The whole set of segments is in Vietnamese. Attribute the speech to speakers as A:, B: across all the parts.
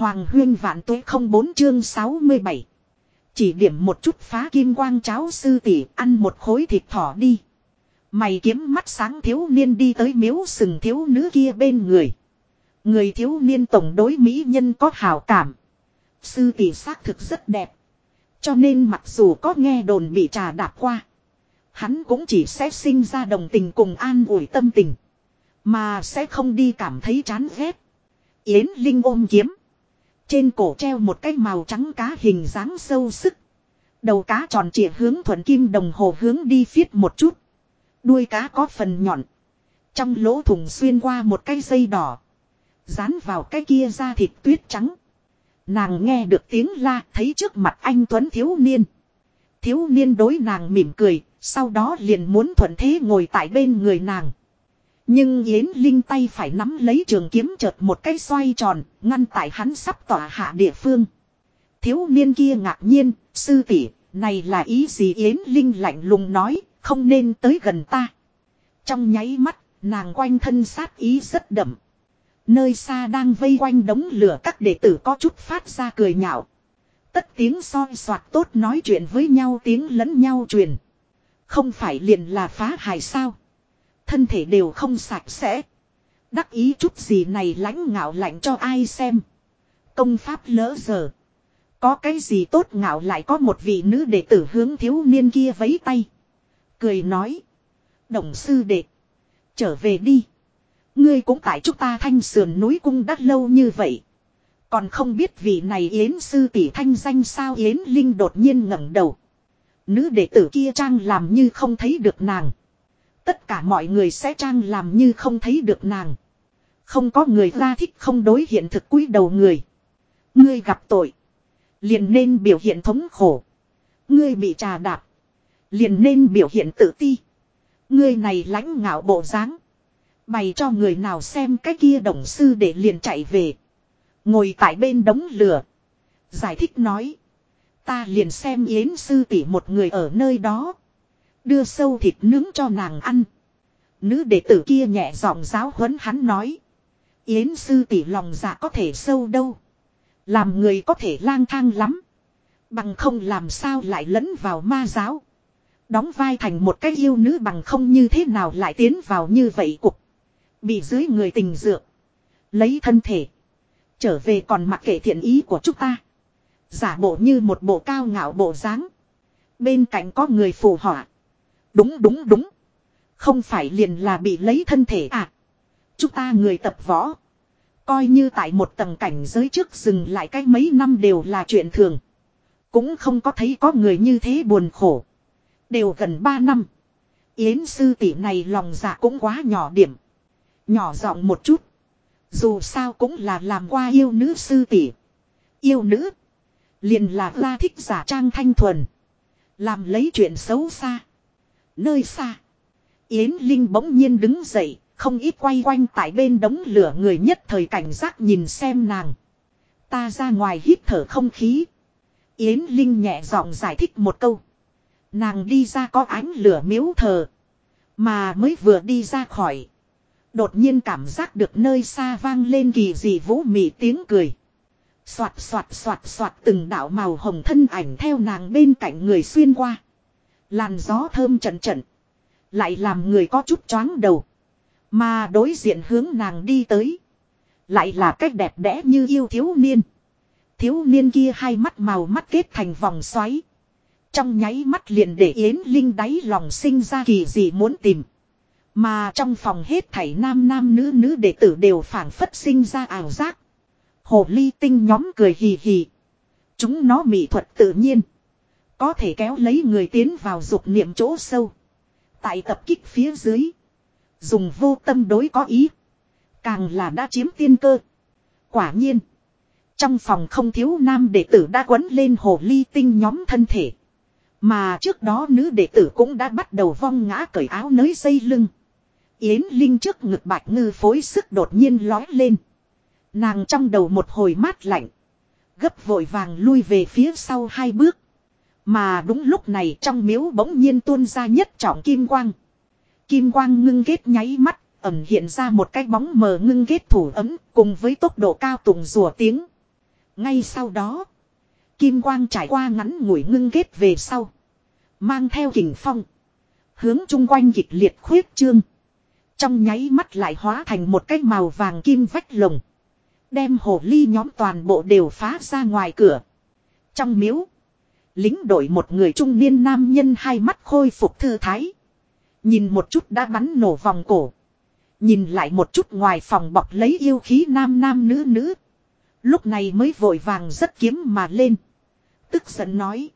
A: Hoàng huyên vạn tuế không bốn chương 67. Chỉ điểm một chút phá kim quang cháo sư tỷ, ăn một khối thịt thỏ đi. Mày kiếm mắt sáng thiếu niên đi tới miếu sừng thiếu nữ kia bên người. Người thiếu niên tổng đối mỹ nhân có hào cảm. Sư tỷ xác thực rất đẹp. Cho nên mặc dù có nghe đồn bị trà đạp qua. Hắn cũng chỉ sẽ sinh ra đồng tình cùng an ủi tâm tình. Mà sẽ không đi cảm thấy chán ghét. Yến Linh ôm kiếm. Trên cổ treo một cái màu trắng cá hình dáng sâu sức. Đầu cá tròn trịa hướng thuận kim đồng hồ hướng đi phiết một chút. Đuôi cá có phần nhọn. Trong lỗ thùng xuyên qua một cái dây đỏ. Dán vào cái kia da thịt tuyết trắng. Nàng nghe được tiếng la thấy trước mặt anh Tuấn thiếu niên. Thiếu niên đối nàng mỉm cười, sau đó liền muốn thuận thế ngồi tại bên người nàng. Nhưng Yến Linh tay phải nắm lấy trường kiếm chợt một cái xoay tròn, ngăn tại hắn sắp tỏa hạ địa phương. Thiếu niên kia ngạc nhiên, sư tỷ này là ý gì Yến Linh lạnh lùng nói, không nên tới gần ta. Trong nháy mắt, nàng quanh thân sát ý rất đậm. Nơi xa đang vây quanh đống lửa các đệ tử có chút phát ra cười nhạo. Tất tiếng soi soạt tốt nói chuyện với nhau tiếng lẫn nhau truyền. Không phải liền là phá hại sao. Thân thể đều không sạch sẽ. Đắc ý chút gì này lãnh ngạo lạnh cho ai xem. Công pháp lỡ giờ. Có cái gì tốt ngạo lại có một vị nữ đệ tử hướng thiếu niên kia vấy tay. Cười nói. Đồng sư đệ. Trở về đi. Ngươi cũng tại chúng ta thanh sườn núi cung đắt lâu như vậy. Còn không biết vị này Yến sư tỷ thanh danh sao Yến Linh đột nhiên ngẩng đầu. Nữ đệ tử kia trang làm như không thấy được nàng. Tất cả mọi người sẽ trang làm như không thấy được nàng. Không có người ra thích không đối hiện thực cúi đầu người. Ngươi gặp tội. Liền nên biểu hiện thống khổ. Ngươi bị trà đạp. Liền nên biểu hiện tự ti. Ngươi này lãnh ngạo bộ dáng Bày cho người nào xem cái kia đồng sư để liền chạy về. Ngồi tại bên đống lửa. Giải thích nói. Ta liền xem Yến sư tỷ một người ở nơi đó. Đưa sâu thịt nướng cho nàng ăn. Nữ đệ tử kia nhẹ giọng giáo huấn hắn nói. Yến sư tỷ lòng dạ có thể sâu đâu. Làm người có thể lang thang lắm. Bằng không làm sao lại lẫn vào ma giáo. Đóng vai thành một cái yêu nữ bằng không như thế nào lại tiến vào như vậy cục. Bị dưới người tình dược. Lấy thân thể. Trở về còn mặc kệ thiện ý của chúng ta. Giả bộ như một bộ cao ngạo bộ dáng. Bên cạnh có người phù họa. Đúng đúng đúng. Không phải liền là bị lấy thân thể à. Chúng ta người tập võ. Coi như tại một tầng cảnh giới trước dừng lại cách mấy năm đều là chuyện thường. Cũng không có thấy có người như thế buồn khổ. Đều gần 3 năm. Yến sư tỷ này lòng dạ cũng quá nhỏ điểm. Nhỏ giọng một chút. Dù sao cũng là làm qua yêu nữ sư tỷ. Yêu nữ. Liền là la thích giả trang thanh thuần. Làm lấy chuyện xấu xa. Nơi xa. Yến Linh bỗng nhiên đứng dậy. Không ít quay quanh tại bên đống lửa người nhất thời cảnh giác nhìn xem nàng. Ta ra ngoài hít thở không khí. Yến Linh nhẹ giọng giải thích một câu. Nàng đi ra có ánh lửa miếu thờ. Mà mới vừa đi ra khỏi. Đột nhiên cảm giác được nơi xa vang lên kỳ dị vũ mị tiếng cười. Xoạt xoạt xoạt xoạt từng đạo màu hồng thân ảnh theo nàng bên cạnh người xuyên qua. Làn gió thơm trận trận. Lại làm người có chút choáng đầu. Mà đối diện hướng nàng đi tới. Lại là cách đẹp đẽ như yêu thiếu niên. Thiếu niên kia hai mắt màu mắt kết thành vòng xoáy. Trong nháy mắt liền để Yến Linh đáy lòng sinh ra kỳ gì muốn tìm. Mà trong phòng hết thảy nam nam nữ nữ đệ tử đều phản phất sinh ra ảo giác. Hồ ly tinh nhóm cười hì hì. Chúng nó mỹ thuật tự nhiên. Có thể kéo lấy người tiến vào dục niệm chỗ sâu. Tại tập kích phía dưới. Dùng vô tâm đối có ý. Càng là đã chiếm tiên cơ. Quả nhiên. Trong phòng không thiếu nam đệ tử đã quấn lên hồ ly tinh nhóm thân thể. Mà trước đó nữ đệ tử cũng đã bắt đầu vong ngã cởi áo nới dây lưng. Yến Linh trước ngực bạch ngư phối sức đột nhiên lói lên. Nàng trong đầu một hồi mát lạnh. Gấp vội vàng lui về phía sau hai bước. Mà đúng lúc này trong miếu bỗng nhiên tuôn ra nhất trọng kim quang. Kim quang ngưng kết nháy mắt, ẩm hiện ra một cái bóng mờ ngưng kết thủ ấm cùng với tốc độ cao tùng rùa tiếng. Ngay sau đó. Kim quang trải qua ngắn ngủi ngưng kết về sau. Mang theo kình phong. Hướng chung quanh kịch liệt khuyết trương. Trong nháy mắt lại hóa thành một cái màu vàng kim vách lồng. Đem hồ ly nhóm toàn bộ đều phá ra ngoài cửa. Trong miếu. Lính đội một người trung niên nam nhân hai mắt khôi phục thư thái. Nhìn một chút đã bắn nổ vòng cổ. Nhìn lại một chút ngoài phòng bọc lấy yêu khí nam nam nữ nữ. Lúc này mới vội vàng rất kiếm mà lên. Tức giận nói.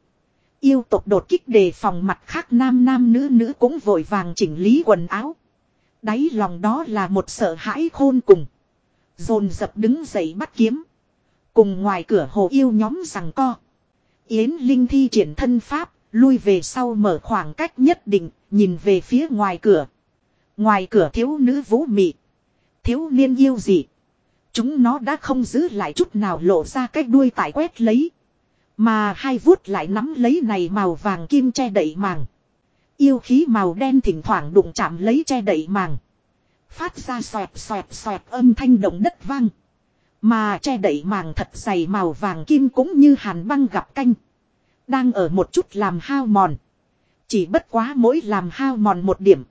A: Yêu tộc đột kích đề phòng mặt khác nam nam nữ nữ cũng vội vàng chỉnh lý quần áo. Đáy lòng đó là một sợ hãi khôn cùng. Dồn dập đứng dậy bắt kiếm. Cùng ngoài cửa hồ yêu nhóm rằng co. Yến Linh thi triển thân pháp, lui về sau mở khoảng cách nhất định, nhìn về phía ngoài cửa. Ngoài cửa thiếu nữ vũ mị. Thiếu niên yêu gì. Chúng nó đã không giữ lại chút nào lộ ra cái đuôi tại quét lấy. Mà hai vuốt lại nắm lấy này màu vàng kim che đậy màng. Yêu khí màu đen thỉnh thoảng đụng chạm lấy che đậy màng. Phát ra xoẹt xoẹt xoẹt âm thanh động đất vang. Mà che đậy màng thật dày màu vàng kim cũng như hàn băng gặp canh. Đang ở một chút làm hao mòn. Chỉ bất quá mỗi làm hao mòn một điểm.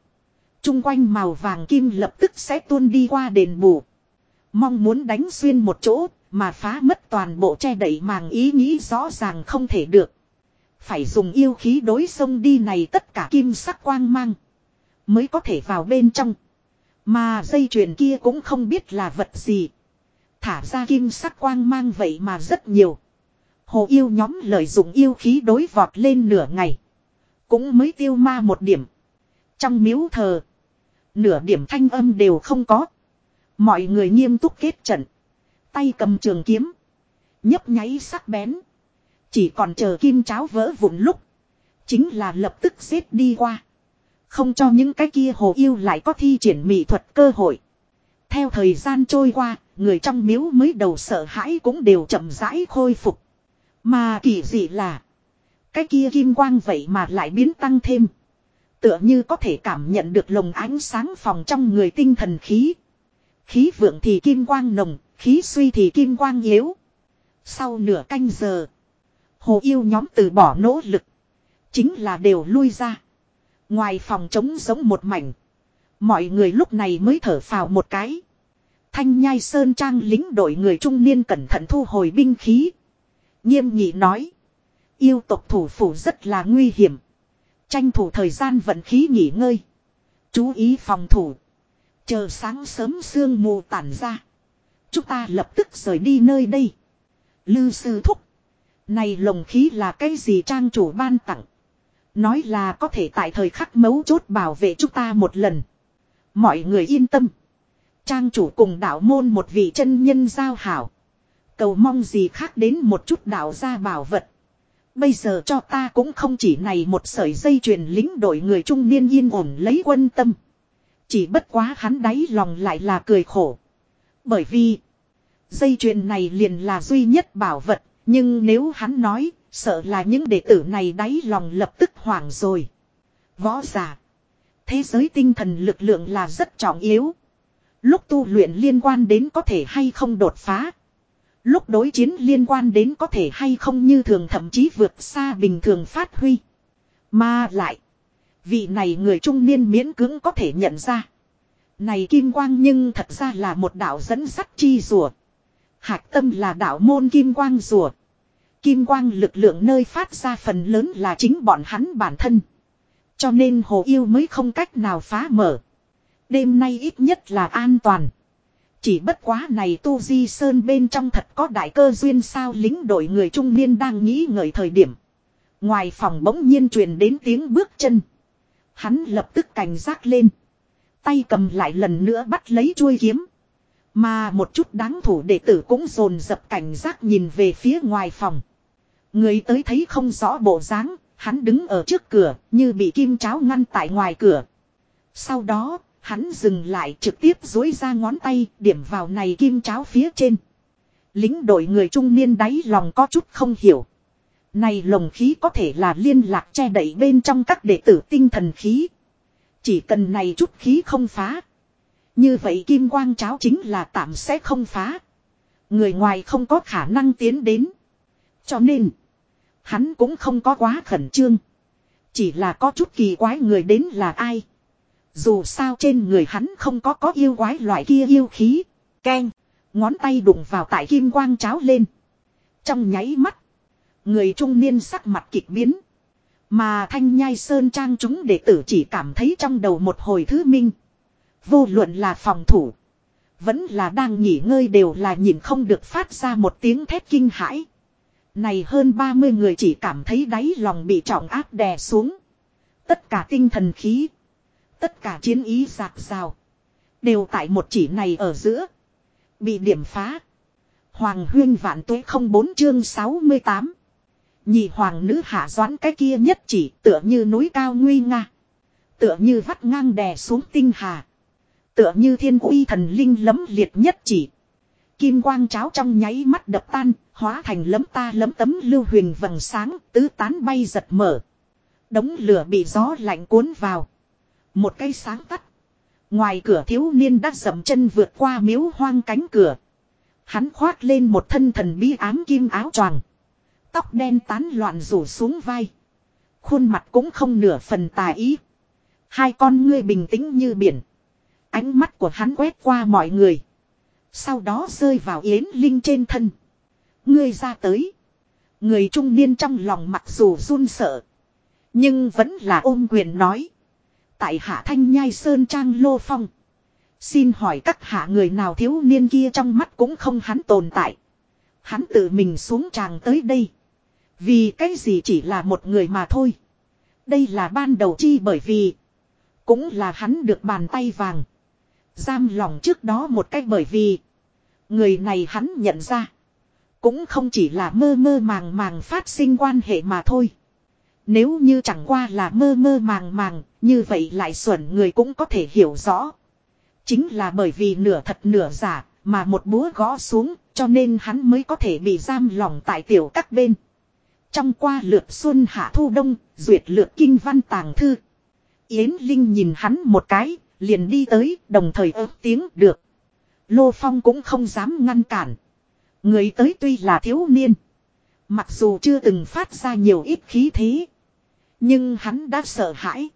A: Trung quanh màu vàng kim lập tức sẽ tuôn đi qua đền bù. Mong muốn đánh xuyên một chỗ, mà phá mất toàn bộ che đậy màng ý nghĩ rõ ràng không thể được. Phải dùng yêu khí đối sông đi này tất cả kim sắc quang mang. Mới có thể vào bên trong. Mà dây chuyền kia cũng không biết là vật gì. Thả ra kim sắc quang mang vậy mà rất nhiều. Hồ yêu nhóm lợi dụng yêu khí đối vọt lên nửa ngày. Cũng mới tiêu ma một điểm. Trong miếu thờ. Nửa điểm thanh âm đều không có. Mọi người nghiêm túc kết trận. Tay cầm trường kiếm. Nhấp nháy sắc bén. Chỉ còn chờ kim cháo vỡ vụn lúc. Chính là lập tức xếp đi qua. Không cho những cái kia hồ yêu lại có thi triển mỹ thuật cơ hội. Theo thời gian trôi qua, người trong miếu mới đầu sợ hãi cũng đều chậm rãi khôi phục. Mà kỳ dị là, cái kia kim quang vậy mà lại biến tăng thêm. Tựa như có thể cảm nhận được lồng ánh sáng phòng trong người tinh thần khí. Khí vượng thì kim quang nồng, khí suy thì kim quang yếu. Sau nửa canh giờ, hồ yêu nhóm từ bỏ nỗ lực. Chính là đều lui ra. Ngoài phòng trống giống một mảnh. Mọi người lúc này mới thở phào một cái. Thanh nhai sơn trang lính đội người trung niên cẩn thận thu hồi binh khí. Nghiêm nghị nói. Yêu tộc thủ phủ rất là nguy hiểm. Tranh thủ thời gian vận khí nghỉ ngơi. Chú ý phòng thủ. Chờ sáng sớm sương mù tản ra. Chúng ta lập tức rời đi nơi đây. Lư sư thúc. Này lồng khí là cái gì trang chủ ban tặng. Nói là có thể tại thời khắc mấu chốt bảo vệ chúng ta một lần. Mọi người yên tâm. Trang chủ cùng đạo môn một vị chân nhân giao hảo. Cầu mong gì khác đến một chút đạo gia bảo vật. Bây giờ cho ta cũng không chỉ này một sợi dây chuyền lính đội người trung niên yên ổn lấy quân tâm. Chỉ bất quá hắn đáy lòng lại là cười khổ. Bởi vì, dây chuyền này liền là duy nhất bảo vật. Nhưng nếu hắn nói, sợ là những đệ tử này đáy lòng lập tức hoảng rồi. Võ giả. Thế giới tinh thần lực lượng là rất trọng yếu. Lúc tu luyện liên quan đến có thể hay không đột phá. Lúc đối chiến liên quan đến có thể hay không như thường thậm chí vượt xa bình thường phát huy. Mà lại. Vị này người trung niên miễn cưỡng có thể nhận ra. Này kim quang nhưng thật ra là một đạo dẫn sắt chi rùa. Hạc tâm là đạo môn kim quang rùa. Kim quang lực lượng nơi phát ra phần lớn là chính bọn hắn bản thân. Cho nên hồ yêu mới không cách nào phá mở. Đêm nay ít nhất là an toàn. Chỉ bất quá này tu di sơn bên trong thật có đại cơ duyên sao lính đội người trung niên đang nghĩ ngợi thời điểm. Ngoài phòng bỗng nhiên truyền đến tiếng bước chân. Hắn lập tức cảnh giác lên. Tay cầm lại lần nữa bắt lấy chuôi kiếm. Mà một chút đáng thủ đệ tử cũng rồn dập cảnh giác nhìn về phía ngoài phòng. Người tới thấy không rõ bộ dáng, hắn đứng ở trước cửa như bị kim cháo ngăn tại ngoài cửa. Sau đó, Hắn dừng lại trực tiếp dối ra ngón tay, điểm vào này kim cháo phía trên. Lính đội người trung niên đáy lòng có chút không hiểu. Này lồng khí có thể là liên lạc che đậy bên trong các đệ tử tinh thần khí. Chỉ cần này chút khí không phá. Như vậy kim quang cháo chính là tạm sẽ không phá. Người ngoài không có khả năng tiến đến. Cho nên. Hắn cũng không có quá khẩn trương. Chỉ là có chút kỳ quái người đến là ai. Dù sao trên người hắn không có có yêu quái loại kia yêu khí. Keng. Ngón tay đụng vào tại kim quang cháo lên. Trong nháy mắt. Người trung niên sắc mặt kịch biến. Mà thanh nhai sơn trang chúng đệ tử chỉ cảm thấy trong đầu một hồi thứ minh. Vô luận là phòng thủ. Vẫn là đang nghỉ ngơi đều là nhìn không được phát ra một tiếng thét kinh hãi. Này hơn 30 người chỉ cảm thấy đáy lòng bị trọng áp đè xuống. Tất cả tinh thần khí. Tất cả chiến ý giạc rào. Đều tại một chỉ này ở giữa. Bị điểm phá. Hoàng huyên vạn tuế không bốn chương 68. Nhị hoàng nữ hạ doãn cái kia nhất chỉ tựa như núi cao nguy nga. Tựa như vắt ngang đè xuống tinh hà. Tựa như thiên uy thần linh lấm liệt nhất chỉ. Kim quang cháo trong nháy mắt đập tan, hóa thành lấm ta lấm tấm lưu huyền vầng sáng, tứ tán bay giật mở. Đống lửa bị gió lạnh cuốn vào. Một cây sáng tắt. Ngoài cửa thiếu niên đã dậm chân vượt qua miếu hoang cánh cửa. Hắn khoác lên một thân thần bí ám kim áo choàng. Tóc đen tán loạn rủ xuống vai. Khuôn mặt cũng không nửa phần tà ý. Hai con ngươi bình tĩnh như biển. Ánh mắt của hắn quét qua mọi người. Sau đó rơi vào Yến Linh trên thân. Ngươi ra tới. Người trung niên trong lòng mặc dù run sợ. Nhưng vẫn là ôm quyền nói. Tại hạ thanh nhai sơn trang lô phong. Xin hỏi các hạ người nào thiếu niên kia trong mắt cũng không hắn tồn tại. Hắn tự mình xuống tràng tới đây. Vì cái gì chỉ là một người mà thôi. Đây là ban đầu chi bởi vì. Cũng là hắn được bàn tay vàng. Giam lòng trước đó một cách bởi vì. Người này hắn nhận ra. Cũng không chỉ là mơ mơ màng màng phát sinh quan hệ mà thôi. Nếu như chẳng qua là mơ mơ màng màng, như vậy lại xuẩn người cũng có thể hiểu rõ. Chính là bởi vì nửa thật nửa giả, mà một búa gõ xuống, cho nên hắn mới có thể bị giam lỏng tại tiểu các bên. Trong qua lượt xuân hạ thu đông, duyệt lượt kinh văn tàng thư. Yến Linh nhìn hắn một cái, liền đi tới, đồng thời ớt tiếng được. Lô Phong cũng không dám ngăn cản. Người tới tuy là thiếu niên. Mặc dù chưa từng phát ra nhiều ít khí thế. Nhưng hắn đã sợ hãi.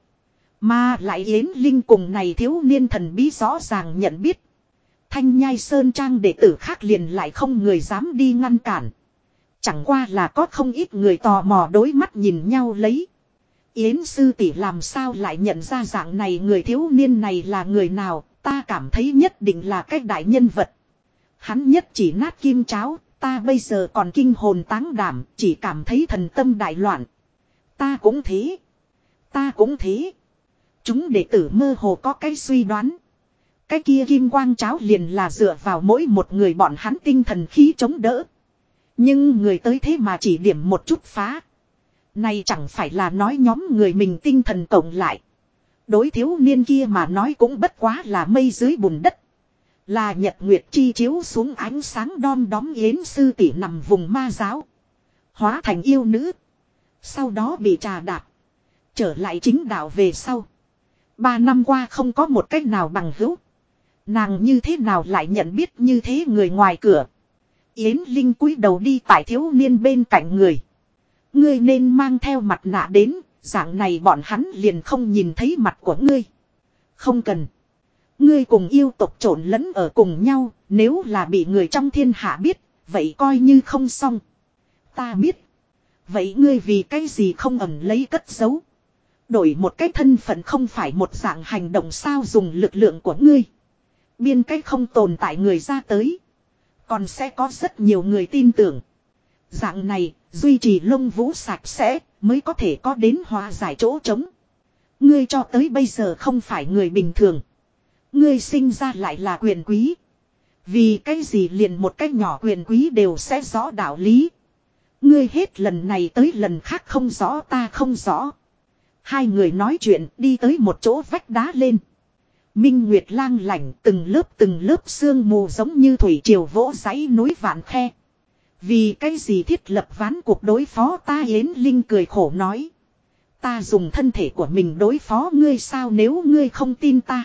A: Mà lại Yến Linh cùng này thiếu niên thần bí rõ ràng nhận biết. Thanh nhai sơn trang đệ tử khác liền lại không người dám đi ngăn cản. Chẳng qua là có không ít người tò mò đối mắt nhìn nhau lấy. Yến sư tỷ làm sao lại nhận ra dạng này người thiếu niên này là người nào, ta cảm thấy nhất định là cách đại nhân vật. Hắn nhất chỉ nát kim cháo, ta bây giờ còn kinh hồn táng đảm, chỉ cảm thấy thần tâm đại loạn. Ta cũng thế. Ta cũng thế. Chúng đệ tử mơ hồ có cái suy đoán. Cái kia kim quang cháo liền là dựa vào mỗi một người bọn hắn tinh thần khí chống đỡ. Nhưng người tới thế mà chỉ điểm một chút phá. Này chẳng phải là nói nhóm người mình tinh thần cộng lại. Đối thiếu niên kia mà nói cũng bất quá là mây dưới bùn đất. Là nhật nguyệt chi chiếu xuống ánh sáng đom đóm yến sư tỷ nằm vùng ma giáo. Hóa thành yêu nữ. Sau đó bị trà đạp. Trở lại chính đạo về sau. Ba năm qua không có một cách nào bằng hữu. Nàng như thế nào lại nhận biết như thế người ngoài cửa. Yến Linh cúi đầu đi tại thiếu niên bên cạnh người. Ngươi nên mang theo mặt nạ đến, dạng này bọn hắn liền không nhìn thấy mặt của ngươi. Không cần. Ngươi cùng yêu tộc trộn lẫn ở cùng nhau, nếu là bị người trong thiên hạ biết, vậy coi như không xong. Ta biết. Vậy ngươi vì cái gì không ẩn lấy cất giấu? Đổi một cái thân phận không phải một dạng hành động sao dùng lực lượng của ngươi. Biên cách không tồn tại người ra tới. Còn sẽ có rất nhiều người tin tưởng. Dạng này, duy trì lông vũ sạch sẽ, mới có thể có đến hòa giải chỗ trống. Ngươi cho tới bây giờ không phải người bình thường. Ngươi sinh ra lại là quyền quý. Vì cái gì liền một cái nhỏ quyền quý đều sẽ rõ đạo lý. Ngươi hết lần này tới lần khác không rõ, ta không rõ. Hai người nói chuyện, đi tới một chỗ vách đá lên. Minh Nguyệt lang lảnh từng lớp từng lớp sương mù giống như thủy triều vỗ dãy núi vạn khe. Vì cái gì thiết lập ván cuộc đối phó, ta Yến Linh cười khổ nói. Ta dùng thân thể của mình đối phó ngươi sao nếu ngươi không tin ta.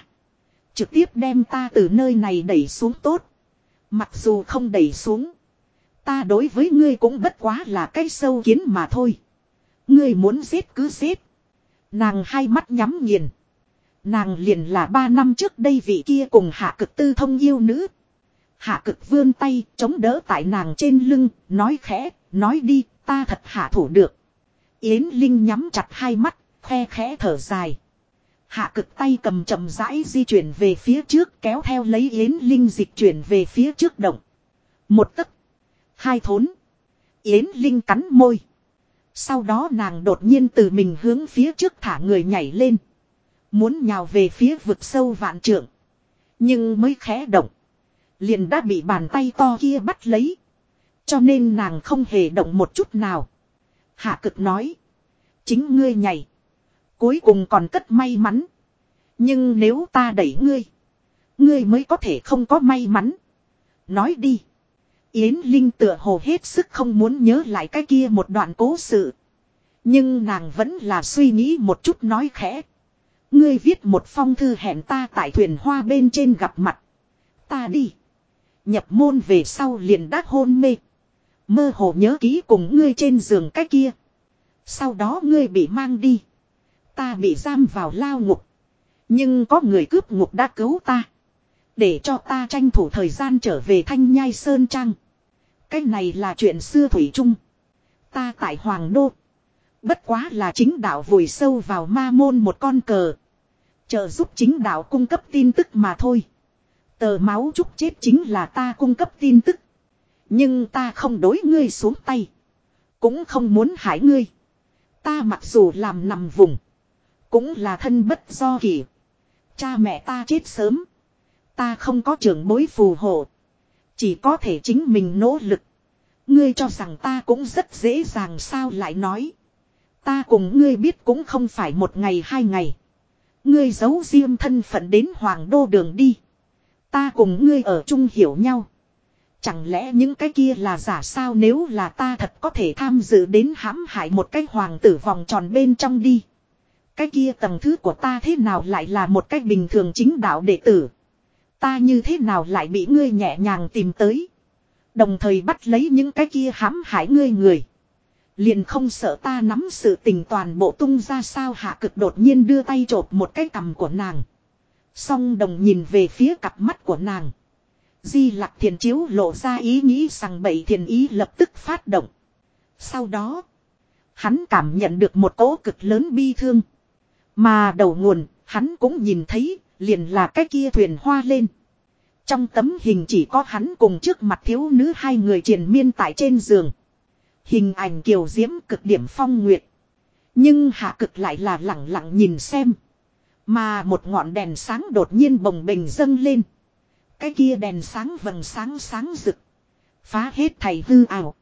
A: Trực tiếp đem ta từ nơi này đẩy xuống tốt. Mặc dù không đẩy xuống. Ta đối với ngươi cũng bất quá là cái sâu kiến mà thôi. Ngươi muốn giết cứ giết. Nàng hai mắt nhắm nghiền. Nàng liền là ba năm trước đây vị kia cùng hạ cực tư thông yêu nữ. Hạ cực vươn tay chống đỡ tại nàng trên lưng, nói khẽ, nói đi, ta thật hạ thủ được. Yến Linh nhắm chặt hai mắt, khe khẽ thở dài. Hạ cực tay cầm chậm rãi di chuyển về phía trước kéo theo lấy Yến Linh dịch chuyển về phía trước động. Một tấc. Hai thốn. Yến Linh cắn môi. Sau đó nàng đột nhiên từ mình hướng phía trước thả người nhảy lên. Muốn nhào về phía vực sâu vạn trượng. Nhưng mới khẽ động. Liền đã bị bàn tay to kia bắt lấy. Cho nên nàng không hề động một chút nào. Hạ cực nói. Chính ngươi nhảy. Cuối cùng còn cất may mắn. Nhưng nếu ta đẩy ngươi. Ngươi mới có thể không có may mắn. Nói đi. Yến Linh tựa hồ hết sức không muốn nhớ lại cái kia một đoạn cố sự. Nhưng nàng vẫn là suy nghĩ một chút nói khẽ. Ngươi viết một phong thư hẹn ta tại thuyền hoa bên trên gặp mặt. Ta đi. Nhập môn về sau liền đắc hôn mê. Mơ hồ nhớ ký cùng ngươi trên giường cái kia. Sau đó ngươi bị mang đi. Ta bị giam vào lao ngục. Nhưng có người cướp ngục đã cứu ta. Để cho ta tranh thủ thời gian trở về Thanh Nhai Sơn Trang. Cái này là chuyện xưa Thủy chung Ta tại Hoàng Đô. Bất quá là chính đạo vùi sâu vào ma môn một con cờ. Trợ giúp chính đạo cung cấp tin tức mà thôi. Tờ máu chúc chết chính là ta cung cấp tin tức. Nhưng ta không đối ngươi xuống tay. Cũng không muốn hại ngươi. Ta mặc dù làm nằm vùng. Cũng là thân bất do kỳ. Cha mẹ ta chết sớm. Ta không có trưởng bối phù hộ. Chỉ có thể chính mình nỗ lực. Ngươi cho rằng ta cũng rất dễ dàng sao lại nói. Ta cùng ngươi biết cũng không phải một ngày hai ngày. Ngươi giấu riêng thân phận đến hoàng đô đường đi. Ta cùng ngươi ở chung hiểu nhau. Chẳng lẽ những cái kia là giả sao nếu là ta thật có thể tham dự đến hãm hại một cái hoàng tử vòng tròn bên trong đi. Cái kia tầng thứ của ta thế nào lại là một cách bình thường chính đạo đệ tử. Ta như thế nào lại bị ngươi nhẹ nhàng tìm tới. Đồng thời bắt lấy những cái kia hãm hại ngươi người. Liền không sợ ta nắm sự tình toàn bộ tung ra sao hạ cực đột nhiên đưa tay chộp một cái cầm của nàng. Song đồng nhìn về phía cặp mắt của nàng. Di lạc thiền chiếu lộ ra ý nghĩ rằng bậy thiền ý lập tức phát động. Sau đó, hắn cảm nhận được một cỗ cực lớn bi thương. Mà đầu nguồn, hắn cũng nhìn thấy, liền là cái kia thuyền hoa lên. Trong tấm hình chỉ có hắn cùng trước mặt thiếu nữ hai người triền miên tại trên giường. Hình ảnh kiều diễm cực điểm phong nguyệt. Nhưng hạ cực lại là lặng lặng nhìn xem. Mà một ngọn đèn sáng đột nhiên bồng bềnh dâng lên. Cái kia đèn sáng vầng sáng sáng rực. Phá hết thầy hư ảo.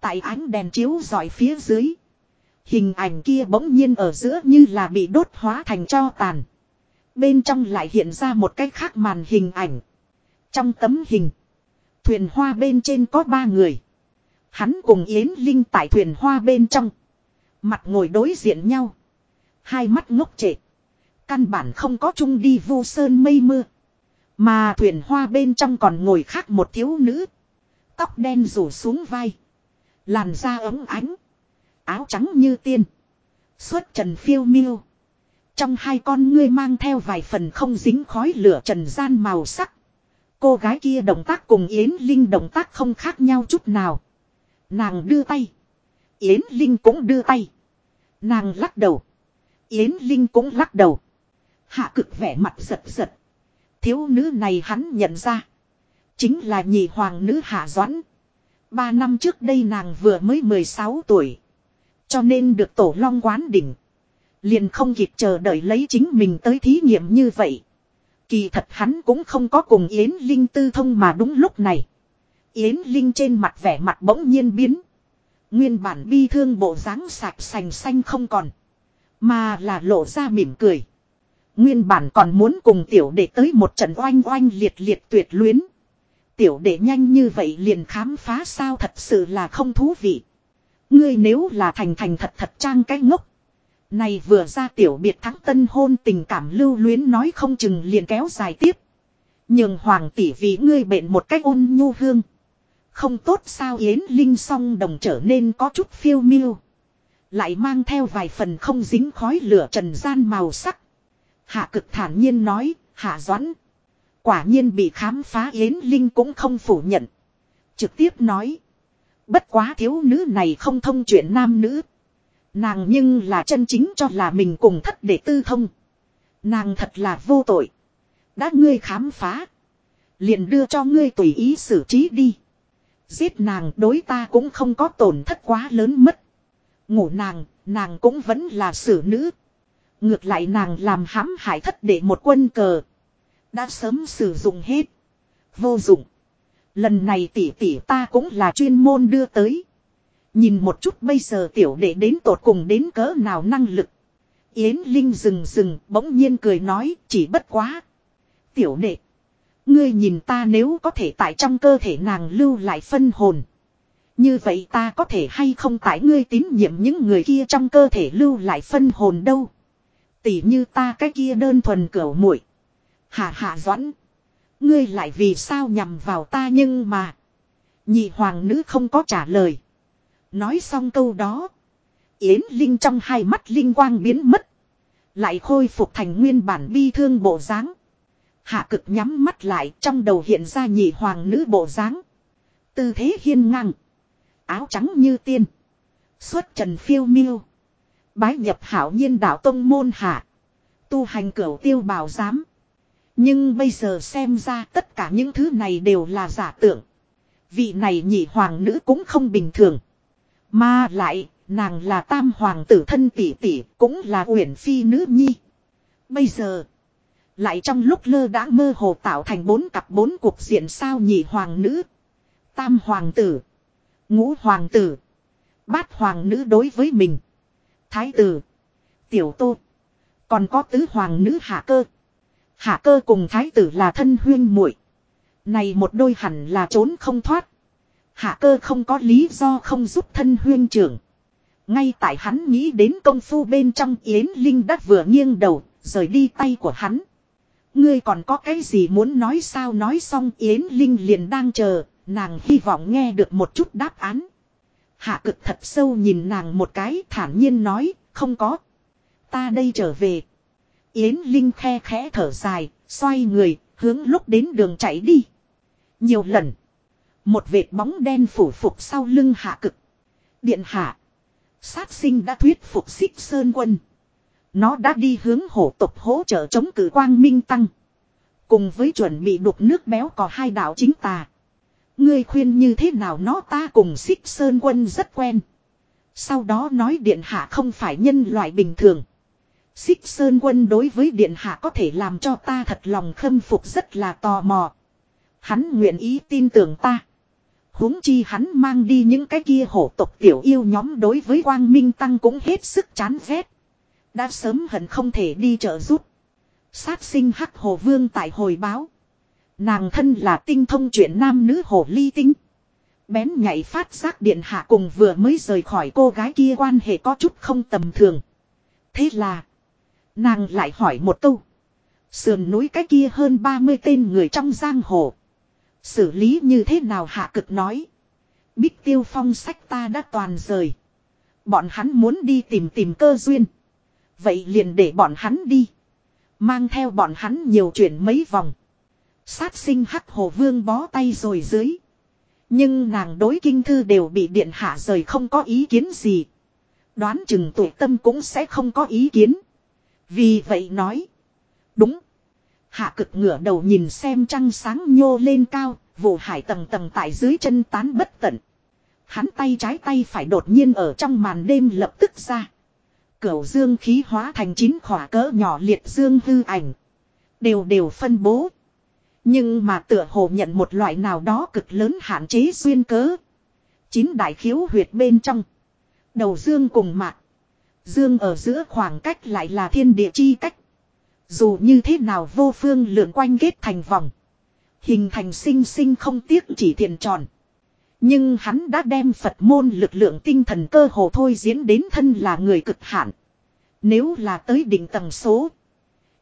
A: Tại ánh đèn chiếu dọi phía dưới. Hình ảnh kia bỗng nhiên ở giữa như là bị đốt hóa thành cho tàn. Bên trong lại hiện ra một cái khác màn hình ảnh. Trong tấm hình. Thuyền hoa bên trên có ba người. Hắn cùng Yến Linh tại thuyền hoa bên trong. Mặt ngồi đối diện nhau. Hai mắt ngốc trệ. Căn bản không có chung đi vu sơn mây mưa. Mà thuyền hoa bên trong còn ngồi khác một thiếu nữ. Tóc đen rủ xuống vai. Làn da ấm ánh. Áo trắng như tiên. suốt trần phiêu miêu. Trong hai con ngươi mang theo vài phần không dính khói lửa trần gian màu sắc. Cô gái kia động tác cùng Yến Linh động tác không khác nhau chút nào. Nàng đưa tay. Yến Linh cũng đưa tay. Nàng lắc đầu. Yến Linh cũng lắc đầu. Hạ cực vẻ mặt giật giật. Thiếu nữ này hắn nhận ra. Chính là nhị hoàng nữ Hạ Doãn. Ba năm trước đây nàng vừa mới 16 tuổi. Cho nên được tổ long quán đỉnh. Liền không kịp chờ đợi lấy chính mình tới thí nghiệm như vậy. Kỳ thật hắn cũng không có cùng Yến Linh tư thông mà đúng lúc này. Yến Linh trên mặt vẻ mặt bỗng nhiên biến. Nguyên bản bi thương bộ dáng sạch sành xanh không còn. Mà là lộ ra mỉm cười. Nguyên bản còn muốn cùng tiểu đệ tới một trận oanh oanh liệt liệt tuyệt luyến. Tiểu đệ nhanh như vậy liền khám phá sao thật sự là không thú vị. Ngươi nếu là thành thành thật thật trang cái ngốc. Này vừa ra tiểu biệt thắng tân hôn tình cảm lưu luyến nói không chừng liền kéo dài tiếp. Nhưng hoàng tỷ vì ngươi bệnh một cách ôn nhu hương. Không tốt sao Yến Linh song đồng trở nên có chút phiêu miêu. Lại mang theo vài phần không dính khói lửa trần gian màu sắc. Hạ cực thản nhiên nói, hạ doãn. Quả nhiên bị khám phá Yến Linh cũng không phủ nhận. Trực tiếp nói. Bất quá thiếu nữ này không thông chuyện nam nữ. Nàng nhưng là chân chính cho là mình cùng thất để tư thông. Nàng thật là vô tội. Đã ngươi khám phá. Liền đưa cho ngươi tùy ý xử trí đi. Giết nàng đối ta cũng không có tổn thất quá lớn mất. Ngủ nàng, nàng cũng vẫn là xử nữ. Ngược lại nàng làm hãm hại thất để một quân cờ. Đã sớm sử dụng hết. Vô dụng. Lần này tỷ tỷ ta cũng là chuyên môn đưa tới. Nhìn một chút bây giờ tiểu đệ đến tột cùng đến cỡ nào năng lực. Yến Linh dừng dừng, bỗng nhiên cười nói, chỉ bất quá. Tiểu đệ. Ngươi nhìn ta nếu có thể tại trong cơ thể nàng lưu lại phân hồn. Như vậy ta có thể hay không tại ngươi tín nhiệm những người kia trong cơ thể lưu lại phân hồn đâu. Tỉ như ta cái kia đơn thuần cửu muội Hạ hạ doãn. Ngươi lại vì sao nhằm vào ta nhưng mà. Nhị hoàng nữ không có trả lời. Nói xong câu đó. Yến Linh trong hai mắt linh quang biến mất. Lại khôi phục thành nguyên bản bi thương bộ dáng. Hạ cực nhắm mắt lại, trong đầu hiện ra nhị hoàng nữ bộ dáng. Tư thế hiên ngang. Áo trắng như tiên. Xuất trần phiêu miêu. Bái nhập hảo nhiên đạo tông môn hạ. Tu hành cửu tiêu bào giám. Nhưng bây giờ xem ra tất cả những thứ này đều là giả tưởng. Vị này nhị hoàng nữ cũng không bình thường. Mà lại, nàng là tam hoàng tử thân tỷ tỷ, cũng là uyển phi nữ nhi. Bây giờ, lại trong lúc lơ đã mơ hồ tạo thành bốn cặp bốn cuộc diện sao nhị hoàng nữ. Tam hoàng tử. Ngũ hoàng tử. Bát hoàng nữ đối với mình. Thái tử. Tiểu tô. Còn có tứ hoàng nữ hạ cơ. Hạ cơ cùng thái tử là thân huyên muội Này một đôi hẳn là trốn không thoát. Hạ cơ không có lý do không giúp thân huyên trưởng. Ngay tại hắn nghĩ đến công phu bên trong Yến Linh đã vừa nghiêng đầu, rời đi tay của hắn. Ngươi còn có cái gì muốn nói sao nói xong Yến Linh liền đang chờ, nàng hy vọng nghe được một chút đáp án. Hạ cực thật sâu nhìn nàng một cái thản nhiên nói, không có. Ta đây trở về. Yến Linh khe khẽ thở dài, xoay người, hướng lúc đến đường chạy đi. Nhiều lần. Một vệt bóng đen phủ phục sau lưng hạ cực. Điện hạ. Sát sinh đã thuyết phục xích sơn quân. Nó đã đi hướng hổ tục hỗ trợ chống cử quang minh tăng. Cùng với chuẩn bị đục nước béo có hai đạo chính tà. Ngươi khuyên như thế nào nó ta cùng xích sơn quân rất quen. Sau đó nói điện hạ không phải nhân loại bình thường. Xích sơn quân đối với điện hạ có thể làm cho ta thật lòng khâm phục rất là tò mò. Hắn nguyện ý tin tưởng ta huống chi hắn mang đi những cái kia hổ tộc tiểu yêu nhóm đối với quang minh tăng cũng hết sức chán ghét. Đã sớm hận không thể đi trợ giúp. Sát sinh hắc hồ vương tại hồi báo. Nàng thân là tinh thông chuyện nam nữ hồ ly tinh. Bén nhảy phát giác điện hạ cùng vừa mới rời khỏi cô gái kia quan hệ có chút không tầm thường. Thế là. Nàng lại hỏi một câu. Sườn núi cái kia hơn 30 tên người trong giang hồ. Xử lý như thế nào hạ cực nói. Bích tiêu phong sách ta đã toàn rời. Bọn hắn muốn đi tìm tìm cơ duyên. Vậy liền để bọn hắn đi. Mang theo bọn hắn nhiều chuyện mấy vòng. Sát sinh hắc hồ vương bó tay rồi dưới. Nhưng nàng đối kinh thư đều bị điện hạ rời không có ý kiến gì. Đoán chừng tuổi tâm cũng sẽ không có ý kiến. Vì vậy nói. Đúng. Hạ cực ngửa đầu nhìn xem trăng sáng nhô lên cao, vụ hải tầng tầng tại dưới chân tán bất tận. Hắn tay trái tay phải đột nhiên ở trong màn đêm lập tức ra. Cửu dương khí hóa thành chín khỏa cỡ nhỏ liệt dương hư ảnh. Đều đều phân bố. Nhưng mà tựa hồ nhận một loại nào đó cực lớn hạn chế xuyên cớ. Chín đại khiếu huyệt bên trong. Đầu dương cùng mạc. Dương ở giữa khoảng cách lại là thiên địa chi cách. Dù như thế nào vô phương lượn quanh kết thành vòng. Hình thành sinh sinh không tiếc chỉ thiền tròn. Nhưng hắn đã đem Phật môn lực lượng tinh thần cơ hồ thôi diễn đến thân là người cực hạn. Nếu là tới đỉnh tầng số.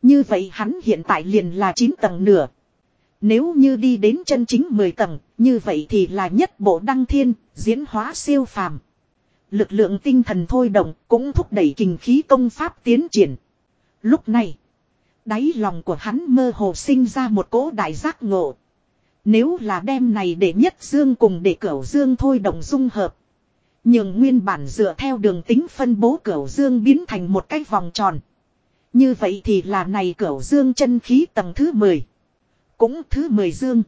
A: Như vậy hắn hiện tại liền là 9 tầng nửa. Nếu như đi đến chân chính 10 tầng, như vậy thì là nhất bộ đăng thiên, diễn hóa siêu phàm. Lực lượng tinh thần thôi động cũng thúc đẩy kinh khí công pháp tiến triển. Lúc này, đáy lòng của hắn mơ hồ sinh ra một cỗ đại giác ngộ. Nếu là đem này để nhất dương cùng để cửu dương thôi động dung hợp. Nhưng nguyên bản dựa theo đường tính phân bố cửu dương biến thành một cái vòng tròn. Như vậy thì là này cửu dương chân khí tầng thứ 10. Cũng thứ 10 dương.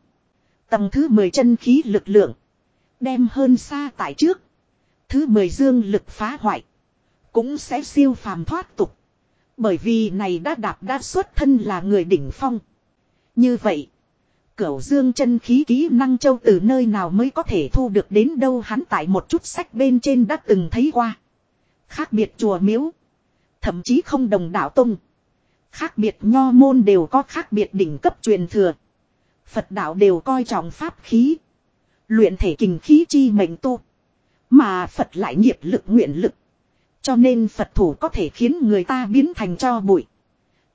A: Tầng thứ 10 chân khí lực lượng. Đem hơn xa tại trước. Thứ 10 dương lực phá hoại. Cũng sẽ siêu phàm thoát tục. Bởi vì này đã đạp đã xuất thân là người đỉnh phong. Như vậy. Cửu dương chân khí kỹ năng châu từ nơi nào mới có thể thu được đến đâu hắn tại một chút sách bên trên đã từng thấy qua. Khác biệt chùa miếu. Thậm chí không đồng đạo tông. Khác biệt nho môn đều có khác biệt đỉnh cấp truyền thừa. Phật đạo đều coi trọng pháp khí. Luyện thể kình khí chi mệnh tu. Mà Phật lại nghiệp lực nguyện lực. Cho nên Phật thủ có thể khiến người ta biến thành cho bụi.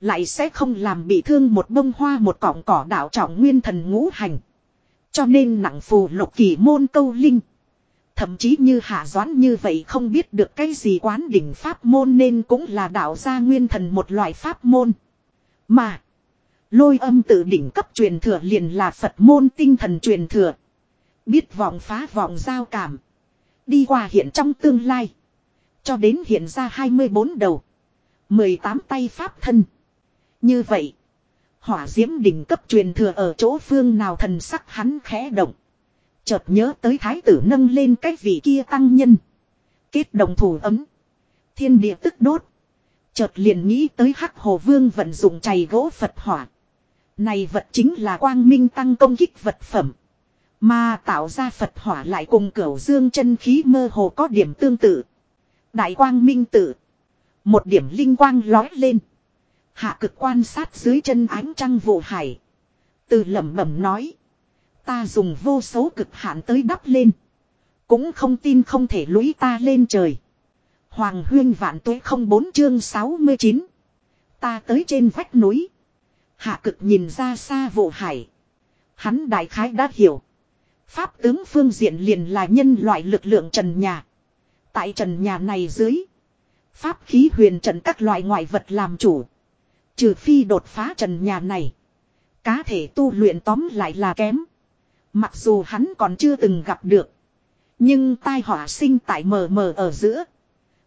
A: Lại sẽ không làm bị thương một bông hoa một cọng cỏ đạo trọng nguyên thần ngũ hành. Cho nên nặng phù lục kỳ môn câu linh. Thậm chí như hạ doán như vậy không biết được cái gì quán đỉnh pháp môn nên cũng là đạo gia nguyên thần một loại pháp môn. Mà. Lôi âm tự đỉnh cấp truyền thừa liền là Phật môn tinh thần truyền thừa. Biết vọng phá vọng giao cảm. Đi qua hiện trong tương lai. Cho đến hiện ra 24 đầu. 18 tay pháp thân. Như vậy. Hỏa diễm đỉnh cấp truyền thừa ở chỗ phương nào thần sắc hắn khẽ động. Chợt nhớ tới thái tử nâng lên cái vị kia tăng nhân. Kết đồng thủ ấm. Thiên địa tức đốt. Chợt liền nghĩ tới hắc hồ vương vận dụng chày gỗ Phật hỏa. Này vật chính là quang minh tăng công kích vật phẩm. Mà tạo ra Phật hỏa lại cùng cửu dương chân khí mơ hồ có điểm tương tự. Đại quang minh Tử Một điểm linh quang lói lên. Hạ cực quan sát dưới chân ánh trăng vụ hải. Từ lẩm bẩm nói. Ta dùng vô số cực hạn tới đắp lên. Cũng không tin không thể lũy ta lên trời. Hoàng huyên vạn tuế không bốn chương 69. Ta tới trên vách núi. Hạ cực nhìn ra xa vụ hải. Hắn đại khái đã hiểu. Pháp tướng phương diện liền là nhân loại lực lượng trần nhà. Tại trần nhà này dưới. Pháp khí huyền trận các loại ngoại vật làm chủ. Trừ phi đột phá trần nhà này. Cá thể tu luyện tóm lại là kém. Mặc dù hắn còn chưa từng gặp được. Nhưng tai họa sinh tại mờ mờ ở giữa.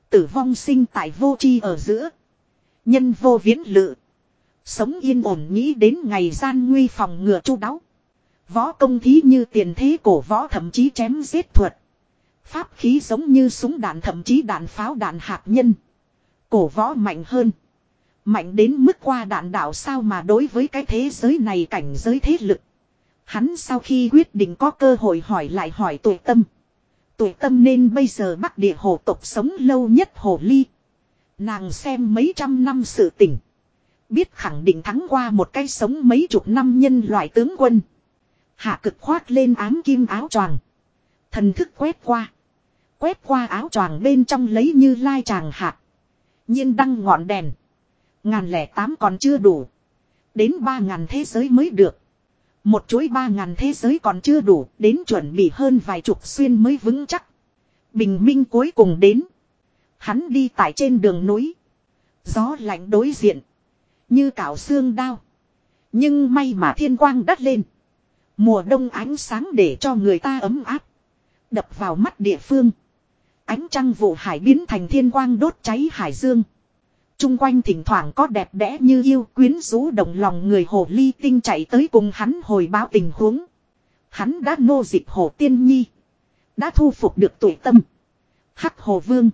A: Tử vong sinh tại vô tri ở giữa. Nhân vô viễn lự. Sống yên ổn nghĩ đến ngày gian nguy phòng ngừa chu đáo. Võ công thí như tiền thế cổ võ thậm chí chém giết thuật. Pháp khí giống như súng đạn, thậm chí đạn pháo, đạn hạt nhân. Cổ võ mạnh hơn. Mạnh đến mức qua đạn đạo sao mà đối với cái thế giới này cảnh giới thế lực. Hắn sau khi quyết định có cơ hội hỏi lại hỏi tuổi tâm. Tuổi tâm nên bây giờ bắc địa hồ tộc sống lâu nhất hồ ly. Nàng xem mấy trăm năm sự tình. Biết khẳng định thắng qua một cái sống mấy chục năm nhân loại tướng quân. Hạ cực khoát lên ám kim áo choàng. Thần thức quét qua. Quét qua áo choàng bên trong lấy như lai tràng hạt. nhiên đăng ngọn đèn. Ngàn lẻ tám còn chưa đủ. Đến ba ngàn thế giới mới được. Một chuỗi ba ngàn thế giới còn chưa đủ. Đến chuẩn bị hơn vài chục xuyên mới vững chắc. Bình minh cuối cùng đến. Hắn đi tại trên đường núi. Gió lạnh đối diện. Như cạo xương đao. Nhưng may mà thiên quang đắt lên. Mùa đông ánh sáng để cho người ta ấm áp. Đập vào mắt địa phương. Ánh trăng vụ hải biến thành thiên quang đốt cháy hải dương. Trung quanh thỉnh thoảng có đẹp đẽ như yêu quyến rũ động lòng người hồ ly tinh chạy tới cùng hắn hồi báo tình huống. Hắn đã nô dịch hồ tiên nhi. Đã thu phục được tuổi tâm. Hắc hồ vương.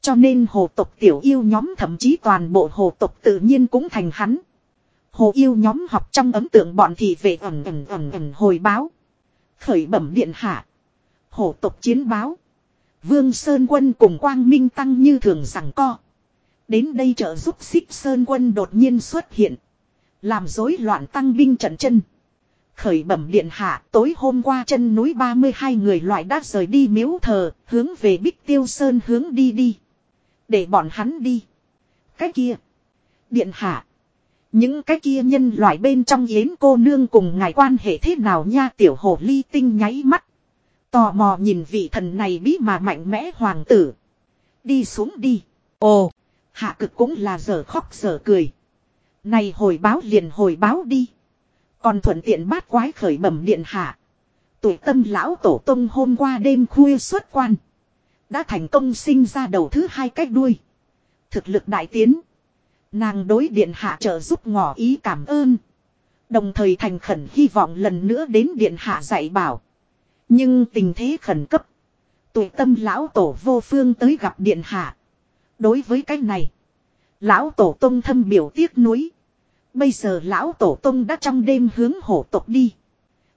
A: Cho nên hồ tộc tiểu yêu nhóm thậm chí toàn bộ hồ tộc tự nhiên cũng thành hắn. Hồ yêu nhóm học trong ấn tượng bọn thị về ẩn ẩn ẩn ẩn hồi báo. Khởi bẩm điện hạ. Hổ tộc chiến báo. Vương Sơn Quân cùng Quang Minh Tăng như thường rằng co. Đến đây trợ giúp xích Sơn Quân đột nhiên xuất hiện. Làm rối loạn tăng binh trận chân. Khởi bẩm điện hạ tối hôm qua chân núi 32 người loại đã rời đi miếu thờ, hướng về Bích Tiêu Sơn hướng đi đi. Để bọn hắn đi. Cái kia. Điện hạ. Những cái kia nhân loại bên trong yến cô nương cùng ngài quan hệ thế nào nha tiểu hồ ly tinh nháy mắt. Tò mò nhìn vị thần này bí mà mạnh mẽ hoàng tử. Đi xuống đi. Ồ, hạ cực cũng là giờ khóc giờ cười. Này hồi báo liền hồi báo đi. Còn thuận tiện bát quái khởi bẩm điện hạ. Tuổi tâm lão tổ tông hôm qua đêm khuya xuất quan. Đã thành công sinh ra đầu thứ hai cách đuôi. Thực lực đại tiến. Nàng đối điện hạ trợ giúp ngỏ ý cảm ơn. Đồng thời thành khẩn hy vọng lần nữa đến điện hạ dạy bảo. Nhưng tình thế khẩn cấp. Tuổi tâm lão tổ vô phương tới gặp điện hạ. Đối với cái này. Lão tổ tông thâm biểu tiếc nuối. Bây giờ lão tổ tông đã trong đêm hướng hổ tộc đi.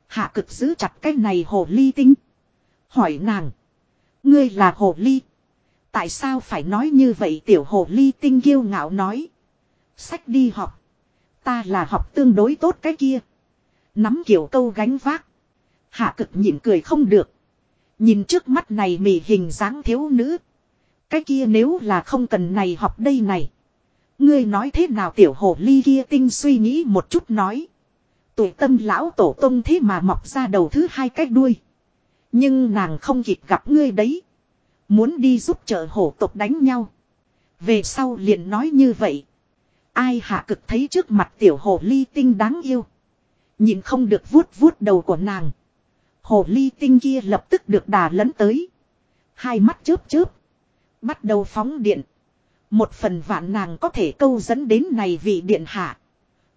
A: Hạ cực giữ chặt cái này hồ ly tinh. Hỏi nàng. Ngươi là hồ ly. Tại sao phải nói như vậy tiểu hồ ly tinh kiêu ngạo nói. Sách đi học. Ta là học tương đối tốt cái kia. Nắm kiểu câu gánh vác. Hạ cực nhịn cười không được. Nhìn trước mắt này mỉ hình dáng thiếu nữ. Cái kia nếu là không cần này học đây này. Ngươi nói thế nào tiểu hồ ly kia tinh suy nghĩ một chút nói. Tuổi tâm lão tổ tông thế mà mọc ra đầu thứ hai cái đuôi. Nhưng nàng không kịp gặp ngươi đấy. Muốn đi giúp trợ hổ tộc đánh nhau. Về sau liền nói như vậy. Ai hạ cực thấy trước mặt tiểu hồ ly tinh đáng yêu. Nhìn không được vuốt vuốt đầu của nàng. Hồ ly tinh kia lập tức được đà lẫn tới. Hai mắt chớp chớp. Bắt đầu phóng điện. Một phần vạn nàng có thể câu dẫn đến này vị điện hạ.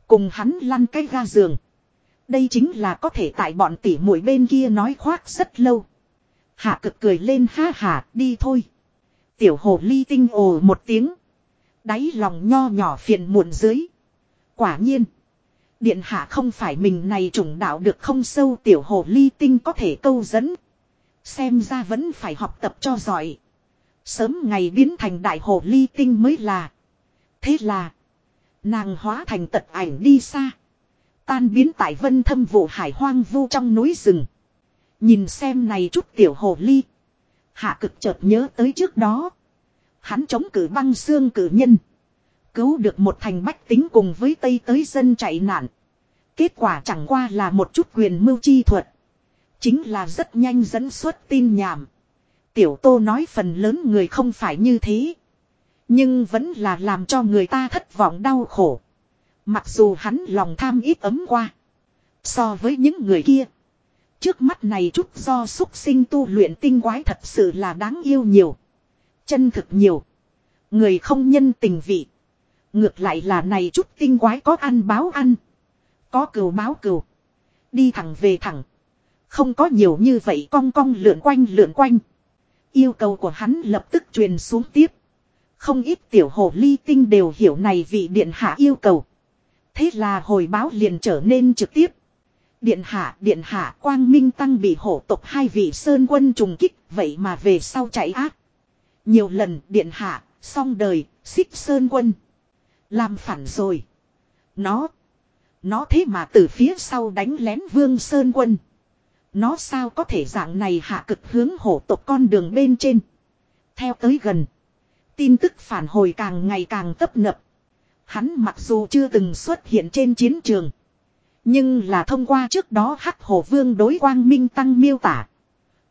A: Cùng hắn lăn cái ga giường. Đây chính là có thể tại bọn tỉ mũi bên kia nói khoác rất lâu. Hạ cực cười lên ha hà, đi thôi. Tiểu hồ ly tinh ồ một tiếng. Đáy lòng nho nhỏ phiền muộn dưới. Quả nhiên. Điện hạ không phải mình này trùng đạo được không sâu tiểu hồ ly tinh có thể câu dẫn. Xem ra vẫn phải học tập cho giỏi. Sớm ngày biến thành đại hồ ly tinh mới là. Thế là. Nàng hóa thành tật ảnh đi xa. Tan biến tại vân thâm vụ hải hoang vu trong núi rừng. Nhìn xem này chút tiểu hồ ly. Hạ cực chợt nhớ tới trước đó. Hắn chống cử băng xương cử nhân. Cứu được một thành bách tính cùng với Tây tới dân chạy nạn. Kết quả chẳng qua là một chút quyền mưu chi thuật. Chính là rất nhanh dẫn xuất tin nhảm. Tiểu tô nói phần lớn người không phải như thế. Nhưng vẫn là làm cho người ta thất vọng đau khổ. Mặc dù hắn lòng tham ít ấm qua. So với những người kia. Trước mắt này chút do xúc sinh tu luyện tinh quái thật sự là đáng yêu nhiều. Chân thực nhiều. Người không nhân tình vị. Ngược lại là này chút tinh quái có ăn báo ăn. Có cừu báo cừu. Đi thẳng về thẳng. Không có nhiều như vậy cong cong lượn quanh lượn quanh. Yêu cầu của hắn lập tức truyền xuống tiếp. Không ít tiểu hồ ly tinh đều hiểu này vị điện hạ yêu cầu. Thế là hồi báo liền trở nên trực tiếp. Điện hạ, điện hạ, quang minh tăng bị hổ tộc hai vị sơn quân trùng kích, vậy mà về sau chạy ác. Nhiều lần, điện hạ, xong đời, xích sơn quân. Làm phản rồi. Nó, nó thế mà từ phía sau đánh lén vương sơn quân. Nó sao có thể dạng này hạ cực hướng hổ tộc con đường bên trên. Theo tới gần. Tin tức phản hồi càng ngày càng tấp nập. Hắn mặc dù chưa từng xuất hiện trên chiến trường. Nhưng là thông qua trước đó hắc hồ vương đối quang minh tăng miêu tả.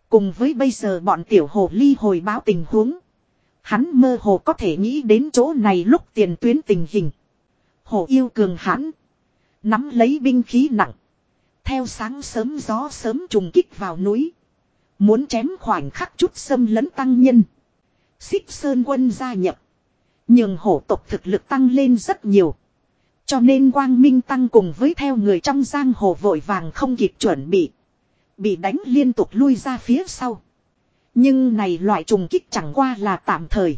A: Cùng với bây giờ bọn tiểu hồ ly hồi báo tình huống. Hắn mơ hồ có thể nghĩ đến chỗ này lúc tiền tuyến tình hình. Hồ yêu cường hãn. Nắm lấy binh khí nặng. Theo sáng sớm gió sớm trùng kích vào núi. Muốn chém khoảnh khắc chút xâm lấn tăng nhân. Xích Sơn quân gia nhập. Nhưng hổ tộc thực lực tăng lên rất nhiều. Cho nên quang minh tăng cùng với theo người trong giang hồ vội vàng không kịp chuẩn bị. Bị đánh liên tục lui ra phía sau. Nhưng này loại trùng kích chẳng qua là tạm thời.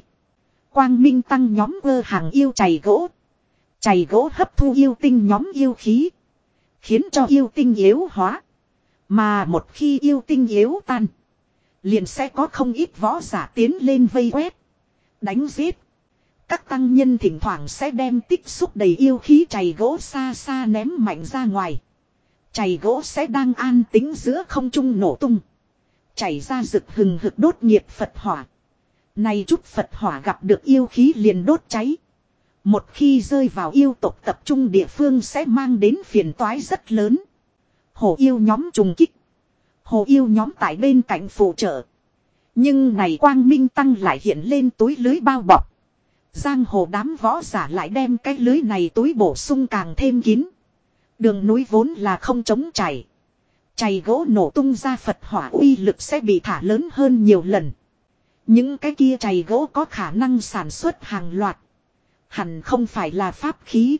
A: Quang minh tăng nhóm ơ hàng yêu chày gỗ. Chày gỗ hấp thu yêu tinh nhóm yêu khí. Khiến cho yêu tinh yếu hóa. Mà một khi yêu tinh yếu tan. Liền sẽ có không ít võ giả tiến lên vây quét. Đánh giết. Các tăng nhân thỉnh thoảng sẽ đem tích xúc đầy yêu khí chày gỗ xa xa ném mạnh ra ngoài. Chày gỗ sẽ đang an tính giữa không trung nổ tung. Chảy ra rực hừng hực đốt nhiệt Phật hỏa. Này chút Phật hỏa gặp được yêu khí liền đốt cháy. Một khi rơi vào yêu tộc tập trung địa phương sẽ mang đến phiền toái rất lớn. Hồ yêu nhóm trùng kích. Hồ yêu nhóm tại bên cạnh phụ trợ. Nhưng này quang minh tăng lại hiện lên túi lưới bao bọc. Giang hồ đám võ giả lại đem cái lưới này túi bổ sung càng thêm kín. Đường núi vốn là không chống chảy. Chày gỗ nổ tung ra Phật hỏa uy lực sẽ bị thả lớn hơn nhiều lần. Những cái kia chày gỗ có khả năng sản xuất hàng loạt. Hẳn không phải là pháp khí.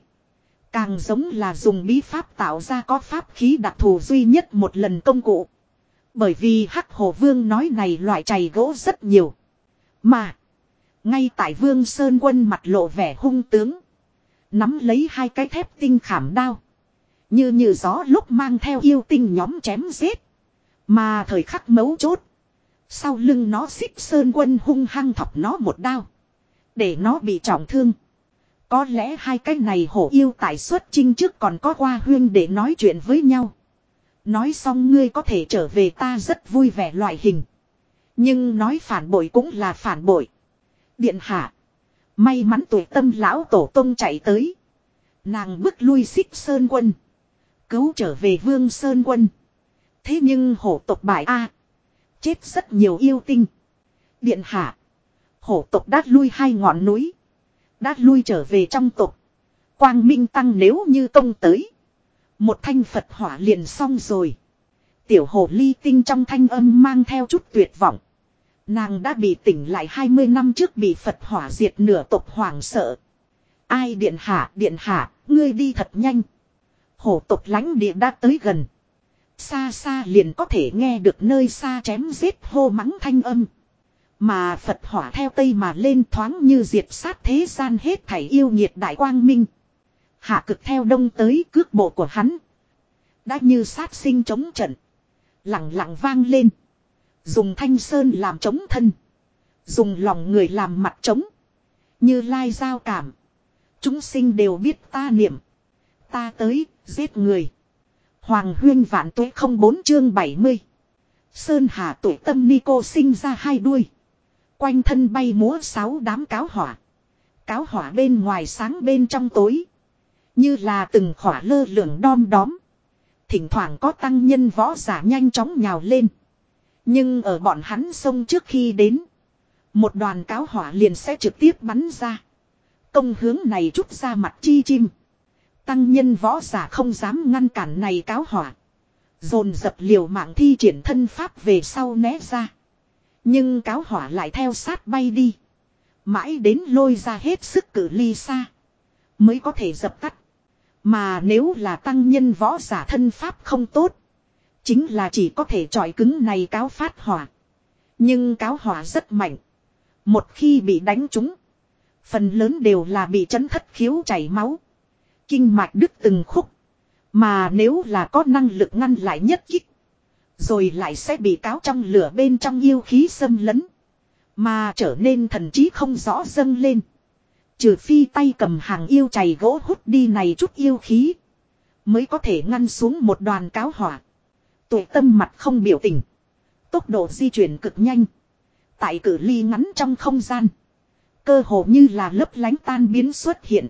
A: Càng giống là dùng bí pháp tạo ra có pháp khí đặc thù duy nhất một lần công cụ. Bởi vì Hắc Hồ Vương nói này loại chày gỗ rất nhiều. Mà. Ngay tại Vương Sơn Quân mặt lộ vẻ hung tướng. Nắm lấy hai cái thép tinh khảm đao. Như như gió lúc mang theo yêu tinh nhóm chém giết. Mà thời khắc mấu chốt. Sau lưng nó xích Sơn Quân hung hăng thọc nó một đao. Để nó bị trọng thương. Có lẽ hai cái này hổ yêu tại xuất chinh trước còn có qua huyên để nói chuyện với nhau. Nói xong ngươi có thể trở về ta rất vui vẻ loại hình. Nhưng nói phản bội cũng là phản bội. Điện hạ. May mắn tuổi tâm lão tổ tông chạy tới. Nàng bước lui xích sơn quân. Cứu trở về vương sơn quân. Thế nhưng hổ tộc bại A. Chết rất nhiều yêu tinh. Điện hạ. Hổ tộc đát lui hai ngọn núi. Đát lui trở về trong tộc. Quang minh tăng nếu như công tới. Một thanh Phật hỏa liền xong rồi. Tiểu hồ ly tinh trong thanh âm mang theo chút tuyệt vọng. Nàng đã bị tỉnh lại 20 năm trước bị Phật hỏa diệt nửa tộc hoàng sợ. Ai điện hạ, điện hạ, ngươi đi thật nhanh. Hổ tộc lãnh địa đã tới gần. Xa xa liền có thể nghe được nơi xa chém giết hô mắng thanh âm. Mà Phật hỏa theo tây mà lên thoáng như diệt sát thế gian hết thảy yêu nhiệt đại quang minh. Hạ cực theo đông tới cước bộ của hắn. Đã như sát sinh chống trận. Lặng lặng vang lên. Dùng thanh sơn làm chống thân. Dùng lòng người làm mặt trống. Như lai giao cảm. Chúng sinh đều biết ta niệm. Ta tới, giết người. Hoàng huyên vạn tuế không bốn chương 70. Sơn hà tuổi tâm ni cô sinh ra hai đuôi. Quanh thân bay múa sáu đám cáo hỏa. Cáo hỏa bên ngoài sáng bên trong tối. Như là từng khỏa lơ lửng đom đóm. Thỉnh thoảng có tăng nhân võ giả nhanh chóng nhào lên. Nhưng ở bọn hắn sông trước khi đến. Một đoàn cáo hỏa liền sẽ trực tiếp bắn ra. Công hướng này chút ra mặt chi chim. Tăng nhân võ giả không dám ngăn cản này cáo hỏa. Dồn dập liều mạng thi triển thân pháp về sau né ra. Nhưng cáo hỏa lại theo sát bay đi. Mãi đến lôi ra hết sức cử ly xa. Mới có thể dập tắt. Mà nếu là tăng nhân võ giả thân pháp không tốt. Chính là chỉ có thể trọi cứng này cáo phát hỏa. Nhưng cáo hỏa rất mạnh. Một khi bị đánh trúng. Phần lớn đều là bị chấn thất khiếu chảy máu. Kinh mạch đứt từng khúc. Mà nếu là có năng lực ngăn lại nhất kích. Rồi lại sẽ bị cáo trong lửa bên trong yêu khí xâm lấn. Mà trở nên thần trí không rõ dâng lên. Trừ phi tay cầm hàng yêu chày gỗ hút đi này chút yêu khí. Mới có thể ngăn xuống một đoàn cáo hỏa. Tụ tâm mặt không biểu tình. Tốc độ di chuyển cực nhanh. Tại cử ly ngắn trong không gian. Cơ hồ như là lấp lánh tan biến xuất hiện.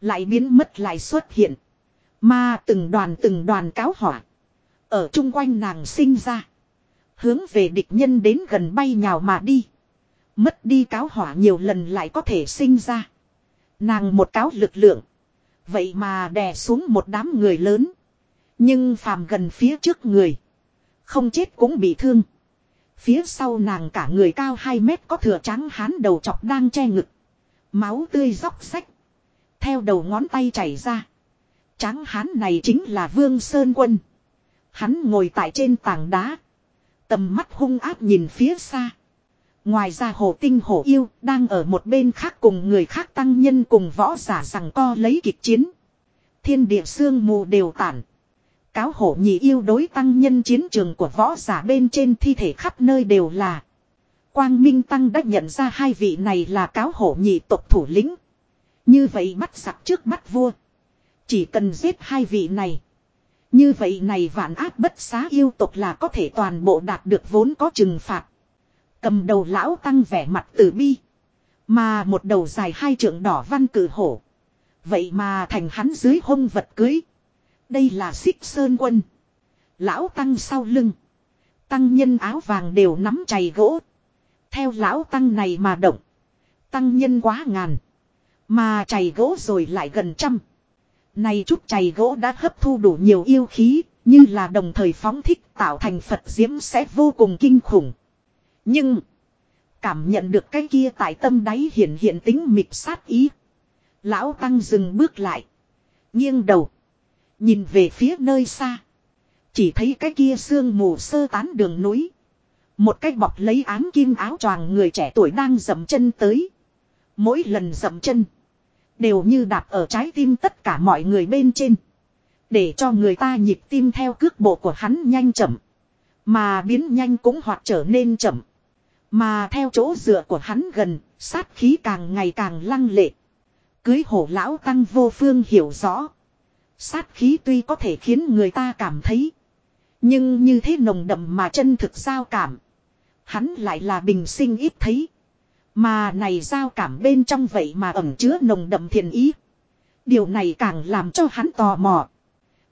A: Lại biến mất lại xuất hiện. Mà từng đoàn từng đoàn cáo hỏa. Ở chung quanh nàng sinh ra. Hướng về địch nhân đến gần bay nhào mà đi. Mất đi cáo hỏa nhiều lần lại có thể sinh ra. Nàng một cáo lực lượng. Vậy mà đè xuống một đám người lớn. Nhưng phàm gần phía trước người. Không chết cũng bị thương. Phía sau nàng cả người cao 2 mét có thừa trắng hán đầu chọc đang che ngực. Máu tươi róc sách. Theo đầu ngón tay chảy ra. Tráng hán này chính là Vương Sơn Quân. Hắn ngồi tại trên tảng đá. Tầm mắt hung áp nhìn phía xa. Ngoài ra hồ tinh hổ yêu đang ở một bên khác cùng người khác tăng nhân cùng võ giả rằng co lấy kịch chiến. Thiên địa sương mù đều tản. Cáo hổ nhị yêu đối tăng nhân chiến trường của võ giả bên trên thi thể khắp nơi đều là. Quang Minh Tăng đã nhận ra hai vị này là cáo hổ nhị tộc thủ lĩnh. Như vậy bắt sặc trước bắt vua. Chỉ cần giết hai vị này. Như vậy này vạn áp bất xá yêu tộc là có thể toàn bộ đạt được vốn có trừng phạt. Cầm đầu lão tăng vẻ mặt tử bi. Mà một đầu dài hai trượng đỏ văn cử hổ. Vậy mà thành hắn dưới hông vật cưới. Đây là xích sơn quân. Lão tăng sau lưng. Tăng nhân áo vàng đều nắm chày gỗ. Theo lão tăng này mà động. Tăng nhân quá ngàn. Mà chày gỗ rồi lại gần trăm. Này chút chày gỗ đã hấp thu đủ nhiều yêu khí. Như là đồng thời phóng thích tạo thành Phật diễm sẽ vô cùng kinh khủng. Nhưng. Cảm nhận được cái kia tại tâm đáy hiện hiện tính mịt sát ý. Lão Tăng dừng bước lại. Nghiêng đầu. Nhìn về phía nơi xa. Chỉ thấy cái kia sương mù sơ tán đường núi. Một cái bọc lấy ám kim áo choàng người trẻ tuổi đang dậm chân tới. Mỗi lần dậm chân. Đều như đạp ở trái tim tất cả mọi người bên trên. Để cho người ta nhịp tim theo cước bộ của hắn nhanh chậm. Mà biến nhanh cũng hoặc trở nên chậm. Mà theo chỗ dựa của hắn gần, sát khí càng ngày càng lăng lệ. Cưới hổ lão tăng vô phương hiểu rõ. Sát khí tuy có thể khiến người ta cảm thấy. Nhưng như thế nồng đậm mà chân thực giao cảm. Hắn lại là bình sinh ít thấy. Mà này giao cảm bên trong vậy mà ẩm chứa nồng đậm thiện ý. Điều này càng làm cho hắn tò mò.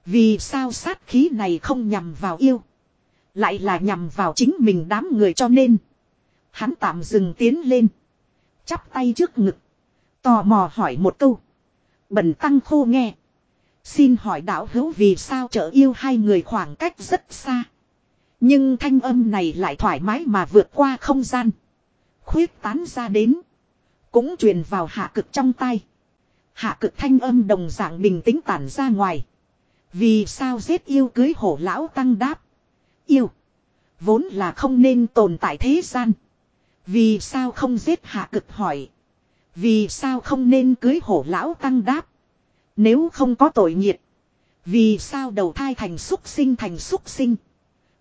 A: Vì sao sát khí này không nhằm vào yêu. Lại là nhằm vào chính mình đám người cho nên. Hắn tạm dừng tiến lên. Chắp tay trước ngực. Tò mò hỏi một câu. Bần tăng khô nghe. Xin hỏi đạo hữu vì sao trợ yêu hai người khoảng cách rất xa. Nhưng thanh âm này lại thoải mái mà vượt qua không gian. Khuyết tán ra đến. Cũng truyền vào hạ cực trong tay. Hạ cực thanh âm đồng dạng bình tĩnh tản ra ngoài. Vì sao giết yêu cưới hổ lão tăng đáp. Yêu. Vốn là không nên tồn tại thế gian. Vì sao không giết hạ cực hỏi. Vì sao không nên cưới hổ lão tăng đáp. Nếu không có tội nhiệt. Vì sao đầu thai thành xúc sinh thành xúc sinh.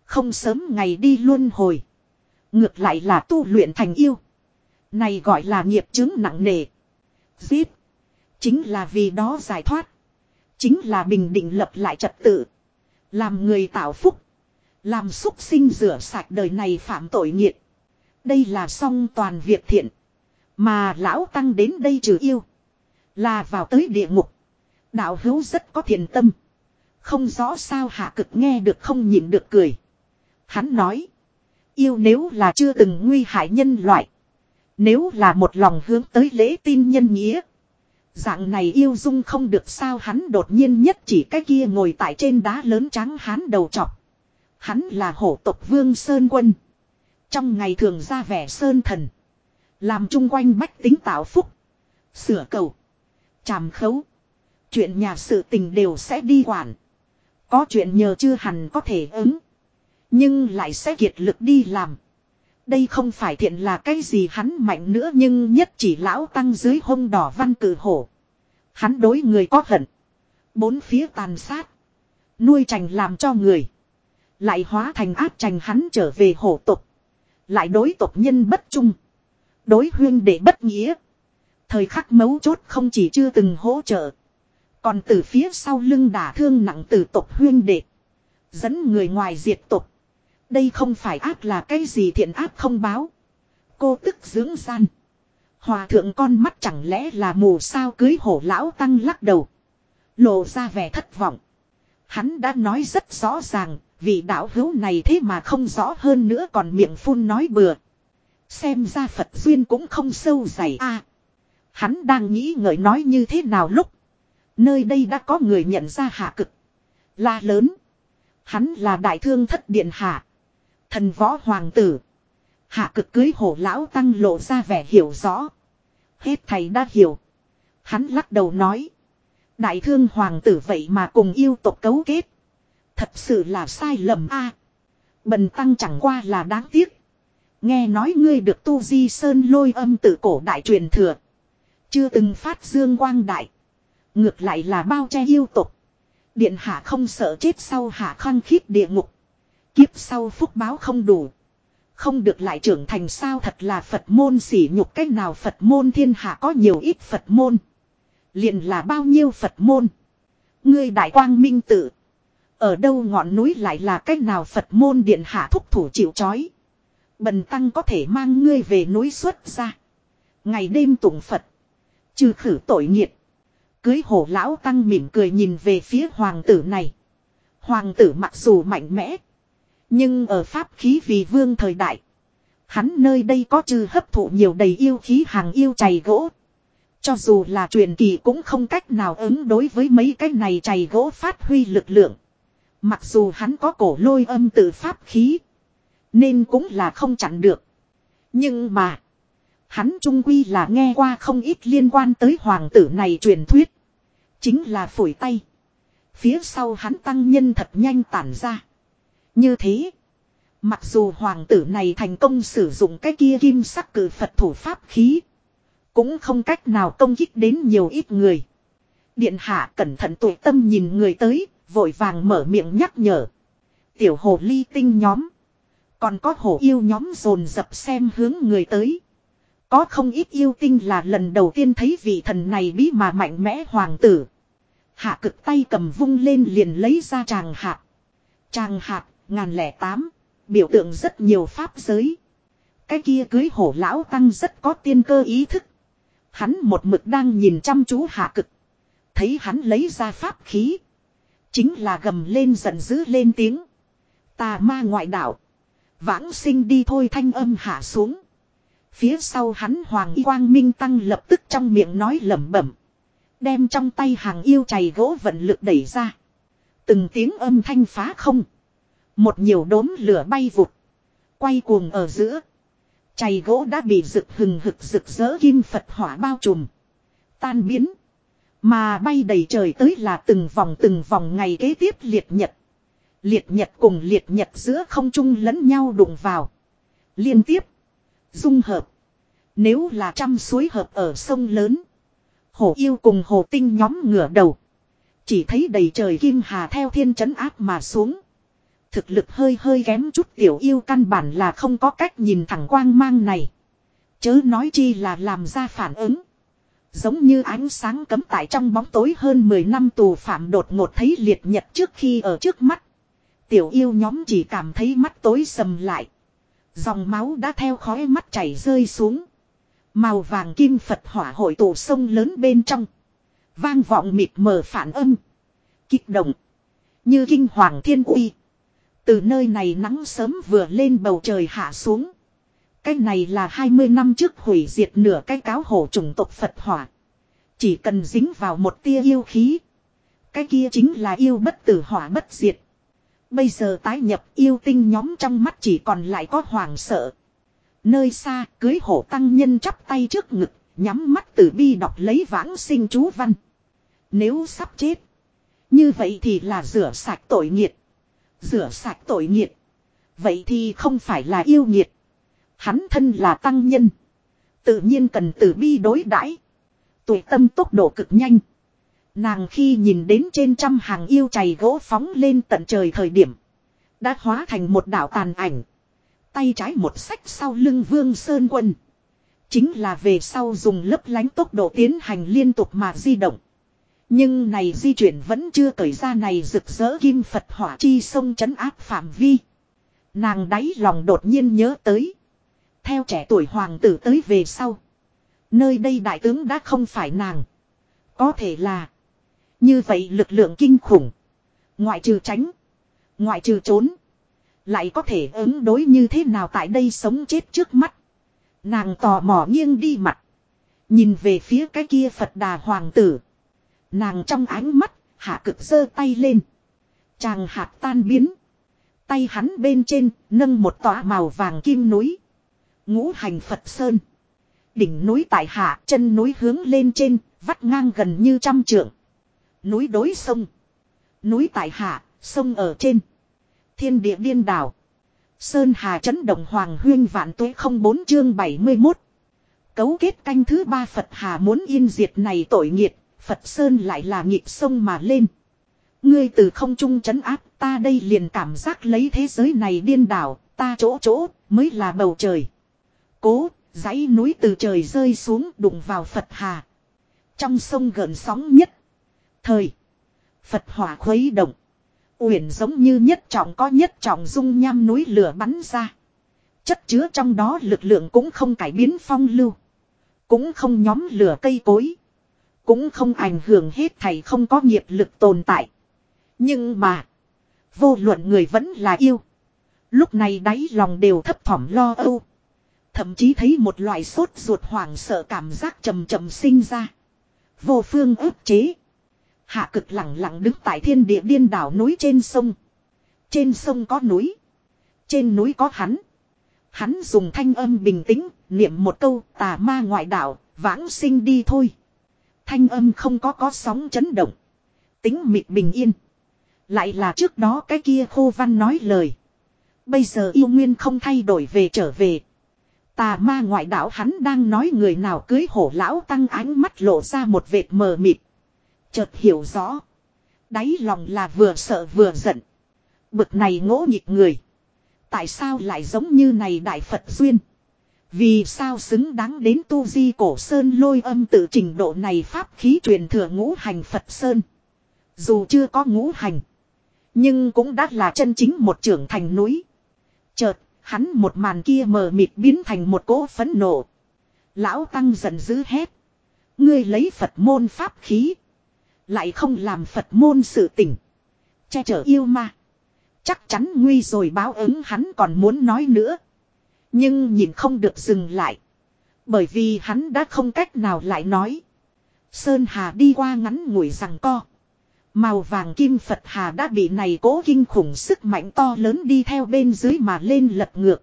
A: Không sớm ngày đi luân hồi. Ngược lại là tu luyện thành yêu. Này gọi là nghiệp chứng nặng nề. Giết. Chính là vì đó giải thoát. Chính là bình định lập lại trật tự. Làm người tạo phúc. Làm xúc sinh rửa sạch đời này phạm tội nghiệt. Đây là song toàn việc thiện. Mà lão tăng đến đây trừ yêu. Là vào tới địa ngục. Đạo hữu rất có thiền tâm. Không rõ sao hạ cực nghe được không nhịn được cười. Hắn nói. Yêu nếu là chưa từng nguy hại nhân loại. Nếu là một lòng hướng tới lễ tin nhân nghĩa. Dạng này yêu dung không được sao hắn đột nhiên nhất chỉ cái kia ngồi tại trên đá lớn trắng hắn đầu chọc. Hắn là hổ tộc vương Sơn Quân. Trong ngày thường ra vẻ Sơn Thần. Làm chung quanh bách tính tạo phúc. Sửa cầu. Chàm khấu. Chuyện nhà sự tình đều sẽ đi quản. Có chuyện nhờ chưa hẳn có thể ứng. Nhưng lại sẽ kiệt lực đi làm. Đây không phải thiện là cái gì hắn mạnh nữa nhưng nhất chỉ lão tăng dưới hông đỏ văn cử hổ. Hắn đối người có hận. Bốn phía tàn sát. Nuôi trành làm cho người. Lại hóa thành áp trành hắn trở về hổ tục. Lại đối tộc nhân bất trung. Đối huyên để bất nghĩa. Thời khắc mấu chốt không chỉ chưa từng hỗ trợ. Còn từ phía sau lưng đả thương nặng từ tộc huyên đệ. Dẫn người ngoài diệt tộc. Đây không phải ác là cái gì thiện ác không báo. Cô tức dưỡng gian. Hòa thượng con mắt chẳng lẽ là mù sao cưới hổ lão tăng lắc đầu. Lộ ra vẻ thất vọng. Hắn đã nói rất rõ ràng, vị đạo hữu này thế mà không rõ hơn nữa còn miệng phun nói bừa. Xem ra Phật duyên cũng không sâu dày a. hắn đang nghĩ ngợi nói như thế nào lúc. Nơi đây đã có người nhận ra hạ cực. La lớn. Hắn là đại thương thất điện hạ. Thần võ hoàng tử. Hạ cực cưới hổ lão tăng lộ ra vẻ hiểu rõ. Hết thầy đã hiểu. Hắn lắc đầu nói. Đại thương hoàng tử vậy mà cùng yêu tộc cấu kết. Thật sự là sai lầm a. Bần tăng chẳng qua là đáng tiếc. Nghe nói ngươi được tu di sơn lôi âm tự cổ đại truyền thừa. Chưa từng phát dương quang đại. Ngược lại là bao che yêu tục. Điện hạ không sợ chết sau hạ khăng khít địa ngục. Kiếp sau phúc báo không đủ. Không được lại trưởng thành sao thật là Phật môn sỉ nhục cách nào Phật môn thiên hạ có nhiều ít Phật môn. liền là bao nhiêu Phật môn. Ngươi đại quang minh tự. Ở đâu ngọn núi lại là cách nào Phật môn điện hạ thúc thủ chịu chói. Bần tăng có thể mang ngươi về núi xuất ra. Ngày đêm tụng Phật. Trừ khử tội nghiệt. Cưới hổ lão tăng mỉm cười nhìn về phía hoàng tử này. Hoàng tử mặc dù mạnh mẽ. Nhưng ở pháp khí vì vương thời đại. Hắn nơi đây có trừ hấp thụ nhiều đầy yêu khí hàng yêu chày gỗ. Cho dù là truyền kỳ cũng không cách nào ứng đối với mấy cái này chày gỗ phát huy lực lượng. Mặc dù hắn có cổ lôi âm tự pháp khí. Nên cũng là không chặn được. Nhưng mà. Hắn trung quy là nghe qua không ít liên quan tới hoàng tử này truyền thuyết. Chính là phổi tay. Phía sau hắn tăng nhân thật nhanh tản ra. Như thế. Mặc dù hoàng tử này thành công sử dụng cái kia kim sắc cử Phật thủ pháp khí. Cũng không cách nào công kích đến nhiều ít người. Điện hạ cẩn thận tụ tâm nhìn người tới, vội vàng mở miệng nhắc nhở. Tiểu hồ ly tinh nhóm. Còn có hồ yêu nhóm rồn dập xem hướng người tới. Có không ít yêu tinh là lần đầu tiên thấy vị thần này bí mà mạnh mẽ hoàng tử. Hạ cực tay cầm vung lên liền lấy ra tràng hạt. Tràng hạt, ngàn lẻ tám, biểu tượng rất nhiều pháp giới. Cái kia cưới hổ lão tăng rất có tiên cơ ý thức. Hắn một mực đang nhìn chăm chú hạ cực. Thấy hắn lấy ra pháp khí. Chính là gầm lên giận dữ lên tiếng. Tà ma ngoại đạo. Vãng sinh đi thôi thanh âm hạ xuống. Phía sau hắn Hoàng Y Quang Minh Tăng lập tức trong miệng nói lẩm bẩm. Đem trong tay hàng yêu chày gỗ vận lực đẩy ra. Từng tiếng âm thanh phá không. Một nhiều đốm lửa bay vụt. Quay cuồng ở giữa. Chày gỗ đã bị rực hừng hực rực rỡ kim Phật hỏa bao trùm. Tan biến. Mà bay đầy trời tới là từng vòng từng vòng ngày kế tiếp liệt nhật. Liệt nhật cùng liệt nhật giữa không trung lẫn nhau đụng vào. Liên tiếp. Dung hợp. Nếu là trăm suối hợp ở sông lớn. Hồ yêu cùng hồ tinh nhóm ngửa đầu. Chỉ thấy đầy trời kim hà theo thiên trấn áp mà xuống. Thực lực hơi hơi kém chút tiểu yêu căn bản là không có cách nhìn thẳng quang mang này. Chớ nói chi là làm ra phản ứng. Giống như ánh sáng cấm tại trong bóng tối hơn 10 năm tù phạm đột ngột thấy liệt nhật trước khi ở trước mắt. Tiểu yêu nhóm chỉ cảm thấy mắt tối sầm lại. Dòng máu đã theo khói mắt chảy rơi xuống. Màu vàng kim Phật hỏa hội tụ sông lớn bên trong. Vang vọng mịt mờ phản âm. Kích động. Như kinh hoàng thiên uy. Từ nơi này nắng sớm vừa lên bầu trời hạ xuống. Cái này là 20 năm trước hủy diệt nửa cái cáo hổ chủng tộc Phật hỏa. Chỉ cần dính vào một tia yêu khí. Cái kia chính là yêu bất tử hỏa bất diệt. Bây giờ tái nhập yêu tinh nhóm trong mắt chỉ còn lại có hoàng sợ. Nơi xa cưới hổ tăng nhân chắp tay trước ngực, nhắm mắt tử bi đọc lấy vãng sinh chú văn. Nếu sắp chết. Như vậy thì là rửa sạch tội nghiệt. Rửa sạch tội nghiệt. Vậy thì không phải là yêu nghiệt. Hắn thân là tăng nhân. Tự nhiên cần tử bi đối đãi Tuổi tâm tốc độ cực nhanh. Nàng khi nhìn đến trên trăm hàng yêu chày gỗ phóng lên tận trời thời điểm. Đã hóa thành một đảo tàn ảnh. Tay trái một sách sau lưng vương sơn quân. Chính là về sau dùng lấp lánh tốc độ tiến hành liên tục mà di động. Nhưng này di chuyển vẫn chưa cởi ra này rực rỡ kim Phật hỏa chi sông chấn áp phạm vi. Nàng đáy lòng đột nhiên nhớ tới. Theo trẻ tuổi hoàng tử tới về sau. Nơi đây đại tướng đã không phải nàng. Có thể là. Như vậy lực lượng kinh khủng. Ngoại trừ tránh. Ngoại trừ trốn. Lại có thể ứng đối như thế nào tại đây sống chết trước mắt. Nàng tò mò nghiêng đi mặt. Nhìn về phía cái kia Phật đà hoàng tử. Nàng trong ánh mắt, hạ cực giơ tay lên. Chàng hạt tan biến. Tay hắn bên trên, nâng một tòa màu vàng kim núi. Ngũ hành Phật Sơn. Đỉnh núi tại hạ, chân núi hướng lên trên, vắt ngang gần như trăm trượng. Núi đối sông. Núi tại hạ, sông ở trên. Thiên địa điên đảo. Sơn Hà chấn động Hoàng Huyên vạn tuế không bốn chương 71. Cấu kết canh thứ ba Phật Hà muốn yên diệt này tội nghiệt, Phật Sơn lại là nhịp sông mà lên. Ngươi từ không trung chấn áp, ta đây liền cảm giác lấy thế giới này điên đảo, ta chỗ chỗ, mới là bầu trời. Cố, dãy núi từ trời rơi xuống đụng vào Phật Hà. Trong sông gần sóng nhất. Thời. Phật hỏa khuấy động. Uyển giống như nhất trọng có nhất trọng dung nham núi lửa bắn ra. Chất chứa trong đó lực lượng cũng không cải biến phong lưu. Cũng không nhóm lửa cây cối. Cũng không ảnh hưởng hết thầy không có nghiệp lực tồn tại. Nhưng mà. Vô luận người vẫn là yêu. Lúc này đáy lòng đều thấp thỏm lo âu. Thậm chí thấy một loại sốt ruột hoảng sợ cảm giác trầm trầm sinh ra. Vô phương ức chế. Hạ cực lặng lặng đứng tại thiên địa điên đảo núi trên sông. Trên sông có núi. Trên núi có hắn. Hắn dùng thanh âm bình tĩnh, niệm một câu tà ma ngoại đạo, vãng sinh đi thôi. Thanh âm không có có sóng chấn động. Tính mịt bình yên. Lại là trước đó cái kia khô văn nói lời. Bây giờ yêu nguyên không thay đổi về trở về. Tà ma ngoại đạo hắn đang nói người nào cưới hổ lão tăng ánh mắt lộ ra một vệt mờ mịt. Chợt hiểu rõ. Đáy lòng là vừa sợ vừa giận. Bực này ngỗ nhịp người. Tại sao lại giống như này đại Phật duyên? Vì sao xứng đáng đến tu di cổ sơn lôi âm tự trình độ này pháp khí truyền thừa ngũ hành Phật sơn. Dù chưa có ngũ hành. Nhưng cũng đã là chân chính một trưởng thành núi. Chợt, hắn một màn kia mờ mịt biến thành một cỗ phấn nộ. Lão Tăng giận dữ hét. Ngươi lấy Phật môn pháp khí. Lại không làm Phật môn sự tỉnh. Che chở yêu ma. Chắc chắn nguy rồi báo ứng hắn còn muốn nói nữa. Nhưng nhìn không được dừng lại. Bởi vì hắn đã không cách nào lại nói. Sơn Hà đi qua ngắn ngủi rằng co. Màu vàng kim Phật Hà đã bị này cố kinh khủng sức mạnh to lớn đi theo bên dưới mà lên lật ngược.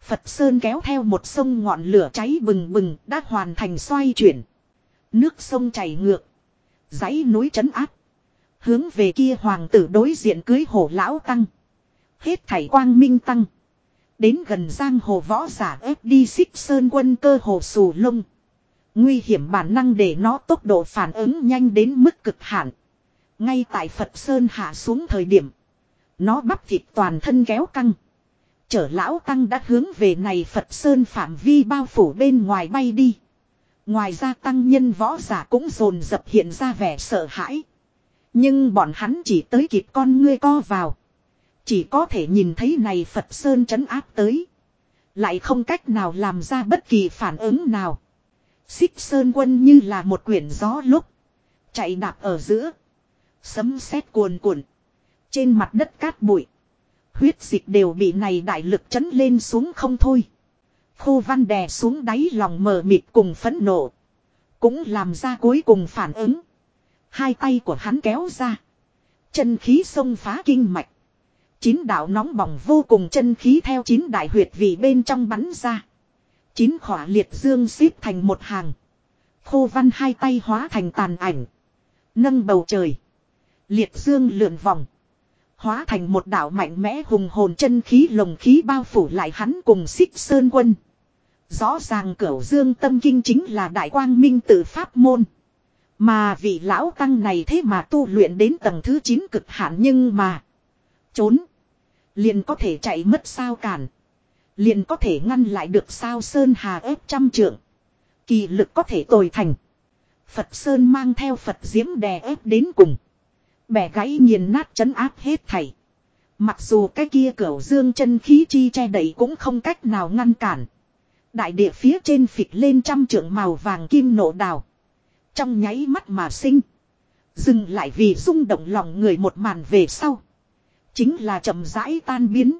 A: Phật Sơn kéo theo một sông ngọn lửa cháy bừng bừng đã hoàn thành xoay chuyển. Nước sông chảy ngược. dãy núi trấn áp. Hướng về kia hoàng tử đối diện cưới hổ lão tăng. Hết thảy quang minh tăng. Đến gần giang hồ võ giả ép đi xích sơn quân cơ hồ xù lông. Nguy hiểm bản năng để nó tốc độ phản ứng nhanh đến mức cực hạn. Ngay tại Phật Sơn hạ xuống thời điểm. Nó bắp thịt toàn thân kéo căng. Chở lão tăng đã hướng về này Phật Sơn phạm vi bao phủ bên ngoài bay đi. Ngoài ra tăng nhân võ giả cũng dồn dập hiện ra vẻ sợ hãi. Nhưng bọn hắn chỉ tới kịp con ngươi co vào. Chỉ có thể nhìn thấy này Phật Sơn trấn áp tới. Lại không cách nào làm ra bất kỳ phản ứng nào. Xích Sơn quân như là một quyển gió lúc. Chạy đạp ở giữa. Sấm sét cuồn cuộn. Trên mặt đất cát bụi. Huyết dịch đều bị này đại lực chấn lên xuống không thôi. Khô văn đè xuống đáy lòng mờ mịt cùng phẫn nộ. Cũng làm ra cuối cùng phản ứng. Hai tay của hắn kéo ra. Chân khí xông phá kinh mạch. Chín đạo nóng bỏng vô cùng chân khí theo chín đại huyệt vị bên trong bắn ra. Chín khỏa liệt dương xếp thành một hàng. Khô văn hai tay hóa thành tàn ảnh. Nâng bầu trời. Liệt dương lượn vòng. Hóa thành một đạo mạnh mẽ hùng hồn chân khí lồng khí bao phủ lại hắn cùng xích sơn quân. Rõ ràng cửu dương tâm kinh chính là đại quang minh tự pháp môn. Mà vị lão tăng này thế mà tu luyện đến tầng thứ 9 cực hạn nhưng mà. Trốn. Liền có thể chạy mất sao cản. Liền có thể ngăn lại được sao Sơn Hà ép trăm trượng. Kỳ lực có thể tồi thành. Phật Sơn mang theo Phật diễm đè ép đến cùng. Bẻ gãy nghiền nát chấn áp hết thảy. Mặc dù cái kia cửa dương chân khí chi che đẩy cũng không cách nào ngăn cản. Đại địa phía trên phịch lên trăm trượng màu vàng kim nổ đào. Trong nháy mắt mà sinh. Dừng lại vì rung động lòng người một màn về sau. Chính là chậm rãi tan biến.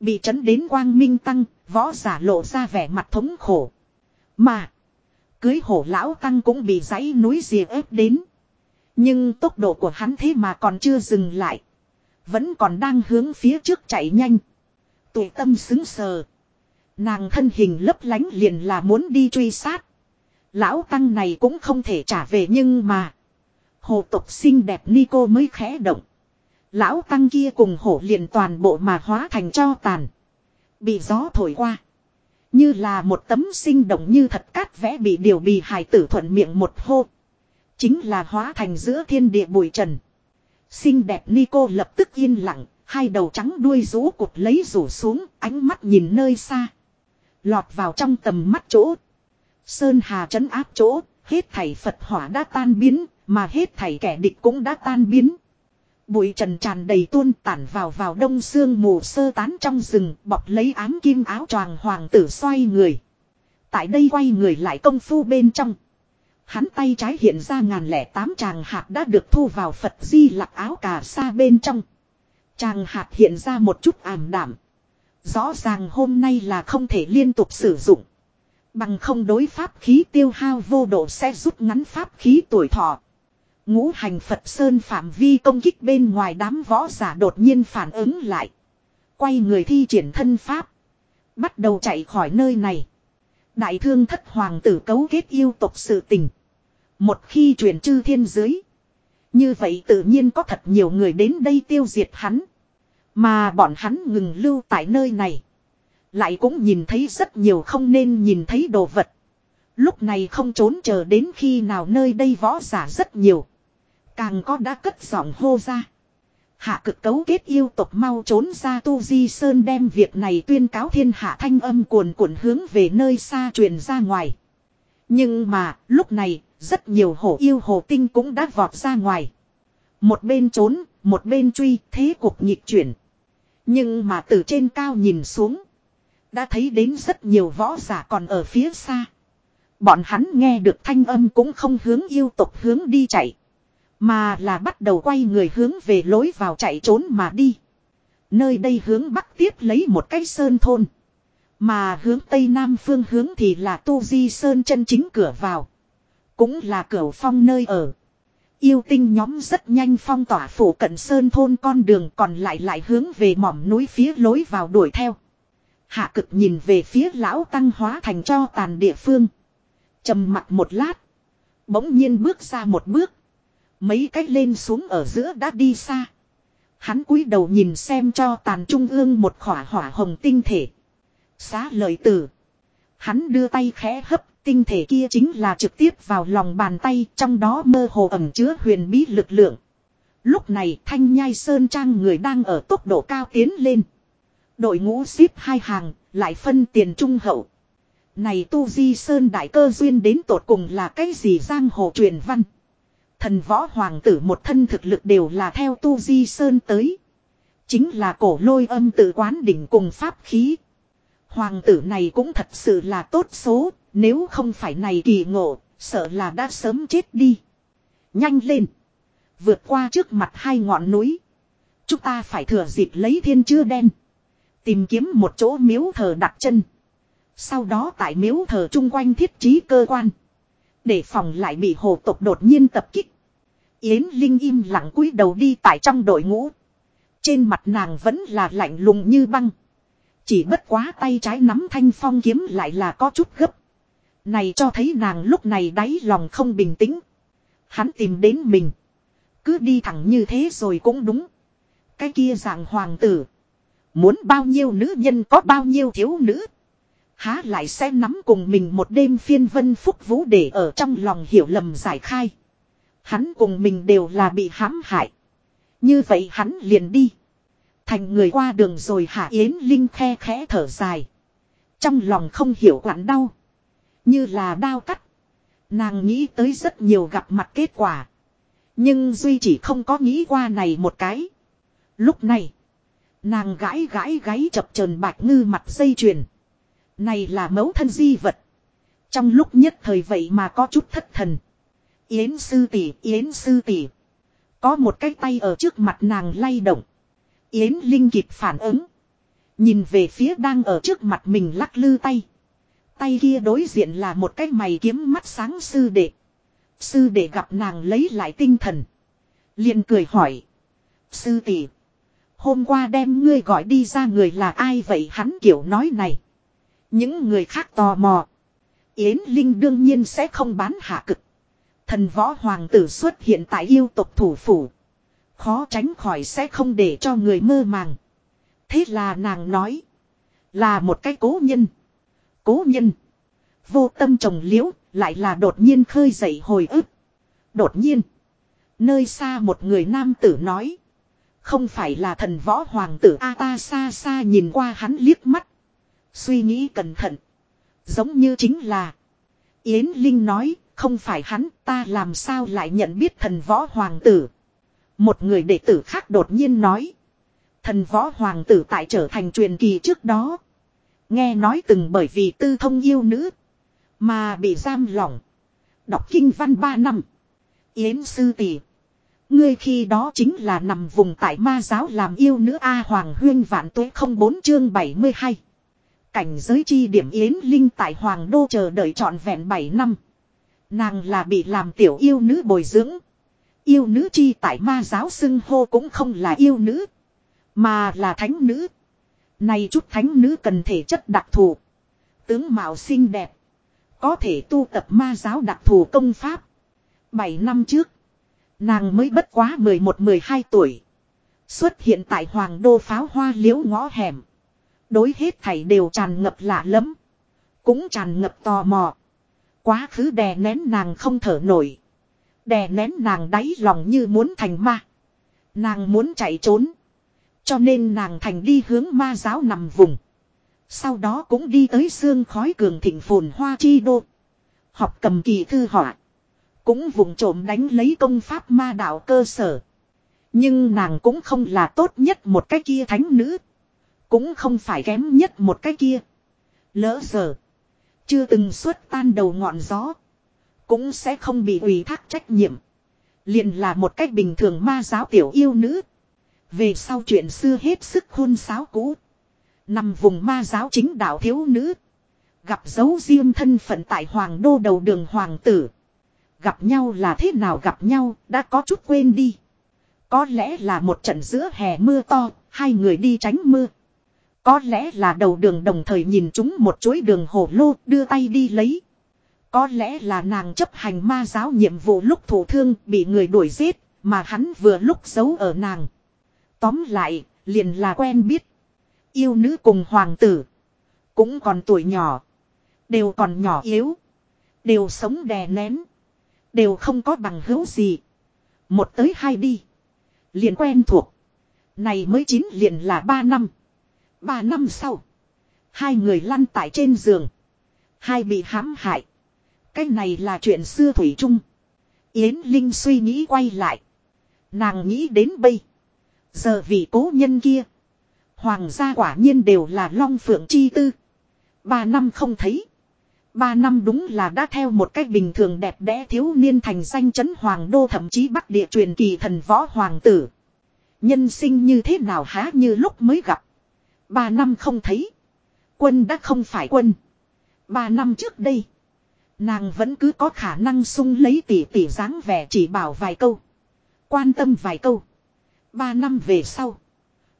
A: Bị chấn đến quang minh tăng, võ giả lộ ra vẻ mặt thống khổ. Mà, cưới hổ lão tăng cũng bị dãy núi dìa ép đến. Nhưng tốc độ của hắn thế mà còn chưa dừng lại. Vẫn còn đang hướng phía trước chạy nhanh. Tụi tâm xứng sờ. Nàng thân hình lấp lánh liền là muốn đi truy sát. Lão tăng này cũng không thể trả về nhưng mà. Hồ tục xinh đẹp Nico mới khẽ động. Lão tăng kia cùng hổ liền toàn bộ mà hóa thành cho tàn. Bị gió thổi qua. Như là một tấm sinh động như thật cát vẽ bị điều bị hải tử thuận miệng một hô. Chính là hóa thành giữa thiên địa bụi trần. Xinh đẹp Nico lập tức yên lặng, hai đầu trắng đuôi rũ cụt lấy rủ xuống, ánh mắt nhìn nơi xa. Lọt vào trong tầm mắt chỗ. Sơn Hà trấn áp chỗ, hết thảy Phật hỏa đã tan biến, mà hết thảy kẻ địch cũng đã tan biến. Bụi trần tràn đầy tuôn tản vào vào đông xương mù sơ tán trong rừng, bọc lấy ám kim áo choàng hoàng tử xoay người. Tại đây quay người lại công phu bên trong. Hắn tay trái hiện ra ngàn lẻ tám tràng hạt đã được thu vào Phật di lạc áo cà sa bên trong. Tràng hạt hiện ra một chút ảm đảm. Rõ ràng hôm nay là không thể liên tục sử dụng. Bằng không đối pháp khí tiêu hao vô độ sẽ rút ngắn pháp khí tuổi thọ. Ngũ hành Phật Sơn phạm vi công kích bên ngoài đám võ giả đột nhiên phản ứng lại. Quay người thi triển thân pháp. Bắt đầu chạy khỏi nơi này. Đại thương thất hoàng tử cấu kết yêu tộc sự tình. Một khi truyền chư thiên giới. Như vậy tự nhiên có thật nhiều người đến đây tiêu diệt hắn. Mà bọn hắn ngừng lưu tại nơi này. Lại cũng nhìn thấy rất nhiều không nên nhìn thấy đồ vật. Lúc này không trốn chờ đến khi nào nơi đây võ giả rất nhiều. Càng có đã cất giọng hô ra. Hạ cực cấu kết yêu tộc mau trốn ra Tu Di Sơn đem việc này tuyên cáo thiên hạ thanh âm cuồn cuộn hướng về nơi xa truyền ra ngoài. Nhưng mà, lúc này, rất nhiều hổ yêu hồ tinh cũng đã vọt ra ngoài. Một bên trốn, một bên truy, thế cuộc nhịp chuyển. Nhưng mà từ trên cao nhìn xuống. Đã thấy đến rất nhiều võ giả còn ở phía xa. Bọn hắn nghe được thanh âm cũng không hướng yêu tục hướng đi chạy. Mà là bắt đầu quay người hướng về lối vào chạy trốn mà đi. Nơi đây hướng bắc tiếp lấy một cái sơn thôn. Mà hướng tây nam phương hướng thì là tu di sơn chân chính cửa vào. Cũng là cửa phong nơi ở. Yêu tinh nhóm rất nhanh phong tỏa phủ cận sơn thôn con đường còn lại lại hướng về mỏm núi phía lối vào đuổi theo. Hạ cực nhìn về phía lão tăng hóa thành cho tàn địa phương. trầm mặt một lát. Bỗng nhiên bước ra một bước. Mấy cách lên xuống ở giữa đã đi xa. Hắn cúi đầu nhìn xem cho tàn trung ương một khỏa hỏa hồng tinh thể. Xá lời tử. Hắn đưa tay khẽ hấp tinh thể kia chính là trực tiếp vào lòng bàn tay trong đó mơ hồ ẩm chứa huyền bí lực lượng. Lúc này thanh nhai sơn trang người đang ở tốc độ cao tiến lên. Đội ngũ xếp hai hàng, lại phân tiền trung hậu. Này tu di sơn đại cơ duyên đến tột cùng là cái gì giang hồ truyền văn. Thần võ hoàng tử một thân thực lực đều là theo tu di sơn tới. Chính là cổ lôi âm tự quán đỉnh cùng pháp khí. Hoàng tử này cũng thật sự là tốt số, nếu không phải này kỳ ngộ, sợ là đã sớm chết đi. Nhanh lên. Vượt qua trước mặt hai ngọn núi. Chúng ta phải thừa dịp lấy thiên chưa đen. Tìm kiếm một chỗ miếu thờ đặt chân. Sau đó tại miếu thờ chung quanh thiết trí cơ quan. Để phòng lại bị hồ tộc đột nhiên tập kích. Yến Linh im lặng cúi đầu đi tại trong đội ngũ. Trên mặt nàng vẫn là lạnh lùng như băng. Chỉ bất quá tay trái nắm thanh phong kiếm lại là có chút gấp. Này cho thấy nàng lúc này đáy lòng không bình tĩnh. Hắn tìm đến mình. Cứ đi thẳng như thế rồi cũng đúng. Cái kia dạng hoàng tử. Muốn bao nhiêu nữ nhân có bao nhiêu thiếu nữ. Há lại sẽ nắm cùng mình một đêm phiên vân phúc vũ để ở trong lòng hiểu lầm giải khai. Hắn cùng mình đều là bị hãm hại. Như vậy hắn liền đi. Thành người qua đường rồi hạ yến linh khe khẽ thở dài. Trong lòng không hiểu quặn đau. Như là đau cắt. Nàng nghĩ tới rất nhiều gặp mặt kết quả. Nhưng Duy chỉ không có nghĩ qua này một cái. Lúc này. Nàng gãi gãi gáy chập chờn bạch ngư mặt dây chuyền. Này là mẫu thân di vật. Trong lúc nhất thời vậy mà có chút thất thần. Yến sư tỷ, Yến sư tỷ. Có một cái tay ở trước mặt nàng lay động. Yến Linh kịp phản ứng. Nhìn về phía đang ở trước mặt mình lắc lư tay. Tay kia đối diện là một cái mày kiếm mắt sáng sư đệ. Sư đệ gặp nàng lấy lại tinh thần. liền cười hỏi. Sư tỷ, Hôm qua đem ngươi gọi đi ra người là ai vậy hắn kiểu nói này. Những người khác tò mò. Yến Linh đương nhiên sẽ không bán hạ cực. Thần võ hoàng tử xuất hiện tại yêu tộc thủ phủ. Khó tránh khỏi sẽ không để cho người mơ màng. Thế là nàng nói. Là một cái cố nhân. Cố nhân. Vô tâm trồng liễu, lại là đột nhiên khơi dậy hồi ức. Đột nhiên. Nơi xa một người nam tử nói. Không phải là thần võ hoàng tử A ta xa xa nhìn qua hắn liếc mắt. Suy nghĩ cẩn thận. Giống như chính là. Yến Linh nói, không phải hắn ta làm sao lại nhận biết thần võ hoàng tử. Một người đệ tử khác đột nhiên nói. Thần võ hoàng tử tại trở thành truyền kỳ trước đó. Nghe nói từng bởi vì tư thông yêu nữ. Mà bị giam lỏng. Đọc kinh văn ba năm. Yến sư tỷ Ngươi khi đó chính là nằm vùng tại ma giáo làm yêu nữ A Hoàng Huyên Vạn Tuế 04 chương 72. Cảnh giới chi điểm Yến Linh tại Hoàng Đô chờ đợi trọn vẹn 7 năm. Nàng là bị làm tiểu yêu nữ bồi dưỡng. Yêu nữ chi tại ma giáo xưng hô cũng không là yêu nữ. Mà là thánh nữ. Này chút thánh nữ cần thể chất đặc thù. Tướng mạo xinh đẹp. Có thể tu tập ma giáo đặc thù công pháp. 7 năm trước. Nàng mới bất quá 11-12 tuổi. Xuất hiện tại hoàng đô pháo hoa liễu ngõ hẻm. Đối hết thảy đều tràn ngập lạ lắm. Cũng tràn ngập tò mò. Quá khứ đè nén nàng không thở nổi. Đè nén nàng đáy lòng như muốn thành ma. Nàng muốn chạy trốn. Cho nên nàng thành đi hướng ma giáo nằm vùng. Sau đó cũng đi tới xương khói cường thịnh phồn hoa chi đô. Học cầm kỳ thư họa. Cũng vùng trộm đánh lấy công pháp ma đạo cơ sở. Nhưng nàng cũng không là tốt nhất một cái kia thánh nữ. Cũng không phải kém nhất một cái kia. Lỡ giờ. Chưa từng xuất tan đầu ngọn gió. Cũng sẽ không bị ủy thác trách nhiệm. Liền là một cách bình thường ma giáo tiểu yêu nữ. Về sau chuyện xưa hết sức hôn sáo cũ. Nằm vùng ma giáo chính đạo thiếu nữ. Gặp dấu riêng thân phận tại hoàng đô đầu đường hoàng tử. Gặp nhau là thế nào gặp nhau đã có chút quên đi. Có lẽ là một trận giữa hè mưa to, hai người đi tránh mưa. Có lẽ là đầu đường đồng thời nhìn chúng một chuỗi đường hổ lô đưa tay đi lấy. Có lẽ là nàng chấp hành ma giáo nhiệm vụ lúc thủ thương bị người đuổi giết, mà hắn vừa lúc giấu ở nàng. Tóm lại, liền là quen biết. Yêu nữ cùng hoàng tử. Cũng còn tuổi nhỏ. Đều còn nhỏ yếu. Đều sống đè nén. Đều không có bằng hữu gì. Một tới hai đi. Liền quen thuộc. Này mới chín liền là ba năm. Ba năm sau. Hai người lăn tại trên giường. Hai bị hãm hại. Cái này là chuyện xưa Thủy chung Yến Linh suy nghĩ quay lại. Nàng nghĩ đến bây. Giờ vì cố nhân kia. Hoàng gia quả nhiên đều là long phượng chi tư. Ba năm không thấy. Ba năm đúng là đã theo một cách bình thường đẹp đẽ thiếu niên thành danh chấn hoàng đô thậm chí bắc địa truyền kỳ thần võ hoàng tử. Nhân sinh như thế nào há như lúc mới gặp. Ba năm không thấy. Quân đã không phải quân. Ba năm trước đây. Nàng vẫn cứ có khả năng sung lấy tỷ tỷ dáng vẻ chỉ bảo vài câu. Quan tâm vài câu. Ba năm về sau.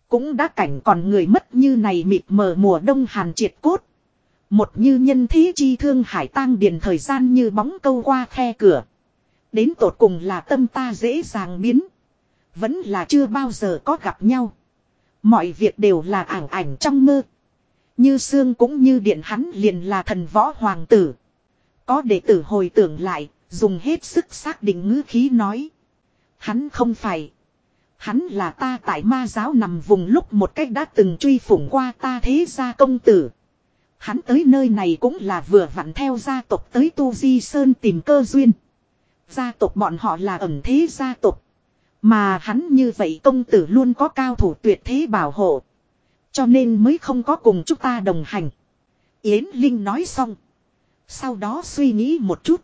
A: Cũng đã cảnh còn người mất như này mịt mờ mùa đông hàn triệt cốt. Một như nhân thế chi thương hải tang điền thời gian như bóng câu qua khe cửa. Đến tột cùng là tâm ta dễ dàng biến. Vẫn là chưa bao giờ có gặp nhau. Mọi việc đều là ảo ảnh trong mơ. Như xương cũng như điện hắn liền là thần võ hoàng tử. Có đệ tử hồi tưởng lại, dùng hết sức xác định ngữ khí nói. Hắn không phải. Hắn là ta tại ma giáo nằm vùng lúc một cách đã từng truy phủng qua ta thế gia công tử. Hắn tới nơi này cũng là vừa vặn theo gia tộc tới Tu Di Sơn tìm cơ duyên. Gia tộc bọn họ là ẩn thế gia tộc. Mà hắn như vậy công tử luôn có cao thủ tuyệt thế bảo hộ. Cho nên mới không có cùng chúng ta đồng hành. Yến Linh nói xong. Sau đó suy nghĩ một chút.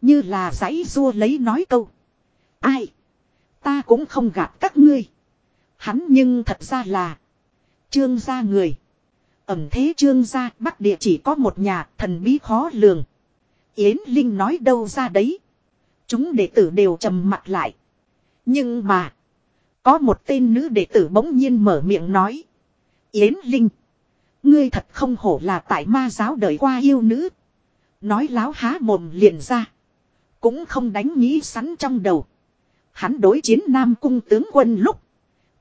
A: Như là giấy rua lấy nói câu. Ai? Ta cũng không gạt các ngươi. Hắn nhưng thật ra là. Trương gia người. Ẩm thế trương gia, bắc địa chỉ có một nhà, thần bí khó lường. Yến Linh nói đâu ra đấy. Chúng đệ tử đều trầm mặt lại. Nhưng mà. Có một tên nữ đệ tử bỗng nhiên mở miệng nói. Yến Linh. Ngươi thật không hổ là tại ma giáo đời qua yêu nữ. Nói láo há mồm liền ra. Cũng không đánh nghĩ sắn trong đầu. Hắn đối chiến Nam Cung tướng quân lúc.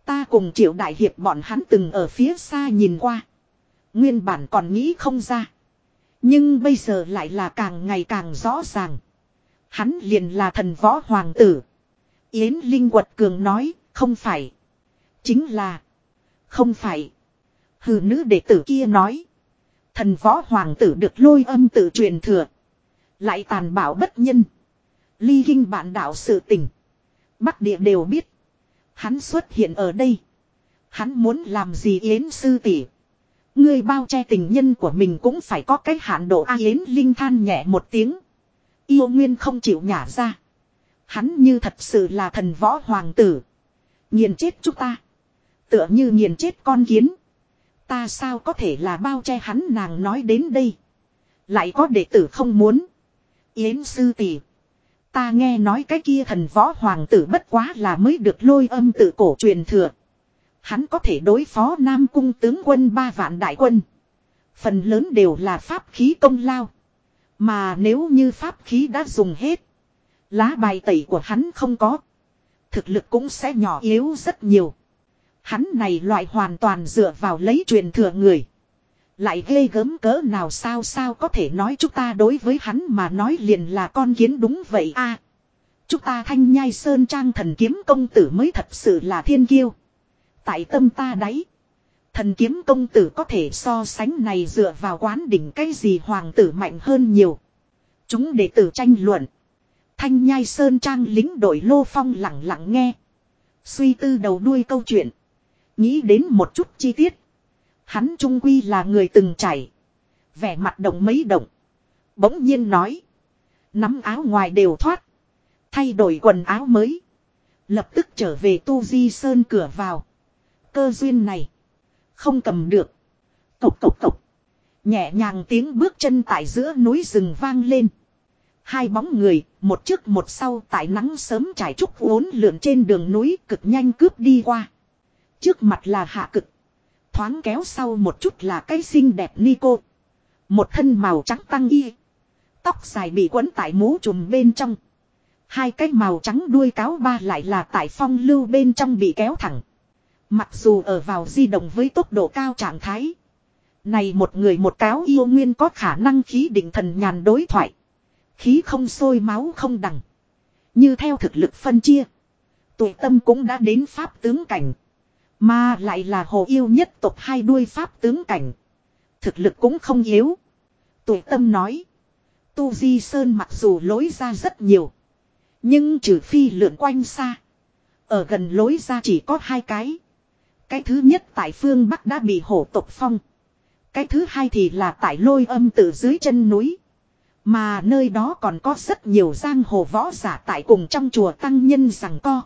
A: Ta cùng triệu đại hiệp bọn hắn từng ở phía xa nhìn qua. Nguyên bản còn nghĩ không ra. Nhưng bây giờ lại là càng ngày càng rõ ràng. Hắn liền là thần võ hoàng tử. Yến Linh quật cường nói, không phải. Chính là. Không phải. Hừ nữ đệ tử kia nói. Thần võ hoàng tử được lôi âm tự truyền thừa. Lại tàn bạo bất nhân. Ly kinh bạn đạo sự tình. Bắc địa đều biết. Hắn xuất hiện ở đây. Hắn muốn làm gì yến sư tỷ Ngươi bao che tình nhân của mình cũng phải có cái hạn độ A Yến Linh than nhẹ một tiếng. Yêu Nguyên không chịu nhả ra. Hắn như thật sự là thần võ hoàng tử. Nghiền chết chúng ta. Tựa như nghiền chết con kiến. Ta sao có thể là bao che hắn nàng nói đến đây. Lại có đệ tử không muốn. Yến sư tỷ. Ta nghe nói cái kia thần võ hoàng tử bất quá là mới được lôi âm tự cổ truyền thừa. Hắn có thể đối phó Nam Cung tướng quân ba vạn đại quân. Phần lớn đều là pháp khí công lao. Mà nếu như pháp khí đã dùng hết. Lá bài tẩy của hắn không có. Thực lực cũng sẽ nhỏ yếu rất nhiều. Hắn này loại hoàn toàn dựa vào lấy truyền thừa người. Lại ghê gớm cỡ nào sao sao có thể nói chúng ta đối với hắn mà nói liền là con kiến đúng vậy a Chúng ta thanh nhai sơn trang thần kiếm công tử mới thật sự là thiên kiêu. Tại tâm ta đấy. Thần kiếm công tử có thể so sánh này dựa vào quán đỉnh cái gì hoàng tử mạnh hơn nhiều. Chúng đệ tử tranh luận. Thanh nhai sơn trang lính đội lô phong lặng lặng nghe. Suy tư đầu đuôi câu chuyện. Nghĩ đến một chút chi tiết. Hắn trung quy là người từng chảy. Vẻ mặt động mấy động. Bỗng nhiên nói. Nắm áo ngoài đều thoát. Thay đổi quần áo mới. Lập tức trở về tu di sơn cửa vào. Cơ duyên này. Không cầm được. Cộc cộc cộc. Nhẹ nhàng tiếng bước chân tại giữa núi rừng vang lên. Hai bóng người, một trước một sau tại nắng sớm trải trúc uốn lượn trên đường núi cực nhanh cướp đi qua. Trước mặt là hạ cực. Thoáng kéo sau một chút là cây xinh đẹp Nico. Một thân màu trắng tăng y. Tóc dài bị quấn tại mũ trùm bên trong. Hai cái màu trắng đuôi cáo ba lại là tại phong lưu bên trong bị kéo thẳng. Mặc dù ở vào di động với tốc độ cao trạng thái. Này một người một cáo yêu nguyên có khả năng khí định thần nhàn đối thoại. Khí không sôi, máu không đằng. Như theo thực lực phân chia. Tụ tâm cũng đã đến pháp tướng cảnh. Mà lại là hồ yêu nhất tộc hai đuôi pháp tướng cảnh. Thực lực cũng không yếu. Tụ tâm nói. Tu Di Sơn mặc dù lối ra rất nhiều. Nhưng trừ phi lượn quanh xa. Ở gần lối ra chỉ có hai cái. Cái thứ nhất tại phương Bắc đã bị hổ tộc phong. Cái thứ hai thì là tại lôi âm tự dưới chân núi. Mà nơi đó còn có rất nhiều giang hồ võ giả tại cùng trong chùa tăng nhân rằng co.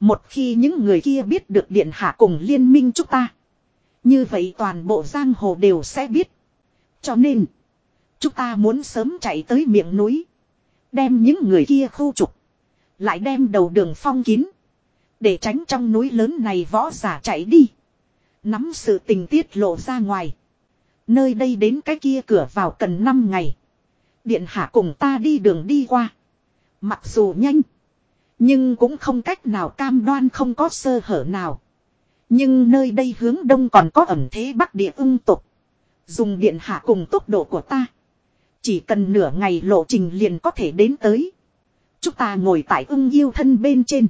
A: Một khi những người kia biết được điện hạ cùng liên minh chúng ta. Như vậy toàn bộ giang hồ đều sẽ biết. Cho nên. Chúng ta muốn sớm chạy tới miệng núi. Đem những người kia khu trục. Lại đem đầu đường phong kín. Để tránh trong núi lớn này võ giả chạy đi. Nắm sự tình tiết lộ ra ngoài. Nơi đây đến cái kia cửa vào cần 5 ngày. Điện hạ cùng ta đi đường đi qua. Mặc dù nhanh. Nhưng cũng không cách nào cam đoan không có sơ hở nào. Nhưng nơi đây hướng đông còn có ẩm thế bắc địa ưng tục. Dùng điện hạ cùng tốc độ của ta. Chỉ cần nửa ngày lộ trình liền có thể đến tới. Chúng ta ngồi tại ưng yêu thân bên trên.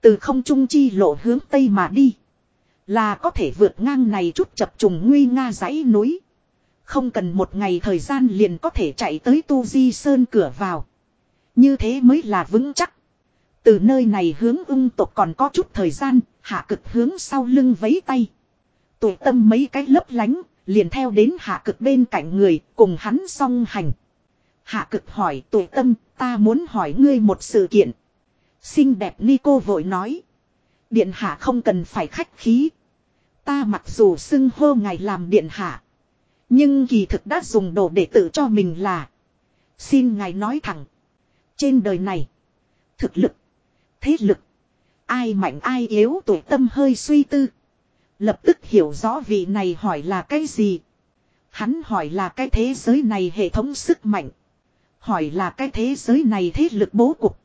A: Từ không trung chi lộ hướng tây mà đi. Là có thể vượt ngang này chút chập trùng nguy nga dãy núi. Không cần một ngày thời gian liền có thể chạy tới Tu Di Sơn cửa vào. Như thế mới là vững chắc. Từ nơi này hướng ung tộc còn có chút thời gian, hạ cực hướng sau lưng vấy tay. Tụ tâm mấy cái lấp lánh, liền theo đến hạ cực bên cạnh người, cùng hắn song hành. Hạ cực hỏi tụ tâm, ta muốn hỏi ngươi một sự kiện. Xinh đẹp Nico vội nói. Điện hạ không cần phải khách khí. Ta mặc dù xưng hô ngài làm điện hạ. Nhưng kỳ thực đã dùng đồ để tự cho mình là. Xin ngài nói thẳng. Trên đời này. Thực lực. Thế lực. Ai mạnh ai yếu tuổi tâm hơi suy tư. Lập tức hiểu rõ vị này hỏi là cái gì. Hắn hỏi là cái thế giới này hệ thống sức mạnh. Hỏi là cái thế giới này thế lực bố cục.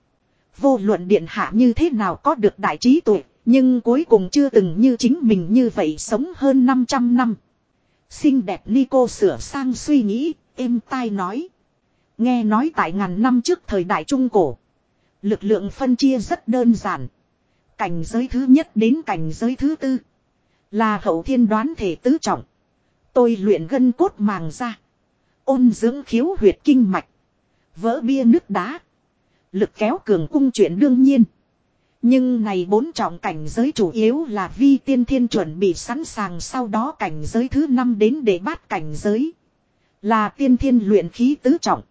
A: Vô luận điện hạ như thế nào có được đại trí tuệ, nhưng cuối cùng chưa từng như chính mình như vậy sống hơn 500 năm. Xinh đẹp Nico sửa sang suy nghĩ, êm tai nói. Nghe nói tại ngàn năm trước thời đại Trung Cổ. Lực lượng phân chia rất đơn giản. Cảnh giới thứ nhất đến cảnh giới thứ tư. Là hậu thiên đoán thể tứ trọng. Tôi luyện gân cốt màng ra. Ôn dưỡng khiếu huyệt kinh mạch. Vỡ bia nước đá. Lực kéo cường cung chuyện đương nhiên. Nhưng này bốn trọng cảnh giới chủ yếu là vi tiên thiên chuẩn bị sẵn sàng sau đó cảnh giới thứ năm đến để bát cảnh giới. Là tiên thiên luyện khí tứ trọng.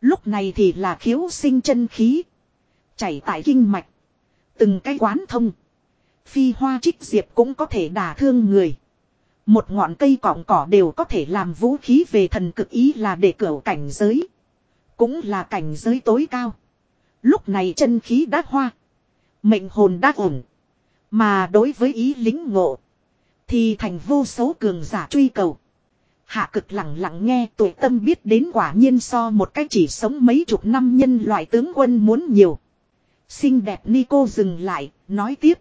A: Lúc này thì là khiếu sinh chân khí. Chảy tại kinh mạch. Từng cái quán thông. Phi hoa trích diệp cũng có thể đả thương người. Một ngọn cây cọng cỏ đều có thể làm vũ khí về thần cực ý là để cửa cảnh giới. Cũng là cảnh giới tối cao. Lúc này chân khí đã hoa. Mệnh hồn đã ổn. Mà đối với ý lính ngộ. Thì thành vô số cường giả truy cầu. Hạ cực lặng lặng nghe tuổi tâm biết đến quả nhiên so một cách chỉ sống mấy chục năm nhân loại tướng quân muốn nhiều. Xinh đẹp Nico dừng lại, nói tiếp.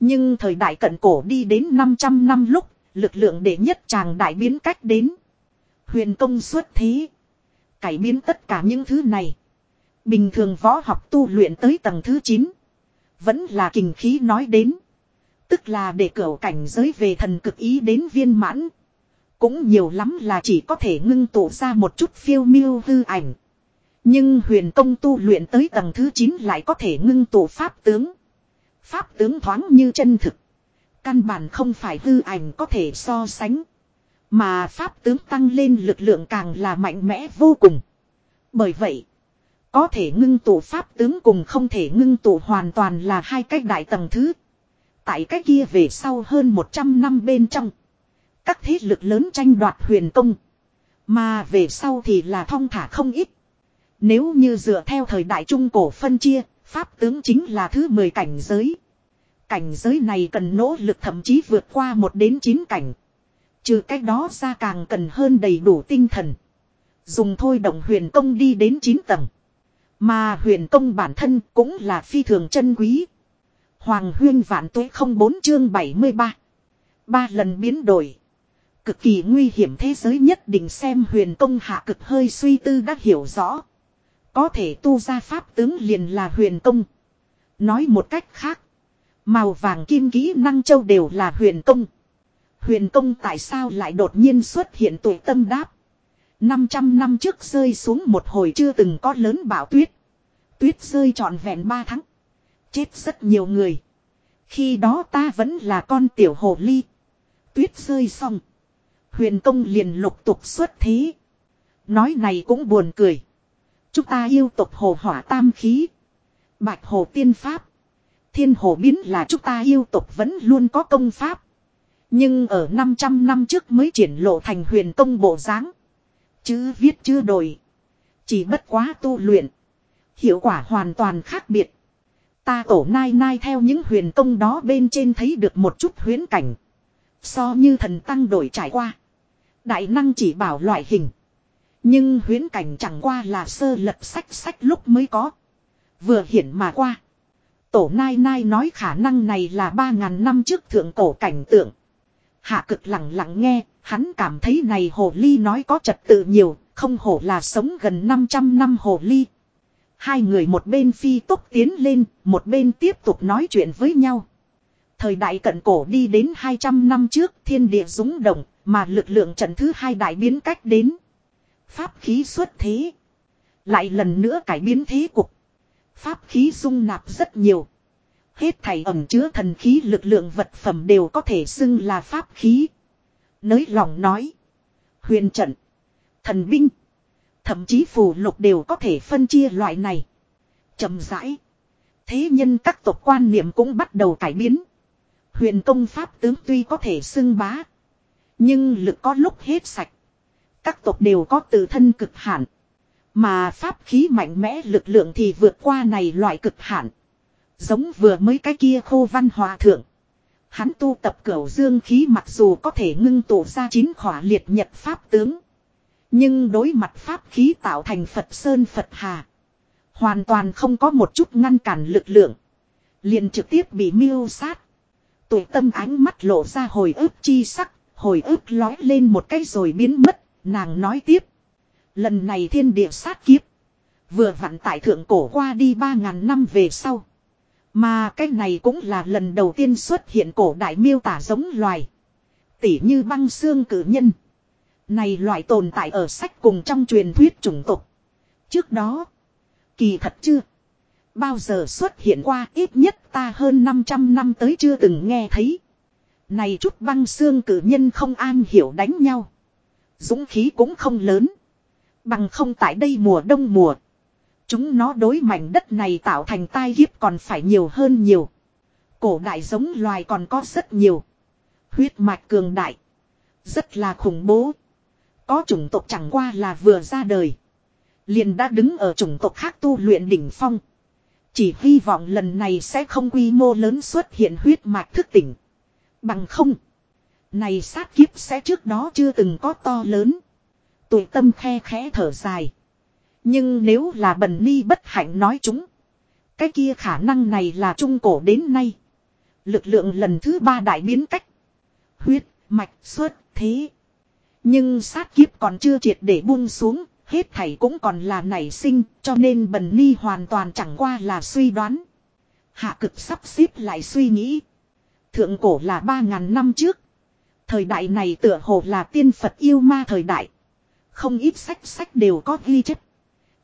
A: Nhưng thời đại cận cổ đi đến 500 năm lúc, lực lượng đệ nhất chàng đại biến cách đến. Huyền công xuất thế. Cải biến tất cả những thứ này. Bình thường võ học tu luyện tới tầng thứ 9. Vẫn là kình khí nói đến. Tức là để cửa cảnh giới về thần cực ý đến viên mãn. Cũng nhiều lắm là chỉ có thể ngưng tụ ra một chút phiêu miêu hư ảnh. Nhưng huyền công tu luyện tới tầng thứ 9 lại có thể ngưng tụ pháp tướng. Pháp tướng thoáng như chân thực. Căn bản không phải hư ảnh có thể so sánh. Mà pháp tướng tăng lên lực lượng càng là mạnh mẽ vô cùng. Bởi vậy, có thể ngưng tụ pháp tướng cùng không thể ngưng tụ hoàn toàn là hai cách đại tầng thứ. Tại cách kia về sau hơn 100 năm bên trong. Các thế lực lớn tranh đoạt huyền công. Mà về sau thì là thong thả không ít. Nếu như dựa theo thời đại trung cổ phân chia, pháp tướng chính là thứ 10 cảnh giới. Cảnh giới này cần nỗ lực thậm chí vượt qua một đến 9 cảnh. Trừ cách đó ra càng cần hơn đầy đủ tinh thần. Dùng thôi động huyền công đi đến 9 tầng. Mà huyền công bản thân cũng là phi thường chân quý. Hoàng huyên vạn tuế không bốn chương 73. Ba lần biến đổi. Cực kỳ nguy hiểm thế giới nhất định xem huyền công hạ cực hơi suy tư đã hiểu rõ. Có thể tu ra pháp tướng liền là huyền công. Nói một cách khác. Màu vàng kim kỹ năng châu đều là huyền công. Huyền công tại sao lại đột nhiên xuất hiện tuổi tâm đáp. 500 năm trước rơi xuống một hồi chưa từng có lớn bão tuyết. Tuyết rơi trọn vẹn 3 tháng. Chết rất nhiều người. Khi đó ta vẫn là con tiểu hồ ly. Tuyết rơi xong. Huyền công liền lục tục xuất thế. Nói này cũng buồn cười. Chúng ta yêu tục hồ hỏa tam khí. Bạch hồ tiên pháp. Thiên hồ biến là chúng ta yêu tục vẫn luôn có công pháp. Nhưng ở 500 năm trước mới triển lộ thành huyền công bộ dáng Chứ viết chưa đổi. Chỉ bất quá tu luyện. Hiệu quả hoàn toàn khác biệt. Ta tổ nai nai theo những huyền công đó bên trên thấy được một chút huyến cảnh. So như thần tăng đổi trải qua. Đại năng chỉ bảo loại hình. Nhưng huyến cảnh chẳng qua là sơ lật sách sách lúc mới có. Vừa hiển mà qua. Tổ nai nai nói khả năng này là 3.000 năm trước thượng cổ cảnh tượng. Hạ cực lặng lặng nghe, hắn cảm thấy này hồ ly nói có trật tự nhiều, không hổ là sống gần 500 năm hồ ly. Hai người một bên phi tốc tiến lên, một bên tiếp tục nói chuyện với nhau. Thời đại cận cổ đi đến 200 năm trước thiên địa rúng động, mà lực lượng trận thứ hai đại biến cách đến. Pháp khí xuất thế. Lại lần nữa cải biến thế cục. Pháp khí dung nạp rất nhiều. Hết thảy ẩm chứa thần khí lực lượng vật phẩm đều có thể xưng là pháp khí. Nới lòng nói. Huyền trận. Thần binh. Thậm chí phù lục đều có thể phân chia loại này. chậm rãi. Thế nhân các tộc quan niệm cũng bắt đầu cải biến. Huyền công pháp tướng tuy có thể xưng bá. Nhưng lực có lúc hết sạch. Các tộc đều có tự thân cực hạn. Mà pháp khí mạnh mẽ lực lượng thì vượt qua này loại cực hạn. Giống vừa mới cái kia khô văn hòa thượng. Hắn tu tập cửu dương khí mặc dù có thể ngưng tụ ra chín khỏa liệt nhật pháp tướng. Nhưng đối mặt pháp khí tạo thành Phật Sơn Phật Hà. Hoàn toàn không có một chút ngăn cản lực lượng. liền trực tiếp bị miêu sát. Tuổi tâm ánh mắt lộ ra hồi ức chi sắc. Hồi ức lói lên một cái rồi biến mất. Nàng nói tiếp. Lần này thiên địa sát kiếp. Vừa vặn tại thượng cổ qua đi ba ngàn năm về sau. Mà cái này cũng là lần đầu tiên xuất hiện cổ đại miêu tả giống loài. Tỉ như băng xương cử nhân. Này loại tồn tại ở sách cùng trong truyền thuyết chủng tộc. Trước đó. Kỳ thật chưa. Bao giờ xuất hiện qua ít nhất ta hơn 500 năm tới chưa từng nghe thấy. Này chút băng xương cử nhân không an hiểu đánh nhau. Dũng khí cũng không lớn. Bằng không tại đây mùa đông mùa. Chúng nó đối mảnh đất này tạo thành tai kiếp còn phải nhiều hơn nhiều. Cổ đại giống loài còn có rất nhiều. Huyết mạch cường đại. Rất là khủng bố. Có chủng tộc chẳng qua là vừa ra đời. Liền đã đứng ở chủng tộc khác tu luyện đỉnh phong. Chỉ hy vọng lần này sẽ không quy mô lớn xuất hiện huyết mạch thức tỉnh. Bằng không. Này sát kiếp sẽ trước đó chưa từng có to lớn. Tụi tâm khe khẽ thở dài. Nhưng nếu là bần ni bất hạnh nói chúng. Cái kia khả năng này là trung cổ đến nay. Lực lượng lần thứ ba đại biến cách. Huyết, mạch, xuất, thế. Nhưng sát kiếp còn chưa triệt để buông xuống. Hết thảy cũng còn là nảy sinh. Cho nên bần ni hoàn toàn chẳng qua là suy đoán. Hạ cực sắp xếp lại suy nghĩ. Thượng cổ là 3.000 năm trước. Thời đại này tựa hồ là tiên Phật yêu ma thời đại. Không ít sách sách đều có ghi chép.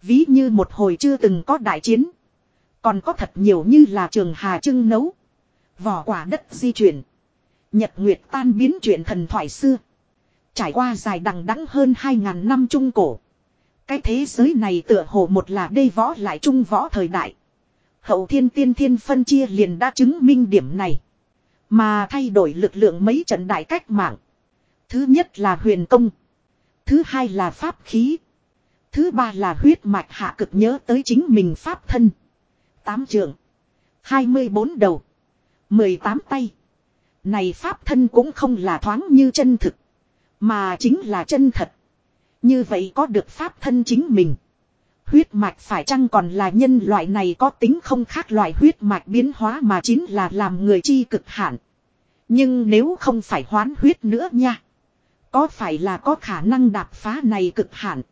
A: Ví như một hồi chưa từng có đại chiến. Còn có thật nhiều như là trường hà trưng nấu. Vỏ quả đất di chuyển. Nhật Nguyệt tan biến chuyện thần thoại xưa. Trải qua dài đằng đẵng hơn 2.000 năm trung cổ. Cái thế giới này tựa hồ một là đê võ lại trung võ thời đại. Hậu thiên tiên thiên phân chia liền đã chứng minh điểm này. Mà thay đổi lực lượng mấy trận đại cách mạng. Thứ nhất là huyền công. Thứ hai là pháp khí. Thứ ba là huyết mạch hạ cực nhớ tới chính mình pháp thân. Tám trường. 24 đầu. 18 tay. Này pháp thân cũng không là thoáng như chân thực. Mà chính là chân thật. Như vậy có được pháp thân chính mình. Huyết mạch phải chăng còn là nhân loại này có tính không khác loại huyết mạch biến hóa mà chính là làm người chi cực hạn. Nhưng nếu không phải hoán huyết nữa nha. Có phải là có khả năng đạp phá này cực hạn.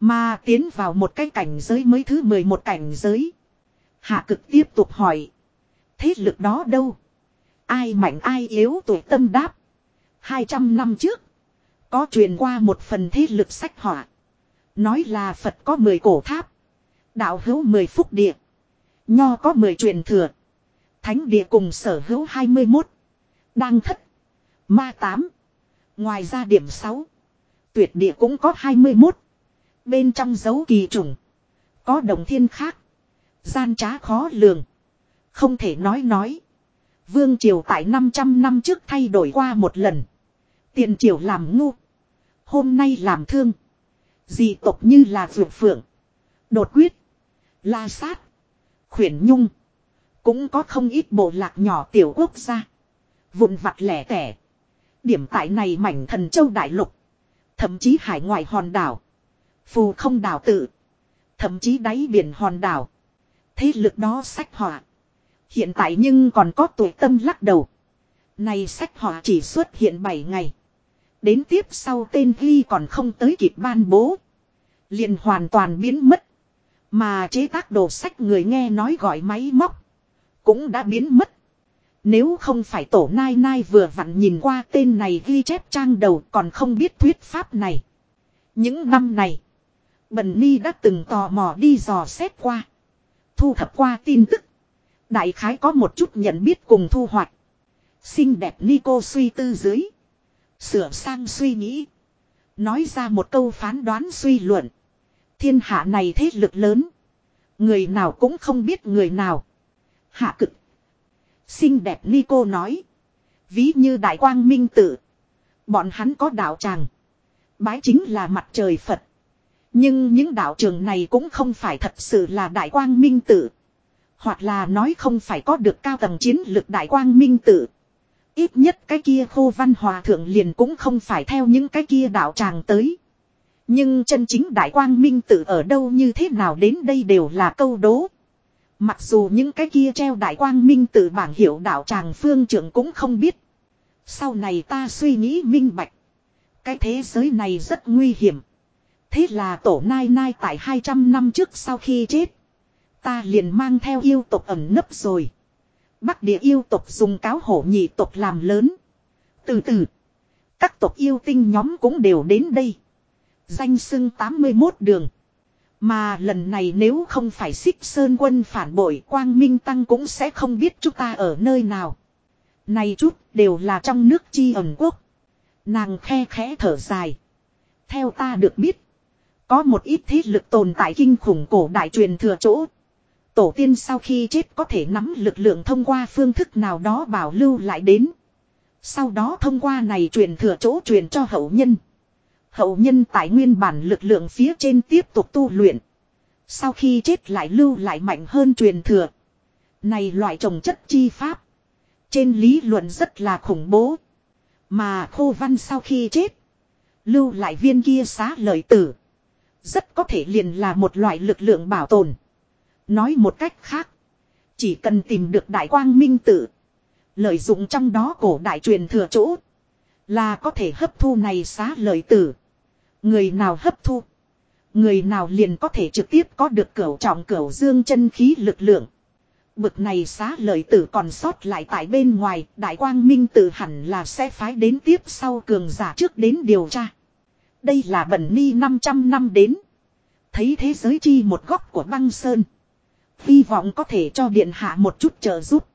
A: Mà tiến vào một cái cảnh giới mới thứ 11 cảnh giới. Hạ cực tiếp tục hỏi. Thế lực đó đâu? Ai mạnh ai yếu tuổi tâm đáp. 200 năm trước. Có truyền qua một phần thế lực sách họa. Nói là Phật có 10 cổ tháp. Đạo hữu 10 phúc địa. Nho có 10 truyền thừa. Thánh địa cùng sở hữu 21. Đang thất. Ma 8. Ngoài ra điểm 6. Tuyệt địa cũng có 21. Bên trong dấu kỳ trùng. Có đồng thiên khác. Gian trá khó lường. Không thể nói nói. Vương Triều tại 500 năm trước thay đổi qua một lần. Tiền triều làm ngu. Hôm nay làm thương. Dị tộc như là vượt phượng. Đột quyết. La sát. Khuyển nhung. Cũng có không ít bộ lạc nhỏ tiểu quốc gia. Vụn vặt lẻ tẻ. Điểm tại này mảnh thần châu đại lục. Thậm chí hải ngoại hòn đảo. Phù không đảo tự. Thậm chí đáy biển hòn đảo. Thế lực đó sách họa. Hiện tại nhưng còn có tuổi tâm lắc đầu. Này sách họa chỉ xuất hiện 7 ngày. Đến tiếp sau tên ghi còn không tới kịp ban bố. liền hoàn toàn biến mất. Mà chế tác đồ sách người nghe nói gọi máy móc. Cũng đã biến mất. Nếu không phải tổ nai nai vừa vặn nhìn qua tên này ghi chép trang đầu còn không biết thuyết pháp này. Những năm này. Bần Ni đã từng tò mò đi dò xét qua. Thu thập qua tin tức. Đại khái có một chút nhận biết cùng thu hoạch. Xinh đẹp Nico suy tư dưới. Sửa sang suy nghĩ. Nói ra một câu phán đoán suy luận. Thiên hạ này thế lực lớn. Người nào cũng không biết người nào. Hạ cực. Xinh đẹp Nico nói. Ví như đại quang minh tử. Bọn hắn có đạo tràng. Bái chính là mặt trời Phật. Nhưng những đạo trường này cũng không phải thật sự là đại quang minh tử. Hoặc là nói không phải có được cao tầng chiến lược đại quang minh tử. Ít nhất cái kia khô văn hòa thượng liền cũng không phải theo những cái kia đạo tràng tới. Nhưng chân chính đại quang minh tử ở đâu như thế nào đến đây đều là câu đố. Mặc dù những cái kia treo đại quang minh tử bảng hiệu đạo tràng phương trưởng cũng không biết. Sau này ta suy nghĩ minh bạch. Cái thế giới này rất nguy hiểm. Thế là tổ nai nai tại 200 năm trước sau khi chết. Ta liền mang theo yêu tộc ẩn nấp rồi. Bắc địa yêu tộc dùng cáo hổ nhị tộc làm lớn. Từ từ. Các tộc yêu tinh nhóm cũng đều đến đây. Danh sưng 81 đường. Mà lần này nếu không phải xích sơn quân phản bội, quang minh tăng cũng sẽ không biết chúng ta ở nơi nào. Này chút đều là trong nước chi ẩn quốc. Nàng khe khẽ thở dài. Theo ta được biết. Có một ít thế lực tồn tại kinh khủng cổ đại truyền thừa chỗ. Tổ tiên sau khi chết có thể nắm lực lượng thông qua phương thức nào đó bảo lưu lại đến. Sau đó thông qua này truyền thừa chỗ truyền cho hậu nhân. Hậu nhân tại nguyên bản lực lượng phía trên tiếp tục tu luyện. Sau khi chết lại lưu lại mạnh hơn truyền thừa. Này loại trồng chất chi pháp. Trên lý luận rất là khủng bố. Mà khô văn sau khi chết. Lưu lại viên kia xá lợi tử. Rất có thể liền là một loại lực lượng bảo tồn. Nói một cách khác. Chỉ cần tìm được đại quang minh tử. Lợi dụng trong đó cổ đại truyền thừa chỗ. Là có thể hấp thu này xá lợi tử. Người nào hấp thu. Người nào liền có thể trực tiếp có được cửu trọng cửu dương chân khí lực lượng. Bực này xá lợi tử còn sót lại tại bên ngoài, đại quang minh tử hẳn là sẽ phái đến tiếp sau cường giả trước đến điều tra. Đây là bẩn ni 500 năm đến. Thấy thế giới chi một góc của băng sơn. Hy vọng có thể cho điện hạ một chút trợ giúp.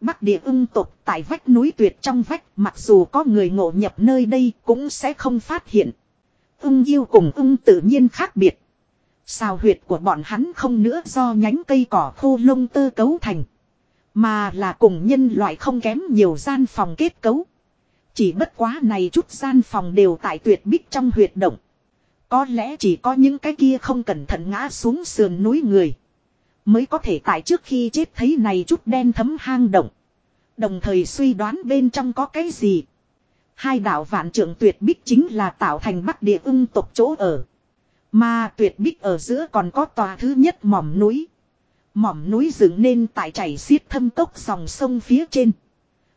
A: Bắc địa ưng tục tại vách núi tuyệt trong vách, mặc dù có người ngộ nhập nơi đây cũng sẽ không phát hiện. Ưng yêu cùng ưng tự nhiên khác biệt. Sao huyệt của bọn hắn không nữa do nhánh cây cỏ khô lông tơ cấu thành. Mà là cùng nhân loại không kém nhiều gian phòng kết cấu. Chỉ bất quá này chút gian phòng đều tại tuyệt bích trong huyệt động. Có lẽ chỉ có những cái kia không cẩn thận ngã xuống sườn núi người. Mới có thể tại trước khi chết thấy này chút đen thấm hang động. Đồng thời suy đoán bên trong có cái gì. Hai đảo vạn trưởng tuyệt bích chính là tạo thành bắc địa ưng tộc chỗ ở. Mà tuyệt bích ở giữa còn có tòa thứ nhất mỏm núi. Mỏm núi dựng nên tại chảy xiết thâm cốc dòng sông phía trên.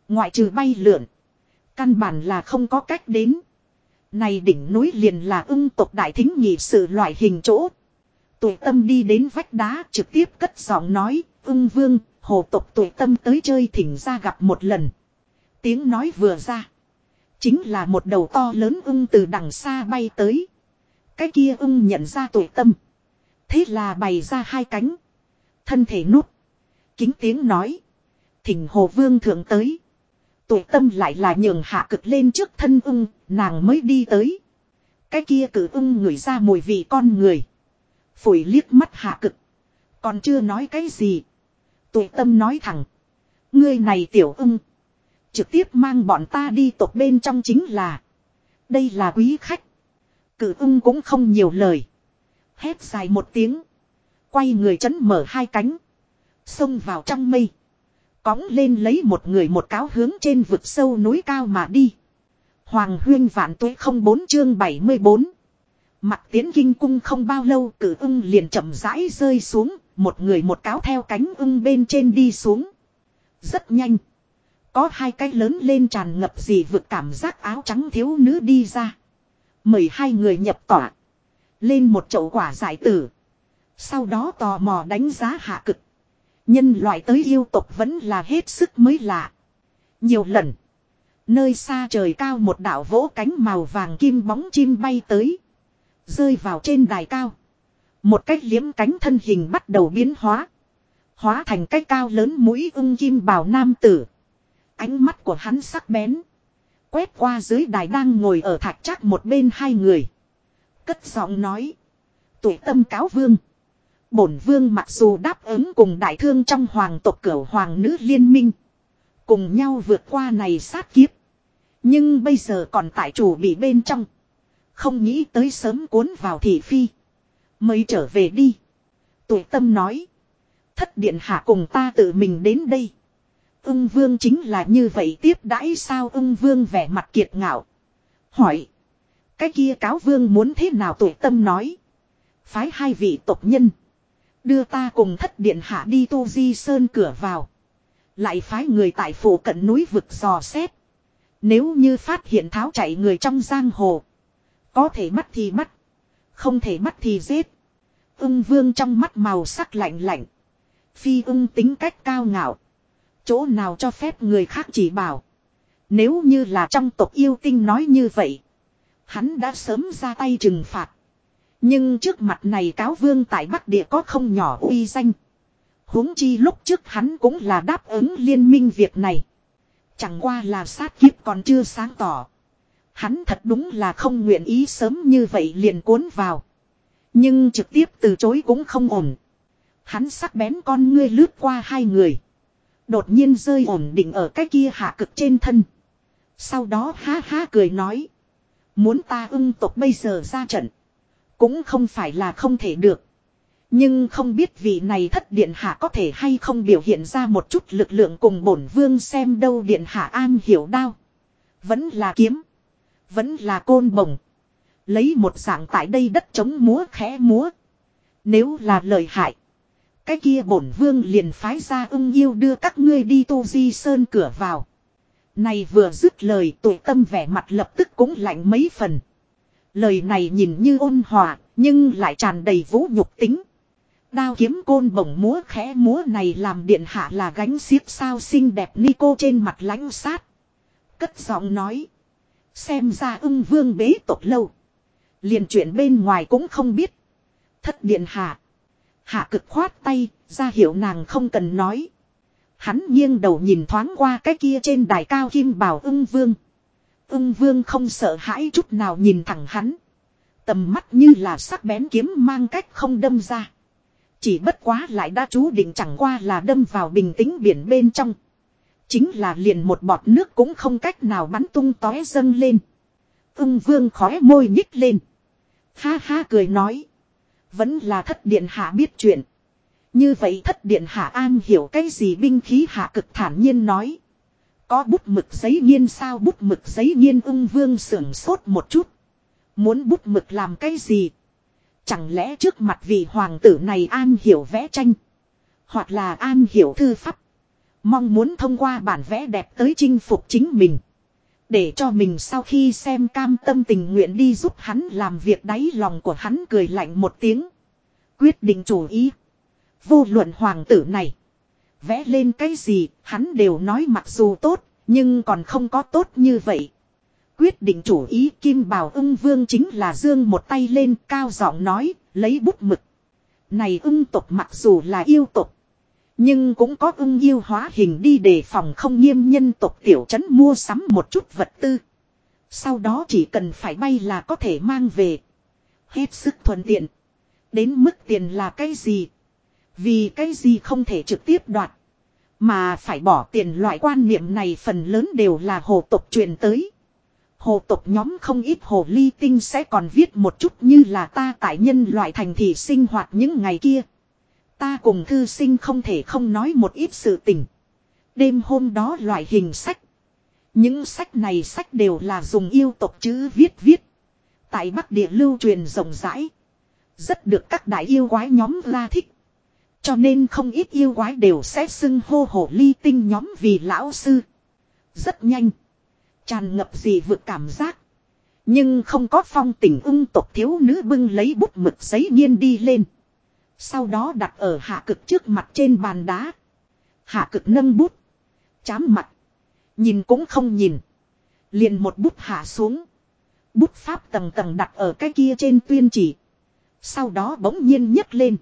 A: Ngoại trừ bay lượn. Căn bản là không có cách đến. Này đỉnh núi liền là ưng tộc đại thính nhị sự loại hình chỗ. Tuổi tâm đi đến vách đá trực tiếp cất giọng nói, ưng vương, hồ tộc tuổi tâm tới chơi thỉnh ra gặp một lần. Tiếng nói vừa ra. Chính là một đầu to lớn ưng từ đằng xa bay tới. Cái kia ưng nhận ra tuổi tâm. Thế là bày ra hai cánh. Thân thể nút. Kính tiếng nói. Thỉnh hồ vương thượng tới. Tuổi tâm lại là nhường hạ cực lên trước thân ưng, nàng mới đi tới. Cái kia cử ưng ngửi ra mùi vị con người. Phủi liếc mắt hạ cực. Còn chưa nói cái gì. Tuổi tâm nói thẳng. Ngươi này tiểu ưng. Trực tiếp mang bọn ta đi tộc bên trong chính là. Đây là quý khách. Cử ưng cũng không nhiều lời. Hét dài một tiếng. Quay người chấn mở hai cánh. Xông vào trong mây. Cóng lên lấy một người một cáo hướng trên vực sâu núi cao mà đi. Hoàng huyên vạn tuế không bốn chương 74. Mặt tiến kinh cung không bao lâu, cử ưng liền chậm rãi rơi xuống. Một người một cáo theo cánh ưng bên trên đi xuống. Rất nhanh. Có hai cái lớn lên tràn ngập gì vực cảm giác áo trắng thiếu nữ đi ra. Mời hai người nhập tỏa. Lên một chậu quả giải tử. Sau đó tò mò đánh giá hạ cực. Nhân loại tới yêu tộc vẫn là hết sức mới lạ. Nhiều lần. Nơi xa trời cao một đảo vỗ cánh màu vàng kim bóng chim bay tới. Rơi vào trên đài cao. Một cách liếm cánh thân hình bắt đầu biến hóa. Hóa thành cái cao lớn mũi ưng kim bào nam tử. Ánh mắt của hắn sắc bén. Quét qua dưới đài đang ngồi ở thạch chắc một bên hai người. Cất giọng nói. Tuổi tâm cáo vương. Bổn vương mặc dù đáp ứng cùng đại thương trong hoàng tộc cửu hoàng nữ liên minh. Cùng nhau vượt qua này sát kiếp. Nhưng bây giờ còn tại chủ bị bên trong. Không nghĩ tới sớm cuốn vào thị phi. Mới trở về đi. Tuổi tâm nói. Thất điện hạ cùng ta tự mình đến đây. Ưng vương chính là như vậy tiếp đãi sao ưng vương vẻ mặt kiệt ngạo. Hỏi. Cái kia cáo vương muốn thế nào tuổi tâm nói. Phái hai vị tộc nhân. Đưa ta cùng thất điện hạ đi tu di sơn cửa vào. Lại phái người tại phủ cận núi vực dò xét. Nếu như phát hiện tháo chạy người trong giang hồ. Có thể mắt thì mắt, Không thể mắt thì giết. Ưng vương trong mắt màu sắc lạnh lạnh. Phi ưng tính cách cao ngạo. Chỗ nào cho phép người khác chỉ bảo. Nếu như là trong tộc yêu tinh nói như vậy. Hắn đã sớm ra tay trừng phạt. Nhưng trước mặt này cáo vương tại Bắc Địa có không nhỏ uy danh. huống chi lúc trước hắn cũng là đáp ứng liên minh việc này. Chẳng qua là sát kiếp còn chưa sáng tỏ. Hắn thật đúng là không nguyện ý sớm như vậy liền cuốn vào. Nhưng trực tiếp từ chối cũng không ổn. Hắn sắc bén con ngươi lướt qua hai người. Đột nhiên rơi ổn định ở cái kia hạ cực trên thân. Sau đó ha ha cười nói. Muốn ta ưng tộc bây giờ ra trận. Cũng không phải là không thể được. Nhưng không biết vị này thất điện hạ có thể hay không biểu hiện ra một chút lực lượng cùng bổn vương xem đâu điện hạ an hiểu đao. Vẫn là kiếm. Vẫn là côn bổng. Lấy một dạng tại đây đất chống múa khẽ múa. Nếu là lời hại. Cái kia bổn vương liền phái ra ưng yêu đưa các ngươi đi tu di sơn cửa vào. Này vừa dứt lời tụi tâm vẻ mặt lập tức cũng lạnh mấy phần. Lời này nhìn như ôn hòa, nhưng lại tràn đầy vũ nhục tính. Đao kiếm côn bổng múa khẽ múa này làm điện hạ là gánh xiếc sao xinh đẹp ni cô trên mặt lãnh sát. Cất giọng nói. Xem ra ưng vương bế tộc lâu. Liền chuyện bên ngoài cũng không biết. Thất điện hạ. Hạ cực khoát tay, ra hiệu nàng không cần nói. Hắn nghiêng đầu nhìn thoáng qua cái kia trên đài cao kim bảo ưng vương. Ưng vương không sợ hãi chút nào nhìn thẳng hắn. Tầm mắt như là sắc bén kiếm mang cách không đâm ra. Chỉ bất quá lại đã chú định chẳng qua là đâm vào bình tĩnh biển bên trong. Chính là liền một bọt nước cũng không cách nào bắn tung tóe dâng lên. Ưng vương khói môi nhích lên. Ha ha cười nói. Vẫn là thất điện hạ biết chuyện. Như vậy thất điện hạ an hiểu cái gì binh khí hạ cực thản nhiên nói. Có bút mực giấy nghiên sao bút mực giấy nghiên ung vương sưởng sốt một chút. Muốn bút mực làm cái gì? Chẳng lẽ trước mặt vị hoàng tử này an hiểu vẽ tranh? Hoặc là an hiểu thư pháp? Mong muốn thông qua bản vẽ đẹp tới chinh phục chính mình. Để cho mình sau khi xem cam tâm tình nguyện đi giúp hắn làm việc đáy lòng của hắn cười lạnh một tiếng. Quyết định chủ ý. Vô luận hoàng tử này. Vẽ lên cái gì, hắn đều nói mặc dù tốt, nhưng còn không có tốt như vậy. Quyết định chủ ý Kim Bảo ưng vương chính là dương một tay lên cao giọng nói, lấy bút mực. Này ưng tộc mặc dù là yêu tộc. Nhưng cũng có ưng yêu hóa hình đi để phòng không nghiêm nhân tộc tiểu trấn mua sắm một chút vật tư. Sau đó chỉ cần phải bay là có thể mang về. Hết sức thuận tiện. Đến mức tiền là cái gì? Vì cái gì không thể trực tiếp đoạt. Mà phải bỏ tiền loại quan niệm này phần lớn đều là hồ tộc truyền tới. Hồ tộc nhóm không ít hồ ly tinh sẽ còn viết một chút như là ta tại nhân loại thành thị sinh hoạt những ngày kia. Ta cùng thư sinh không thể không nói một ít sự tình. Đêm hôm đó loại hình sách. Những sách này sách đều là dùng yêu tộc chữ viết viết. Tại Bắc Địa lưu truyền rộng rãi. Rất được các đại yêu quái nhóm la thích. Cho nên không ít yêu quái đều sẽ xưng hô hổ ly tinh nhóm vì lão sư. Rất nhanh. Tràn ngập gì vượt cảm giác. Nhưng không có phong tình ưng tộc thiếu nữ bưng lấy bút mực giấy nghiên đi lên. Sau đó đặt ở hạ cực trước mặt trên bàn đá. Hạ cực nâng bút. Chám mặt. Nhìn cũng không nhìn. Liền một bút hạ xuống. Bút pháp tầng tầng đặt ở cái kia trên tuyên chỉ. Sau đó bỗng nhiên nhấc lên.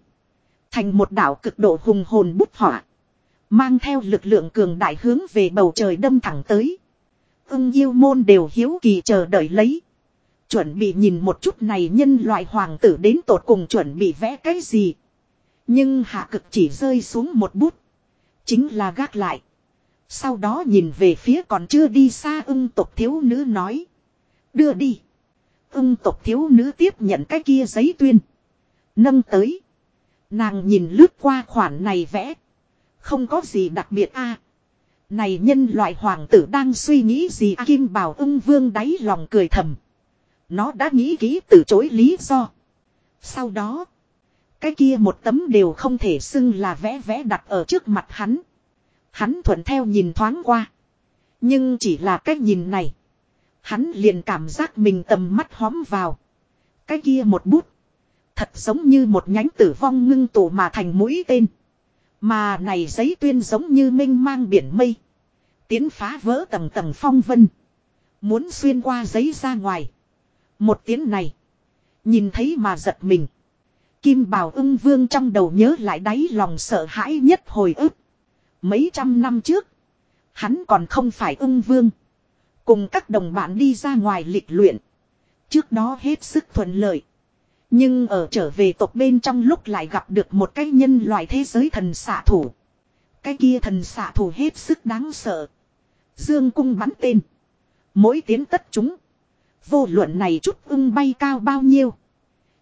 A: Thành một đảo cực độ hùng hồn bút họa. Mang theo lực lượng cường đại hướng về bầu trời đâm thẳng tới. Ưng yêu môn đều hiếu kỳ chờ đợi lấy. Chuẩn bị nhìn một chút này nhân loại hoàng tử đến tột cùng chuẩn bị vẽ cái gì. Nhưng hạ cực chỉ rơi xuống một bút. Chính là gác lại. Sau đó nhìn về phía còn chưa đi xa ưng tộc thiếu nữ nói. Đưa đi. Ưng tộc thiếu nữ tiếp nhận cái kia giấy tuyên. Nâng tới. Nàng nhìn lướt qua khoản này vẽ. Không có gì đặc biệt a. này nhân loại hoàng tử đang suy nghĩ gì à, Kim Bảo ưng vương đáy lòng cười thầm. Nó đã nghĩ kỹ từ chối lý do. Sau đó. Cái kia một tấm đều không thể xưng là vẽ vẽ đặt ở trước mặt hắn. Hắn thuận theo nhìn thoáng qua. Nhưng chỉ là cách nhìn này. Hắn liền cảm giác mình tầm mắt hóm vào. Cái kia một bút. Thật giống như một nhánh tử vong ngưng tụ mà thành mũi tên. Mà này giấy tuyên giống như minh mang biển mây. Tiến phá vỡ tầng tầng phong vân. Muốn xuyên qua giấy ra ngoài. Một tiếng này. Nhìn thấy mà giật mình. Kim bào ưng vương trong đầu nhớ lại đáy lòng sợ hãi nhất hồi ức. Mấy trăm năm trước. Hắn còn không phải ưng vương. Cùng các đồng bạn đi ra ngoài lịch luyện. Trước đó hết sức thuận lợi. Nhưng ở trở về tộc bên trong lúc lại gặp được một cái nhân loại thế giới thần xạ thủ. Cái kia thần xạ thủ hết sức đáng sợ. Dương cung bắn tên. Mỗi tiến tất chúng. Vô luận này chút ưng bay cao bao nhiêu.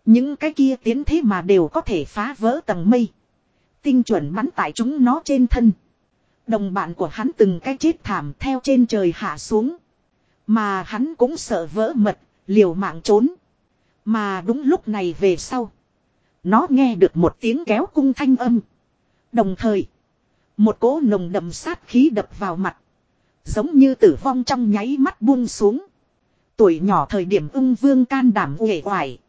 A: Những cái kia tiến thế mà đều có thể phá vỡ tầng mây. Tinh chuẩn bắn tại chúng nó trên thân. Đồng bạn của hắn từng cái chết thảm theo trên trời hạ xuống. Mà hắn cũng sợ vỡ mật, liều mạng trốn. Mà đúng lúc này về sau. Nó nghe được một tiếng kéo cung thanh âm. Đồng thời, một cỗ nồng đậm sát khí đập vào mặt. Giống như tử vong trong nháy mắt buông xuống. Tuổi nhỏ thời điểm ung vương can đảm uể oải.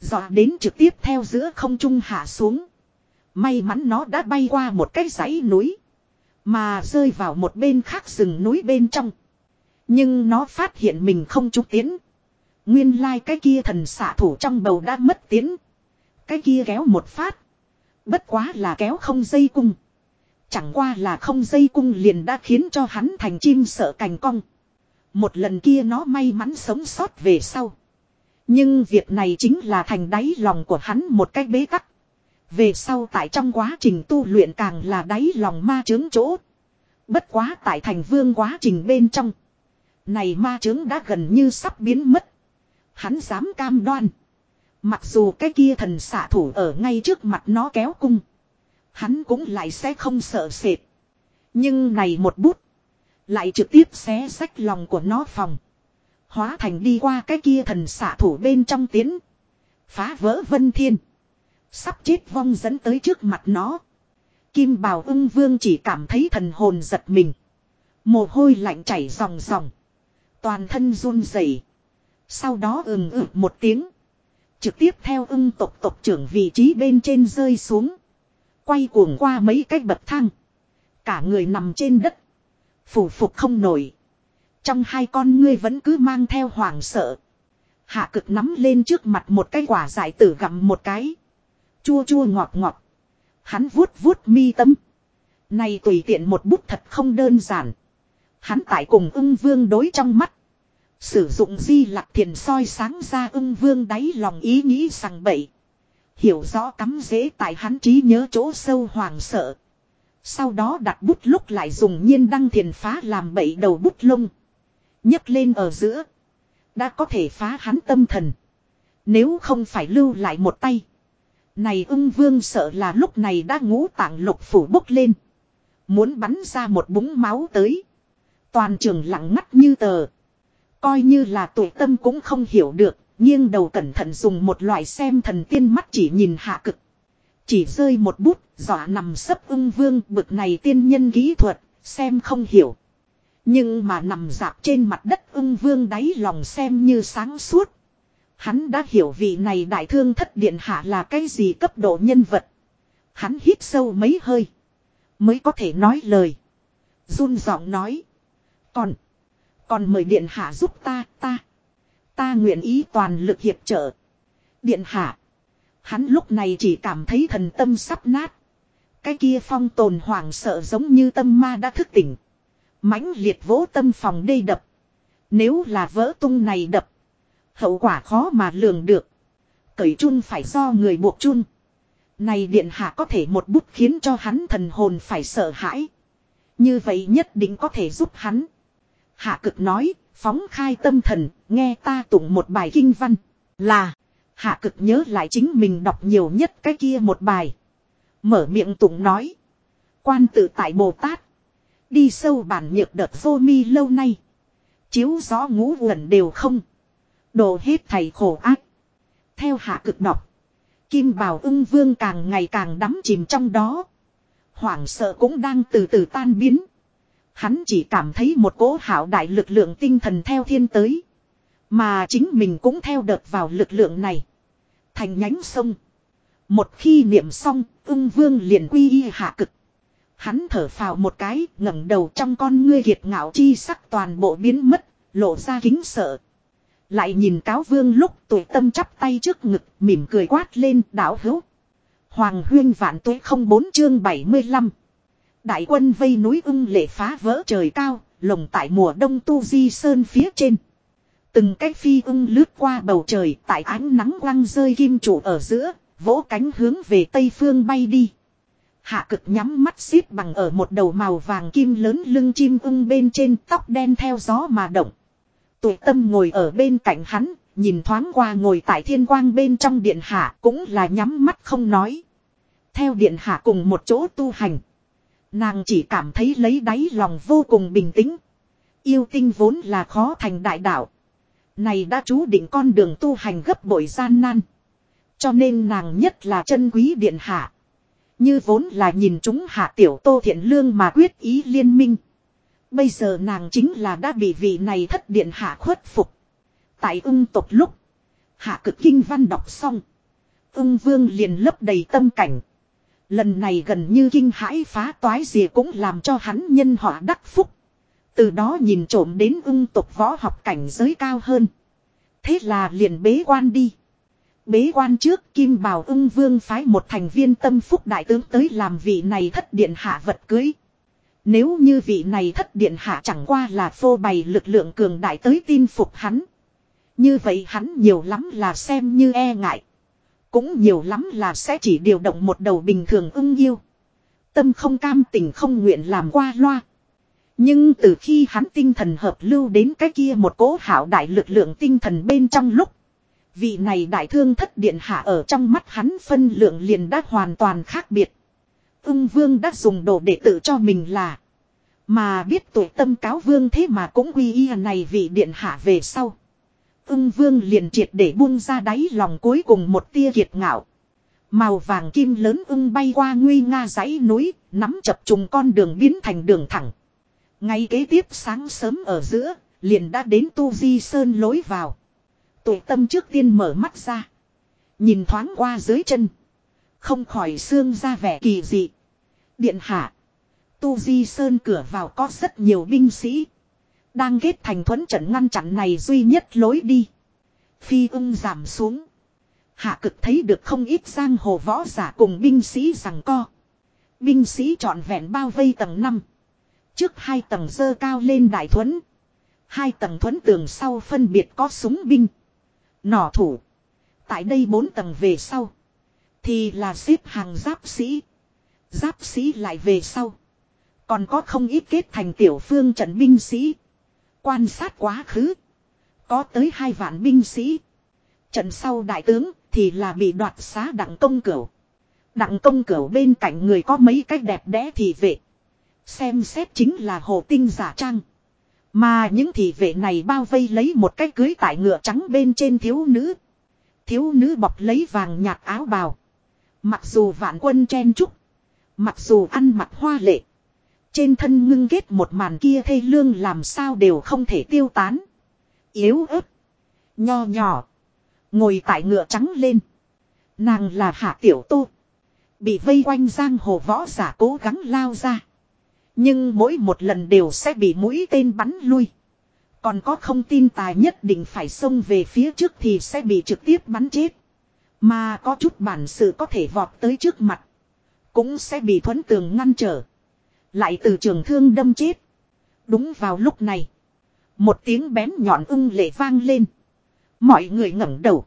A: Dọa đến trực tiếp theo giữa không trung hạ xuống. May mắn nó đã bay qua một cái dãy núi. Mà rơi vào một bên khác rừng núi bên trong. Nhưng nó phát hiện mình không trúng tiến. Nguyên lai like cái kia thần xạ thủ trong bầu đã mất tiến. Cái kia kéo một phát. Bất quá là kéo không dây cung. Chẳng qua là không dây cung liền đã khiến cho hắn thành chim sợ cành cong. Một lần kia nó may mắn sống sót về sau. Nhưng việc này chính là thành đáy lòng của hắn một cách bế tắc. Về sau tại trong quá trình tu luyện càng là đáy lòng ma chướng chỗ. Bất quá tại thành vương quá trình bên trong. Này ma chướng đã gần như sắp biến mất. Hắn dám cam đoan. Mặc dù cái kia thần xạ thủ ở ngay trước mặt nó kéo cung. Hắn cũng lại sẽ không sợ sệt. Nhưng này một bút. Lại trực tiếp xé sách lòng của nó phòng. Hóa thành đi qua cái kia thần xạ thủ bên trong tiến. Phá vỡ vân thiên. Sắp chết vong dẫn tới trước mặt nó. Kim bào ưng vương chỉ cảm thấy thần hồn giật mình. Mồ hôi lạnh chảy ròng ròng. Toàn thân run rẩy. Sau đó ừng ử một tiếng. Trực tiếp theo ưng tộc tộc trưởng vị trí bên trên rơi xuống. Quay cuồng qua mấy cái bậc thang. Cả người nằm trên đất. Phủ phục không nổi. Trong hai con ngươi vẫn cứ mang theo hoảng sợ. Hạ cực nắm lên trước mặt một cái quả giải tử gặm một cái. Chua chua ngọt ngọt. Hắn vuốt vuốt mi tâm. Này tùy tiện một bút thật không đơn giản. Hắn tại cùng ưng vương đối trong mắt. Sử dụng di lạc thiền soi sáng ra ưng vương đáy lòng ý nghĩ rằng bậy. Hiểu rõ cắm dễ tại hắn trí nhớ chỗ sâu hoàng sợ. Sau đó đặt bút lúc lại dùng nhiên đăng thiền phá làm bậy đầu bút lông. nhấc lên ở giữa. Đã có thể phá hắn tâm thần. Nếu không phải lưu lại một tay. Này ưng vương sợ là lúc này đã ngũ tạng lục phủ bốc lên. Muốn bắn ra một búng máu tới. Toàn trường lặng ngắt như tờ. Coi như là tuổi tâm cũng không hiểu được. nghiêng đầu cẩn thận dùng một loại xem thần tiên mắt chỉ nhìn hạ cực. Chỉ rơi một bút, dọa nằm sấp ưng vương bực này tiên nhân kỹ thuật, xem không hiểu. Nhưng mà nằm dạp trên mặt đất ưng vương đáy lòng xem như sáng suốt. Hắn đã hiểu vị này đại thương thất điện hạ là cái gì cấp độ nhân vật. Hắn hít sâu mấy hơi. Mới có thể nói lời. run giọng nói. Còn. Còn mời điện hạ giúp ta, ta. Ta nguyện ý toàn lực hiệp trợ. Điện hạ. Hắn lúc này chỉ cảm thấy thần tâm sắp nát. Cái kia phong tồn hoảng sợ giống như tâm ma đã thức tỉnh. mãnh liệt vỗ tâm phòng đê đập. Nếu là vỡ tung này đập. Hậu quả khó mà lường được. Cởi chun phải do người buộc chun. Này điện hạ có thể một bút khiến cho hắn thần hồn phải sợ hãi. Như vậy nhất định có thể giúp hắn. Hạ cực nói, phóng khai tâm thần, nghe ta tụng một bài kinh văn. Là, hạ cực nhớ lại chính mình đọc nhiều nhất cái kia một bài. Mở miệng tụng nói. Quan tự tại Bồ Tát. Đi sâu bản nhược đợt vô mi lâu nay. Chiếu gió ngũ uẩn đều không. Đồ hết thầy khổ ác. Theo hạ cực đọc. Kim Bảo ưng vương càng ngày càng đắm chìm trong đó. Hoảng sợ cũng đang từ từ tan biến. Hắn chỉ cảm thấy một cỗ hảo đại lực lượng tinh thần theo thiên tới. Mà chính mình cũng theo đợt vào lực lượng này. Thành nhánh sông. Một khi niệm xong, ưng vương liền quy y hạ cực. Hắn thở phào một cái, ngẩng đầu trong con ngươi kiệt ngạo chi sắc toàn bộ biến mất, lộ ra kính sợ. Lại nhìn cáo vương lúc tuổi tâm chắp tay trước ngực mỉm cười quát lên đảo hữu. Hoàng huyên vạn tuế không bốn chương 75. Đại quân vây núi ưng lệ phá vỡ trời cao, lồng tại mùa đông tu di sơn phía trên. Từng cái phi ưng lướt qua bầu trời tại ánh nắng quăng rơi kim trụ ở giữa, vỗ cánh hướng về tây phương bay đi. Hạ cực nhắm mắt xiết bằng ở một đầu màu vàng kim lớn lưng chim ưng bên trên tóc đen theo gió mà động. Tụi tâm ngồi ở bên cạnh hắn, nhìn thoáng qua ngồi tại thiên quang bên trong điện hạ cũng là nhắm mắt không nói. Theo điện hạ cùng một chỗ tu hành. Nàng chỉ cảm thấy lấy đáy lòng vô cùng bình tĩnh. Yêu tinh vốn là khó thành đại đạo. Này đã chú định con đường tu hành gấp bội gian nan. Cho nên nàng nhất là chân quý điện hạ. Như vốn là nhìn chúng hạ tiểu tô thiện lương mà quyết ý liên minh. Bây giờ nàng chính là đã bị vị này thất điện hạ khuất phục. Tại ung tộc lúc. Hạ cực kinh văn đọc xong. Ung vương liền lấp đầy tâm cảnh. Lần này gần như kinh hãi phá toái gì cũng làm cho hắn nhân họa đắc phúc. Từ đó nhìn trộm đến ung tục võ học cảnh giới cao hơn. Thế là liền bế quan đi. Bế quan trước Kim Bảo ung vương phái một thành viên tâm phúc đại tướng tới làm vị này thất điện hạ vật cưới. Nếu như vị này thất điện hạ chẳng qua là phô bày lực lượng cường đại tới tin phục hắn. Như vậy hắn nhiều lắm là xem như e ngại. Cũng nhiều lắm là sẽ chỉ điều động một đầu bình thường ưng yêu. Tâm không cam tình không nguyện làm qua loa. Nhưng từ khi hắn tinh thần hợp lưu đến cái kia một cố hảo đại lực lượng tinh thần bên trong lúc. Vị này đại thương thất điện hạ ở trong mắt hắn phân lượng liền đã hoàn toàn khác biệt. Ưng vương đã dùng đồ để tự cho mình là. Mà biết tuổi tâm cáo vương thế mà cũng quy y này vị điện hạ về sau. Ưng vương liền triệt để buông ra đáy lòng cuối cùng một tia kiệt ngạo. Màu vàng kim lớn ưng bay qua nguy nga dãy núi, nắm chập trùng con đường biến thành đường thẳng. Ngay kế tiếp sáng sớm ở giữa, liền đã đến Tu Di Sơn lối vào. Tụ tâm trước tiên mở mắt ra. Nhìn thoáng qua dưới chân. Không khỏi xương ra vẻ kỳ dị. Điện hạ. Tu Di Sơn cửa vào có rất nhiều binh sĩ. Đang kết thành thuẫn trận ngăn chặn này duy nhất lối đi. Phi ưng giảm xuống. Hạ cực thấy được không ít giang hồ võ giả cùng binh sĩ rằng co. Binh sĩ trọn vẹn bao vây tầng 5. Trước hai tầng dơ cao lên đại thuẫn. Hai tầng thuẫn tường sau phân biệt có súng binh. Nỏ thủ. Tại đây bốn tầng về sau. Thì là xếp hàng giáp sĩ. Giáp sĩ lại về sau. Còn có không ít kết thành tiểu phương trận binh sĩ. Quan sát quá khứ. Có tới hai vạn binh sĩ. Trận sau đại tướng thì là bị đoạt xá đặng công cửu. Đặng công cửu bên cạnh người có mấy cách đẹp đẽ thì vệ. Xem xét chính là hồ tinh giả trang. Mà những thị vệ này bao vây lấy một cái cưới tại ngựa trắng bên trên thiếu nữ. Thiếu nữ bọc lấy vàng nhạt áo bào. Mặc dù vạn quân chen trúc. Mặc dù ăn mặc hoa lệ. Trên thân ngưng kết một màn kia thê lương làm sao đều không thể tiêu tán. Yếu ớt. Nho nhỏ. Ngồi tại ngựa trắng lên. Nàng là hạ tiểu tô. Bị vây quanh giang hồ võ giả cố gắng lao ra. Nhưng mỗi một lần đều sẽ bị mũi tên bắn lui. Còn có không tin tài nhất định phải xông về phía trước thì sẽ bị trực tiếp bắn chết. Mà có chút bản sự có thể vọt tới trước mặt. Cũng sẽ bị thuẫn tường ngăn trở. Lại từ trường thương đâm chết. Đúng vào lúc này. Một tiếng bén nhọn ưng lệ vang lên. Mọi người ngẩng đầu.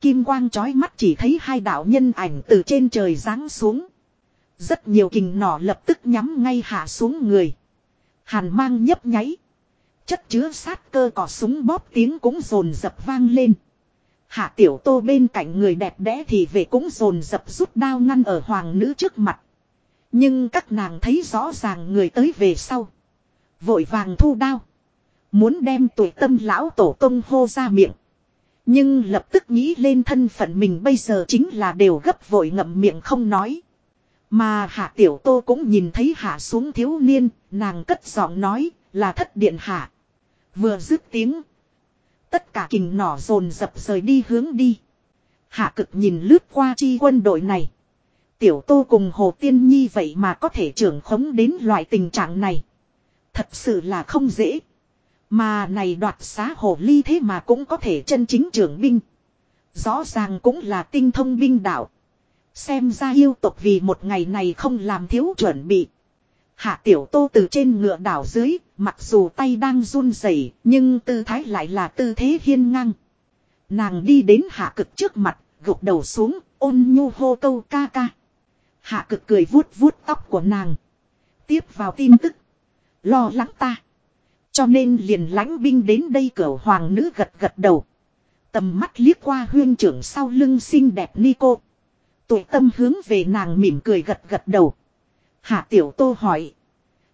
A: Kim quang chói mắt chỉ thấy hai đạo nhân ảnh từ trên trời giáng xuống. Rất nhiều kình nỏ lập tức nhắm ngay hạ xuống người. Hàn mang nhấp nháy. Chất chứa sát cơ cỏ súng bóp tiếng cũng rồn dập vang lên. Hạ tiểu tô bên cạnh người đẹp đẽ thì về cũng rồn dập rút đao ngăn ở hoàng nữ trước mặt. Nhưng các nàng thấy rõ ràng người tới về sau. Vội vàng thu đao. Muốn đem tuổi tâm lão tổ công hô ra miệng. Nhưng lập tức nghĩ lên thân phận mình bây giờ chính là đều gấp vội ngậm miệng không nói. Mà hạ tiểu tô cũng nhìn thấy hạ xuống thiếu niên, nàng cất giọng nói, là thất điện hạ. Vừa dứt tiếng. Tất cả kình nỏ dồn dập rời đi hướng đi. Hạ cực nhìn lướt qua chi quân đội này. Tiểu tô cùng Hồ Tiên Nhi vậy mà có thể trưởng khống đến loại tình trạng này. Thật sự là không dễ. Mà này đoạt xá hồ ly thế mà cũng có thể chân chính trưởng binh. Rõ ràng cũng là tinh thông binh đạo. Xem ra yêu tộc vì một ngày này không làm thiếu chuẩn bị. Hạ tiểu tô từ trên ngựa đảo dưới, mặc dù tay đang run rẩy nhưng tư thái lại là tư thế hiên ngang. Nàng đi đến hạ cực trước mặt, gục đầu xuống, ôn nhu hô câu ca ca. Hạ cực cười vuốt vuốt tóc của nàng. Tiếp vào tin tức. Lo lắng ta. Cho nên liền lãnh binh đến đây cửa hoàng nữ gật gật đầu. Tầm mắt liếc qua huyên trưởng sau lưng xinh đẹp Nico. Tuổi tâm hướng về nàng mỉm cười gật gật đầu. Hạ tiểu tô hỏi.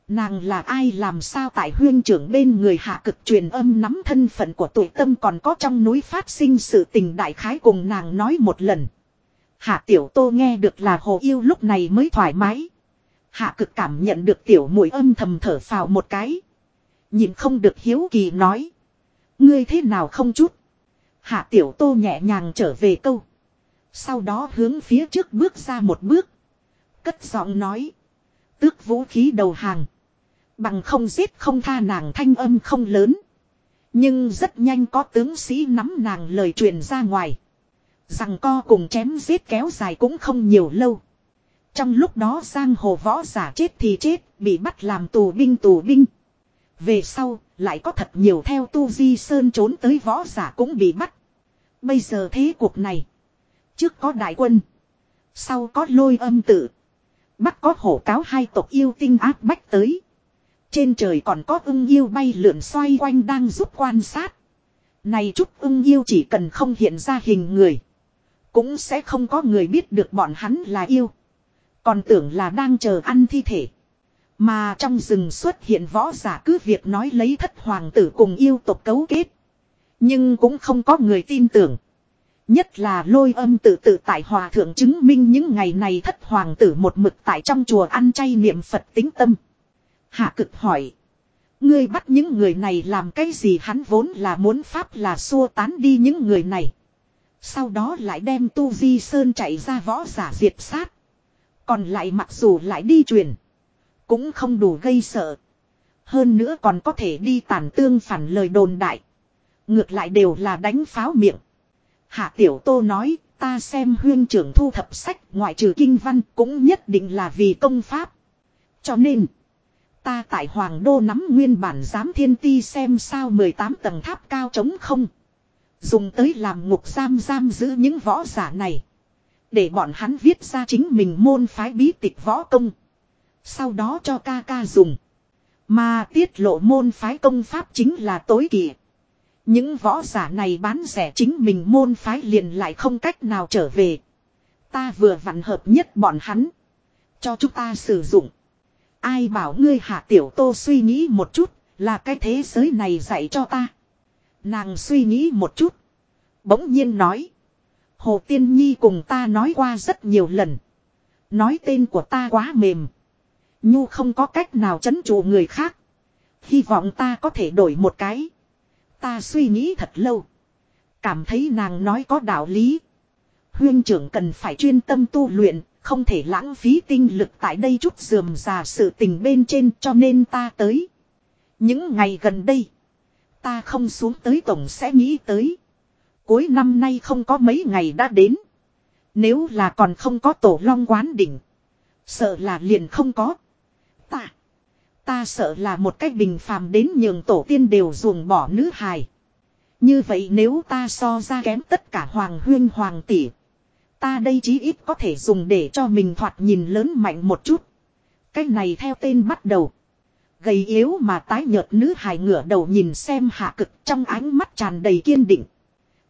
A: Nàng là ai làm sao tại huyên trưởng bên người hạ cực truyền âm nắm thân phận của tuổi tâm còn có trong núi phát sinh sự tình đại khái cùng nàng nói một lần. Hạ tiểu tô nghe được là hồ yêu lúc này mới thoải mái. Hạ cực cảm nhận được tiểu mũi âm thầm thở phào một cái. Nhìn không được hiếu kỳ nói. Ngươi thế nào không chút. Hạ tiểu tô nhẹ nhàng trở về câu. Sau đó hướng phía trước bước ra một bước. Cất giọng nói. Tước vũ khí đầu hàng. Bằng không giết không tha nàng thanh âm không lớn. Nhưng rất nhanh có tướng sĩ nắm nàng lời truyền ra ngoài. Rằng co cùng chém giết kéo dài cũng không nhiều lâu. Trong lúc đó giang hồ võ giả chết thì chết, bị bắt làm tù binh tù binh. Về sau, lại có thật nhiều theo tu di sơn trốn tới võ giả cũng bị bắt. Bây giờ thế cuộc này. Trước có đại quân. Sau có lôi âm tự. Bắc có hổ cáo hai tộc yêu tinh áp bách tới. Trên trời còn có ưng yêu bay lượn xoay quanh đang giúp quan sát. Này chút ưng yêu chỉ cần không hiện ra hình người. Cũng sẽ không có người biết được bọn hắn là yêu. Còn tưởng là đang chờ ăn thi thể. Mà trong rừng xuất hiện võ giả cứ việc nói lấy thất hoàng tử cùng yêu tộc cấu kết. Nhưng cũng không có người tin tưởng. Nhất là lôi âm tự tự tại hòa thượng chứng minh những ngày này thất hoàng tử một mực tại trong chùa ăn chay niệm Phật tính tâm. Hạ cực hỏi. Ngươi bắt những người này làm cái gì hắn vốn là muốn pháp là xua tán đi những người này. Sau đó lại đem tu di sơn chạy ra võ giả diệt sát. Còn lại mặc dù lại đi truyền. Cũng không đủ gây sợ. Hơn nữa còn có thể đi tàn tương phản lời đồn đại. Ngược lại đều là đánh pháo miệng. Hạ Tiểu Tô nói, ta xem huyên trưởng thu thập sách ngoại trừ kinh văn cũng nhất định là vì công pháp. Cho nên, ta tại Hoàng Đô nắm nguyên bản giám thiên ti xem sao 18 tầng tháp cao trống không. Dùng tới làm ngục giam giam giữ những võ giả này. Để bọn hắn viết ra chính mình môn phái bí tịch võ công. Sau đó cho ca ca dùng. Mà tiết lộ môn phái công pháp chính là tối kỵ. Những võ giả này bán rẻ chính mình môn phái liền lại không cách nào trở về. Ta vừa vặn hợp nhất bọn hắn. Cho chúng ta sử dụng. Ai bảo ngươi hạ tiểu tô suy nghĩ một chút, là cái thế giới này dạy cho ta. Nàng suy nghĩ một chút. Bỗng nhiên nói. Hồ Tiên Nhi cùng ta nói qua rất nhiều lần. Nói tên của ta quá mềm. Nhu không có cách nào chấn trụ người khác. Hy vọng ta có thể đổi một cái. Ta suy nghĩ thật lâu. Cảm thấy nàng nói có đạo lý. Huyên trưởng cần phải chuyên tâm tu luyện, không thể lãng phí tinh lực tại đây chút dườm già sự tình bên trên cho nên ta tới. Những ngày gần đây, ta không xuống tới tổng sẽ nghĩ tới. Cuối năm nay không có mấy ngày đã đến. Nếu là còn không có tổ long quán đỉnh. Sợ là liền không có. Ta. Ta sợ là một cách bình phàm đến nhường tổ tiên đều ruồng bỏ nữ hài. Như vậy nếu ta so ra kém tất cả hoàng huyên hoàng tỷ. Ta đây chí ít có thể dùng để cho mình thoạt nhìn lớn mạnh một chút. cách này theo tên bắt đầu. Gầy yếu mà tái nhợt nữ hài ngửa đầu nhìn xem hạ cực trong ánh mắt tràn đầy kiên định.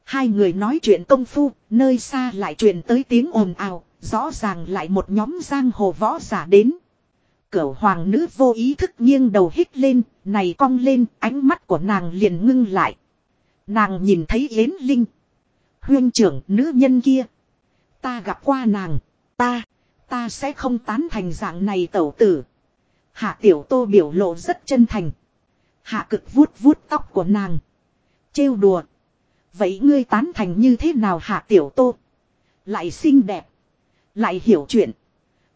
A: Hai người nói chuyện công phu, nơi xa lại truyền tới tiếng ồn ào, rõ ràng lại một nhóm giang hồ võ giả đến. Cửu hoàng nữ vô ý thức nghiêng đầu hít lên, này cong lên, ánh mắt của nàng liền ngưng lại. Nàng nhìn thấy Yến Linh. Huyên trưởng nữ nhân kia. Ta gặp qua nàng. Ta, ta sẽ không tán thành dạng này tẩu tử. Hạ tiểu tô biểu lộ rất chân thành. Hạ cực vuốt vuốt tóc của nàng. trêu đùa. Vậy ngươi tán thành như thế nào hạ tiểu tô? Lại xinh đẹp. Lại hiểu chuyện.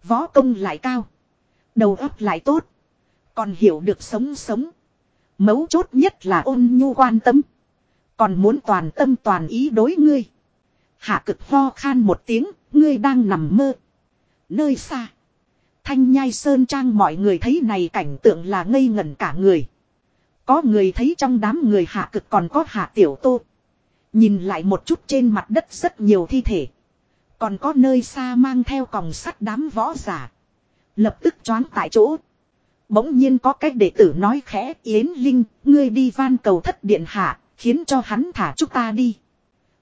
A: Võ công lại cao. Đầu óc lại tốt. Còn hiểu được sống sống. Mấu chốt nhất là ôn nhu quan tâm. Còn muốn toàn tâm toàn ý đối ngươi. Hạ cực ho khan một tiếng, ngươi đang nằm mơ. Nơi xa. Thanh nhai sơn trang mọi người thấy này cảnh tượng là ngây ngẩn cả người. Có người thấy trong đám người hạ cực còn có hạ tiểu tô. Nhìn lại một chút trên mặt đất rất nhiều thi thể. Còn có nơi xa mang theo còng sắt đám võ giả. Lập tức choáng tại chỗ. Bỗng nhiên có cách đệ tử nói khẽ Yến Linh, ngươi đi van cầu thất điện hạ, khiến cho hắn thả chúng ta đi.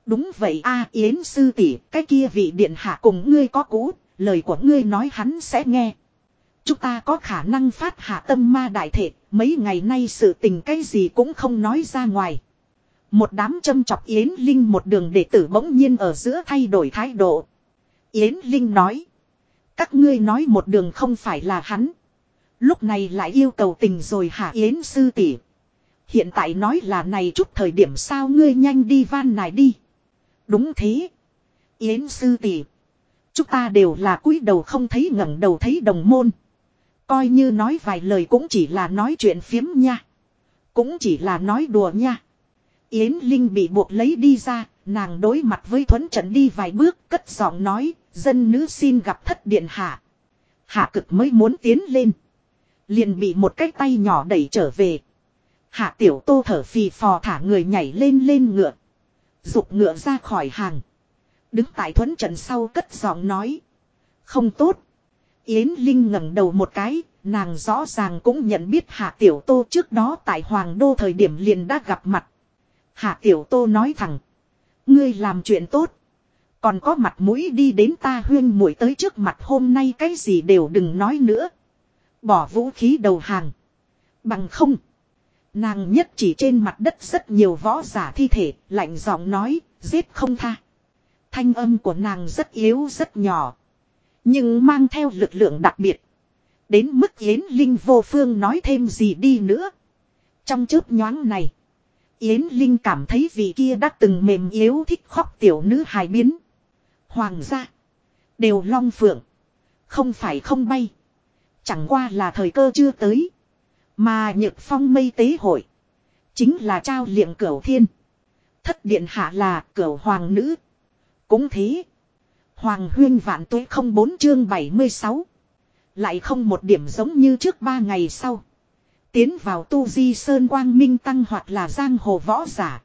A: Đúng vậy a Yến sư tỷ, cái kia vị điện hạ cùng ngươi có cũ, lời của ngươi nói hắn sẽ nghe. Chúng ta có khả năng phát hạ tâm ma đại thể, mấy ngày nay sự tình cái gì cũng không nói ra ngoài. Một đám châm chọc Yến Linh một đường đệ tử bỗng nhiên ở giữa thay đổi thái độ. Yến Linh nói. Các ngươi nói một đường không phải là hắn. Lúc này lại yêu cầu tình rồi hạ Yến sư tỷ. Hiện tại nói là này chút thời điểm sao ngươi nhanh đi van này đi. Đúng thế. Yến sư tỷ. Chúng ta đều là cúi đầu không thấy ngẩng đầu thấy đồng môn. Coi như nói vài lời cũng chỉ là nói chuyện phiếm nha. Cũng chỉ là nói đùa nha. Yến Linh bị buộc lấy đi ra, nàng đối mặt với thuấn trận đi vài bước, cất giọng nói, dân nữ xin gặp thất điện hạ. Hạ cực mới muốn tiến lên. Liền bị một cái tay nhỏ đẩy trở về. Hạ tiểu tô thở phì phò thả người nhảy lên lên ngựa. Dục ngựa ra khỏi hàng. Đứng tại thuấn trận sau cất giọng nói. Không tốt. Yến Linh ngẩng đầu một cái, nàng rõ ràng cũng nhận biết Hạ Tiểu Tô trước đó tại Hoàng Đô thời điểm liền đã gặp mặt. Hạ Tiểu Tô nói thẳng. Ngươi làm chuyện tốt. Còn có mặt mũi đi đến ta huyên muội tới trước mặt hôm nay cái gì đều đừng nói nữa. Bỏ vũ khí đầu hàng. Bằng không. Nàng nhất chỉ trên mặt đất rất nhiều võ giả thi thể, lạnh giọng nói, giết không tha. Thanh âm của nàng rất yếu rất nhỏ. Nhưng mang theo lực lượng đặc biệt. Đến mức Yến Linh vô phương nói thêm gì đi nữa. Trong chớp nhoáng này. Yến Linh cảm thấy vị kia đã từng mềm yếu thích khóc tiểu nữ hài biến. Hoàng gia. Đều long phượng. Không phải không bay. Chẳng qua là thời cơ chưa tới. Mà nhược phong mây tế hội. Chính là trao liệm cửu thiên. Thất điện hạ là cửu hoàng nữ. Cũng thế. Hoàng huyên vạn tuế không bốn chương 76. Lại không một điểm giống như trước ba ngày sau. Tiến vào tu di sơn quang minh tăng hoặc là giang hồ võ giả.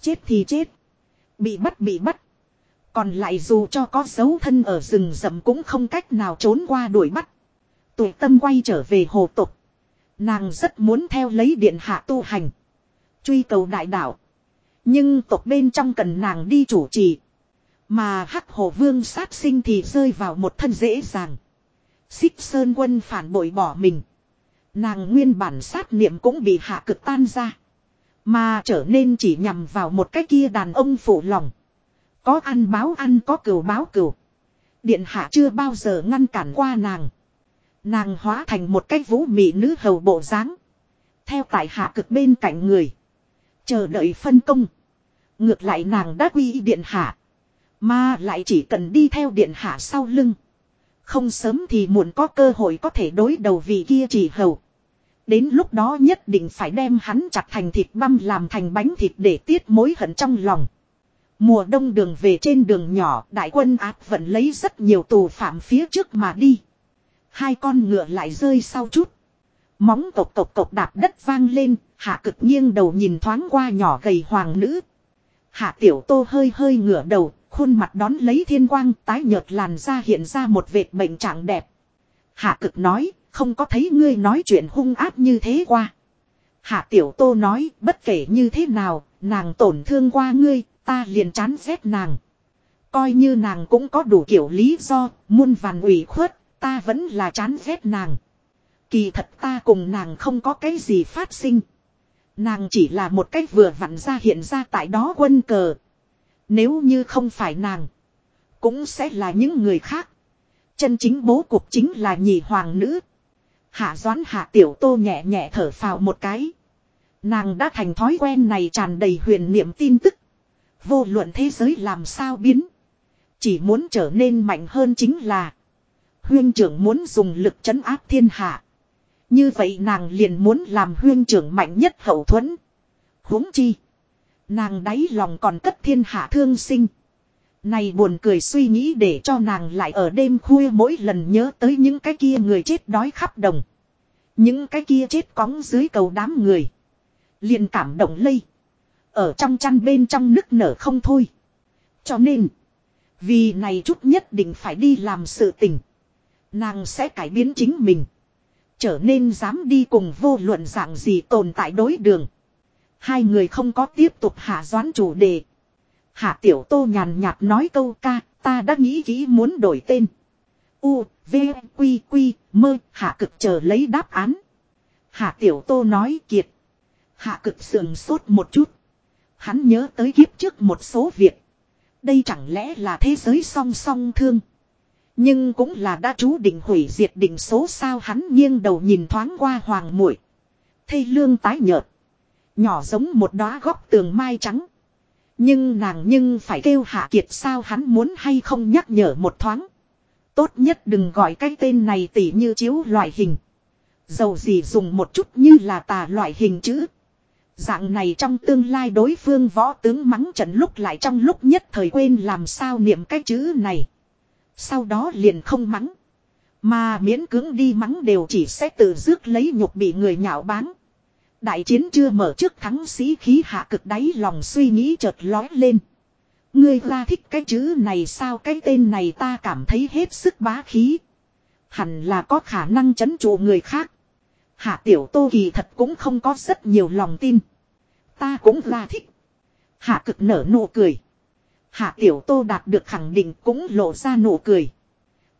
A: Chết thì chết. Bị bắt bị bắt. Còn lại dù cho có dấu thân ở rừng rậm cũng không cách nào trốn qua đuổi bắt. Tuổi tâm quay trở về hồ tục. Nàng rất muốn theo lấy điện hạ tu hành. Truy cầu đại đạo. Nhưng tộc bên trong cần nàng đi chủ trì. Mà hắc hồ vương sát sinh thì rơi vào một thân dễ dàng. Xích sơn quân phản bội bỏ mình. Nàng nguyên bản sát niệm cũng bị hạ cực tan ra. Mà trở nên chỉ nhằm vào một cái kia đàn ông phụ lòng. Có ăn báo ăn, có cừu báo cừu. Điện hạ chưa bao giờ ngăn cản qua nàng. Nàng hóa thành một cái vũ mị nữ hầu bộ dáng Theo tại hạ cực bên cạnh người. Chờ đợi phân công. Ngược lại nàng đã quy điện hạ. Mà lại chỉ cần đi theo điện hạ sau lưng. Không sớm thì muộn có cơ hội có thể đối đầu vị kia chỉ hầu. Đến lúc đó nhất định phải đem hắn chặt thành thịt băm làm thành bánh thịt để tiết mối hận trong lòng. Mùa đông đường về trên đường nhỏ đại quân áp vẫn lấy rất nhiều tù phạm phía trước mà đi. Hai con ngựa lại rơi sau chút. Móng tộc tộc tộc đạp đất vang lên, hạ cực nghiêng đầu nhìn thoáng qua nhỏ gầy hoàng nữ. Hạ tiểu tô hơi hơi ngửa đầu, khuôn mặt đón lấy thiên quang tái nhợt làn da hiện ra một vệt bệnh trạng đẹp. Hạ cực nói, không có thấy ngươi nói chuyện hung áp như thế qua. Hạ tiểu tô nói, bất kể như thế nào, nàng tổn thương qua ngươi, ta liền chán ghét nàng. Coi như nàng cũng có đủ kiểu lý do, muôn vàn ủy khuất, ta vẫn là chán ghét nàng. Kỳ thật ta cùng nàng không có cái gì phát sinh. Nàng chỉ là một cách vừa vặn ra hiện ra tại đó quân cờ. Nếu như không phải nàng. Cũng sẽ là những người khác. Chân chính bố cục chính là nhị hoàng nữ. Hạ doán hạ tiểu tô nhẹ nhẹ thở phào một cái. Nàng đã thành thói quen này tràn đầy huyền niệm tin tức. Vô luận thế giới làm sao biến. Chỉ muốn trở nên mạnh hơn chính là. Huyên trưởng muốn dùng lực chấn áp thiên hạ. Như vậy nàng liền muốn làm huyên trưởng mạnh nhất hậu thuẫn. huống chi. Nàng đáy lòng còn cất thiên hạ thương sinh. Này buồn cười suy nghĩ để cho nàng lại ở đêm khuya mỗi lần nhớ tới những cái kia người chết đói khắp đồng. Những cái kia chết cóng dưới cầu đám người. liền cảm động lây. Ở trong chăn bên trong nức nở không thôi. Cho nên. Vì này chút nhất định phải đi làm sự tình. Nàng sẽ cải biến chính mình. Trở nên dám đi cùng vô luận dạng gì tồn tại đối đường. Hai người không có tiếp tục hạ doán chủ đề. Hạ tiểu tô nhàn nhạt nói câu ca, ta đã nghĩ kỹ muốn đổi tên. U, V, Quy, Quy, mơ, hạ cực chờ lấy đáp án. Hạ tiểu tô nói kiệt. Hạ cực sườn sốt một chút. Hắn nhớ tới kiếp trước một số việc. Đây chẳng lẽ là thế giới song song thương. Nhưng cũng là đã chú định hủy diệt định số sao hắn nghiêng đầu nhìn thoáng qua hoàng muội Thây lương tái nhợt. Nhỏ giống một đóa góc tường mai trắng. Nhưng nàng nhưng phải kêu hạ kiệt sao hắn muốn hay không nhắc nhở một thoáng. Tốt nhất đừng gọi cái tên này tỉ như chiếu loại hình. Dầu gì dùng một chút như là tà loại hình chữ. Dạng này trong tương lai đối phương võ tướng mắng trận lúc lại trong lúc nhất thời quên làm sao niệm cái chữ này. Sau đó liền không mắng. Mà miễn cưỡng đi mắng đều chỉ sẽ tự rước lấy nhục bị người nhạo báng. Đại chiến chưa mở trước thắng sĩ khí hạ cực đáy lòng suy nghĩ chợt lói lên. Ngươi ra thích cái chữ này sao cái tên này ta cảm thấy hết sức bá khí. Hẳn là có khả năng chấn trụ người khác. Hạ tiểu tô kỳ thật cũng không có rất nhiều lòng tin. Ta cũng ra thích. Hạ cực nở nụ cười. Hạ tiểu tô đạt được khẳng định cũng lộ ra nụ cười.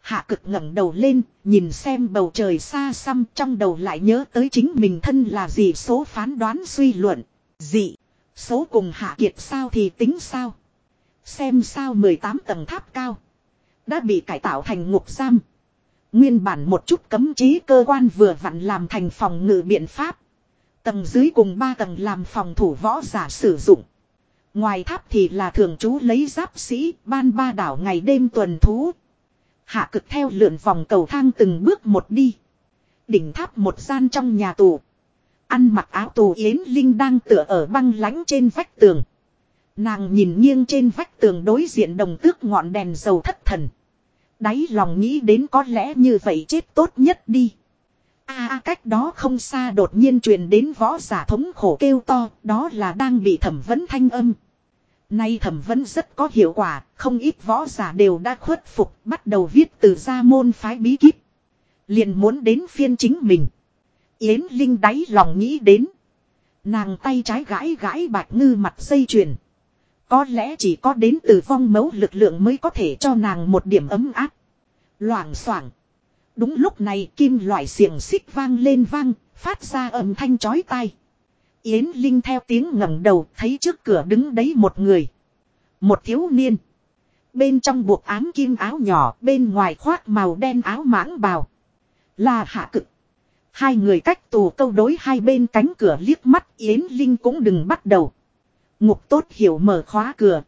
A: Hạ cực ngẩng đầu lên, nhìn xem bầu trời xa xăm trong đầu lại nhớ tới chính mình thân là gì số phán đoán suy luận. Dị, số cùng hạ kiệt sao thì tính sao. Xem sao 18 tầng tháp cao. Đã bị cải tạo thành ngục giam. Nguyên bản một chút cấm chế cơ quan vừa vặn làm thành phòng ngự biện pháp. Tầng dưới cùng ba tầng làm phòng thủ võ giả sử dụng. Ngoài tháp thì là thường trú lấy giáp sĩ, ban ba đảo ngày đêm tuần thú. Hạ cực theo lượn vòng cầu thang từng bước một đi. Đỉnh tháp một gian trong nhà tù. Ăn mặc áo tù Yến Linh đang tựa ở băng lánh trên vách tường. Nàng nhìn nghiêng trên vách tường đối diện đồng tước ngọn đèn dầu thất thần. Đáy lòng nghĩ đến có lẽ như vậy chết tốt nhất đi. a à, cách đó không xa đột nhiên truyền đến võ giả thống khổ kêu to, đó là đang bị thẩm vấn thanh âm. Nay thẩm vấn rất có hiệu quả, không ít võ giả đều đã khuất phục, bắt đầu viết từ gia môn phái bí kíp. Liền muốn đến phiên chính mình. Yến Linh đáy lòng nghĩ đến. Nàng tay trái gãi gãi bạch ngư mặt dây chuyền. Có lẽ chỉ có đến từ vong mẫu lực lượng mới có thể cho nàng một điểm ấm áp. Loảng xoảng. Đúng lúc này kim loại xiềng xích vang lên vang, phát ra âm thanh chói tai. Yến Linh theo tiếng ngẩng đầu thấy trước cửa đứng đấy một người. Một thiếu niên. Bên trong buộc ám kim áo nhỏ, bên ngoài khoác màu đen áo mãng bào. Là hạ cực. Hai người cách tù câu đối hai bên cánh cửa liếc mắt Yến Linh cũng đừng bắt đầu. Ngục tốt hiểu mở khóa cửa.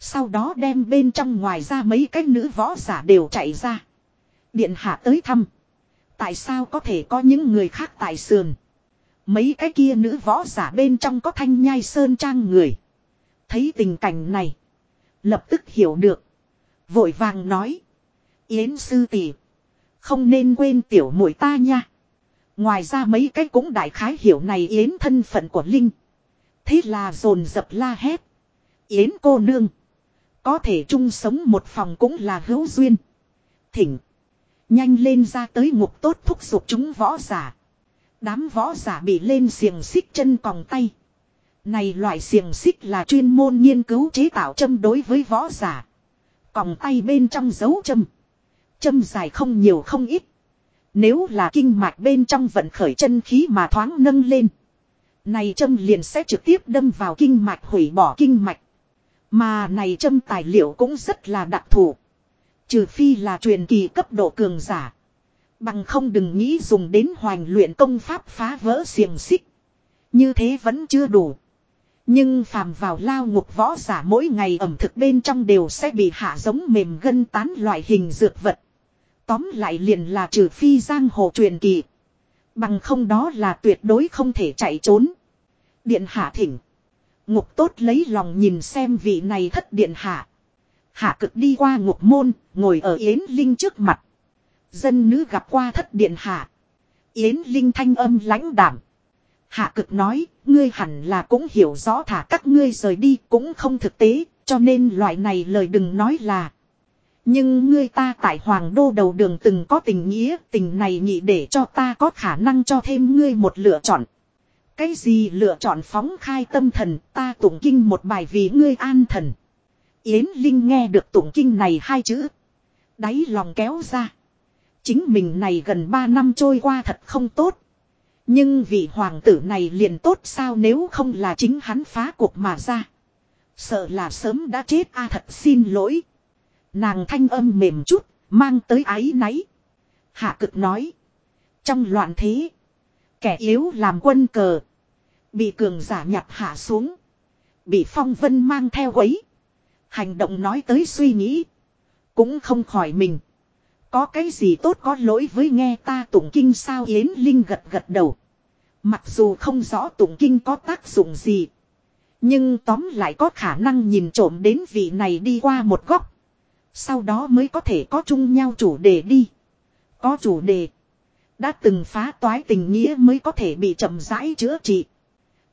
A: Sau đó đem bên trong ngoài ra mấy cái nữ võ giả đều chạy ra. Điện hạ tới thăm. Tại sao có thể có những người khác tại sườn. Mấy cái kia nữ võ giả bên trong có thanh nhai sơn trang người. Thấy tình cảnh này. Lập tức hiểu được. Vội vàng nói. Yến sư tỷ, Không nên quên tiểu muội ta nha. Ngoài ra mấy cái cũng đại khái hiểu này Yến thân phận của Linh. Thế là dồn dập la hét. Yến cô nương. Có thể chung sống một phòng cũng là hữu duyên. Thỉnh. Nhanh lên ra tới ngục tốt thúc giục chúng võ giả. Đám võ giả bị lên xiềng xích chân còng tay. Này loại xiềng xích là chuyên môn nghiên cứu chế tạo châm đối với võ giả. Còng tay bên trong dấu châm. Châm dài không nhiều không ít. Nếu là kinh mạch bên trong vận khởi chân khí mà thoáng nâng lên. Này châm liền sẽ trực tiếp đâm vào kinh mạch hủy bỏ kinh mạch. Mà này châm tài liệu cũng rất là đặc thù. Trừ phi là truyền kỳ cấp độ cường giả. Bằng không đừng nghĩ dùng đến hoành luyện công pháp phá vỡ xiềng xích. Như thế vẫn chưa đủ. Nhưng phàm vào lao ngục võ giả mỗi ngày ẩm thực bên trong đều sẽ bị hạ giống mềm gân tán loại hình dược vật. Tóm lại liền là trừ phi giang hồ truyền kỳ. Bằng không đó là tuyệt đối không thể chạy trốn. Điện hạ thỉnh. Ngục tốt lấy lòng nhìn xem vị này thất điện hạ. Hạ cực đi qua ngục môn, ngồi ở Yến Linh trước mặt. Dân nữ gặp qua thất điện hạ. Yến Linh thanh âm lãnh đảm. Hạ cực nói, ngươi hẳn là cũng hiểu rõ thả các ngươi rời đi cũng không thực tế, cho nên loại này lời đừng nói là. Nhưng ngươi ta tại Hoàng Đô đầu đường từng có tình nghĩa, tình này nhị để cho ta có khả năng cho thêm ngươi một lựa chọn. Cái gì lựa chọn phóng khai tâm thần, ta tụng kinh một bài vì ngươi an thần. Yến Linh nghe được tụng kinh này hai chữ. Đáy lòng kéo ra. Chính mình này gần ba năm trôi qua thật không tốt. Nhưng vị hoàng tử này liền tốt sao nếu không là chính hắn phá cuộc mà ra. Sợ là sớm đã chết a thật xin lỗi. Nàng thanh âm mềm chút, mang tới ái náy. Hạ cực nói. Trong loạn thế, kẻ yếu làm quân cờ. Bị cường giả nhặt hạ xuống. Bị phong vân mang theo quấy. Hành động nói tới suy nghĩ. Cũng không khỏi mình. Có cái gì tốt có lỗi với nghe ta tụng kinh sao Yến Linh gật gật đầu. Mặc dù không rõ tụng kinh có tác dụng gì. Nhưng tóm lại có khả năng nhìn trộm đến vị này đi qua một góc. Sau đó mới có thể có chung nhau chủ đề đi. Có chủ đề. Đã từng phá toái tình nghĩa mới có thể bị chậm rãi chữa trị.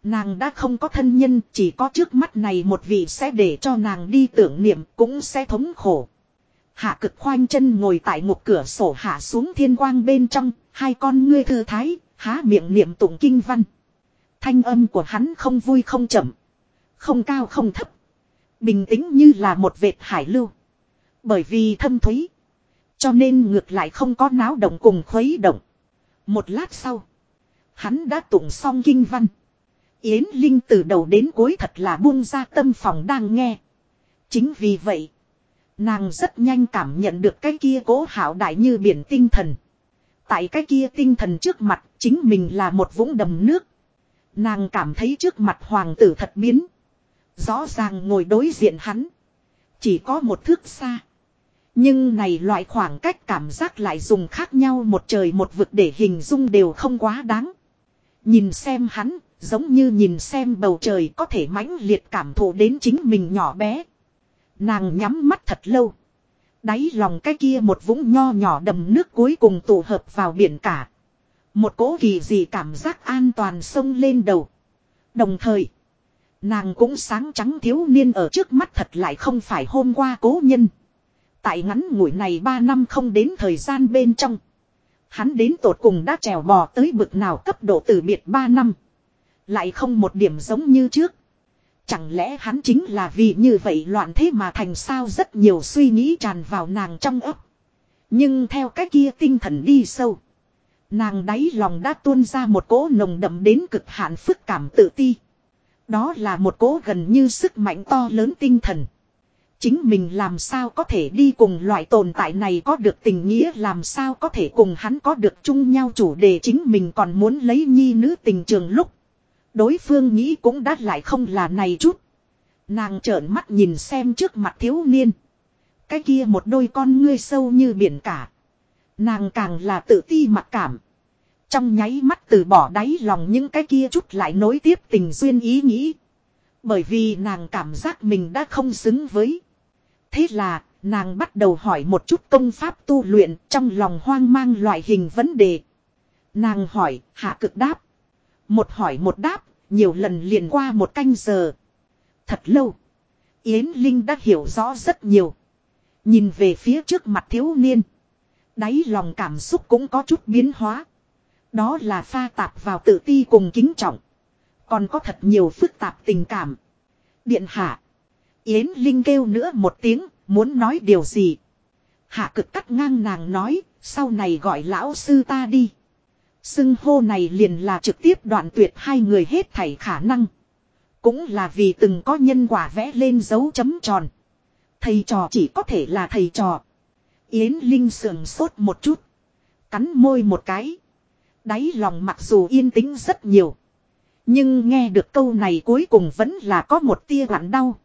A: Nàng đã không có thân nhân, chỉ có trước mắt này một vị sẽ để cho nàng đi tưởng niệm cũng sẽ thống khổ. Hạ cực khoanh chân ngồi tại một cửa sổ hạ xuống thiên quang bên trong, hai con ngươi thư thái, há miệng niệm tụng kinh văn. Thanh âm của hắn không vui không chậm, không cao không thấp. Bình tĩnh như là một vệt hải lưu. Bởi vì thâm thúy. Cho nên ngược lại không có náo động cùng khuấy động. Một lát sau. Hắn đã tụng xong kinh văn. Yến Linh từ đầu đến cuối thật là buông ra tâm phòng đang nghe. Chính vì vậy. Nàng rất nhanh cảm nhận được cái kia cố hảo đại như biển tinh thần. Tại cái kia tinh thần trước mặt chính mình là một vũng đầm nước. Nàng cảm thấy trước mặt hoàng tử thật biến. Rõ ràng ngồi đối diện hắn. Chỉ có một thước xa. Nhưng này loại khoảng cách cảm giác lại dùng khác nhau một trời một vực để hình dung đều không quá đáng. Nhìn xem hắn, giống như nhìn xem bầu trời có thể mãnh liệt cảm thụ đến chính mình nhỏ bé. Nàng nhắm mắt thật lâu. Đáy lòng cái kia một vũng nho nhỏ đầm nước cuối cùng tụ hợp vào biển cả. Một cố kỳ gì cảm giác an toàn sông lên đầu. Đồng thời, nàng cũng sáng trắng thiếu niên ở trước mắt thật lại không phải hôm qua cố nhân. Tại ngắn ngủi này 3 năm không đến thời gian bên trong. Hắn đến tột cùng đã trèo bò tới bực nào cấp độ từ biệt 3 năm. Lại không một điểm giống như trước. Chẳng lẽ hắn chính là vì như vậy loạn thế mà thành sao rất nhiều suy nghĩ tràn vào nàng trong ấp. Nhưng theo cái kia tinh thần đi sâu. Nàng đáy lòng đã tuôn ra một cỗ nồng đậm đến cực hạn phức cảm tự ti. Đó là một cỗ gần như sức mạnh to lớn tinh thần. Chính mình làm sao có thể đi cùng loại tồn tại này có được tình nghĩa làm sao có thể cùng hắn có được chung nhau chủ đề chính mình còn muốn lấy nhi nữ tình trường lúc. Đối phương nghĩ cũng đã lại không là này chút. Nàng trợn mắt nhìn xem trước mặt thiếu niên. Cái kia một đôi con ngươi sâu như biển cả. Nàng càng là tự ti mặc cảm. Trong nháy mắt từ bỏ đáy lòng những cái kia chút lại nối tiếp tình duyên ý nghĩ. Bởi vì nàng cảm giác mình đã không xứng với. Thế là, nàng bắt đầu hỏi một chút công pháp tu luyện trong lòng hoang mang loại hình vấn đề. Nàng hỏi, hạ cực đáp. Một hỏi một đáp, nhiều lần liền qua một canh giờ. Thật lâu. Yến Linh đã hiểu rõ rất nhiều. Nhìn về phía trước mặt thiếu niên. Đáy lòng cảm xúc cũng có chút biến hóa. Đó là pha tạp vào tự ti cùng kính trọng. Còn có thật nhiều phức tạp tình cảm. Điện hạ. Yến Linh kêu nữa một tiếng, muốn nói điều gì. Hạ cực cắt ngang nàng nói, sau này gọi lão sư ta đi. Xưng hô này liền là trực tiếp đoạn tuyệt hai người hết thảy khả năng. Cũng là vì từng có nhân quả vẽ lên dấu chấm tròn. Thầy trò chỉ có thể là thầy trò. Yến Linh sườn sốt một chút. Cắn môi một cái. Đáy lòng mặc dù yên tĩnh rất nhiều. Nhưng nghe được câu này cuối cùng vẫn là có một tia lặn đau.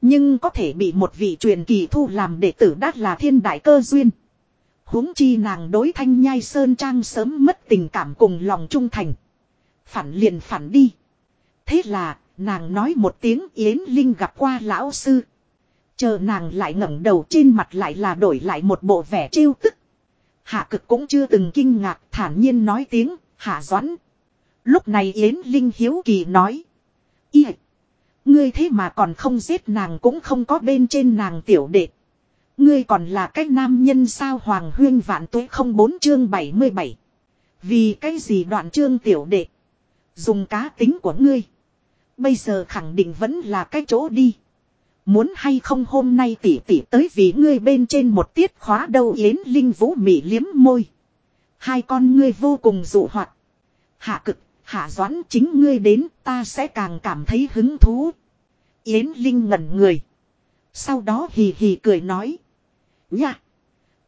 A: Nhưng có thể bị một vị truyền kỳ thu làm đệ tử đắt là thiên đại cơ duyên huống chi nàng đối thanh nhai sơn trang sớm mất tình cảm cùng lòng trung thành. Phản liền phản đi. Thế là, nàng nói một tiếng Yến Linh gặp qua lão sư. Chờ nàng lại ngẩng đầu trên mặt lại là đổi lại một bộ vẻ trêu tức. Hạ cực cũng chưa từng kinh ngạc thản nhiên nói tiếng, hạ doãn. Lúc này Yến Linh hiếu kỳ nói. Ý Ngươi thế mà còn không giết nàng cũng không có bên trên nàng tiểu đệ. Ngươi còn là cái nam nhân sao Hoàng Huyên vạn tuế không bốn chương 77. Vì cái gì đoạn chương tiểu đệ. Dùng cá tính của ngươi. Bây giờ khẳng định vẫn là cái chỗ đi. Muốn hay không hôm nay tỉ tỉ tới vì ngươi bên trên một tiết khóa đâu yến linh vũ mỉ liếm môi. Hai con ngươi vô cùng dụ hoạt. Hạ cực, hạ doãn chính ngươi đến ta sẽ càng cảm thấy hứng thú. Yến linh ngẩn người. Sau đó hì hì cười nói. Nha!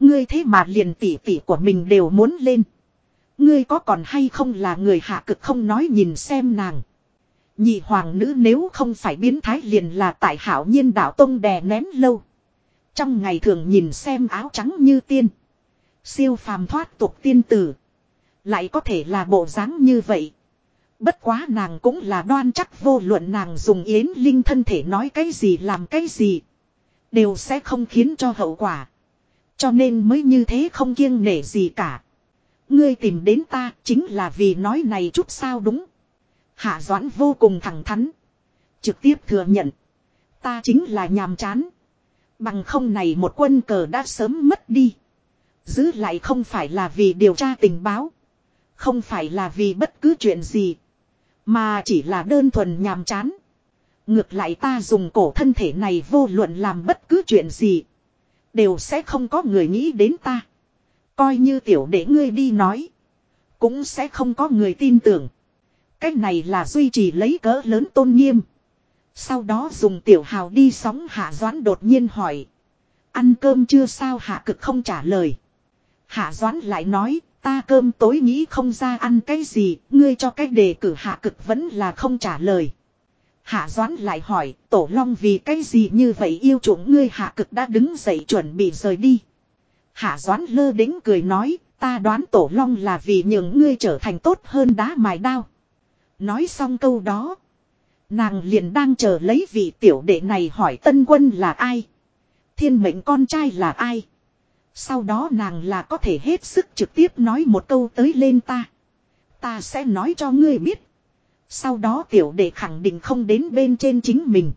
A: Ngươi thế mà liền tỉ tỉ của mình đều muốn lên. Ngươi có còn hay không là người hạ cực không nói nhìn xem nàng. Nhị hoàng nữ nếu không phải biến thái liền là tại hảo nhiên đạo tông đè nén lâu. Trong ngày thường nhìn xem áo trắng như tiên. Siêu phàm thoát tục tiên tử. Lại có thể là bộ dáng như vậy. Bất quá nàng cũng là đoan chắc vô luận nàng dùng yến linh thân thể nói cái gì làm cái gì. Đều sẽ không khiến cho hậu quả. Cho nên mới như thế không kiêng nể gì cả. Ngươi tìm đến ta chính là vì nói này chút sao đúng. Hạ Doãn vô cùng thẳng thắn. Trực tiếp thừa nhận. Ta chính là nhàm chán. Bằng không này một quân cờ đã sớm mất đi. Giữ lại không phải là vì điều tra tình báo. Không phải là vì bất cứ chuyện gì. Mà chỉ là đơn thuần nhàm chán. Ngược lại ta dùng cổ thân thể này vô luận làm bất cứ chuyện gì. Đều sẽ không có người nghĩ đến ta. Coi như tiểu để ngươi đi nói. Cũng sẽ không có người tin tưởng. Cái này là duy trì lấy cỡ lớn tôn nghiêm. Sau đó dùng tiểu hào đi sóng hạ doãn đột nhiên hỏi. Ăn cơm chưa sao hạ cực không trả lời. Hạ doãn lại nói, ta cơm tối nghĩ không ra ăn cái gì. Ngươi cho cách đề cử hạ cực vẫn là không trả lời. Hạ Doãn lại hỏi, Tổ Long vì cái gì như vậy yêu chuộng ngươi hạ cực đã đứng dậy chuẩn bị rời đi. Hạ Doãn lơ đính cười nói, ta đoán Tổ Long là vì những ngươi trở thành tốt hơn đá mài đao. Nói xong câu đó. Nàng liền đang chờ lấy vị tiểu đệ này hỏi tân quân là ai. Thiên mệnh con trai là ai. Sau đó nàng là có thể hết sức trực tiếp nói một câu tới lên ta. Ta sẽ nói cho ngươi biết. Sau đó tiểu đệ khẳng định không đến bên trên chính mình.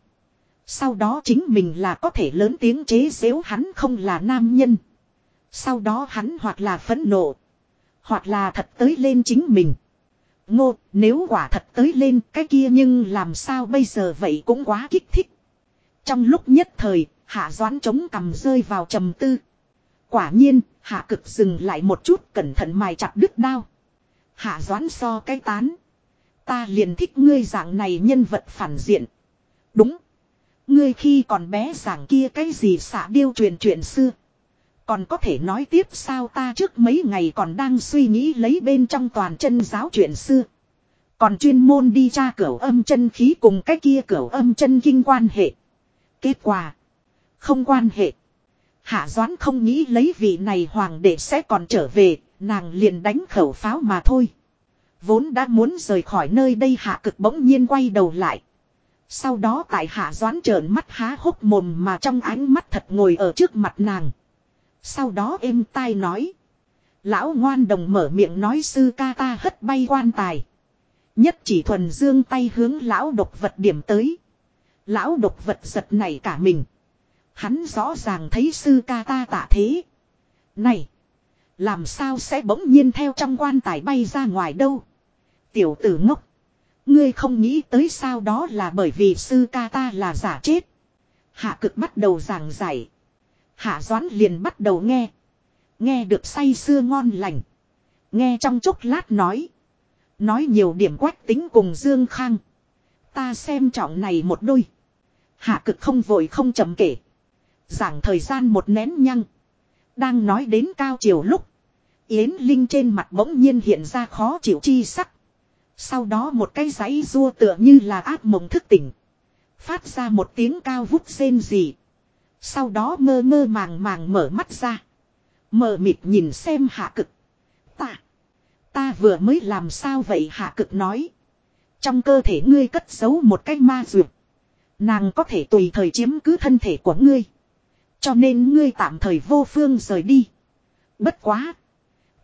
A: Sau đó chính mình là có thể lớn tiếng chế xếu hắn không là nam nhân. Sau đó hắn hoặc là phẫn nộ. Hoặc là thật tới lên chính mình. Ngô, nếu quả thật tới lên cái kia nhưng làm sao bây giờ vậy cũng quá kích thích. Trong lúc nhất thời, hạ doãn chống cầm rơi vào trầm tư. Quả nhiên, hạ cực dừng lại một chút cẩn thận mài chặt đứt đao. Hạ doãn so cái tán. Ta liền thích ngươi dạng này nhân vật phản diện. Đúng. Ngươi khi còn bé giảng kia cái gì xả điêu truyền chuyện xưa. Còn có thể nói tiếp sao ta trước mấy ngày còn đang suy nghĩ lấy bên trong toàn chân giáo chuyện xưa. Còn chuyên môn đi tra cửa âm chân khí cùng cái kia cửa âm chân kinh quan hệ. Kết quả. Không quan hệ. Hạ Doãn không nghĩ lấy vị này hoàng đệ sẽ còn trở về, nàng liền đánh khẩu pháo mà thôi. Vốn đã muốn rời khỏi nơi đây hạ cực bỗng nhiên quay đầu lại. Sau đó tại hạ doán trợn mắt há hốc mồm mà trong ánh mắt thật ngồi ở trước mặt nàng. Sau đó êm tai nói. Lão ngoan đồng mở miệng nói sư ca ta hất bay quan tài. Nhất chỉ thuần dương tay hướng lão độc vật điểm tới. Lão độc vật giật này cả mình. Hắn rõ ràng thấy sư ca ta tạ thế. Này! Làm sao sẽ bỗng nhiên theo trong quan tài bay ra ngoài đâu? Tiểu tử ngốc. Ngươi không nghĩ tới sao đó là bởi vì sư ca ta là giả chết. Hạ cực bắt đầu giảng giải. Hạ doán liền bắt đầu nghe. Nghe được say sưa ngon lành. Nghe trong chốc lát nói. Nói nhiều điểm quách tính cùng Dương Khang. Ta xem trọng này một đôi. Hạ cực không vội không chậm kể. Giảng thời gian một nén nhăng. Đang nói đến cao chiều lúc. Yến Linh trên mặt bỗng nhiên hiện ra khó chịu chi sắc. Sau đó một cái giấy rua tựa như là ác mộng thức tỉnh. Phát ra một tiếng cao vút rên gì. Sau đó mơ mơ màng màng mở mắt ra. Mờ mịt nhìn xem hạ cực. Ta. Ta vừa mới làm sao vậy hạ cực nói. Trong cơ thể ngươi cất giấu một cái ma dược. Nàng có thể tùy thời chiếm cứ thân thể của ngươi. Cho nên ngươi tạm thời vô phương rời đi. Bất quá.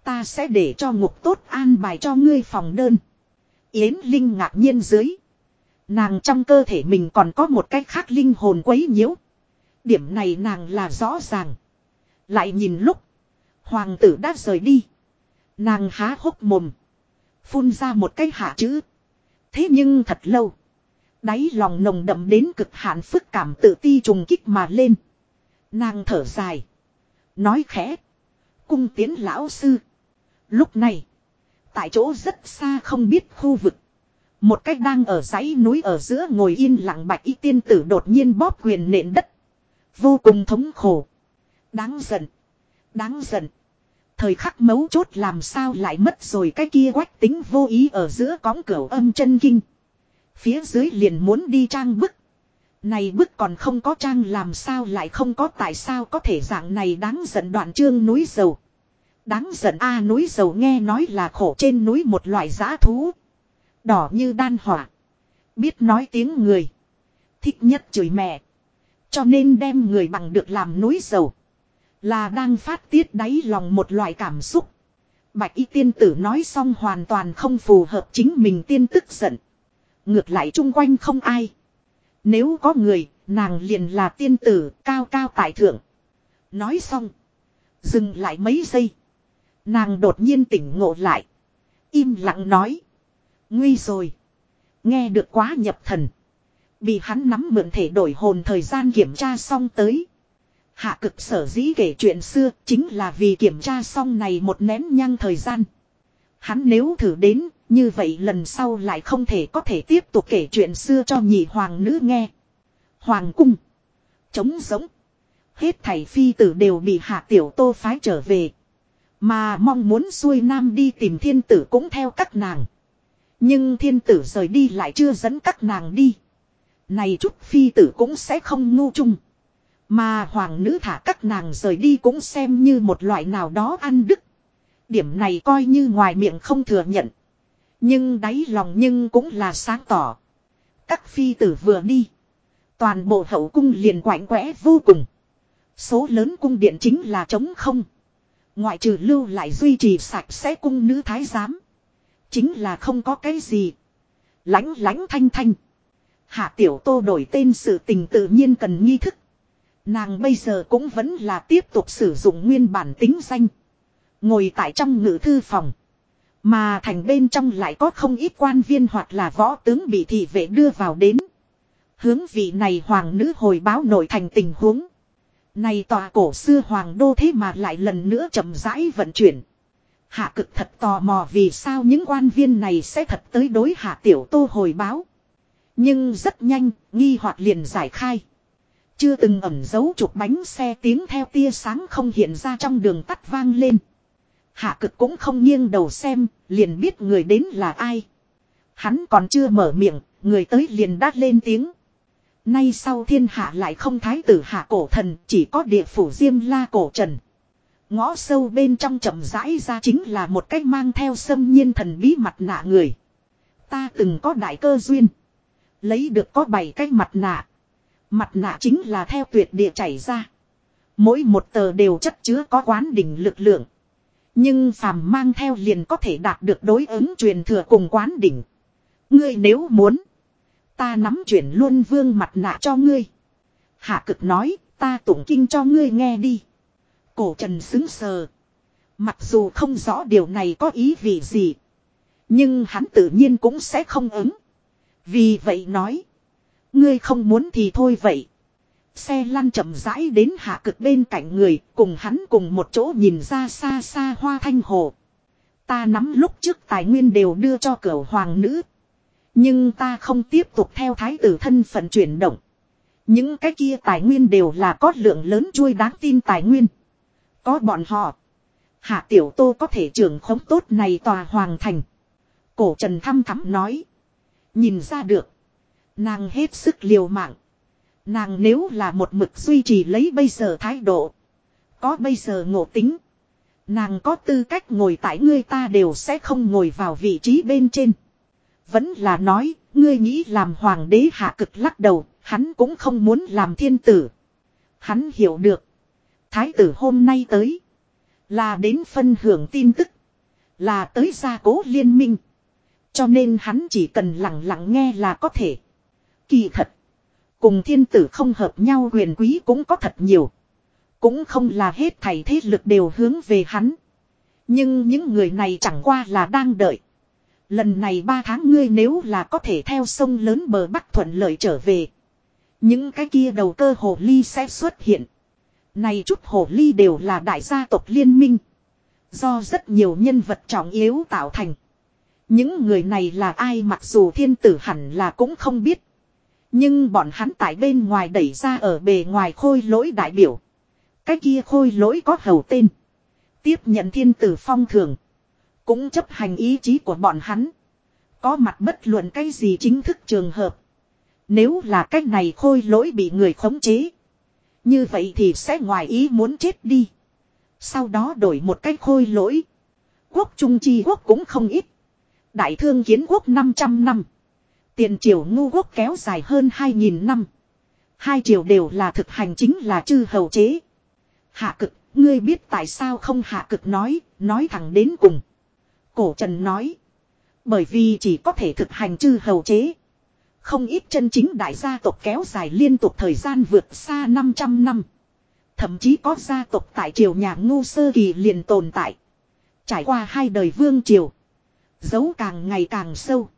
A: Ta sẽ để cho ngục tốt an bài cho ngươi phòng đơn. Yến Linh ngạc nhiên dưới. Nàng trong cơ thể mình còn có một cái khác linh hồn quấy nhiễu. Điểm này nàng là rõ ràng. Lại nhìn lúc. Hoàng tử đã rời đi. Nàng há hốc mồm. Phun ra một cái hạ chữ. Thế nhưng thật lâu. Đáy lòng nồng đậm đến cực hạn phức cảm tự ti trùng kích mà lên. Nàng thở dài. Nói khẽ. Cung tiến lão sư. Lúc này. Tại chỗ rất xa không biết khu vực. Một cách đang ở dãy núi ở giữa ngồi yên lặng bạch y tiên tử đột nhiên bóp quyền nện đất. Vô cùng thống khổ. Đáng giận. Đáng giận. Thời khắc mấu chốt làm sao lại mất rồi cái kia quách tính vô ý ở giữa cõng cửa âm chân kinh. Phía dưới liền muốn đi trang bức. Này bức còn không có trang làm sao lại không có tại sao có thể dạng này đáng giận đoạn trương núi dầu. Đáng giận a núi dầu nghe nói là khổ trên núi một loại giã thú. Đỏ như đan hỏa. Biết nói tiếng người. Thích nhất chửi mẹ. Cho nên đem người bằng được làm núi dầu. Là đang phát tiết đáy lòng một loại cảm xúc. Bạch y tiên tử nói xong hoàn toàn không phù hợp chính mình tiên tức giận. Ngược lại chung quanh không ai. Nếu có người, nàng liền là tiên tử, cao cao tại thượng. Nói xong. Dừng lại mấy giây. Nàng đột nhiên tỉnh ngộ lại. Im lặng nói. Nguy rồi. Nghe được quá nhập thần. Bị hắn nắm mượn thể đổi hồn thời gian kiểm tra xong tới. Hạ cực sở dĩ kể chuyện xưa chính là vì kiểm tra xong này một nén nhang thời gian. Hắn nếu thử đến, như vậy lần sau lại không thể có thể tiếp tục kể chuyện xưa cho nhị hoàng nữ nghe. Hoàng cung. chống giống. Hết thảy phi tử đều bị hạ tiểu tô phái trở về. Mà mong muốn xuôi nam đi tìm thiên tử cũng theo các nàng. Nhưng thiên tử rời đi lại chưa dẫn các nàng đi. Này chút phi tử cũng sẽ không ngu chung. Mà hoàng nữ thả các nàng rời đi cũng xem như một loại nào đó ăn đức. Điểm này coi như ngoài miệng không thừa nhận. Nhưng đáy lòng nhưng cũng là sáng tỏ. Các phi tử vừa đi. Toàn bộ hậu cung liền quạnh quẽ vô cùng. Số lớn cung điện chính là trống không. Ngoại trừ lưu lại duy trì sạch sẽ cung nữ thái giám. Chính là không có cái gì. Lánh lánh thanh thanh. Hạ tiểu tô đổi tên sự tình tự nhiên cần nghi thức. Nàng bây giờ cũng vẫn là tiếp tục sử dụng nguyên bản tính danh. Ngồi tại trong ngự thư phòng. Mà thành bên trong lại có không ít quan viên hoặc là võ tướng bị thị vệ đưa vào đến. Hướng vị này hoàng nữ hồi báo nội thành tình huống. Này tòa cổ xưa hoàng đô thế mà lại lần nữa chậm rãi vận chuyển. Hạ cực thật tò mò vì sao những quan viên này sẽ thật tới đối hạ tiểu tô hồi báo. Nhưng rất nhanh, nghi hoặc liền giải khai. Chưa từng ẩm dấu chụp bánh xe tiếng theo tia sáng không hiện ra trong đường tắt vang lên. Hạ cực cũng không nghiêng đầu xem, liền biết người đến là ai. Hắn còn chưa mở miệng, người tới liền đát lên tiếng. Nay sau thiên hạ lại không thái tử hạ cổ thần, chỉ có địa phủ diêm la cổ trần. Ngõ sâu bên trong chậm rãi ra chính là một cách mang theo xâm nhiên thần bí mặt nạ người. Ta từng có đại cơ duyên. Lấy được có bảy cái mặt nạ. Mặt nạ chính là theo tuyệt địa chảy ra. Mỗi một tờ đều chất chứa có quán đỉnh lực lượng. Nhưng phàm mang theo liền có thể đạt được đối ứng truyền thừa cùng quán đỉnh. Ngươi nếu muốn. Ta nắm chuyển luôn vương mặt nạ cho ngươi. Hạ cực nói, ta tụng kinh cho ngươi nghe đi. Cổ trần xứng sờ. Mặc dù không rõ điều này có ý vị gì. Nhưng hắn tự nhiên cũng sẽ không ứng. Vì vậy nói. Ngươi không muốn thì thôi vậy. Xe lăn chậm rãi đến hạ cực bên cạnh người, cùng hắn cùng một chỗ nhìn ra xa xa hoa thanh hồ. Ta nắm lúc trước tài nguyên đều đưa cho cửa hoàng nữ. Nhưng ta không tiếp tục theo thái tử thân phận chuyển động. Những cái kia tài nguyên đều là có lượng lớn chui đáng tin tài nguyên. Có bọn họ. Hạ tiểu tô có thể trưởng khống tốt này tòa hoàng thành. Cổ trần thăm thắm nói. Nhìn ra được. Nàng hết sức liều mạng. Nàng nếu là một mực duy trì lấy bây giờ thái độ. Có bây giờ ngộ tính. Nàng có tư cách ngồi tại ngươi ta đều sẽ không ngồi vào vị trí bên trên. Vẫn là nói, ngươi nghĩ làm hoàng đế hạ cực lắc đầu, hắn cũng không muốn làm thiên tử. Hắn hiểu được. Thái tử hôm nay tới. Là đến phân hưởng tin tức. Là tới gia cố liên minh. Cho nên hắn chỉ cần lặng lặng nghe là có thể. Kỳ thật. Cùng thiên tử không hợp nhau huyền quý cũng có thật nhiều. Cũng không là hết thầy thế lực đều hướng về hắn. Nhưng những người này chẳng qua là đang đợi. Lần này ba tháng ngươi nếu là có thể theo sông lớn bờ bắc thuận lợi trở về. Những cái kia đầu cơ hồ ly sẽ xuất hiện. Này chút hồ ly đều là đại gia tộc liên minh. Do rất nhiều nhân vật trọng yếu tạo thành. Những người này là ai mặc dù thiên tử hẳn là cũng không biết. Nhưng bọn hắn tại bên ngoài đẩy ra ở bề ngoài khôi lỗi đại biểu. Cái kia khôi lỗi có hầu tên. Tiếp nhận thiên tử phong thường. Cũng chấp hành ý chí của bọn hắn. Có mặt bất luận cái gì chính thức trường hợp. Nếu là cách này khôi lỗi bị người khống chế. Như vậy thì sẽ ngoài ý muốn chết đi. Sau đó đổi một cách khôi lỗi. Quốc Trung Chi quốc cũng không ít. Đại thương kiến quốc 500 năm. Tiền triều ngu quốc kéo dài hơn 2.000 năm. Hai triều đều là thực hành chính là chư hầu chế. Hạ cực, ngươi biết tại sao không hạ cực nói, nói thẳng đến cùng. Cổ trần nói. Bởi vì chỉ có thể thực hành chư hầu chế. Không ít chân chính đại gia tộc kéo dài liên tục thời gian vượt xa 500 năm. Thậm chí có gia tộc tại triều nhà ngu sơ kỳ liền tồn tại. Trải qua hai đời vương triều. Dấu càng ngày càng sâu.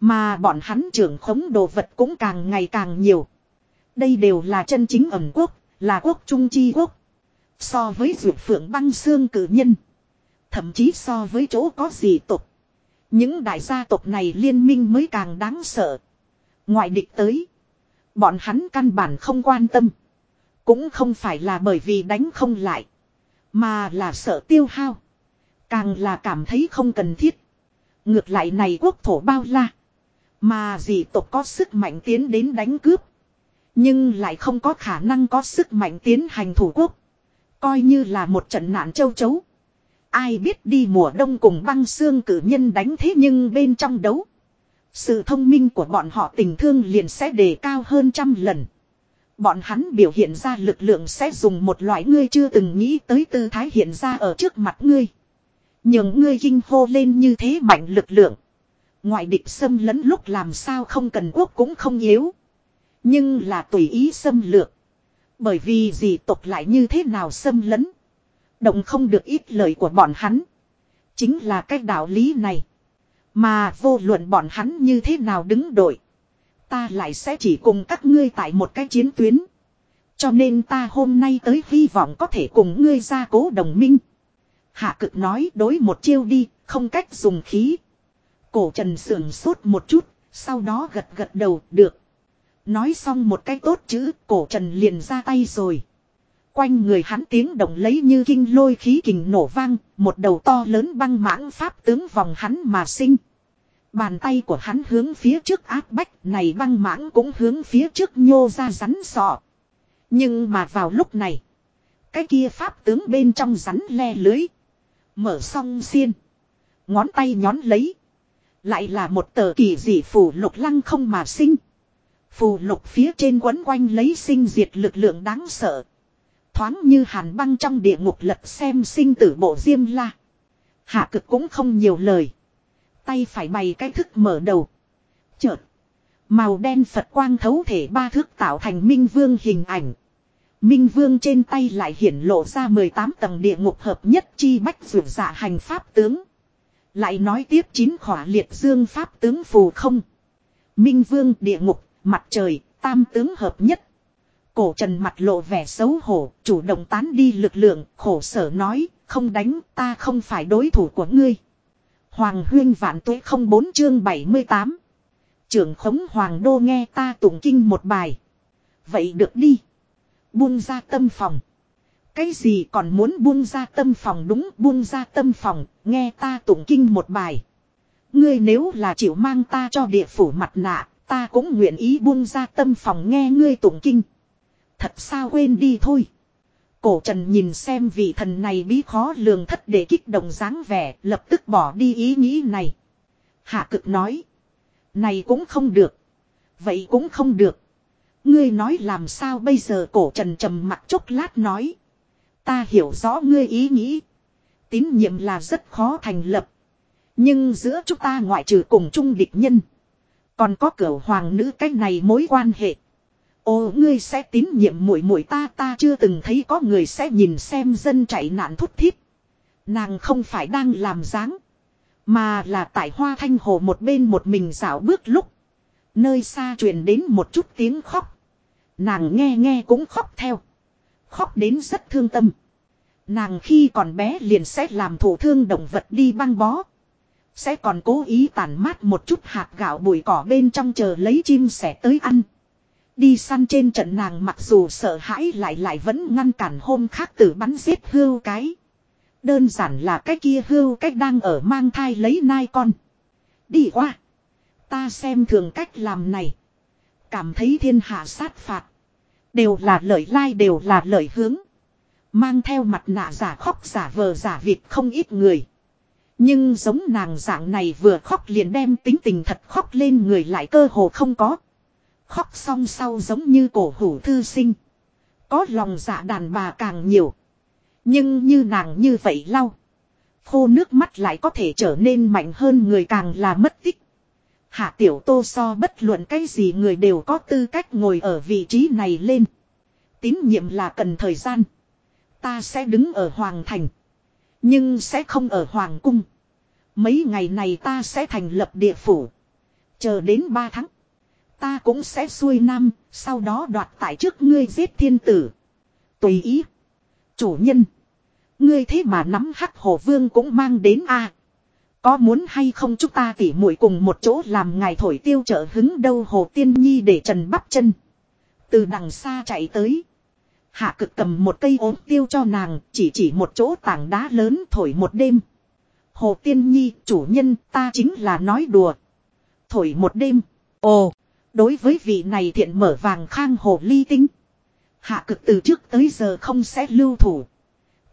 A: Mà bọn hắn trưởng khống đồ vật cũng càng ngày càng nhiều. Đây đều là chân chính ẩm quốc, là quốc trung chi quốc. So với dược phượng băng xương cử nhân. Thậm chí so với chỗ có gì tục. Những đại gia tộc này liên minh mới càng đáng sợ. Ngoại địch tới. Bọn hắn căn bản không quan tâm. Cũng không phải là bởi vì đánh không lại. Mà là sợ tiêu hao. Càng là cảm thấy không cần thiết. Ngược lại này quốc thổ bao la. Mà dị tộc có sức mạnh tiến đến đánh cướp. Nhưng lại không có khả năng có sức mạnh tiến hành thủ quốc. Coi như là một trận nạn châu chấu. Ai biết đi mùa đông cùng băng xương cử nhân đánh thế nhưng bên trong đấu. Sự thông minh của bọn họ tình thương liền sẽ đề cao hơn trăm lần. Bọn hắn biểu hiện ra lực lượng sẽ dùng một loại ngươi chưa từng nghĩ tới tư thái hiện ra ở trước mặt ngươi. Nhưng ngươi kinh hô lên như thế mạnh lực lượng. Ngoại địch xâm lấn lúc làm sao không cần quốc cũng không yếu. Nhưng là tùy ý xâm lược. Bởi vì gì tộc lại như thế nào xâm lấn. Động không được ít lời của bọn hắn. Chính là cái đạo lý này. Mà vô luận bọn hắn như thế nào đứng đội. Ta lại sẽ chỉ cùng các ngươi tại một cái chiến tuyến. Cho nên ta hôm nay tới hy vọng có thể cùng ngươi ra cố đồng minh. Hạ cực nói đối một chiêu đi, không cách dùng khí. Cổ trần sườn sốt một chút, sau đó gật gật đầu, được. Nói xong một cái tốt chữ, cổ trần liền ra tay rồi. Quanh người hắn tiếng động lấy như kinh lôi khí kình nổ vang, một đầu to lớn băng mãng pháp tướng vòng hắn mà sinh. Bàn tay của hắn hướng phía trước áp bách, này băng mãng cũng hướng phía trước nhô ra rắn sọ. Nhưng mà vào lúc này, cái kia pháp tướng bên trong rắn le lưới. Mở song xiên. Ngón tay nhón lấy. Lại là một tờ kỳ dị phủ lục lăng không mà sinh. Phù lục phía trên quấn quanh lấy sinh diệt lực lượng đáng sợ. Thoáng như hàn băng trong địa ngục lật xem sinh tử bộ diêm la. Hạ cực cũng không nhiều lời. Tay phải bày cái thức mở đầu. Chợt. Màu đen Phật quang thấu thể ba thước tạo thành minh vương hình ảnh. Minh vương trên tay lại hiển lộ ra 18 tầng địa ngục hợp nhất chi bách vượt dạ hành pháp tướng. Lại nói tiếp chín khỏa liệt dương pháp tướng phù không. Minh vương địa ngục, mặt trời, tam tướng hợp nhất. Cổ trần mặt lộ vẻ xấu hổ, chủ động tán đi lực lượng, khổ sở nói, không đánh, ta không phải đối thủ của ngươi. Hoàng huyên vạn tuế không bốn chương 78. Trưởng khống hoàng đô nghe ta tụng kinh một bài. Vậy được đi. Buông ra tâm phòng. Cái gì còn muốn buông ra tâm phòng đúng buông ra tâm phòng, nghe ta tụng kinh một bài. Ngươi nếu là chịu mang ta cho địa phủ mặt nạ, ta cũng nguyện ý buông ra tâm phòng nghe ngươi tụng kinh. Thật sao quên đi thôi. Cổ trần nhìn xem vị thần này bí khó lường thất để kích động dáng vẻ, lập tức bỏ đi ý nghĩ này. Hạ cực nói. Này cũng không được. Vậy cũng không được. Ngươi nói làm sao bây giờ cổ trần trầm mặt chốc lát nói. Ta hiểu rõ ngươi ý nghĩ. Tín nhiệm là rất khó thành lập. Nhưng giữa chúng ta ngoại trừ cùng chung địch nhân. Còn có cửa hoàng nữ cách này mối quan hệ. Ô, ngươi sẽ tín nhiệm muội muội ta ta chưa từng thấy có người sẽ nhìn xem dân chạy nạn thút thít. Nàng không phải đang làm dáng. Mà là tại hoa thanh hồ một bên một mình dạo bước lúc. Nơi xa truyền đến một chút tiếng khóc. Nàng nghe nghe cũng khóc theo. Khóc đến rất thương tâm. Nàng khi còn bé liền sẽ làm thủ thương động vật đi băng bó. Sẽ còn cố ý tàn mát một chút hạt gạo bụi cỏ bên trong chờ lấy chim sẻ tới ăn. Đi săn trên trận nàng mặc dù sợ hãi lại lại vẫn ngăn cản hôm khác tử bắn giết hưu cái. Đơn giản là cái kia hưu cách đang ở mang thai lấy nai con. Đi qua. Ta xem thường cách làm này. Cảm thấy thiên hạ sát phạt. Đều là lời lai đều là lời hướng. Mang theo mặt nạ giả khóc giả vờ giả vịt không ít người. Nhưng giống nàng dạng này vừa khóc liền đem tính tình thật khóc lên người lại cơ hồ không có. Khóc xong sau giống như cổ hủ thư sinh. Có lòng dạ đàn bà càng nhiều. Nhưng như nàng như vậy lau. Khô nước mắt lại có thể trở nên mạnh hơn người càng là mất tích. Hạ tiểu tô so bất luận cái gì người đều có tư cách ngồi ở vị trí này lên. Tín nhiệm là cần thời gian. Ta sẽ đứng ở Hoàng Thành. Nhưng sẽ không ở Hoàng Cung. Mấy ngày này ta sẽ thành lập địa phủ. Chờ đến 3 tháng. Ta cũng sẽ xuôi nam, sau đó đoạt tại trước ngươi giết thiên tử. Tùy ý. Chủ nhân. Ngươi thế mà nắm hắc hồ vương cũng mang đến a Có muốn hay không chúng ta tỉ muội cùng một chỗ làm ngài thổi tiêu trợ hứng đâu hồ tiên nhi để trần bắp chân. Từ đằng xa chạy tới. Hạ cực cầm một cây ốm tiêu cho nàng, chỉ chỉ một chỗ tảng đá lớn thổi một đêm. Hồ Tiên Nhi, chủ nhân, ta chính là nói đùa. Thổi một đêm. Ồ, đối với vị này thiện mở vàng khang hồ ly tinh. Hạ cực từ trước tới giờ không sẽ lưu thủ.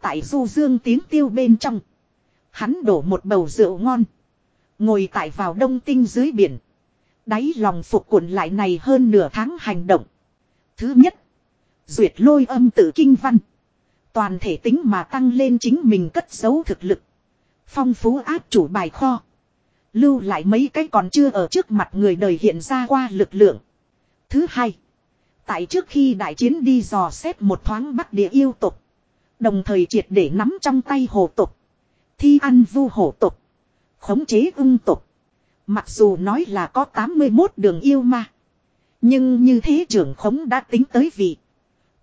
A: Tại du dương tiếng tiêu bên trong. Hắn đổ một bầu rượu ngon. Ngồi tại vào đông tinh dưới biển. Đáy lòng phục cuộn lại này hơn nửa tháng hành động. Thứ nhất. Duyệt lôi âm tự kinh văn. Toàn thể tính mà tăng lên chính mình cất giấu thực lực. Phong phú áp chủ bài kho. Lưu lại mấy cái còn chưa ở trước mặt người đời hiện ra qua lực lượng. Thứ hai. Tại trước khi đại chiến đi dò xét một thoáng bắc địa yêu tục. Đồng thời triệt để nắm trong tay hồ tục. Thi ăn vu hổ tục. Khống chế ưng tục. Mặc dù nói là có 81 đường yêu ma. Nhưng như thế trưởng khống đã tính tới vị.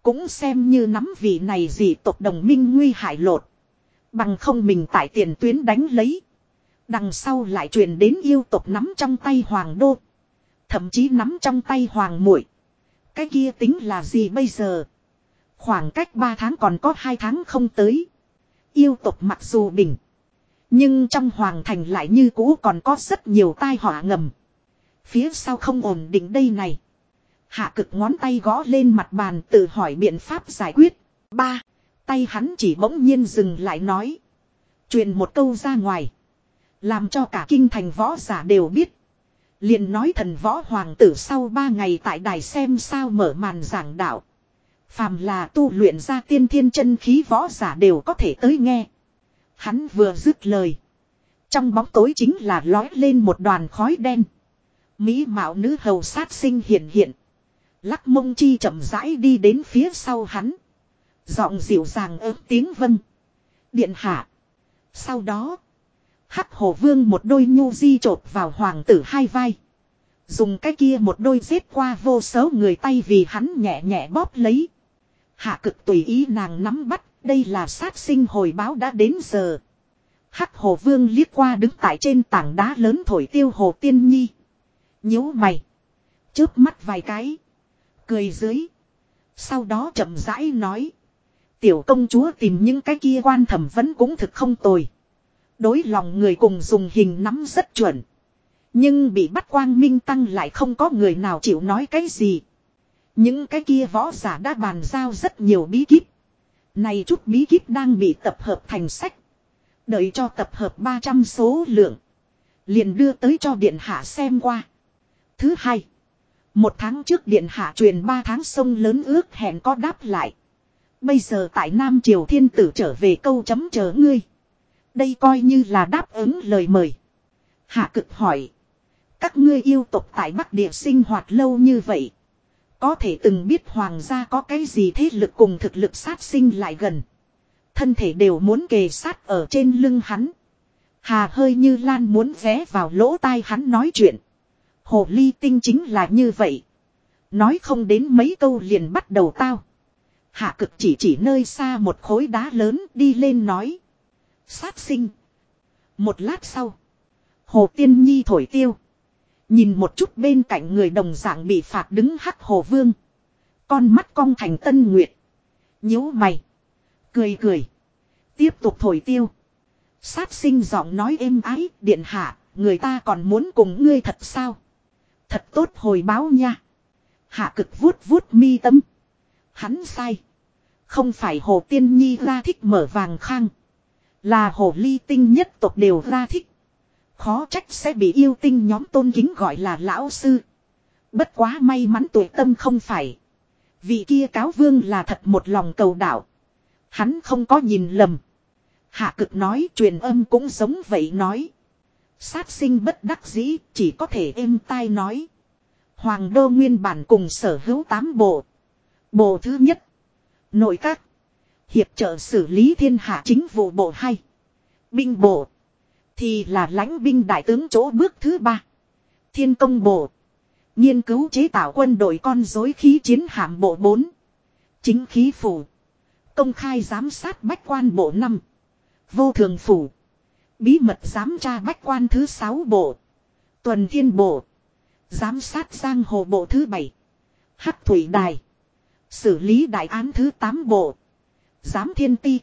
A: Cũng xem như nắm vị này gì tộc đồng minh nguy hại lột. Bằng không mình tại tiền tuyến đánh lấy. Đằng sau lại truyền đến yêu tộc nắm trong tay hoàng đô. Thậm chí nắm trong tay hoàng muội Cái kia tính là gì bây giờ? Khoảng cách 3 tháng còn có 2 tháng không tới. Yêu tộc mặc dù bình. Nhưng trong hoàng thành lại như cũ còn có rất nhiều tai họa ngầm. Phía sau không ổn định đây này. Hạ cực ngón tay gõ lên mặt bàn tự hỏi biện pháp giải quyết. Ba. Tay hắn chỉ bỗng nhiên dừng lại nói. Truyền một câu ra ngoài. Làm cho cả kinh thành võ giả đều biết. liền nói thần võ hoàng tử sau ba ngày tại đài xem sao mở màn giảng đạo. Phàm là tu luyện ra tiên thiên chân khí võ giả đều có thể tới nghe. Hắn vừa dứt lời. Trong bóng tối chính là lói lên một đoàn khói đen. Mỹ mạo nữ hầu sát sinh hiện hiện. Lắc mông chi chậm rãi đi đến phía sau hắn. Giọng dịu dàng ớt tiếng vân. Điện hạ. Sau đó. Hắc hồ vương một đôi nhu di trột vào hoàng tử hai vai. Dùng cái kia một đôi giết qua vô số người tay vì hắn nhẹ nhẹ bóp lấy. Hạ cực tùy ý nàng nắm bắt, đây là sát sinh hồi báo đã đến giờ. Hắc hồ vương liếc qua đứng tại trên tảng đá lớn thổi tiêu hồ tiên nhi. nhíu mày. Chớp mắt vài cái. Cười dưới. Sau đó chậm rãi nói. Tiểu công chúa tìm những cái kia quan thẩm vẫn cũng thực không tồi. Đối lòng người cùng dùng hình nắm rất chuẩn. Nhưng bị bắt quang minh tăng lại không có người nào chịu nói cái gì. Những cái kia võ giả đã bàn giao rất nhiều bí kíp. Này chút bí kíp đang bị tập hợp thành sách. Đợi cho tập hợp 300 số lượng. Liền đưa tới cho điện hạ xem qua. Thứ hai. Một tháng trước điện hạ truyền ba tháng sông lớn ước hẹn có đáp lại. Bây giờ tại Nam Triều Thiên Tử trở về câu chấm chờ ngươi. Đây coi như là đáp ứng lời mời. Hạ cực hỏi. Các ngươi yêu tộc tại Bắc Địa sinh hoạt lâu như vậy. Có thể từng biết hoàng gia có cái gì thế lực cùng thực lực sát sinh lại gần. Thân thể đều muốn kề sát ở trên lưng hắn. Hà hơi như lan muốn vé vào lỗ tai hắn nói chuyện. Hồ ly tinh chính là như vậy. Nói không đến mấy câu liền bắt đầu tao. Hạ cực chỉ chỉ nơi xa một khối đá lớn đi lên nói. Sát sinh. Một lát sau. Hồ Tiên Nhi thổi tiêu. Nhìn một chút bên cạnh người đồng dạng bị phạt đứng hắc hồ vương. Con mắt cong thành tân nguyệt. nhíu mày. Cười cười. Tiếp tục thổi tiêu. Sát sinh giọng nói êm ái, điện hạ, người ta còn muốn cùng ngươi thật sao? Thật tốt hồi báo nha. Hạ cực vuốt vuốt mi tâm. Hắn sai. Không phải hồ tiên nhi ra thích mở vàng khang. Là hồ ly tinh nhất tộc đều ra thích. Khó trách sẽ bị yêu tinh nhóm tôn kính gọi là lão sư. Bất quá may mắn tuổi tâm không phải. Vị kia cáo vương là thật một lòng cầu đạo. Hắn không có nhìn lầm. Hạ cực nói truyền âm cũng giống vậy nói. Sát sinh bất đắc dĩ, chỉ có thể êm tai nói. Hoàng đô nguyên bản cùng sở hữu tám bộ. Bộ thứ nhất. Nội các. Hiệp trợ xử lý thiên hạ chính vụ bộ hai. Binh bộ. Thì là lãnh binh đại tướng chỗ bước thứ ba. Thiên công bộ. Nghiên cứu chế tạo quân đội con dối khí chiến hạm bộ 4. Chính khí phủ. Công khai giám sát bách quan bộ 5. Vô thường phủ. Bí mật giám tra bách quan thứ 6 bộ. Tuần thiên bộ. Giám sát giang hồ bộ thứ 7. Hắc thủy đài. Xử lý đại án thứ 8 bộ. Giám thiên ti.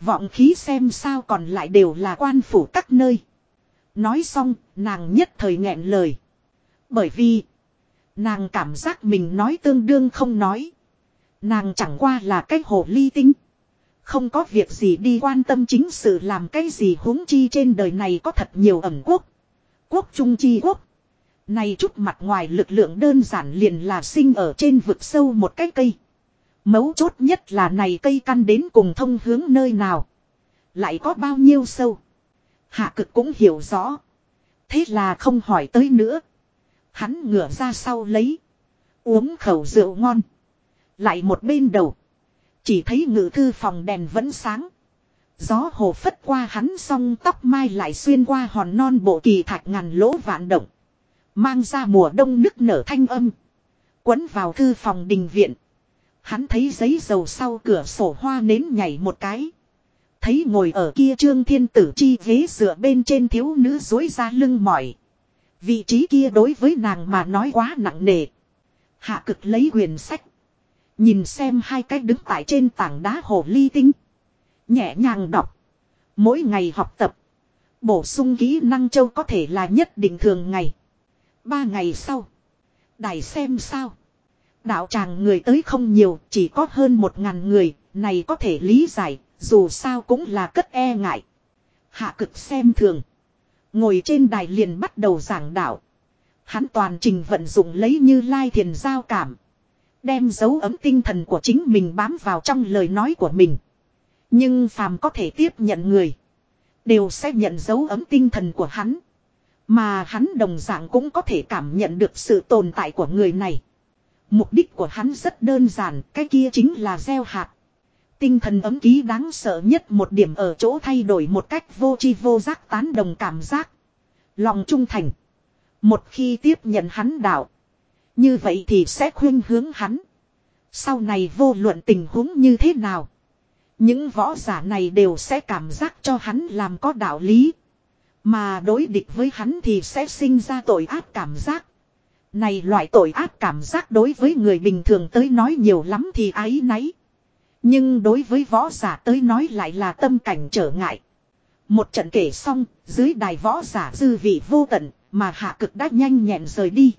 A: Vọng khí xem sao còn lại đều là quan phủ các nơi. Nói xong, nàng nhất thời nghẹn lời. Bởi vì, nàng cảm giác mình nói tương đương không nói. Nàng chẳng qua là cái hồ ly tinh. Không có việc gì đi quan tâm chính sự làm cái gì huống chi trên đời này có thật nhiều ẩm quốc. Quốc trung chi quốc. Này chút mặt ngoài lực lượng đơn giản liền là sinh ở trên vực sâu một cái cây. Mấu chốt nhất là này cây căn đến cùng thông hướng nơi nào. Lại có bao nhiêu sâu. Hạ cực cũng hiểu rõ. Thế là không hỏi tới nữa. Hắn ngửa ra sau lấy. Uống khẩu rượu ngon. Lại một bên đầu. Chỉ thấy ngự thư phòng đèn vẫn sáng. Gió hồ phất qua hắn song tóc mai lại xuyên qua hòn non bộ kỳ thạch ngàn lỗ vạn động. Mang ra mùa đông nức nở thanh âm. Quấn vào thư phòng đình viện. Hắn thấy giấy dầu sau cửa sổ hoa nến nhảy một cái. Thấy ngồi ở kia trương thiên tử chi ghế dựa bên trên thiếu nữ dối ra lưng mỏi. Vị trí kia đối với nàng mà nói quá nặng nề. Hạ cực lấy quyền sách. Nhìn xem hai cái đứng tại trên tảng đá hồ ly tinh. Nhẹ nhàng đọc. Mỗi ngày học tập. Bổ sung kỹ năng châu có thể là nhất định thường ngày. Ba ngày sau. Đài xem sao. Đạo tràng người tới không nhiều, chỉ có hơn một ngàn người, này có thể lý giải, dù sao cũng là cất e ngại. Hạ cực xem thường. Ngồi trên đài liền bắt đầu giảng đạo. Hắn toàn trình vận dụng lấy như lai thiền giao cảm. Đem dấu ấm tinh thần của chính mình bám vào trong lời nói của mình. Nhưng phàm có thể tiếp nhận người. Đều sẽ nhận dấu ấm tinh thần của hắn. Mà hắn đồng dạng cũng có thể cảm nhận được sự tồn tại của người này. Mục đích của hắn rất đơn giản, cái kia chính là gieo hạt. Tinh thần ấm ký đáng sợ nhất một điểm ở chỗ thay đổi một cách vô chi vô giác tán đồng cảm giác. Lòng trung thành. Một khi tiếp nhận hắn đạo. Như vậy thì sẽ khuyên hướng hắn. Sau này vô luận tình huống như thế nào. Những võ giả này đều sẽ cảm giác cho hắn làm có đạo lý. Mà đối địch với hắn thì sẽ sinh ra tội ác cảm giác. Này loại tội ác cảm giác đối với người bình thường tới nói nhiều lắm thì ái náy. Nhưng đối với võ giả tới nói lại là tâm cảnh trở ngại. Một trận kể xong, dưới đài võ giả dư vị vô tận, mà hạ cực đã nhanh nhẹn rời đi.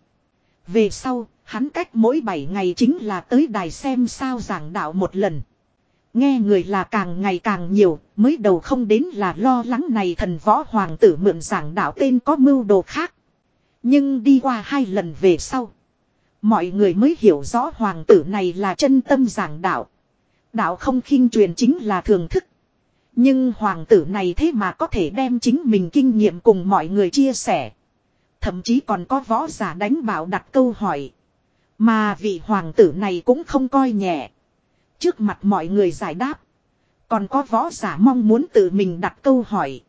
A: Về sau, hắn cách mỗi 7 ngày chính là tới đài xem sao giảng đạo một lần. Nghe người là càng ngày càng nhiều, mới đầu không đến là lo lắng này thần võ hoàng tử mượn giảng đạo tên có mưu đồ khác. Nhưng đi qua hai lần về sau. Mọi người mới hiểu rõ hoàng tử này là chân tâm giảng đạo. Đạo không khinh truyền chính là thường thức. Nhưng hoàng tử này thế mà có thể đem chính mình kinh nghiệm cùng mọi người chia sẻ. Thậm chí còn có võ giả đánh bảo đặt câu hỏi. Mà vị hoàng tử này cũng không coi nhẹ. Trước mặt mọi người giải đáp. Còn có võ giả mong muốn tự mình đặt câu hỏi.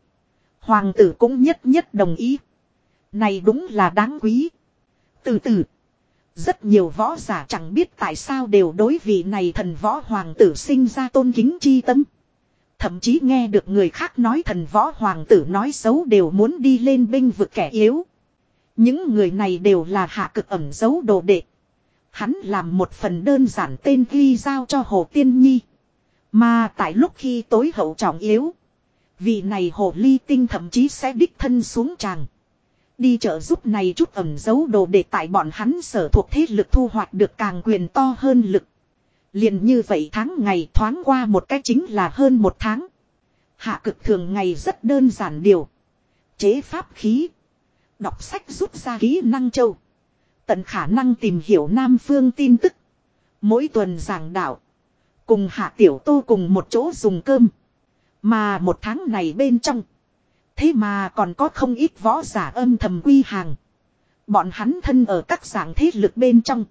A: Hoàng tử cũng nhất nhất đồng ý. Này đúng là đáng quý. Từ từ. Rất nhiều võ giả chẳng biết tại sao đều đối vị này thần võ hoàng tử sinh ra tôn kính chi tâm. Thậm chí nghe được người khác nói thần võ hoàng tử nói xấu đều muốn đi lên binh vực kẻ yếu. Những người này đều là hạ cực ẩm dấu đồ đệ. Hắn làm một phần đơn giản tên ghi giao cho Hồ Tiên Nhi. Mà tại lúc khi tối hậu trọng yếu. Vị này Hồ Ly Tinh thậm chí sẽ đích thân xuống tràng. Đi trợ giúp này chút ẩm dấu đồ để tại bọn hắn sở thuộc thế lực thu hoạch được càng quyền to hơn lực. liền như vậy tháng ngày thoáng qua một cách chính là hơn một tháng. Hạ cực thường ngày rất đơn giản điều. Chế pháp khí. Đọc sách rút ra kỹ năng châu. Tận khả năng tìm hiểu Nam Phương tin tức. Mỗi tuần giảng đạo. Cùng Hạ Tiểu Tô cùng một chỗ dùng cơm. Mà một tháng này bên trong. Thế mà còn có không ít võ giả âm thầm quy hàng. Bọn hắn thân ở các dạng thế lực bên trong.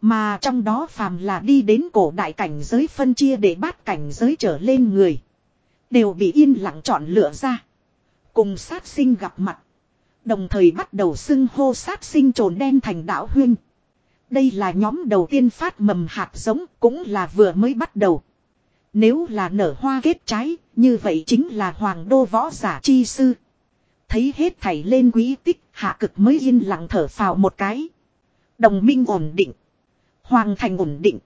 A: Mà trong đó phàm là đi đến cổ đại cảnh giới phân chia để bắt cảnh giới trở lên người. Đều bị yên lặng chọn lựa ra. Cùng sát sinh gặp mặt. Đồng thời bắt đầu xưng hô sát sinh trồn đen thành đạo huyên. Đây là nhóm đầu tiên phát mầm hạt giống cũng là vừa mới bắt đầu. Nếu là nở hoa kết trái, như vậy chính là hoàng đô võ giả chi sư. Thấy hết thảy lên quý tích, hạ cực mới yên lặng thở phào một cái. Đồng minh ổn định. Hoàng thành ổn định.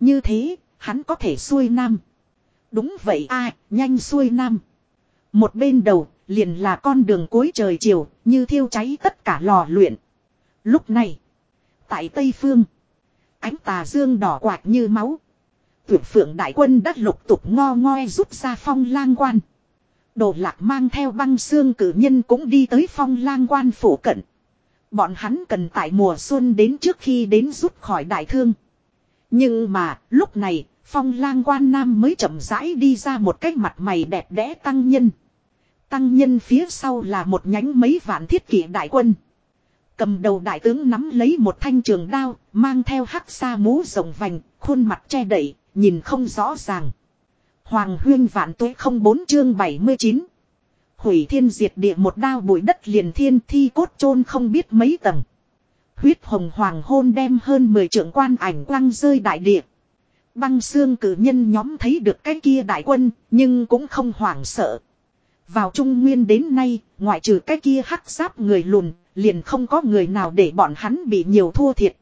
A: Như thế, hắn có thể xuôi nam. Đúng vậy ai, nhanh xuôi nam. Một bên đầu, liền là con đường cuối trời chiều, như thiêu cháy tất cả lò luyện. Lúc này, tại Tây Phương, ánh tà dương đỏ quạt như máu. Tuyệt phượng đại quân đã lục tục ngo ngoe rút ra phong lang quan. Đồ lạc mang theo băng xương cử nhân cũng đi tới phong lang quan phủ cận. Bọn hắn cần tại mùa xuân đến trước khi đến rút khỏi đại thương. Nhưng mà, lúc này, phong lang quan nam mới chậm rãi đi ra một cái mặt mày đẹp đẽ tăng nhân. Tăng nhân phía sau là một nhánh mấy vạn thiết kỷ đại quân. Cầm đầu đại tướng nắm lấy một thanh trường đao, mang theo hắc sa mũ rồng vành, khuôn mặt che đậy, nhìn không rõ ràng. Hoàng huyên vạn tuế không bốn chương 79. Hủy thiên diệt địa một đao bụi đất liền thiên thi cốt chôn không biết mấy tầng. Huyết hồng hoàng hôn đem hơn 10 trưởng quan ảnh quăng rơi đại địa. Băng xương cử nhân nhóm thấy được cái kia đại quân, nhưng cũng không hoảng sợ. Vào Trung Nguyên đến nay, ngoại trừ cái kia hắc giáp người lùn, liền không có người nào để bọn hắn bị nhiều thua thiệt.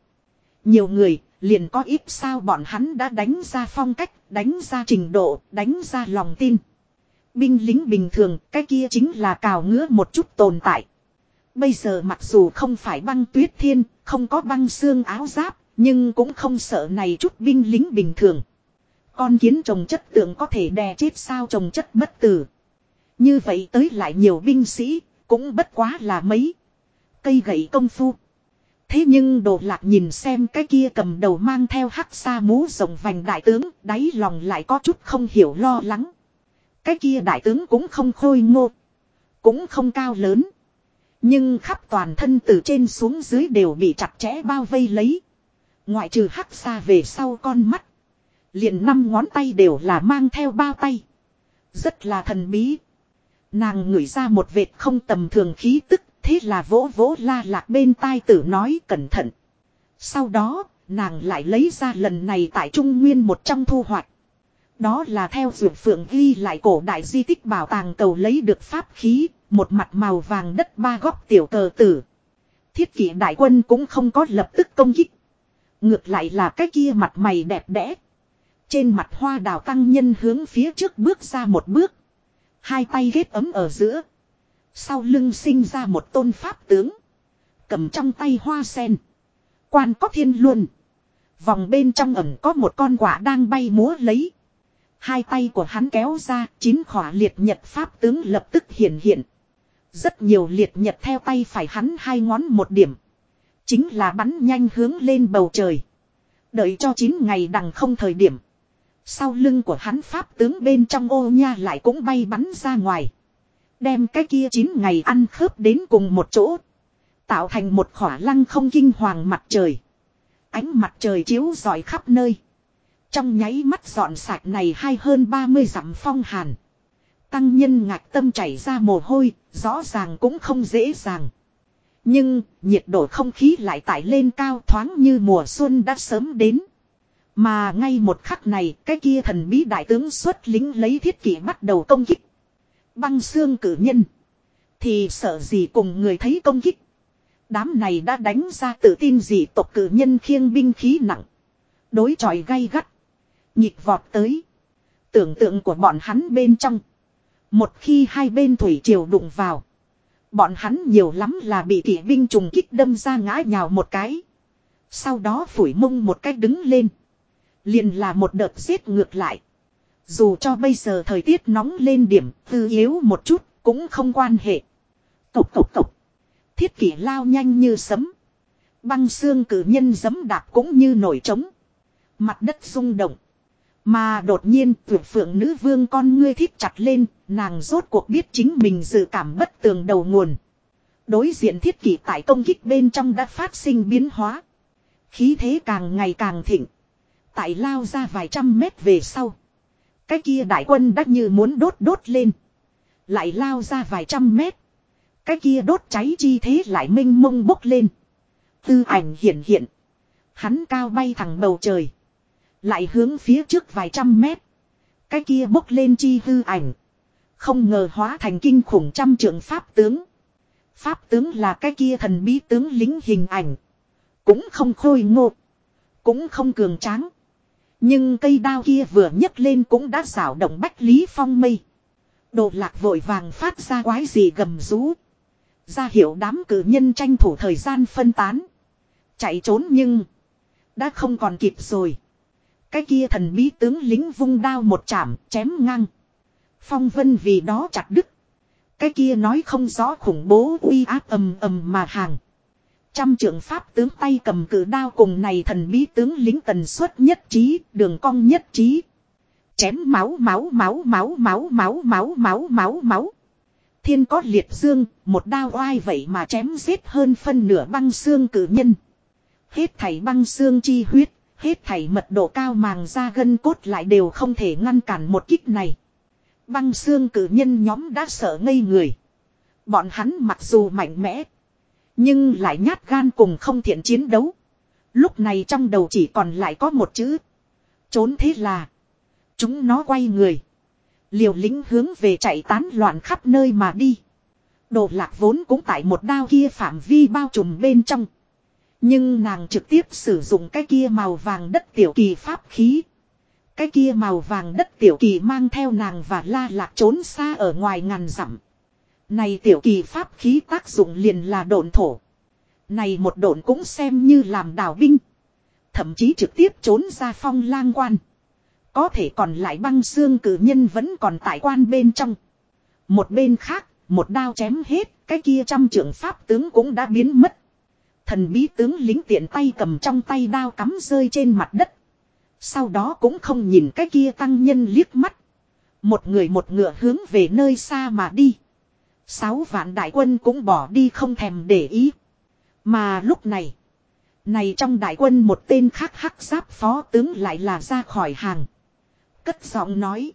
A: Nhiều người, liền có ít sao bọn hắn đã đánh ra phong cách, đánh ra trình độ, đánh ra lòng tin. Binh lính bình thường, cái kia chính là cào ngứa một chút tồn tại. Bây giờ mặc dù không phải băng tuyết thiên, không có băng xương áo giáp, nhưng cũng không sợ này chút binh lính bình thường. Con kiến trồng chất tượng có thể đè chết sao trồng chất bất tử. Như vậy tới lại nhiều binh sĩ, cũng bất quá là mấy. Cây gậy công phu. Thế nhưng đồ lạc nhìn xem cái kia cầm đầu mang theo hắc sa mũ rồng vành đại tướng, đáy lòng lại có chút không hiểu lo lắng. Cái kia đại tướng cũng không khôi ngô, cũng không cao lớn. Nhưng khắp toàn thân từ trên xuống dưới đều bị chặt chẽ bao vây lấy. Ngoại trừ hắc xa về sau con mắt. Liền năm ngón tay đều là mang theo bao tay. Rất là thần bí. Nàng ngửi ra một vệt không tầm thường khí tức, thế là vỗ vỗ la lạc bên tai tử nói cẩn thận. Sau đó, nàng lại lấy ra lần này tại Trung Nguyên một trong thu hoạch. Đó là theo dược phượng ghi lại cổ đại di tích bảo tàng cầu lấy được pháp khí, một mặt màu vàng đất ba góc tiểu cờ tử. Thiết kỷ đại quân cũng không có lập tức công kích. Ngược lại là cái kia mặt mày đẹp đẽ. Trên mặt hoa đào tăng nhân hướng phía trước bước ra một bước. Hai tay ghép ấm ở giữa. Sau lưng sinh ra một tôn pháp tướng. Cầm trong tay hoa sen. Quan có thiên luân. Vòng bên trong ẩm có một con quả đang bay múa lấy. Hai tay của hắn kéo ra, chín khỏa liệt nhật pháp tướng lập tức hiện hiện. Rất nhiều liệt nhật theo tay phải hắn hai ngón một điểm. Chính là bắn nhanh hướng lên bầu trời. Đợi cho chín ngày đằng không thời điểm. Sau lưng của hắn pháp tướng bên trong ô nha lại cũng bay bắn ra ngoài. Đem cái kia chín ngày ăn khớp đến cùng một chỗ. Tạo thành một khỏa lăng không kinh hoàng mặt trời. Ánh mặt trời chiếu rọi khắp nơi. Trong nháy mắt dọn sạch này hay hơn 30 dặm phong hàn. Tăng nhân ngạc tâm chảy ra mồ hôi, rõ ràng cũng không dễ dàng. Nhưng, nhiệt độ không khí lại tải lên cao thoáng như mùa xuân đã sớm đến. Mà ngay một khắc này, cái kia thần bí đại tướng xuất lính lấy thiết kỷ bắt đầu công kích. Băng xương cử nhân. Thì sợ gì cùng người thấy công kích. Đám này đã đánh ra tự tin gì tộc cử nhân khiêng binh khí nặng. Đối chọi gay gắt. Nhịp vọt tới. Tưởng tượng của bọn hắn bên trong. Một khi hai bên thủy triều đụng vào. Bọn hắn nhiều lắm là bị kỵ binh trùng kích đâm ra ngã nhào một cái. Sau đó phủi mông một cách đứng lên. Liền là một đợt giết ngược lại. Dù cho bây giờ thời tiết nóng lên điểm tư yếu một chút cũng không quan hệ. Cộc cộc cộc. Thiết kỷ lao nhanh như sấm. Băng xương cử nhân giấm đạp cũng như nổi trống. Mặt đất rung động. Mà đột nhiên tuyệt phượng nữ vương con ngươi thít chặt lên, nàng rốt cuộc biết chính mình dự cảm bất tường đầu nguồn. Đối diện thiết kỷ tại công kích bên trong đã phát sinh biến hóa. Khí thế càng ngày càng thịnh. Tại lao ra vài trăm mét về sau. Cái kia đại quân đã như muốn đốt đốt lên. Lại lao ra vài trăm mét. Cái kia đốt cháy chi thế lại minh mông bốc lên. Tư ảnh hiện hiện. Hắn cao bay thẳng bầu trời. Lại hướng phía trước vài trăm mét. Cái kia bốc lên chi hư ảnh. Không ngờ hóa thành kinh khủng trăm trưởng pháp tướng. Pháp tướng là cái kia thần bí tướng lính hình ảnh. Cũng không khôi ngộ. Cũng không cường tráng. Nhưng cây đao kia vừa nhấc lên cũng đã xảo động bách lý phong mây. Đồ lạc vội vàng phát ra quái gì gầm rú. Ra hiệu đám cử nhân tranh thủ thời gian phân tán. Chạy trốn nhưng. Đã không còn kịp rồi. Cái kia thần bí tướng lính vung đao một chạm, chém ngang. Phong vân vì đó chặt đứt. Cái kia nói không rõ khủng bố uy áp ầm ầm mà hàng. Trăm trưởng pháp tướng tay cầm cử đao cùng này thần bí tướng lính tần suất nhất trí, đường cong nhất trí. Chém máu máu máu máu máu máu máu máu máu máu. Thiên có liệt dương, một đao oai vậy mà chém giết hơn phân nửa băng xương cử nhân. Hết thảy băng xương chi huyết, hết thảy mật độ cao màng da gân cốt lại đều không thể ngăn cản một kích này. Băng xương cử nhân nhóm đã sợ ngây người. Bọn hắn mặc dù mạnh mẽ, nhưng lại nhát gan cùng không thiện chiến đấu. Lúc này trong đầu chỉ còn lại có một chữ. Trốn thế là. Chúng nó quay người. Liều lính hướng về chạy tán loạn khắp nơi mà đi. Đồ lạc vốn cũng tại một đao kia phạm vi bao trùm bên trong. Nhưng nàng trực tiếp sử dụng cái kia màu vàng đất tiểu kỳ pháp khí. Cái kia màu vàng đất tiểu kỳ mang theo nàng và la lạc trốn xa ở ngoài ngàn dặm. Này tiểu kỳ pháp khí tác dụng liền là độn thổ. Này một độn cũng xem như làm đảo binh. Thậm chí trực tiếp trốn ra phong lang quan. Có thể còn lại băng xương cử nhân vẫn còn tại quan bên trong. Một bên khác, một đao chém hết, cái kia trăm trưởng pháp tướng cũng đã biến mất. Thần bí tướng lính tiện tay cầm trong tay đao cắm rơi trên mặt đất. Sau đó cũng không nhìn cái kia tăng nhân liếc mắt. Một người một ngựa hướng về nơi xa mà đi. Sáu vạn đại quân cũng bỏ đi không thèm để ý. Mà lúc này. Này trong đại quân một tên khác hắc giáp phó tướng lại là ra khỏi hàng. Cất giọng nói.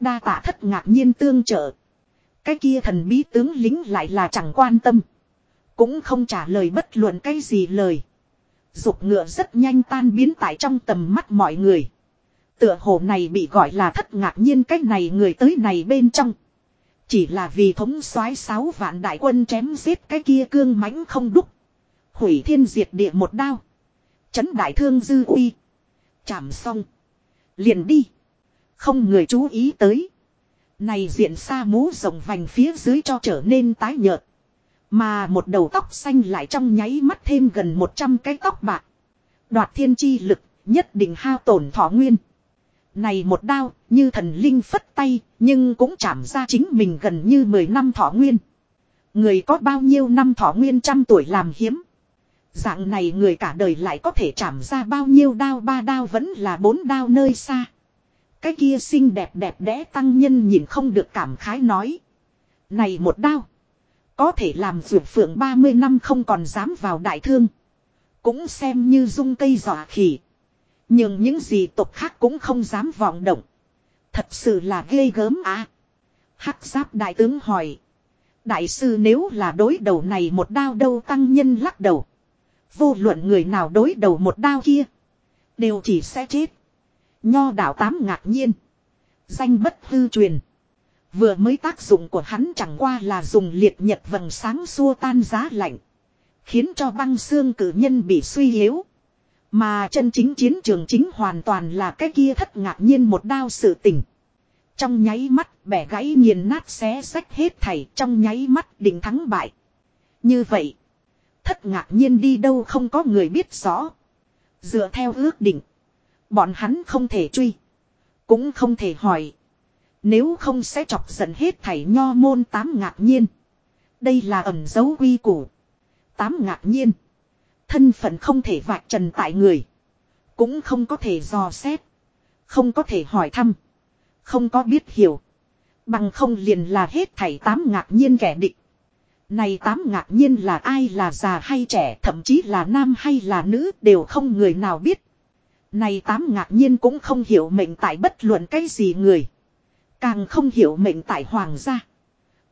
A: Đa tạ thất ngạc nhiên tương trợ. Cái kia thần bí tướng lính lại là chẳng quan tâm. Cũng không trả lời bất luận cái gì lời. Dục ngựa rất nhanh tan biến tại trong tầm mắt mọi người. Tựa hồ này bị gọi là thất ngạc nhiên cách này người tới này bên trong. Chỉ là vì thống soái sáu vạn đại quân chém giết cái kia cương mãnh không đúc. Hủy thiên diệt địa một đao. Chấn đại thương dư uy. Chảm xong. Liền đi. Không người chú ý tới. Này diện xa mũ rồng vành phía dưới cho trở nên tái nhợt. Mà một đầu tóc xanh lại trong nháy mắt thêm gần 100 cái tóc bạc. Đoạt thiên chi lực, nhất định hao tổn thọ nguyên. Này một đao, như thần linh phất tay, nhưng cũng chạm ra chính mình gần như 10 năm thọ nguyên. Người có bao nhiêu năm thọ nguyên trăm tuổi làm hiếm. Dạng này người cả đời lại có thể chạm ra bao nhiêu đao ba đao vẫn là bốn đao nơi xa. Cái kia xinh đẹp đẹp đẽ tăng nhân nhìn không được cảm khái nói. Này một đao. Có thể làm vượt phượng 30 năm không còn dám vào đại thương. Cũng xem như dung cây giỏ khỉ. Nhưng những gì tộc khác cũng không dám vọng động. Thật sự là ghê gớm à. Hắc giáp đại tướng hỏi. Đại sư nếu là đối đầu này một đao đâu tăng nhân lắc đầu. Vô luận người nào đối đầu một đao kia. Đều chỉ sẽ chết. Nho đạo tám ngạc nhiên. Danh bất hư truyền. Vừa mới tác dụng của hắn chẳng qua là dùng liệt nhật vầng sáng xua tan giá lạnh. Khiến cho băng xương cử nhân bị suy yếu. Mà chân chính chiến trường chính hoàn toàn là cái kia thất ngạc nhiên một đao sự tình. Trong nháy mắt, bẻ gãy nghiền nát xé sách hết thảy, trong nháy mắt định thắng bại. Như vậy. Thất ngạc nhiên đi đâu không có người biết rõ. Dựa theo ước định. Bọn hắn không thể truy. Cũng không thể hỏi. Nếu không sẽ chọc giận hết thảy nho môn tám ngạc nhiên. Đây là ẩn dấu quy củ. Tám ngạc nhiên. Thân phận không thể vạch trần tại người. Cũng không có thể dò xét. Không có thể hỏi thăm. Không có biết hiểu. Bằng không liền là hết thảy tám ngạc nhiên kẻ địch. Này tám ngạc nhiên là ai là già hay trẻ, thậm chí là nam hay là nữ, đều không người nào biết. Này tám ngạc nhiên cũng không hiểu mệnh tại bất luận cái gì người. Càng không hiểu mệnh tại hoàng gia.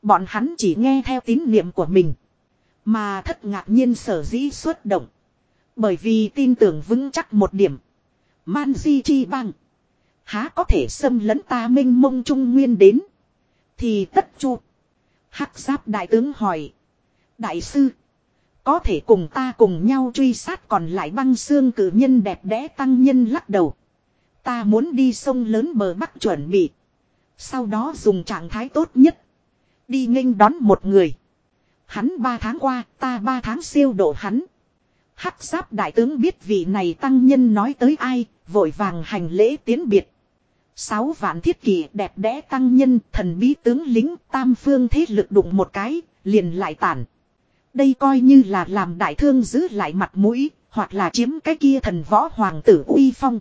A: Bọn hắn chỉ nghe theo tín niệm của mình. Mà thất ngạc nhiên sở dĩ xuất động. Bởi vì tin tưởng vững chắc một điểm. Man di chi băng. Há có thể xâm lấn ta minh mông trung nguyên đến. Thì tất chu. Hắc giáp đại tướng hỏi. Đại sư. Có thể cùng ta cùng nhau truy sát còn lại băng xương cử nhân đẹp đẽ tăng nhân lắc đầu. Ta muốn đi sông lớn bờ bắc chuẩn bị. Sau đó dùng trạng thái tốt nhất. Đi nghênh đón một người. Hắn ba tháng qua, ta ba tháng siêu độ hắn. Hắc giáp đại tướng biết vị này tăng nhân nói tới ai, vội vàng hành lễ tiến biệt. Sáu vạn thiết kỷ đẹp đẽ tăng nhân, thần bí tướng lính, tam phương thế lực đụng một cái, liền lại tản. Đây coi như là làm đại thương giữ lại mặt mũi, hoặc là chiếm cái kia thần võ hoàng tử uy phong.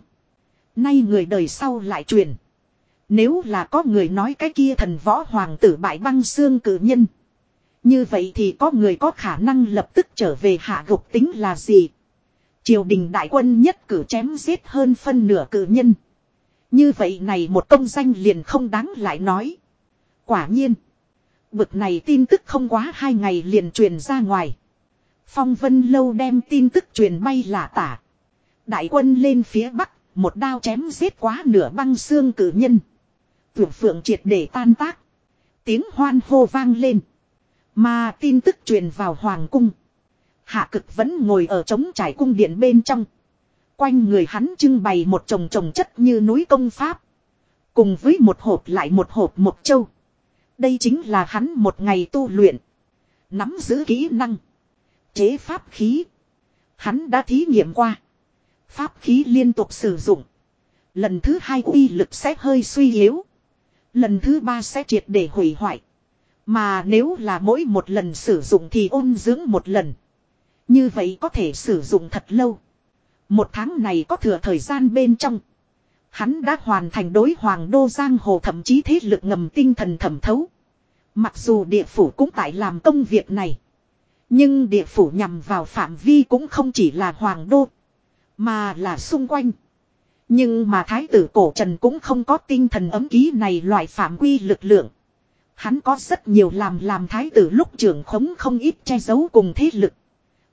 A: Nay người đời sau lại truyền. Nếu là có người nói cái kia thần võ hoàng tử bại băng xương cử nhân. Như vậy thì có người có khả năng lập tức trở về hạ gục tính là gì? Triều đình đại quân nhất cử chém giết hơn phân nửa cử nhân. Như vậy này một công danh liền không đáng lại nói. Quả nhiên. Bực này tin tức không quá hai ngày liền truyền ra ngoài. Phong vân lâu đem tin tức truyền bay lả tả. Đại quân lên phía bắc, một đao chém giết quá nửa băng xương cử nhân. Tưởng phượng triệt để tan tác. Tiếng hoan hô vang lên. Mà tin tức truyền vào hoàng cung. Hạ cực vẫn ngồi ở trống trải cung điện bên trong. Quanh người hắn trưng bày một chồng chồng chất như núi công pháp. Cùng với một hộp lại một hộp một châu. Đây chính là hắn một ngày tu luyện. Nắm giữ kỹ năng. Chế pháp khí. Hắn đã thí nghiệm qua. Pháp khí liên tục sử dụng. Lần thứ hai uy lực sẽ hơi suy yếu. Lần thứ ba sẽ triệt để hủy hoại. Mà nếu là mỗi một lần sử dụng thì ôn dưỡng một lần. Như vậy có thể sử dụng thật lâu. Một tháng này có thừa thời gian bên trong. Hắn đã hoàn thành đối hoàng đô giang hồ thậm chí thế lực ngầm tinh thần thẩm thấu. Mặc dù địa phủ cũng tại làm công việc này. Nhưng địa phủ nhằm vào phạm vi cũng không chỉ là hoàng đô. Mà là xung quanh. Nhưng mà thái tử cổ trần cũng không có tinh thần ấm ký này loại phạm quy lực lượng. Hắn có rất nhiều làm làm thái tử lúc trưởng khống không ít che giấu cùng thế lực.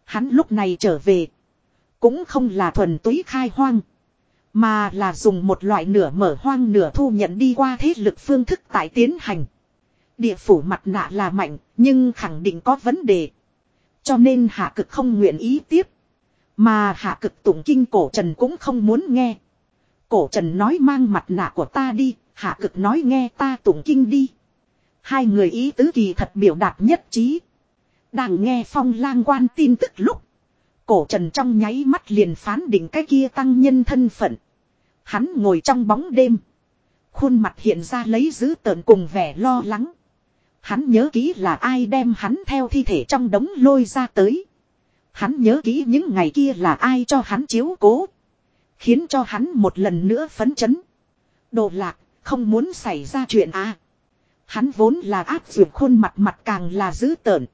A: Hắn lúc này trở về. Cũng không là thuần túy khai hoang. Mà là dùng một loại nửa mở hoang nửa thu nhận đi qua thế lực phương thức tại tiến hành. Địa phủ mặt nạ là mạnh, nhưng khẳng định có vấn đề. Cho nên hạ cực không nguyện ý tiếp. Mà hạ cực tụng kinh cổ trần cũng không muốn nghe. Cổ trần nói mang mặt nạ của ta đi, hạ cực nói nghe ta tụng kinh đi. Hai người ý tứ kỳ thật biểu đạt nhất trí. Đang nghe phong lang quan tin tức lúc. Cổ trần trong nháy mắt liền phán định cái kia tăng nhân thân phận. Hắn ngồi trong bóng đêm. Khuôn mặt hiện ra lấy dữ tợn cùng vẻ lo lắng. Hắn nhớ kỹ là ai đem hắn theo thi thể trong đống lôi ra tới. Hắn nhớ kỹ những ngày kia là ai cho hắn chiếu cố. Khiến cho hắn một lần nữa phấn chấn. Đồ lạc, không muốn xảy ra chuyện à. Hắn vốn là áp dược khuôn mặt mặt càng là dữ tợn.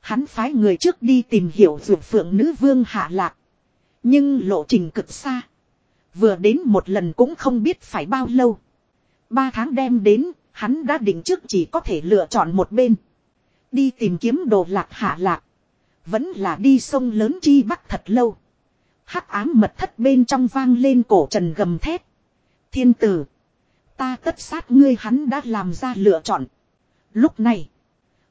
A: Hắn phái người trước đi tìm hiểu dược phượng nữ vương hạ lạc. Nhưng lộ trình cực xa. Vừa đến một lần cũng không biết phải bao lâu. Ba tháng đem đến, hắn đã định trước chỉ có thể lựa chọn một bên. Đi tìm kiếm đồ lạc hạ lạc. Vẫn là đi sông lớn chi bắc thật lâu. hắc ám mật thất bên trong vang lên cổ trần gầm thét. Thiên tử. Ta tất sát ngươi hắn đã làm ra lựa chọn. Lúc này.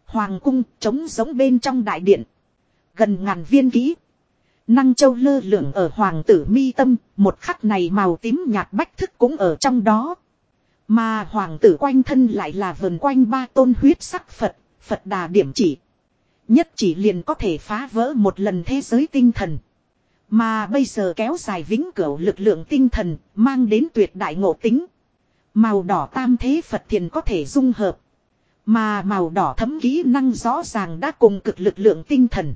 A: Hoàng cung trống giống bên trong đại điện. Gần ngàn viên kỹ. Năng châu lơ lửng ở hoàng tử mi tâm. Một khắc này màu tím nhạt bách thức cũng ở trong đó. Mà hoàng tử quanh thân lại là vần quanh ba tôn huyết sắc Phật. Phật đà điểm chỉ. Nhất chỉ liền có thể phá vỡ một lần thế giới tinh thần. Mà bây giờ kéo dài vĩnh cửu lực lượng tinh thần, mang đến tuyệt đại ngộ tính. Màu đỏ tam thế Phật thiền có thể dung hợp. Mà màu đỏ thấm kỹ năng rõ ràng đã cùng cực lực lượng tinh thần.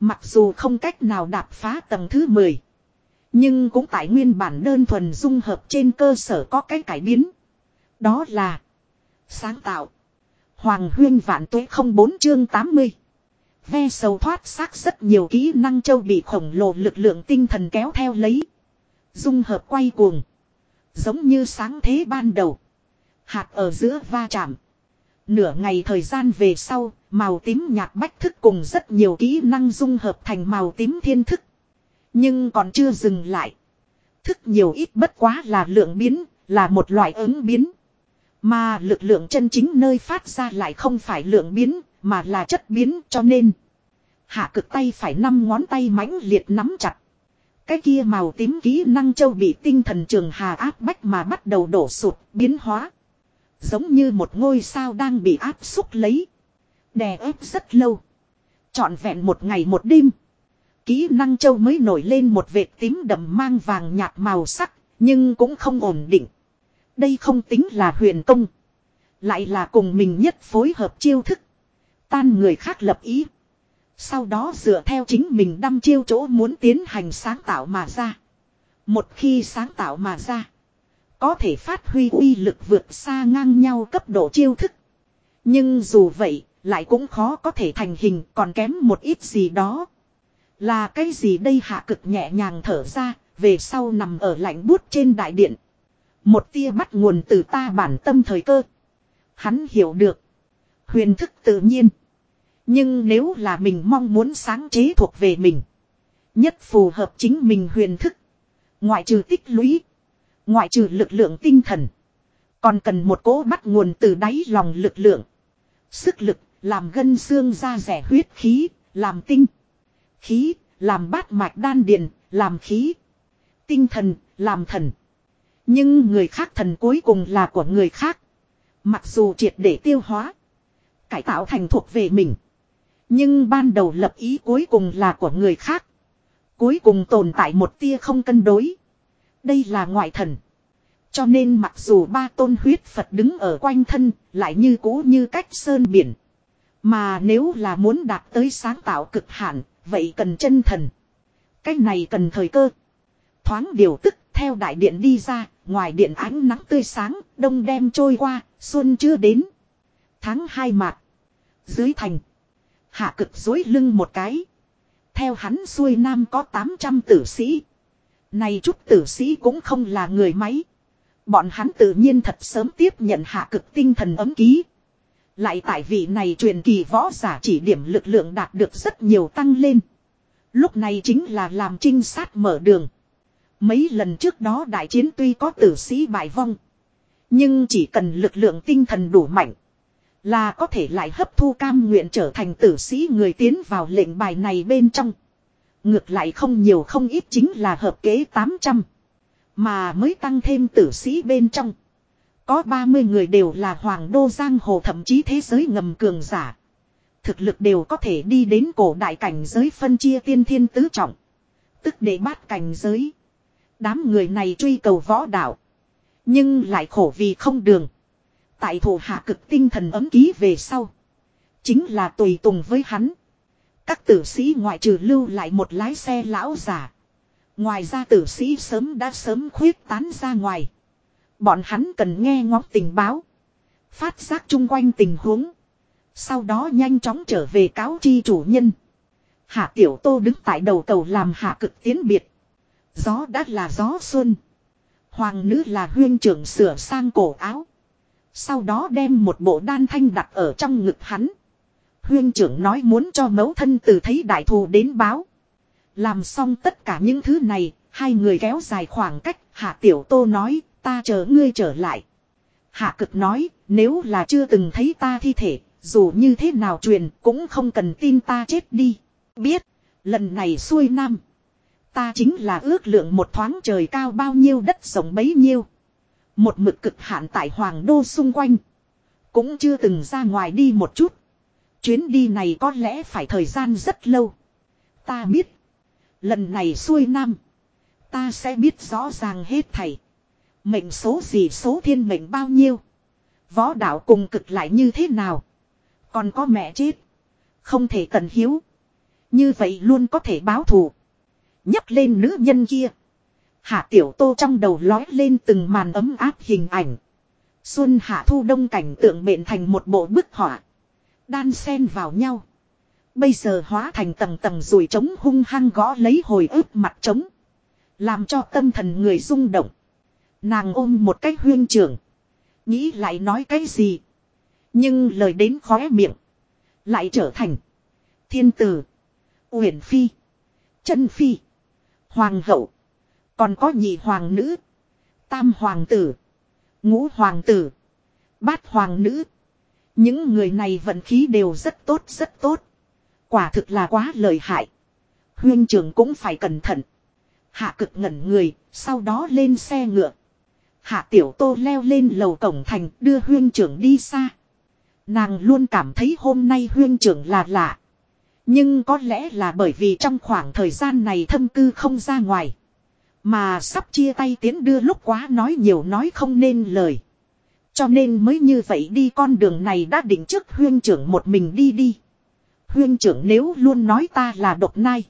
A: Mặc dù không cách nào đạp phá tầng thứ 10. Nhưng cũng tại nguyên bản đơn thuần dung hợp trên cơ sở có cái cải biến. Đó là sáng tạo. Hoàng huyên vạn tuế không bốn chương 80. Ve sầu thoát xác rất nhiều kỹ năng châu bị khổng lồ lực lượng tinh thần kéo theo lấy. Dung hợp quay cuồng. Giống như sáng thế ban đầu. Hạt ở giữa va chạm. Nửa ngày thời gian về sau, màu tím nhạt bách thức cùng rất nhiều kỹ năng dung hợp thành màu tím thiên thức. Nhưng còn chưa dừng lại. Thức nhiều ít bất quá là lượng biến, là một loại ứng biến. Mà lực lượng chân chính nơi phát ra lại không phải lượng biến, mà là chất biến cho nên. Hạ cực tay phải năm ngón tay mãnh liệt nắm chặt. Cái kia màu tím kỹ năng châu bị tinh thần trường hà áp bách mà bắt đầu đổ sụt, biến hóa. Giống như một ngôi sao đang bị áp xúc lấy. Đè ép rất lâu. trọn vẹn một ngày một đêm. Kỹ năng châu mới nổi lên một vệt tím đậm mang vàng nhạt màu sắc, nhưng cũng không ổn định. Đây không tính là huyền công. Lại là cùng mình nhất phối hợp chiêu thức. Tan người khác lập ý. Sau đó dựa theo chính mình đâm chiêu chỗ muốn tiến hành sáng tạo mà ra. Một khi sáng tạo mà ra. Có thể phát huy uy lực vượt xa ngang nhau cấp độ chiêu thức. Nhưng dù vậy, lại cũng khó có thể thành hình còn kém một ít gì đó. Là cái gì đây hạ cực nhẹ nhàng thở ra, về sau nằm ở lạnh bút trên đại điện. Một tia bắt nguồn từ ta bản tâm thời cơ. Hắn hiểu được. Huyền thức tự nhiên. Nhưng nếu là mình mong muốn sáng chế thuộc về mình. Nhất phù hợp chính mình huyền thức. Ngoại trừ tích lũy. Ngoại trừ lực lượng tinh thần. Còn cần một cỗ bắt nguồn từ đáy lòng lực lượng. Sức lực, làm gân xương ra rẻ huyết khí, làm tinh. Khí, làm bát mạch đan điền, làm khí. Tinh thần, làm thần. Nhưng người khác thần cuối cùng là của người khác. Mặc dù triệt để tiêu hóa. Cải tạo thành thuộc về mình. Nhưng ban đầu lập ý cuối cùng là của người khác. Cuối cùng tồn tại một tia không cân đối. Đây là ngoại thần. Cho nên mặc dù ba tôn huyết Phật đứng ở quanh thân, lại như cũ như cách sơn biển. Mà nếu là muốn đạt tới sáng tạo cực hạn, vậy cần chân thần. Cách này cần thời cơ. Thoáng điều tức theo đại điện đi ra, ngoài điện ánh nắng tươi sáng, đông đem trôi qua, xuân chưa đến. Tháng hai mạt. Dưới thành. Hạ cực dối lưng một cái. Theo hắn xuôi nam có 800 tử sĩ. Này chút tử sĩ cũng không là người máy. Bọn hắn tự nhiên thật sớm tiếp nhận hạ cực tinh thần ấm ký. Lại tại vị này truyền kỳ võ giả chỉ điểm lực lượng đạt được rất nhiều tăng lên. Lúc này chính là làm trinh sát mở đường. Mấy lần trước đó đại chiến tuy có tử sĩ bại vong. Nhưng chỉ cần lực lượng tinh thần đủ mạnh. Là có thể lại hấp thu cam nguyện trở thành tử sĩ người tiến vào lệnh bài này bên trong. Ngược lại không nhiều không ít chính là hợp kế 800. Mà mới tăng thêm tử sĩ bên trong. Có 30 người đều là hoàng đô giang hồ thậm chí thế giới ngầm cường giả. Thực lực đều có thể đi đến cổ đại cảnh giới phân chia tiên thiên tứ trọng. Tức để bát cảnh giới. Đám người này truy cầu võ đạo. Nhưng lại khổ vì không đường. Tại thủ hạ cực tinh thần ấm ký về sau. Chính là tùy tùng với hắn. Các tử sĩ ngoại trừ lưu lại một lái xe lão giả. Ngoài ra tử sĩ sớm đã sớm khuyết tán ra ngoài. Bọn hắn cần nghe ngóng tình báo. Phát giác chung quanh tình huống. Sau đó nhanh chóng trở về cáo chi chủ nhân. Hạ Tiểu Tô đứng tại đầu cầu làm hạ cực tiến biệt. Gió đã là gió xuân. Hoàng nữ là huyên trưởng sửa sang cổ áo. Sau đó đem một bộ đan thanh đặt ở trong ngực hắn. Huyên trưởng nói muốn cho mẫu thân từ thấy đại thù đến báo. Làm xong tất cả những thứ này, hai người kéo dài khoảng cách, Hạ Tiểu Tô nói, ta chờ ngươi trở lại. Hạ cực nói, nếu là chưa từng thấy ta thi thể, dù như thế nào truyền cũng không cần tin ta chết đi. Biết, lần này xuôi nam. Ta chính là ước lượng một thoáng trời cao bao nhiêu đất rộng bấy nhiêu. Một mực cực hạn tại Hoàng Đô xung quanh. Cũng chưa từng ra ngoài đi một chút. Chuyến đi này có lẽ phải thời gian rất lâu. Ta biết. Lần này xuôi nam. Ta sẽ biết rõ ràng hết thầy. Mệnh số gì số thiên mệnh bao nhiêu. Võ đạo cùng cực lại như thế nào. Còn có mẹ chết. Không thể tận hiếu. Như vậy luôn có thể báo thù. nhấc lên nữ nhân kia. Hạ tiểu tô trong đầu lói lên từng màn ấm áp hình ảnh. Xuân hạ thu đông cảnh tượng mện thành một bộ bức họa. Đan xen vào nhau. Bây giờ hóa thành tầng tầng rùi trống hung hăng gõ lấy hồi ức mặt trống. Làm cho tâm thần người rung động. Nàng ôm một cách huyên trưởng. Nghĩ lại nói cái gì. Nhưng lời đến khóe miệng. Lại trở thành. Thiên tử. Uyển Phi. chân Phi. Hoàng hậu. Còn có nhị hoàng nữ. Tam hoàng tử. Ngũ hoàng tử. Bát hoàng nữ. Những người này vận khí đều rất tốt rất tốt. Quả thực là quá lợi hại. Huyên trưởng cũng phải cẩn thận. Hạ cực ngẩn người, sau đó lên xe ngựa. Hạ tiểu tô leo lên lầu cổng thành đưa huyên trưởng đi xa. Nàng luôn cảm thấy hôm nay huyên trưởng là lạ. Nhưng có lẽ là bởi vì trong khoảng thời gian này thâm cư không ra ngoài. Mà sắp chia tay tiến đưa lúc quá nói nhiều nói không nên lời. Cho nên mới như vậy đi con đường này đã định trước huyên trưởng một mình đi đi. Huyên trưởng nếu luôn nói ta là độc nai.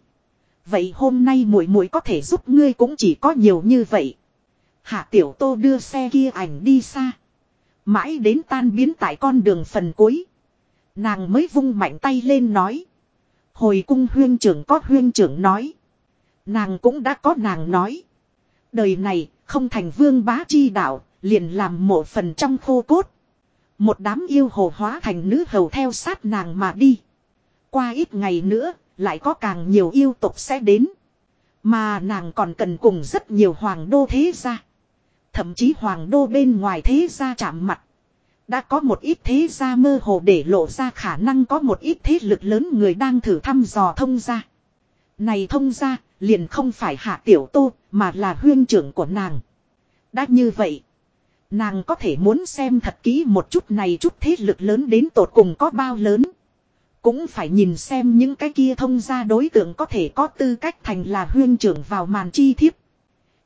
A: Vậy hôm nay muội muội có thể giúp ngươi cũng chỉ có nhiều như vậy. Hạ tiểu tô đưa xe kia ảnh đi xa. Mãi đến tan biến tại con đường phần cuối. Nàng mới vung mạnh tay lên nói. Hồi cung huyên trưởng có huyên trưởng nói. Nàng cũng đã có nàng nói. Đời này không thành vương bá chi đạo, liền làm một phần trong khô cốt. Một đám yêu hồ hóa thành nữ hầu theo sát nàng mà đi. Qua ít ngày nữa, lại có càng nhiều yêu tục sẽ đến. Mà nàng còn cần cùng rất nhiều hoàng đô thế gia. Thậm chí hoàng đô bên ngoài thế gia chạm mặt. Đã có một ít thế gia mơ hồ để lộ ra khả năng có một ít thế lực lớn người đang thử thăm dò thông gia. Này thông gia, liền không phải hạ tiểu tô, mà là huyên trưởng của nàng. Đã như vậy, nàng có thể muốn xem thật kỹ một chút này chút thế lực lớn đến tột cùng có bao lớn. Cũng phải nhìn xem những cái kia thông gia đối tượng có thể có tư cách thành là huyên trưởng vào màn chi thiếp.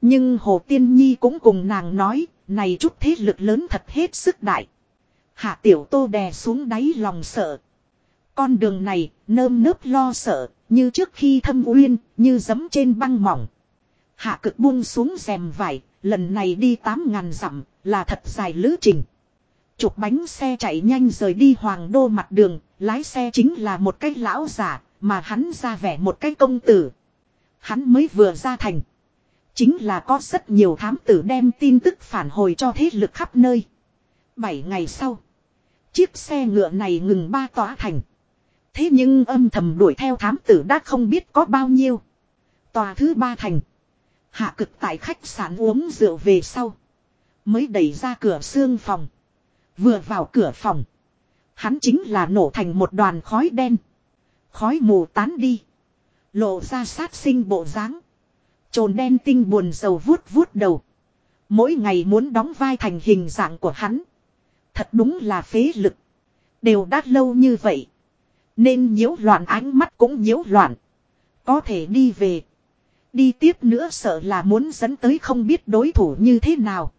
A: Nhưng Hồ Tiên Nhi cũng cùng nàng nói, này chút thế lực lớn thật hết sức đại. Hạ Tiểu Tô đè xuống đáy lòng sợ. Con đường này, nơm nớp lo sợ, như trước khi thâm uyên, như giấm trên băng mỏng. Hạ cực buông xuống rèm vải, lần này đi 8.000 dặm, là thật dài lữ trình. Chục bánh xe chạy nhanh rời đi hoàng đô mặt đường, lái xe chính là một cái lão giả, mà hắn ra vẻ một cái công tử. Hắn mới vừa ra thành. Chính là có rất nhiều thám tử đem tin tức phản hồi cho thế lực khắp nơi. Bảy ngày sau, chiếc xe ngựa này ngừng ba tỏa thành. Thế nhưng âm thầm đuổi theo thám tử đã không biết có bao nhiêu. Tòa thứ ba thành. Hạ cực tại khách sạn uống rượu về sau. Mới đẩy ra cửa xương phòng. Vừa vào cửa phòng. Hắn chính là nổ thành một đoàn khói đen. Khói mù tán đi. Lộ ra sát sinh bộ dáng Trồn đen tinh buồn dầu vuốt vuốt đầu. Mỗi ngày muốn đóng vai thành hình dạng của hắn. Thật đúng là phế lực. Đều đã lâu như vậy. Nên nhiễu loạn ánh mắt cũng nhiễu loạn. Có thể đi về. Đi tiếp nữa sợ là muốn dẫn tới không biết đối thủ như thế nào.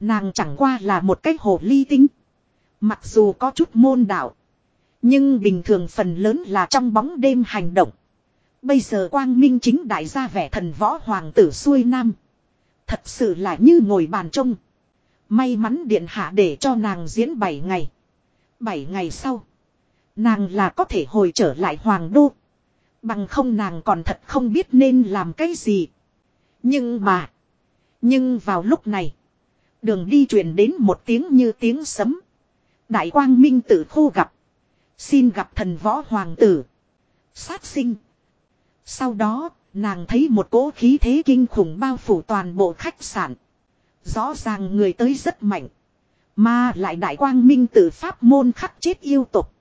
A: Nàng chẳng qua là một cái hồ ly tinh. Mặc dù có chút môn đạo. Nhưng bình thường phần lớn là trong bóng đêm hành động. Bây giờ quang minh chính đại gia vẻ thần võ hoàng tử xuôi nam. Thật sự là như ngồi bàn trông. May mắn điện hạ để cho nàng diễn 7 ngày. 7 ngày sau. Nàng là có thể hồi trở lại hoàng đô. Bằng không nàng còn thật không biết nên làm cái gì. Nhưng mà. Nhưng vào lúc này. Đường đi truyền đến một tiếng như tiếng sấm. Đại quang minh tử khu gặp. Xin gặp thần võ hoàng tử. Sát sinh. Sau đó, nàng thấy một cỗ khí thế kinh khủng bao phủ toàn bộ khách sạn. Rõ ràng người tới rất mạnh. Mà lại đại quang minh tử pháp môn khắc chết yêu tục.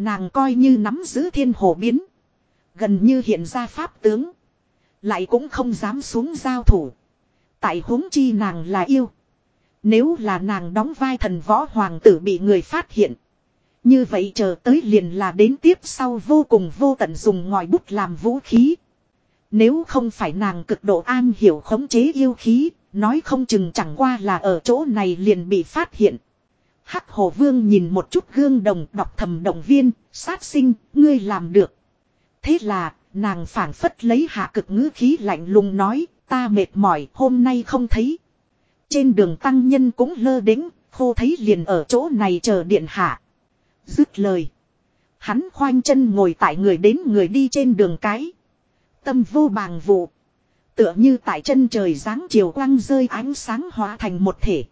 A: Nàng coi như nắm giữ thiên hồ biến. Gần như hiện ra pháp tướng. Lại cũng không dám xuống giao thủ. Tại huống chi nàng là yêu. Nếu là nàng đóng vai thần võ hoàng tử bị người phát hiện. Như vậy chờ tới liền là đến tiếp sau vô cùng vô tận dùng ngòi bút làm vũ khí. Nếu không phải nàng cực độ an hiểu khống chế yêu khí, nói không chừng chẳng qua là ở chỗ này liền bị phát hiện. Hắc hồ vương nhìn một chút gương đồng đọc thầm động viên, sát sinh, ngươi làm được. Thế là, nàng phản phất lấy hạ cực ngữ khí lạnh lùng nói, ta mệt mỏi, hôm nay không thấy. Trên đường tăng nhân cũng lơ đính, khô thấy liền ở chỗ này chờ điện hạ. Dứt lời. Hắn khoanh chân ngồi tại người đến người đi trên đường cái. Tâm vô bàng vụ. Tựa như tại chân trời dáng chiều quang rơi ánh sáng hóa thành một thể.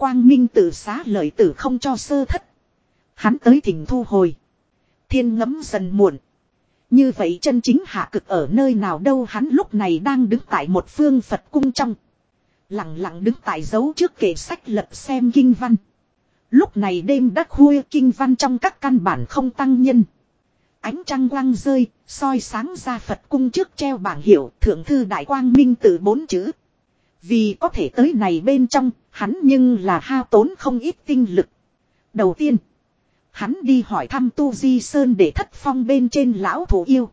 A: Quang minh tự xá lợi tử không cho sơ thất. Hắn tới thỉnh thu hồi. Thiên ngấm dần muộn. Như vậy chân chính hạ cực ở nơi nào đâu hắn lúc này đang đứng tại một phương Phật cung trong. Lặng lặng đứng tại dấu trước kệ sách lật xem kinh văn. Lúc này đêm đã khuya kinh văn trong các căn bản không tăng nhân. Ánh trăng quang rơi, soi sáng ra Phật cung trước treo bảng hiệu thượng thư đại quang minh từ bốn chữ. Vì có thể tới này bên trong, hắn nhưng là hao tốn không ít tinh lực. Đầu tiên, hắn đi hỏi thăm Tu Di Sơn để thất phong bên trên lão thủ yêu.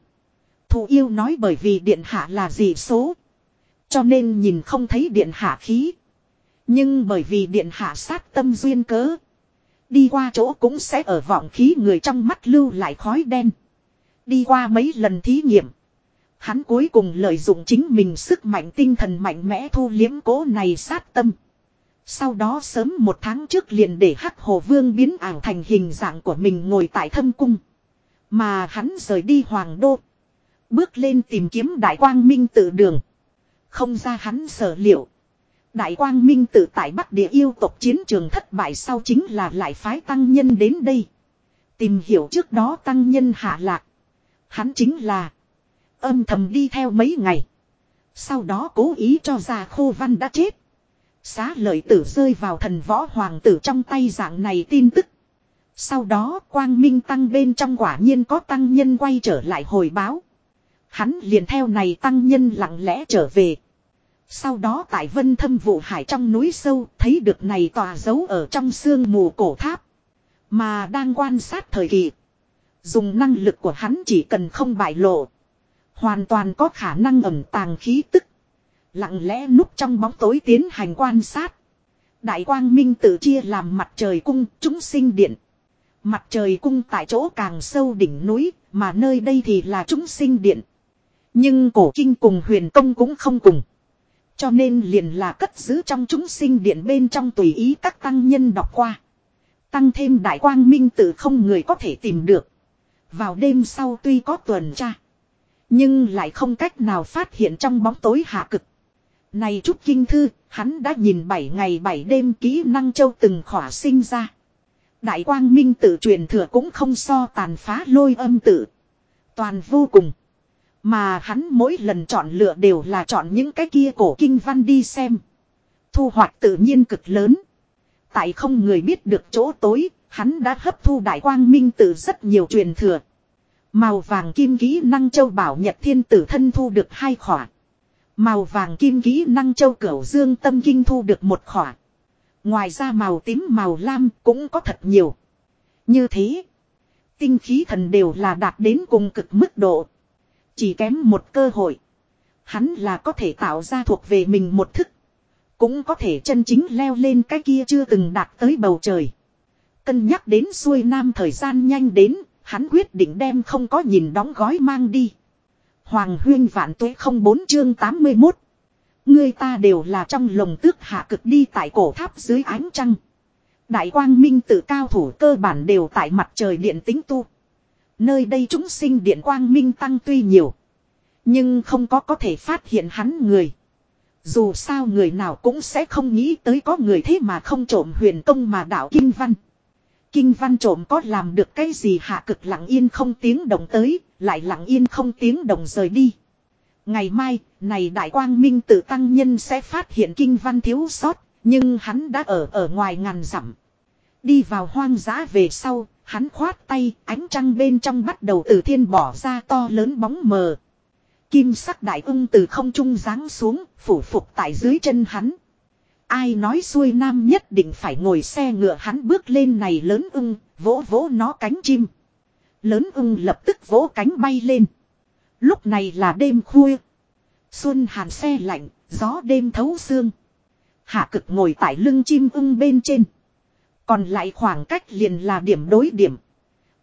A: Thủ yêu nói bởi vì điện hạ là gì số. Cho nên nhìn không thấy điện hạ khí. Nhưng bởi vì điện hạ sát tâm duyên cớ. Đi qua chỗ cũng sẽ ở vọng khí người trong mắt lưu lại khói đen. Đi qua mấy lần thí nghiệm. Hắn cuối cùng lợi dụng chính mình sức mạnh tinh thần mạnh mẽ thu liếm cố này sát tâm. Sau đó sớm một tháng trước liền để hắc hồ vương biến ảo thành hình dạng của mình ngồi tại thâm cung. Mà hắn rời đi hoàng đô. Bước lên tìm kiếm đại quang minh tự đường. Không ra hắn sở liệu. Đại quang minh tự tại Bắc địa yêu tộc chiến trường thất bại sau chính là lại phái tăng nhân đến đây. Tìm hiểu trước đó tăng nhân hạ lạc. Hắn chính là âm thầm đi theo mấy ngày. Sau đó cố ý cho ra khô văn đã chết. Xá lợi tử rơi vào thần võ hoàng tử trong tay dạng này tin tức. Sau đó quang minh tăng bên trong quả nhiên có tăng nhân quay trở lại hồi báo. Hắn liền theo này tăng nhân lặng lẽ trở về. Sau đó tại vân thâm vụ hải trong núi sâu thấy được này tòa dấu ở trong sương mù cổ tháp. Mà đang quan sát thời kỳ. Dùng năng lực của hắn chỉ cần không bại lộ. Hoàn toàn có khả năng ẩn tàng khí tức. Lặng lẽ núp trong bóng tối tiến hành quan sát. Đại quang minh tự chia làm mặt trời cung, chúng sinh điện. Mặt trời cung tại chỗ càng sâu đỉnh núi, mà nơi đây thì là chúng sinh điện. Nhưng cổ kinh cùng huyền công cũng không cùng. Cho nên liền là cất giữ trong chúng sinh điện bên trong tùy ý các tăng nhân đọc qua. Tăng thêm đại quang minh tự không người có thể tìm được. Vào đêm sau tuy có tuần tra. Nhưng lại không cách nào phát hiện trong bóng tối hạ cực. Này chút kinh thư, hắn đã nhìn 7 ngày 7 đêm kỹ năng châu từng khỏa sinh ra. Đại quang minh tự truyền thừa cũng không so tàn phá lôi âm tự. Toàn vô cùng. Mà hắn mỗi lần chọn lựa đều là chọn những cái kia cổ kinh văn đi xem. Thu hoạch tự nhiên cực lớn. Tại không người biết được chỗ tối, hắn đã hấp thu đại quang minh tự rất nhiều truyền thừa. Màu vàng kim kỹ năng châu bảo nhật thiên tử thân thu được hai khỏa. Màu vàng kim kỹ năng châu cửu dương tâm kinh thu được một khỏa. Ngoài ra màu tím màu lam cũng có thật nhiều. Như thế, tinh khí thần đều là đạt đến cùng cực mức độ. Chỉ kém một cơ hội. Hắn là có thể tạo ra thuộc về mình một thức. Cũng có thể chân chính leo lên cái kia chưa từng đạt tới bầu trời. Cân nhắc đến xuôi nam thời gian nhanh đến, hắn quyết định đem không có nhìn đóng gói mang đi. Hoàng huyên vạn tuế không bốn chương 81. Người ta đều là trong lồng tước hạ cực đi tại cổ tháp dưới ánh trăng. Đại quang minh tự cao thủ cơ bản đều tại mặt trời điện tính tu. Nơi đây chúng sinh điện quang minh tăng tuy nhiều. Nhưng không có có thể phát hiện hắn người. Dù sao người nào cũng sẽ không nghĩ tới có người thế mà không trộm huyền công mà đạo Kinh Văn. Kinh Văn trộm có làm được cái gì hạ cực lặng yên không tiếng động tới, lại lặng yên không tiếng động rời đi. Ngày mai, này đại quang minh tự tăng nhân sẽ phát hiện Kinh Văn thiếu sót, nhưng hắn đã ở ở ngoài ngàn dặm. Đi vào hoang dã về sau, hắn khoát tay, ánh trăng bên trong bắt đầu từ thiên bỏ ra to lớn bóng mờ. Kim sắc đại ung từ không trung giáng xuống, phủ phục tại dưới chân hắn. Ai nói xuôi nam nhất định phải ngồi xe ngựa hắn bước lên này lớn ưng, vỗ vỗ nó cánh chim. Lớn ưng lập tức vỗ cánh bay lên. Lúc này là đêm khuya. Xuân hàn xe lạnh, gió đêm thấu xương. Hạ cực ngồi tại lưng chim ưng bên trên. Còn lại khoảng cách liền là điểm đối điểm.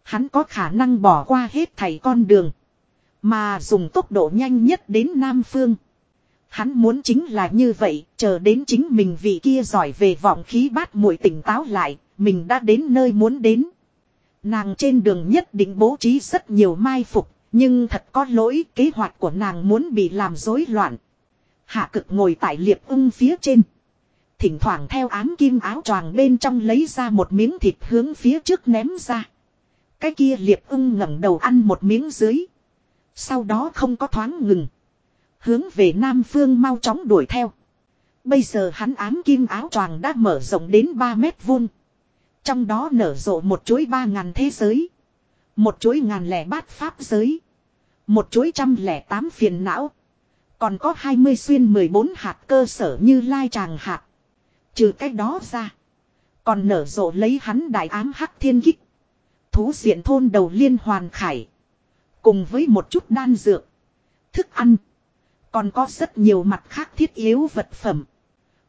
A: Hắn có khả năng bỏ qua hết thầy con đường. Mà dùng tốc độ nhanh nhất đến Nam Phương. Hắn muốn chính là như vậy, chờ đến chính mình vị kia giỏi về vọng khí bát muội tỉnh táo lại, mình đã đến nơi muốn đến. Nàng trên đường nhất định bố trí rất nhiều mai phục, nhưng thật có lỗi kế hoạch của nàng muốn bị làm rối loạn. Hạ cực ngồi tại liệp ung phía trên. Thỉnh thoảng theo ám kim áo choàng bên trong lấy ra một miếng thịt hướng phía trước ném ra. Cái kia liệp ung ngẩng đầu ăn một miếng dưới. Sau đó không có thoáng ngừng. Hướng về Nam Phương mau chóng đuổi theo. Bây giờ hắn ám kim áo choàng đã mở rộng đến 3 mét vuông. Trong đó nở rộ một chuỗi ba ngàn thế giới. Một chuỗi ngàn lẻ bát pháp giới. Một chuỗi trăm lẻ tám phiền não. Còn có 20 xuyên 14 hạt cơ sở như lai tràng hạt. Trừ cách đó ra. Còn nở rộ lấy hắn đại ám hắc thiên kích. Thú diện thôn đầu liên hoàn khải. Cùng với một chút đan dược. Thức ăn. Còn có rất nhiều mặt khác thiết yếu vật phẩm.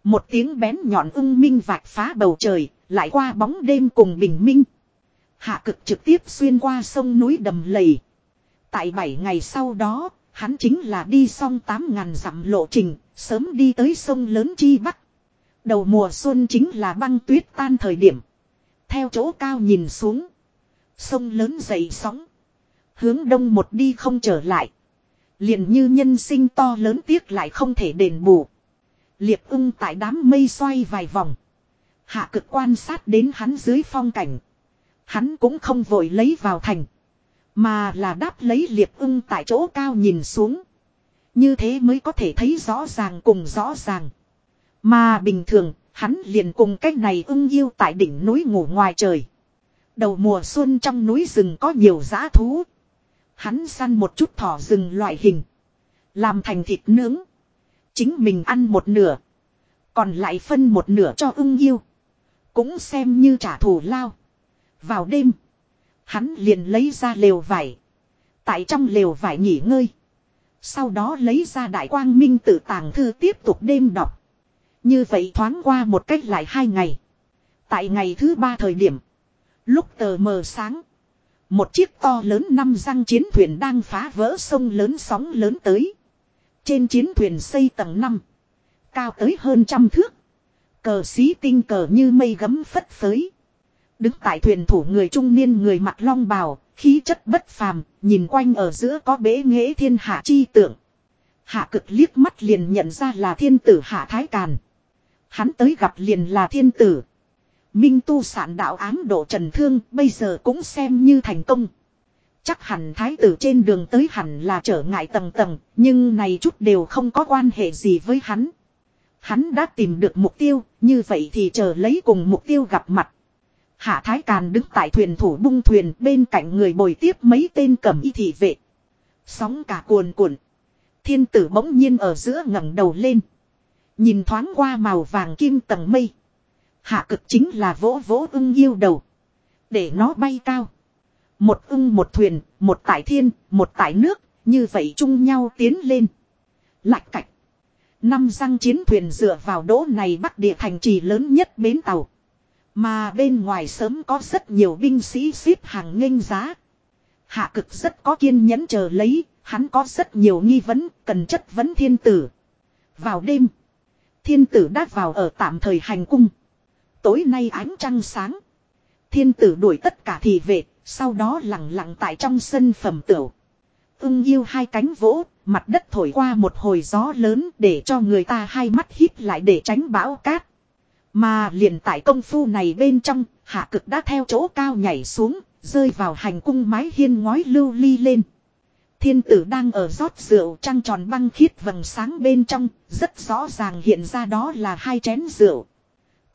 A: Một tiếng bén nhọn ưng minh vạch phá bầu trời, lại qua bóng đêm cùng bình minh. Hạ cực trực tiếp xuyên qua sông núi đầm lầy. Tại 7 ngày sau đó, hắn chính là đi xong 8 ngàn dặm lộ trình, sớm đi tới sông lớn chi bắc. Đầu mùa xuân chính là băng tuyết tan thời điểm. Theo chỗ cao nhìn xuống. Sông lớn dậy sóng. Hướng đông một đi không trở lại liền như nhân sinh to lớn tiếc lại không thể đền bù. Liệp ung tại đám mây xoay vài vòng. Hạ cực quan sát đến hắn dưới phong cảnh. Hắn cũng không vội lấy vào thành. Mà là đáp lấy liệp ung tại chỗ cao nhìn xuống. Như thế mới có thể thấy rõ ràng cùng rõ ràng. Mà bình thường, hắn liền cùng cách này ưng yêu tại đỉnh núi ngủ ngoài trời. Đầu mùa xuân trong núi rừng có nhiều giã thú. Hắn săn một chút thỏ rừng loại hình. Làm thành thịt nướng. Chính mình ăn một nửa. Còn lại phân một nửa cho ưng yêu. Cũng xem như trả thù lao. Vào đêm. Hắn liền lấy ra lều vải. Tại trong lều vải nghỉ ngơi. Sau đó lấy ra đại quang minh tự tàng thư tiếp tục đêm đọc. Như vậy thoáng qua một cách lại hai ngày. Tại ngày thứ ba thời điểm. Lúc tờ mờ sáng. Một chiếc to lớn năm răng chiến thuyền đang phá vỡ sông lớn sóng lớn tới. Trên chiến thuyền xây tầng 5. Cao tới hơn trăm thước. Cờ xí tinh cờ như mây gấm phất phới. Đứng tại thuyền thủ người trung niên người mặt long bào, khí chất bất phàm, nhìn quanh ở giữa có bế nghệ thiên hạ chi tượng. Hạ cực liếc mắt liền nhận ra là thiên tử hạ thái càn. Hắn tới gặp liền là thiên tử. Minh tu sản đạo ám độ trần thương bây giờ cũng xem như thành công. Chắc hẳn thái tử trên đường tới hẳn là trở ngại tầng tầng, nhưng này chút đều không có quan hệ gì với hắn. Hắn đã tìm được mục tiêu, như vậy thì chờ lấy cùng mục tiêu gặp mặt. Hạ Thái Càn đứng tại thuyền thủ bung thuyền bên cạnh người bồi tiếp mấy tên cầm y thị vệ. Sóng cả cuồn cuộn. Thiên tử bỗng nhiên ở giữa ngẩng đầu lên. Nhìn thoáng qua màu vàng kim tầng mây. Hạ cực chính là vỗ vỗ ưng yêu đầu. Để nó bay cao. Một ưng một thuyền, một tại thiên, một tại nước, như vậy chung nhau tiến lên. Lạch cạch. Năm răng chiến thuyền dựa vào đỗ này bắc địa thành trì lớn nhất bến tàu. Mà bên ngoài sớm có rất nhiều binh sĩ xếp hàng nghênh giá. Hạ cực rất có kiên nhẫn chờ lấy, hắn có rất nhiều nghi vấn, cần chất vấn thiên tử. Vào đêm, thiên tử đã vào ở tạm thời hành cung. Tối nay ánh trăng sáng. Thiên tử đuổi tất cả thị vệ, sau đó lặng lặng tại trong sân phẩm tửu. Ưng yêu hai cánh vỗ, mặt đất thổi qua một hồi gió lớn để cho người ta hai mắt hít lại để tránh bão cát. Mà liền tại công phu này bên trong, hạ cực đã theo chỗ cao nhảy xuống, rơi vào hành cung mái hiên ngói lưu ly lên. Thiên tử đang ở rót rượu trăng tròn băng khiết vầng sáng bên trong, rất rõ ràng hiện ra đó là hai chén rượu.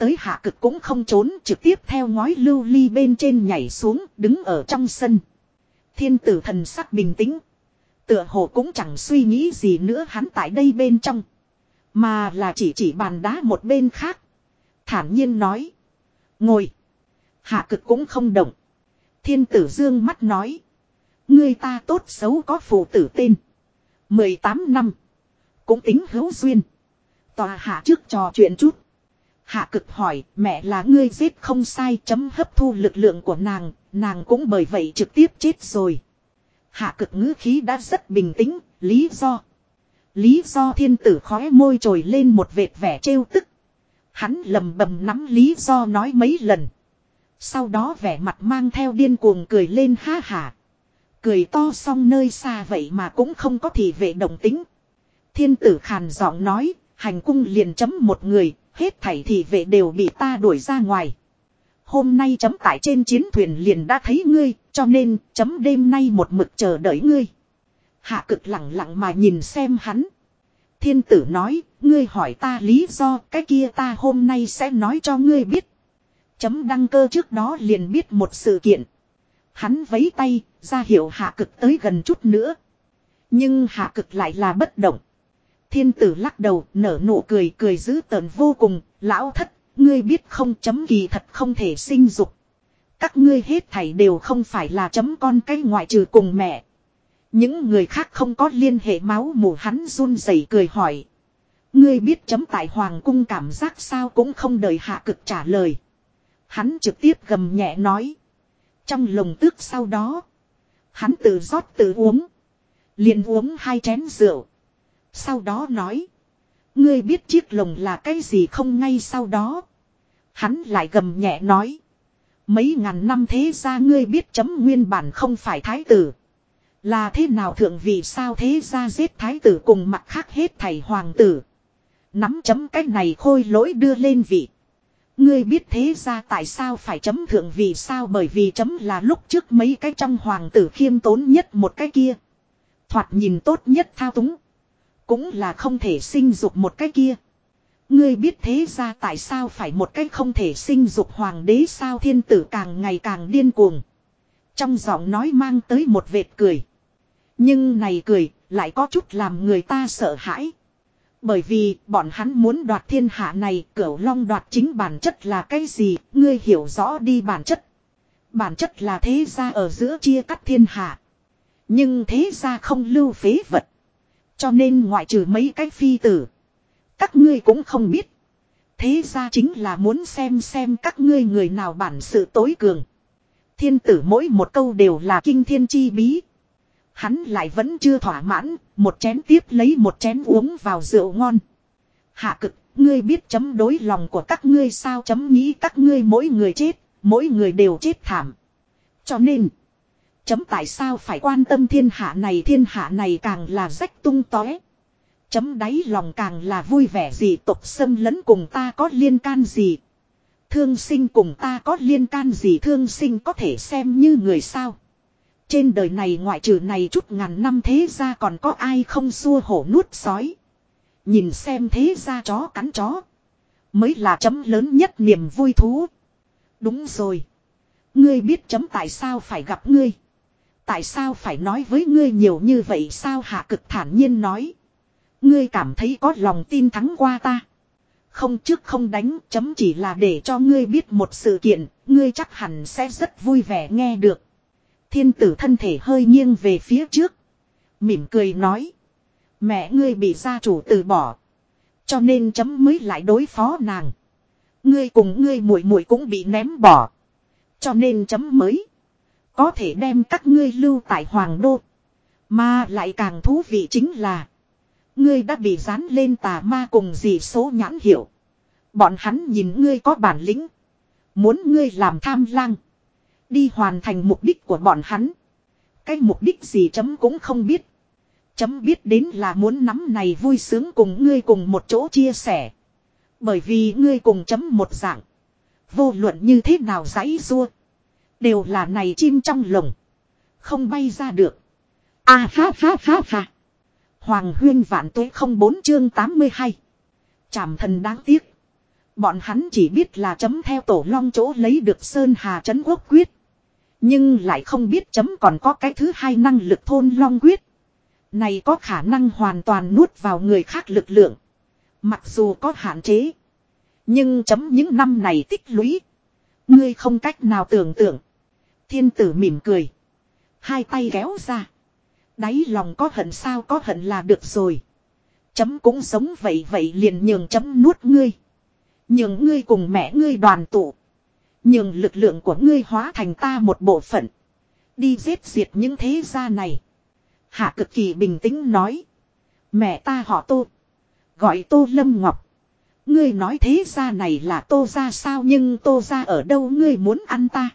A: Tới hạ cực cũng không trốn trực tiếp theo ngói lưu ly bên trên nhảy xuống, đứng ở trong sân. Thiên tử thần sắc bình tĩnh. Tựa hồ cũng chẳng suy nghĩ gì nữa hắn tại đây bên trong. Mà là chỉ chỉ bàn đá một bên khác. Thản nhiên nói. Ngồi. Hạ cực cũng không động. Thiên tử dương mắt nói. Người ta tốt xấu có phụ tử tên. 18 năm. Cũng tính hữu duyên. Tòa hạ trước trò chuyện chút. Hạ cực hỏi mẹ là ngươi giết không sai chấm hấp thu lực lượng của nàng. Nàng cũng bởi vậy trực tiếp chết rồi. Hạ cực ngữ khí đã rất bình tĩnh. Lý do. Lý do thiên tử khóe môi trồi lên một vệt vẻ trêu tức. Hắn lầm bầm nắm lý do nói mấy lần. Sau đó vẻ mặt mang theo điên cuồng cười lên ha hả. Cười to xong nơi xa vậy mà cũng không có thị vệ đồng tính. Thiên tử khàn giọng nói, hành cung liền chấm một người, hết thảy thì vệ đều bị ta đuổi ra ngoài. Hôm nay chấm tại trên chiến thuyền liền đã thấy ngươi, cho nên chấm đêm nay một mực chờ đợi ngươi. Hạ cực lặng lặng mà nhìn xem hắn. Thiên tử nói, ngươi hỏi ta lý do, cái kia ta hôm nay sẽ nói cho ngươi biết. Chấm đăng cơ trước đó liền biết một sự kiện. Hắn vấy tay, ra hiệu hạ cực tới gần chút nữa. Nhưng hạ cực lại là bất động. Thiên tử lắc đầu, nở nụ cười, cười dữ tợn vô cùng, lão thất, ngươi biết không chấm kỳ thật không thể sinh dục. Các ngươi hết thảy đều không phải là chấm con cái ngoại trừ cùng mẹ. Những người khác không có liên hệ máu mù hắn run rẩy cười hỏi. Ngươi biết chấm tại hoàng cung cảm giác sao cũng không đợi hạ cực trả lời. Hắn trực tiếp gầm nhẹ nói. Trong lồng tước sau đó. Hắn tự rót tự uống. liền uống hai chén rượu. Sau đó nói. Ngươi biết chiếc lồng là cái gì không ngay sau đó. Hắn lại gầm nhẹ nói. Mấy ngàn năm thế ra ngươi biết chấm nguyên bản không phải thái tử. Là thế nào thượng vị sao thế ra giết thái tử cùng mặt khác hết thầy hoàng tử. Nắm chấm cách này khôi lỗi đưa lên vị. Ngươi biết thế ra tại sao phải chấm thượng vị sao bởi vì chấm là lúc trước mấy cái trong hoàng tử khiêm tốn nhất một cái kia. Thoạt nhìn tốt nhất thao túng. Cũng là không thể sinh dục một cái kia. Ngươi biết thế ra tại sao phải một cái không thể sinh dục hoàng đế sao thiên tử càng ngày càng điên cuồng. Trong giọng nói mang tới một vệt cười. Nhưng này cười lại có chút làm người ta sợ hãi. Bởi vì bọn hắn muốn đoạt thiên hạ này, cửu long đoạt chính bản chất là cái gì, ngươi hiểu rõ đi bản chất. Bản chất là thế gia ở giữa chia cắt thiên hạ. Nhưng thế gia không lưu phế vật. Cho nên ngoại trừ mấy cái phi tử. Các ngươi cũng không biết. Thế gia chính là muốn xem xem các ngươi người nào bản sự tối cường. Thiên tử mỗi một câu đều là kinh thiên chi bí. Hắn lại vẫn chưa thỏa mãn, một chén tiếp lấy một chén uống vào rượu ngon. Hạ cực, ngươi biết chấm đối lòng của các ngươi sao chấm nghĩ các ngươi mỗi người chết, mỗi người đều chết thảm. Cho nên, chấm tại sao phải quan tâm thiên hạ này, thiên hạ này càng là rách tung tóe. Chấm đáy lòng càng là vui vẻ gì, tục xâm lấn cùng ta có liên can gì. Thương sinh cùng ta có liên can gì, thương sinh có thể xem như người sao. Trên đời này ngoại trừ này chút ngàn năm thế ra còn có ai không xua hổ nuốt sói. Nhìn xem thế ra chó cắn chó. Mới là chấm lớn nhất niềm vui thú. Đúng rồi. Ngươi biết chấm tại sao phải gặp ngươi. Tại sao phải nói với ngươi nhiều như vậy sao hạ cực thản nhiên nói. Ngươi cảm thấy có lòng tin thắng qua ta. Không trước không đánh chấm chỉ là để cho ngươi biết một sự kiện, ngươi chắc hẳn sẽ rất vui vẻ nghe được. Thiên tử thân thể hơi nghiêng về phía trước. Mỉm cười nói. Mẹ ngươi bị gia chủ từ bỏ. Cho nên chấm mới lại đối phó nàng. Ngươi cùng ngươi muội muội cũng bị ném bỏ. Cho nên chấm mới. Có thể đem các ngươi lưu tại Hoàng Đô. Mà lại càng thú vị chính là. Ngươi đã bị dán lên tà ma cùng gì số nhãn hiệu. Bọn hắn nhìn ngươi có bản lĩnh. Muốn ngươi làm tham lang. Đi hoàn thành mục đích của bọn hắn. Cái mục đích gì chấm cũng không biết. Chấm biết đến là muốn nắm này vui sướng cùng ngươi cùng một chỗ chia sẻ. Bởi vì ngươi cùng chấm một dạng. Vô luận như thế nào giấy rua. Đều là này chim trong lồng. Không bay ra được. À ha ha ha ha. Hoàng huyên vạn tuế không bốn chương 82. Chảm thần đáng tiếc. Bọn hắn chỉ biết là chấm theo tổ long chỗ lấy được Sơn Hà Trấn Quốc quyết. Nhưng lại không biết chấm còn có cái thứ hai năng lực thôn long quyết. Này có khả năng hoàn toàn nuốt vào người khác lực lượng. Mặc dù có hạn chế. Nhưng chấm những năm này tích lũy. Ngươi không cách nào tưởng tượng. Thiên tử mỉm cười. Hai tay kéo ra. Đáy lòng có hận sao có hận là được rồi. Chấm cũng sống vậy vậy liền nhường chấm nuốt ngươi. Nhường ngươi cùng mẹ ngươi đoàn tụ. Nhường lực lượng của ngươi hóa thành ta một bộ phận. Đi giết diệt những thế gia này. Hạ cực kỳ bình tĩnh nói. Mẹ ta họ tô. Gọi tô lâm ngọc. Ngươi nói thế gia này là tô gia sao nhưng tô gia ở đâu ngươi muốn ăn ta.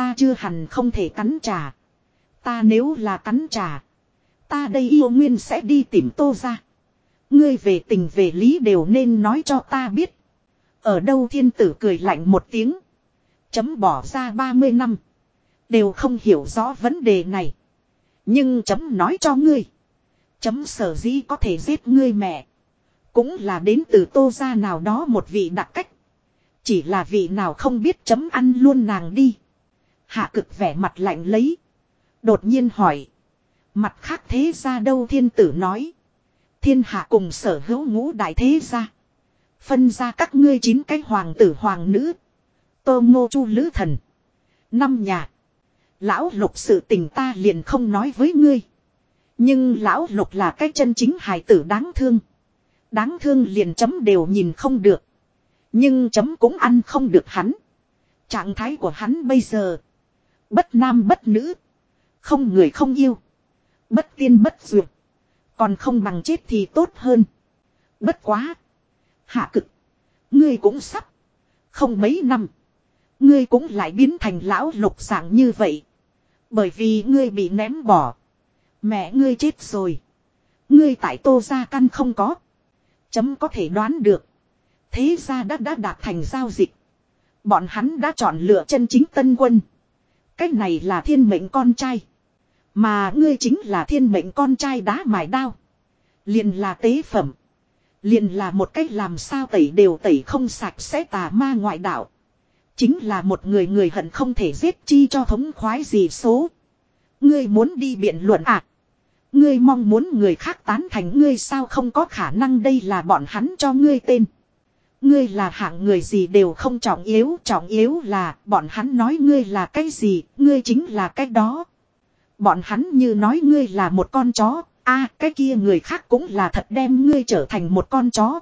A: Ta chưa hẳn không thể cắn trà. Ta nếu là cắn trà. Ta đây yêu nguyên sẽ đi tìm tô gia. Ngươi về tình về lý đều nên nói cho ta biết. Ở đâu thiên tử cười lạnh một tiếng. Chấm bỏ ra 30 năm. Đều không hiểu rõ vấn đề này. Nhưng chấm nói cho ngươi. Chấm sở dĩ có thể giết ngươi mẹ. Cũng là đến từ tô gia nào đó một vị đặc cách. Chỉ là vị nào không biết chấm ăn luôn nàng đi. Hạ cực vẻ mặt lạnh lấy. Đột nhiên hỏi. Mặt khác thế ra đâu thiên tử nói. Thiên hạ cùng sở hữu ngũ đại thế gia. Phân ra các ngươi chín cái hoàng tử hoàng nữ. Tô ngô chu lữ thần. Năm nhà. Lão lục sự tình ta liền không nói với ngươi. Nhưng lão lục là cái chân chính hài tử đáng thương. Đáng thương liền chấm đều nhìn không được. Nhưng chấm cũng ăn không được hắn. Trạng thái của hắn bây giờ. Bất nam bất nữ. Không người không yêu. Bất tiên bất duyệt. Còn không bằng chết thì tốt hơn. Bất quá. Hạ cực. Ngươi cũng sắp. Không mấy năm. Ngươi cũng lại biến thành lão lục sảng như vậy. Bởi vì ngươi bị ném bỏ. Mẹ ngươi chết rồi. Ngươi tại tô gia căn không có. Chấm có thể đoán được. Thế ra đã đã đạt thành giao dịch. Bọn hắn đã chọn lựa chân chính tân quân. Cách này là thiên mệnh con trai. Mà ngươi chính là thiên mệnh con trai đá mài đao. Liền là tế phẩm. Liền là một cách làm sao tẩy đều tẩy không sạch sẽ tà ma ngoại đạo. Chính là một người người hận không thể giết chi cho thống khoái gì số. Ngươi muốn đi biện luận à? Ngươi mong muốn người khác tán thành ngươi sao không có khả năng đây là bọn hắn cho ngươi tên. Ngươi là hạng người gì đều không trọng yếu, trọng yếu là bọn hắn nói ngươi là cái gì, ngươi chính là cái đó. Bọn hắn như nói ngươi là một con chó, a cái kia người khác cũng là thật đem ngươi trở thành một con chó.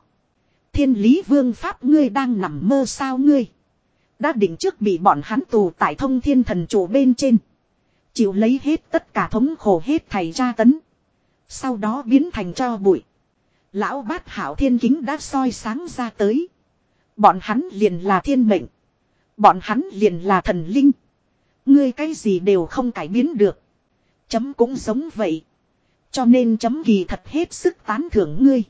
A: Thiên lý vương pháp ngươi đang nằm mơ sao ngươi. Đã định trước bị bọn hắn tù tại thông thiên thần chủ bên trên. Chịu lấy hết tất cả thống khổ hết thầy tra tấn. Sau đó biến thành cho bụi. Lão bát hảo thiên kính đã soi sáng ra tới. Bọn hắn liền là thiên mệnh. Bọn hắn liền là thần linh. Ngươi cái gì đều không cải biến được. Chấm cũng giống vậy. Cho nên chấm kỳ thật hết sức tán thưởng ngươi.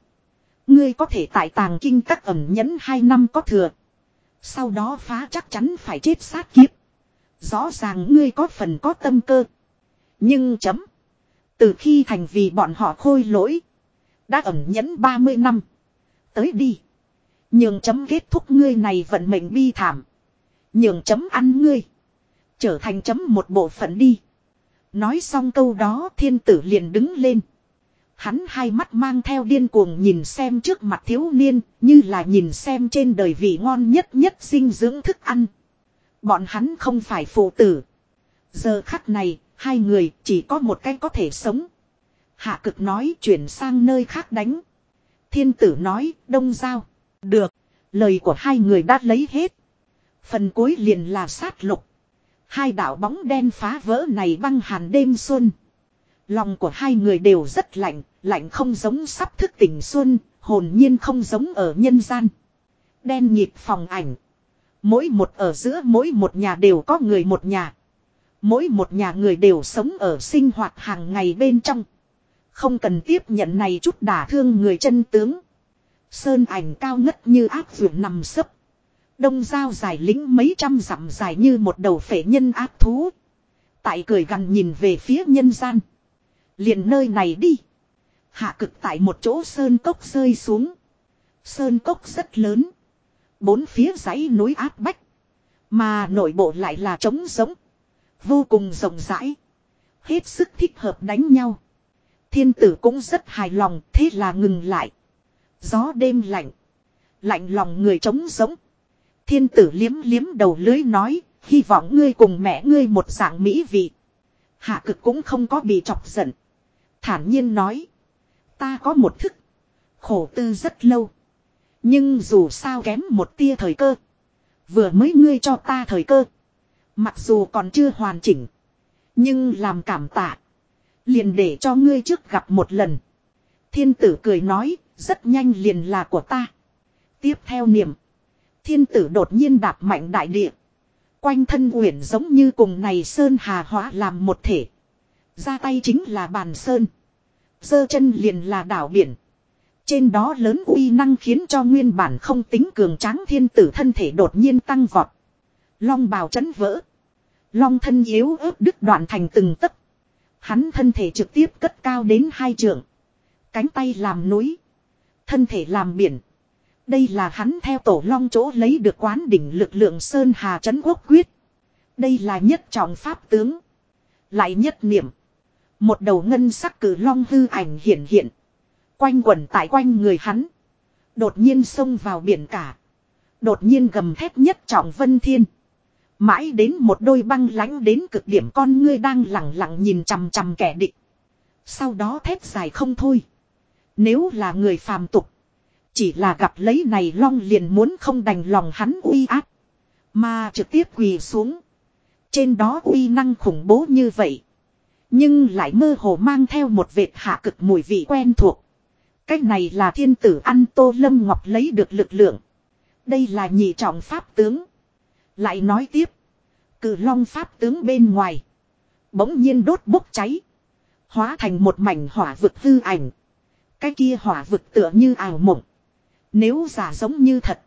A: Ngươi có thể tại tàng kinh các ẩm nhẫn hai năm có thừa. Sau đó phá chắc chắn phải chết sát kiếp. Rõ ràng ngươi có phần có tâm cơ. Nhưng chấm. Từ khi thành vì bọn họ khôi lỗi. Đã ẩm nhẫn 30 năm. Tới đi. Nhường chấm kết thúc ngươi này vận mệnh bi thảm. Nhường chấm ăn ngươi. Trở thành chấm một bộ phận đi. Nói xong câu đó thiên tử liền đứng lên. Hắn hai mắt mang theo điên cuồng nhìn xem trước mặt thiếu niên, như là nhìn xem trên đời vị ngon nhất nhất dinh dưỡng thức ăn. Bọn hắn không phải phụ tử. Giờ khắc này, hai người chỉ có một cái có thể sống. Hạ cực nói chuyển sang nơi khác đánh. Thiên tử nói đông giao. Được. Lời của hai người đã lấy hết. Phần cuối liền là sát lục. Hai đạo bóng đen phá vỡ này băng hàn đêm xuân. Lòng của hai người đều rất lạnh, lạnh không giống sắp thức tỉnh xuân, hồn nhiên không giống ở nhân gian. Đen nhịp phòng ảnh. Mỗi một ở giữa mỗi một nhà đều có người một nhà. Mỗi một nhà người đều sống ở sinh hoạt hàng ngày bên trong. Không cần tiếp nhận này chút đả thương người chân tướng. Sơn ảnh cao ngất như áp vượn nằm sấp. Đông dao dài lính mấy trăm dặm dài như một đầu phệ nhân áp thú. Tại cười gần nhìn về phía nhân gian. liền nơi này đi. Hạ cực tại một chỗ sơn cốc rơi xuống. Sơn cốc rất lớn. Bốn phía dãy núi áp bách. Mà nội bộ lại là trống giống. Vô cùng rộng rãi. Hết sức thích hợp đánh nhau. Thiên tử cũng rất hài lòng, thế là ngừng lại. Gió đêm lạnh. Lạnh lòng người trống giống. Thiên tử liếm liếm đầu lưới nói. Hy vọng ngươi cùng mẹ ngươi một dạng mỹ vị. Hạ cực cũng không có bị chọc giận. Thản nhiên nói. Ta có một thức. Khổ tư rất lâu. Nhưng dù sao kém một tia thời cơ. Vừa mới ngươi cho ta thời cơ. Mặc dù còn chưa hoàn chỉnh. Nhưng làm cảm tạ. Liền để cho ngươi trước gặp một lần. Thiên tử cười nói. Rất nhanh liền là của ta. Tiếp theo niệm. Thiên tử đột nhiên đạp mạnh đại địa. Quanh thân uyển giống như cùng này sơn hà hóa làm một thể. Ra tay chính là bàn sơn. Dơ chân liền là đảo biển. Trên đó lớn uy năng khiến cho nguyên bản không tính cường tráng thiên tử thân thể đột nhiên tăng vọt. Long bào chấn vỡ. Long thân yếu ớt đứt đoạn thành từng tấc. Hắn thân thể trực tiếp cất cao đến hai trượng. Cánh tay làm núi. Thân thể làm biển. Đây là hắn theo tổ long chỗ lấy được quán đỉnh lực lượng Sơn Hà Trấn Quốc quyết. Đây là nhất trọng pháp tướng. Lại nhất niệm. Một đầu ngân sắc cử long hư ảnh hiện hiện. Quanh quẩn tại quanh người hắn. Đột nhiên xông vào biển cả. Đột nhiên gầm thép nhất trọng vân thiên. Mãi đến một đôi băng lánh đến cực điểm con ngươi đang lặng lặng nhìn chằm chằm kẻ địch. Sau đó thép dài không thôi. Nếu là người phàm tục. Chỉ là gặp lấy này long liền muốn không đành lòng hắn uy áp. Mà trực tiếp quỳ xuống. Trên đó uy năng khủng bố như vậy. Nhưng lại mơ hồ mang theo một vệt hạ cực mùi vị quen thuộc. Cách này là thiên tử ăn tô lâm ngọc lấy được lực lượng. Đây là nhị trọng pháp tướng. Lại nói tiếp. Cử long pháp tướng bên ngoài. Bỗng nhiên đốt bốc cháy. Hóa thành một mảnh hỏa vực hư ảnh. Cái kia hỏa vực tựa như ảo mộng. Nếu giả giống như thật.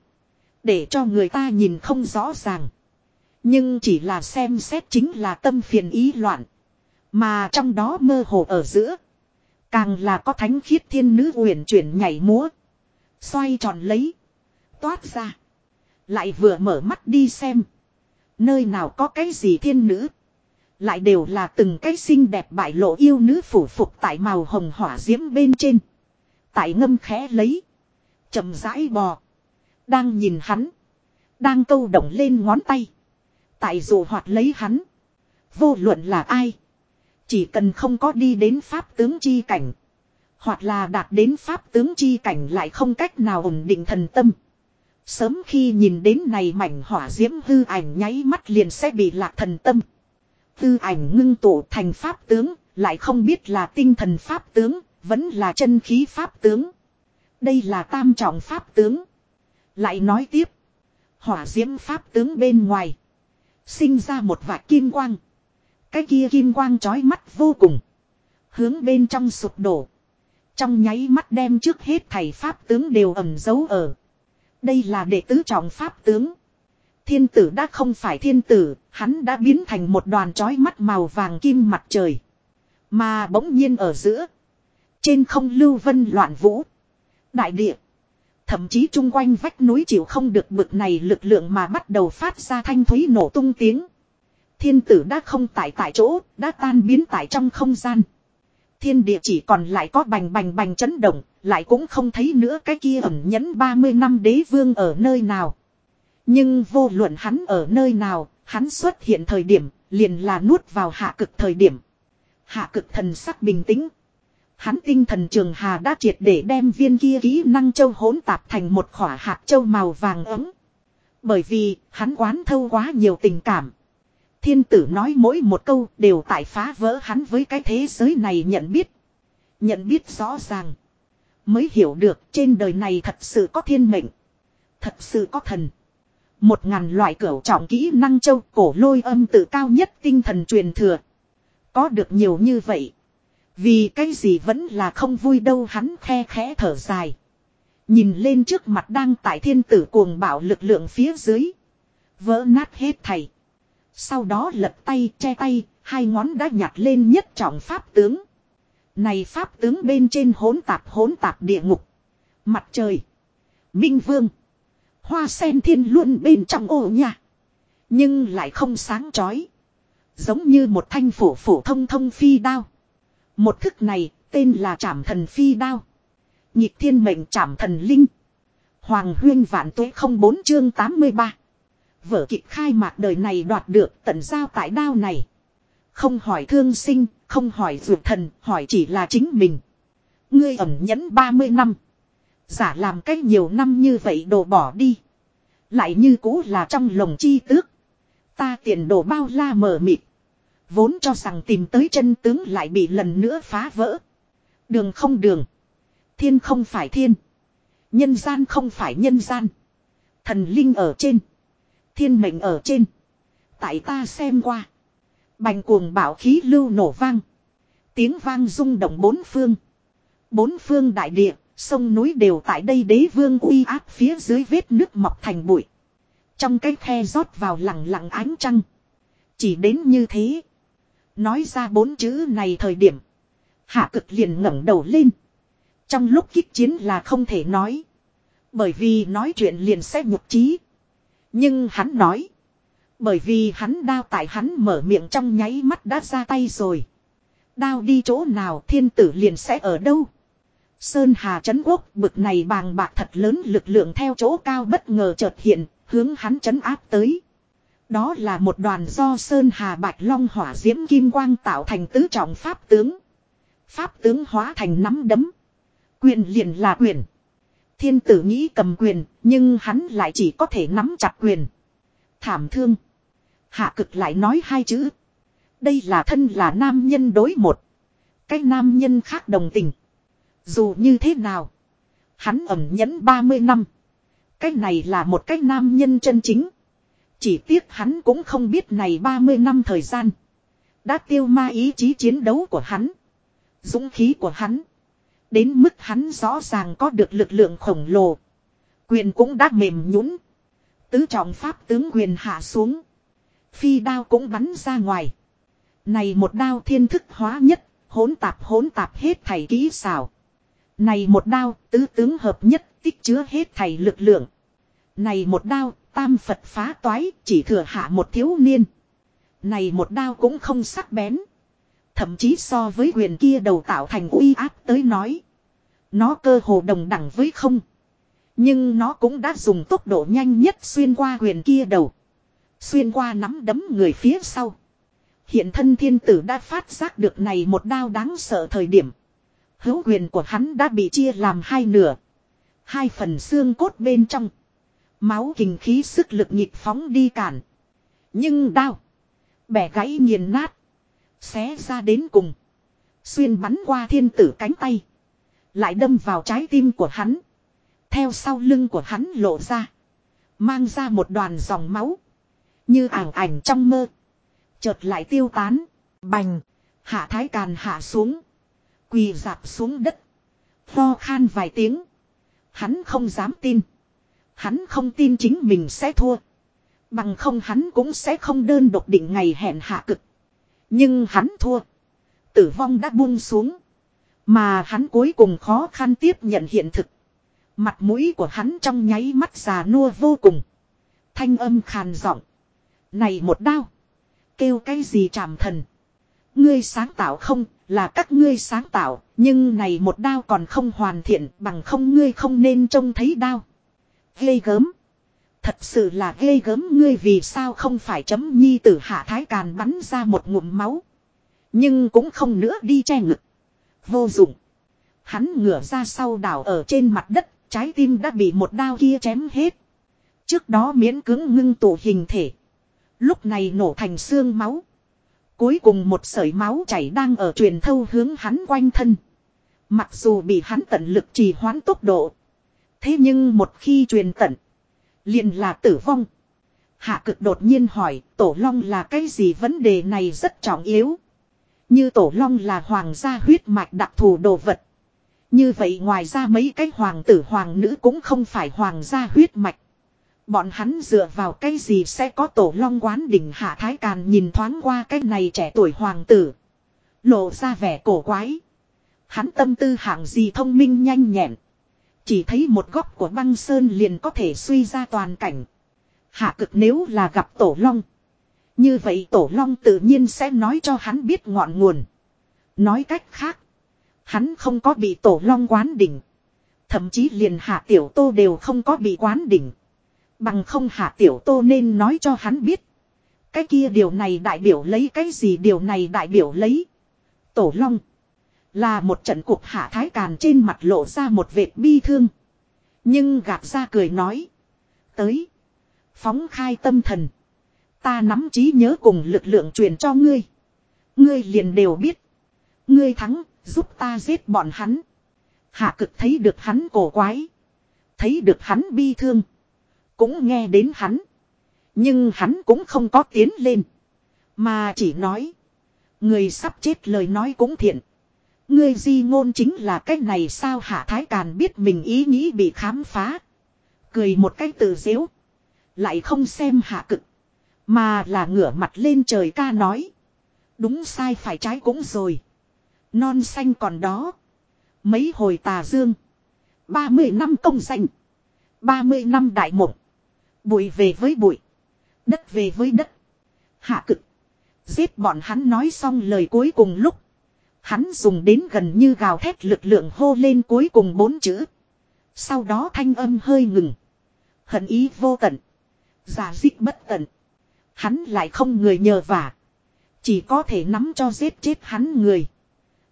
A: Để cho người ta nhìn không rõ ràng. Nhưng chỉ là xem xét chính là tâm phiền ý loạn. Mà trong đó mơ hồ ở giữa. Càng là có thánh khiết thiên nữ uyển chuyển nhảy múa. Xoay tròn lấy. Toát ra. Lại vừa mở mắt đi xem. Nơi nào có cái gì thiên nữ. Lại đều là từng cái xinh đẹp bại lộ yêu nữ phủ phục tại màu hồng hỏa diễm bên trên. Tại ngâm khẽ lấy. chậm rãi bò. Đang nhìn hắn. Đang câu động lên ngón tay. Tại dù hoạt lấy hắn. Vô luận là ai. Chỉ cần không có đi đến pháp tướng chi cảnh. Hoặc là đạt đến pháp tướng chi cảnh lại không cách nào ổn định thần tâm. Sớm khi nhìn đến này mảnh hỏa diễm hư ảnh nháy mắt liền sẽ bị lạc thần tâm. Hư ảnh ngưng tụ thành pháp tướng, lại không biết là tinh thần pháp tướng, vẫn là chân khí pháp tướng. Đây là tam trọng pháp tướng. Lại nói tiếp. Hỏa diễm pháp tướng bên ngoài. Sinh ra một vạt kim quang. Cái kia kim quang chói mắt vô cùng. Hướng bên trong sụp đổ. Trong nháy mắt đem trước hết thầy pháp tướng đều ẩm giấu ở. Đây là đệ tứ trọng pháp tướng. Thiên tử đã không phải thiên tử, hắn đã biến thành một đoàn chói mắt màu vàng kim mặt trời. Mà bỗng nhiên ở giữa. Trên không lưu vân loạn vũ. Đại địa. Thậm chí chung quanh vách núi chịu không được bực này lực lượng mà bắt đầu phát ra thanh thúy nổ tung tiếng. Thiên tử đã không tại tại chỗ, đã tan biến tại trong không gian. Thiên địa chỉ còn lại có bành bành bành chấn động, lại cũng không thấy nữa cái kia ẩn nhẫn 30 năm đế vương ở nơi nào. Nhưng vô luận hắn ở nơi nào, hắn xuất hiện thời điểm, liền là nuốt vào hạ cực thời điểm. Hạ cực thần sắc bình tĩnh. Hắn tinh thần trường hà đã triệt để đem viên kia kỹ năng châu hỗn tạp thành một khỏa hạt châu màu vàng ấm. Bởi vì, hắn quán thâu quá nhiều tình cảm. Thiên tử nói mỗi một câu đều tại phá vỡ hắn với cái thế giới này nhận biết. Nhận biết rõ ràng. Mới hiểu được trên đời này thật sự có thiên mệnh. Thật sự có thần. Một ngàn loại cửu trọng kỹ năng châu cổ lôi âm tự cao nhất tinh thần truyền thừa. Có được nhiều như vậy. Vì cái gì vẫn là không vui đâu hắn khe khẽ thở dài. Nhìn lên trước mặt đang tại thiên tử cuồng bạo lực lượng phía dưới. Vỡ nát hết thầy. Sau đó lật tay che tay, hai ngón đã nhặt lên nhất trọng pháp tướng. Này pháp tướng bên trên hỗn tạp hỗn tạp địa ngục. Mặt trời. Minh vương. Hoa sen thiên luận bên trong ổ nhà. Nhưng lại không sáng chói. Giống như một thanh phủ phủ thông thông phi đao. Một thức này tên là trảm thần phi đao. Nhịp thiên mệnh trảm thần linh. Hoàng huyên vạn tuế không bốn chương 83. Vở kịch khai mạc đời này đoạt được tận giao tại đao này. Không hỏi thương sinh, không hỏi dược thần, hỏi chỉ là chính mình. Ngươi ẩn nhẫn 30 năm. Giả làm cách nhiều năm như vậy đồ bỏ đi. Lại như cũ là trong lồng chi tước. Ta tiền đồ bao la mờ mịt. Vốn cho rằng tìm tới chân tướng lại bị lần nữa phá vỡ. Đường không đường. Thiên không phải thiên. Nhân gian không phải nhân gian. Thần linh ở trên. Thiên mệnh ở trên. Tại ta xem qua. Bành cuồng bảo khí lưu nổ vang. Tiếng vang rung động bốn phương. Bốn phương đại địa, sông núi đều tại đây đế vương uy áp phía dưới vết nước mọc thành bụi. Trong cái khe rót vào lặng lặng ánh trăng. Chỉ đến như thế. Nói ra bốn chữ này thời điểm. Hạ cực liền ngẩng đầu lên. Trong lúc kích chiến là không thể nói. Bởi vì nói chuyện liền sẽ nhục trí. Nhưng hắn nói. Bởi vì hắn đao tại hắn mở miệng trong nháy mắt đã ra tay rồi. Đao đi chỗ nào thiên tử liền sẽ ở đâu. Sơn Hà Trấn Quốc bực này bàng bạc thật lớn lực lượng theo chỗ cao bất ngờ chợt hiện, hướng hắn trấn áp tới. Đó là một đoàn do Sơn Hà Bạch Long hỏa diễm kim quang tạo thành tứ trọng pháp tướng. Pháp tướng hóa thành nắm đấm. Quyền liền là quyền. Thiên tử nghĩ cầm quyền, nhưng hắn lại chỉ có thể nắm chặt quyền. Thảm thương. Hạ cực lại nói hai chữ. Đây là thân là nam nhân đối một. Cái nam nhân khác đồng tình. Dù như thế nào. Hắn ẩm nhẫn 30 năm. Cái này là một cái nam nhân chân chính. Chỉ tiếc hắn cũng không biết này 30 năm thời gian. Đã tiêu ma ý chí chiến đấu của hắn. Dũng khí của hắn. Đến mức hắn rõ ràng có được lực lượng khổng lồ. Quyền cũng đã mềm nhũn. Tứ trọng pháp tướng quyền hạ xuống. Phi đao cũng bắn ra ngoài. Này một đao thiên thức hóa nhất, hỗn tạp hỗn tạp hết thảy kỹ xảo. Này một đao, tứ tướng hợp nhất, tích chứa hết thảy lực lượng. Này một đao, tam Phật phá toái, chỉ thừa hạ một thiếu niên. Này một đao cũng không sắc bén. Thậm chí so với quyền kia đầu tạo thành uy áp tới nói. Nó cơ hồ đồng đẳng với không. Nhưng nó cũng đã dùng tốc độ nhanh nhất xuyên qua quyền kia đầu. Xuyên qua nắm đấm người phía sau. Hiện thân thiên tử đã phát giác được này một đao đáng sợ thời điểm. Hữu quyền của hắn đã bị chia làm hai nửa. Hai phần xương cốt bên trong. Máu kình khí sức lực nhịp phóng đi cản. Nhưng đao. Bẻ gãy nghiền nát. Xé ra đến cùng. Xuyên bắn qua thiên tử cánh tay. Lại đâm vào trái tim của hắn. Theo sau lưng của hắn lộ ra. Mang ra một đoàn dòng máu. Như ảo ảnh trong mơ. Chợt lại tiêu tán. Bành. Hạ thái càn hạ xuống. Quỳ dạp xuống đất. Pho khan vài tiếng. Hắn không dám tin. Hắn không tin chính mình sẽ thua. Bằng không hắn cũng sẽ không đơn độc định ngày hẹn hạ cực. Nhưng hắn thua. Tử vong đã buông xuống. Mà hắn cuối cùng khó khăn tiếp nhận hiện thực. Mặt mũi của hắn trong nháy mắt già nua vô cùng. Thanh âm khàn giọng. Này một đao. Kêu cái gì tràm thần. Ngươi sáng tạo không, là các ngươi sáng tạo, nhưng này một đao còn không hoàn thiện bằng không ngươi không nên trông thấy đao. Gây gớm. Thật sự là ghê gớm ngươi vì sao không phải chấm nhi tử hạ thái càn bắn ra một ngụm máu. Nhưng cũng không nữa đi che ngực. Vô dụng. Hắn ngửa ra sau đảo ở trên mặt đất, trái tim đã bị một đao kia chém hết. Trước đó miễn cứng ngưng tụ hình thể. Lúc này nổ thành xương máu. Cuối cùng một sợi máu chảy đang ở truyền thâu hướng hắn quanh thân. Mặc dù bị hắn tận lực trì hoãn tốc độ. Thế nhưng một khi truyền tận liền là tử vong. Hạ cực đột nhiên hỏi, tổ long là cái gì vấn đề này rất trọng yếu. Như tổ long là hoàng gia huyết mạch đặc thù đồ vật. Như vậy ngoài ra mấy cái hoàng tử, hoàng nữ cũng không phải hoàng gia huyết mạch. Bọn hắn dựa vào cái gì sẽ có tổ long quán đỉnh hạ thái càn nhìn thoáng qua cái này trẻ tuổi hoàng tử. Lộ ra vẻ cổ quái. Hắn tâm tư hạng gì thông minh nhanh nhẹn. Chỉ thấy một góc của băng sơn liền có thể suy ra toàn cảnh. Hạ cực nếu là gặp tổ long. Như vậy tổ long tự nhiên sẽ nói cho hắn biết ngọn nguồn. Nói cách khác. Hắn không có bị tổ long quán đỉnh. Thậm chí liền hạ tiểu tô đều không có bị quán đỉnh. Bằng không hạ tiểu tô nên nói cho hắn biết. Cái kia điều này đại biểu lấy cái gì, điều này đại biểu lấy. Tổ long. Là một trận cuộc hạ thái càn trên mặt lộ ra một vệt bi thương. Nhưng gạt ra cười nói. Tới. Phóng khai tâm thần. Ta nắm trí nhớ cùng lực lượng truyền cho ngươi. Ngươi liền đều biết. Ngươi thắng, giúp ta giết bọn hắn. Hạ cực thấy được hắn cổ quái. Thấy được hắn bi thương. Cũng nghe đến hắn. Nhưng hắn cũng không có tiến lên. Mà chỉ nói. Người sắp chết lời nói cũng thiện. Ngươi di ngôn chính là cái này sao hạ thái càn biết mình ý nghĩ bị khám phá. Cười một cái tự dễu. Lại không xem hạ cực. Mà là ngửa mặt lên trời ca nói. Đúng sai phải trái cũng rồi. Non xanh còn đó. Mấy hồi tà dương. ba mươi năm công danh. ba mươi năm đại mộng. Bụi về với bụi. Đất về với đất. Hạ cực. Giết bọn hắn nói xong lời cuối cùng lúc. Hắn dùng đến gần như gào thét lực lượng hô lên cuối cùng bốn chữ. Sau đó thanh âm hơi ngừng. Hận ý vô tận. Giả dích bất tận. Hắn lại không người nhờ vả. Chỉ có thể nắm cho giết chết hắn người.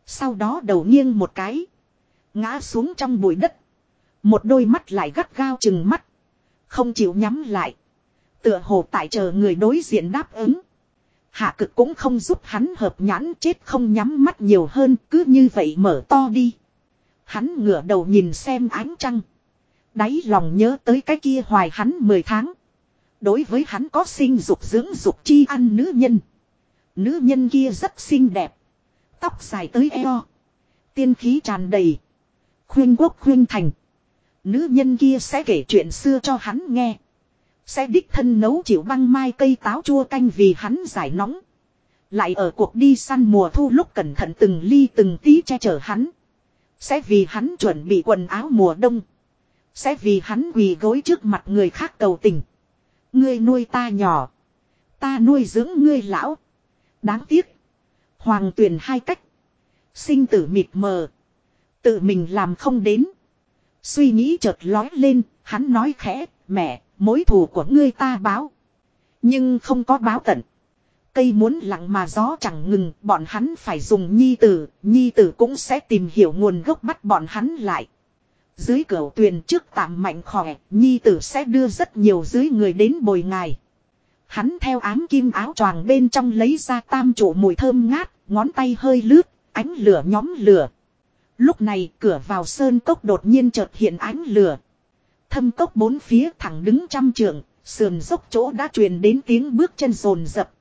A: Sau đó đầu nghiêng một cái. Ngã xuống trong bụi đất. Một đôi mắt lại gắt gao chừng mắt. Không chịu nhắm lại. Tựa hồ tại chờ người đối diện đáp ứng. Hạ cực cũng không giúp hắn hợp nhãn chết không nhắm mắt nhiều hơn, cứ như vậy mở to đi. Hắn ngửa đầu nhìn xem ánh trăng. Đáy lòng nhớ tới cái kia hoài hắn 10 tháng. Đối với hắn có sinh dục dưỡng dục chi ăn nữ nhân. Nữ nhân kia rất xinh đẹp. Tóc dài tới eo. Tiên khí tràn đầy. Khuyên quốc khuyên thành. Nữ nhân kia sẽ kể chuyện xưa cho hắn nghe. Sẽ đích thân nấu chịu băng mai cây táo chua canh vì hắn giải nóng. Lại ở cuộc đi săn mùa thu lúc cẩn thận từng ly từng tí che chở hắn. Sẽ vì hắn chuẩn bị quần áo mùa đông. Sẽ vì hắn quỳ gối trước mặt người khác cầu tình. Ngươi nuôi ta nhỏ. Ta nuôi dưỡng ngươi lão. Đáng tiếc. Hoàng tuyển hai cách. Sinh tử mịt mờ. Tự mình làm không đến. Suy nghĩ chợt lói lên, hắn nói khẽ, mẹ, mối thù của ngươi ta báo. Nhưng không có báo tận. Cây muốn lặng mà gió chẳng ngừng, bọn hắn phải dùng nhi tử, nhi tử cũng sẽ tìm hiểu nguồn gốc bắt bọn hắn lại. Dưới cửa tuyền trước tạm mạnh khỏe, nhi tử sẽ đưa rất nhiều dưới người đến bồi ngài. Hắn theo ám kim áo choàng bên trong lấy ra tam trụ mùi thơm ngát, ngón tay hơi lướt, ánh lửa nhóm lửa. Lúc này cửa vào sơn cốc đột nhiên chợt hiện ánh lửa. Thâm cốc bốn phía thẳng đứng trăm trượng, sườn dốc chỗ đã truyền đến tiếng bước chân rồn rập.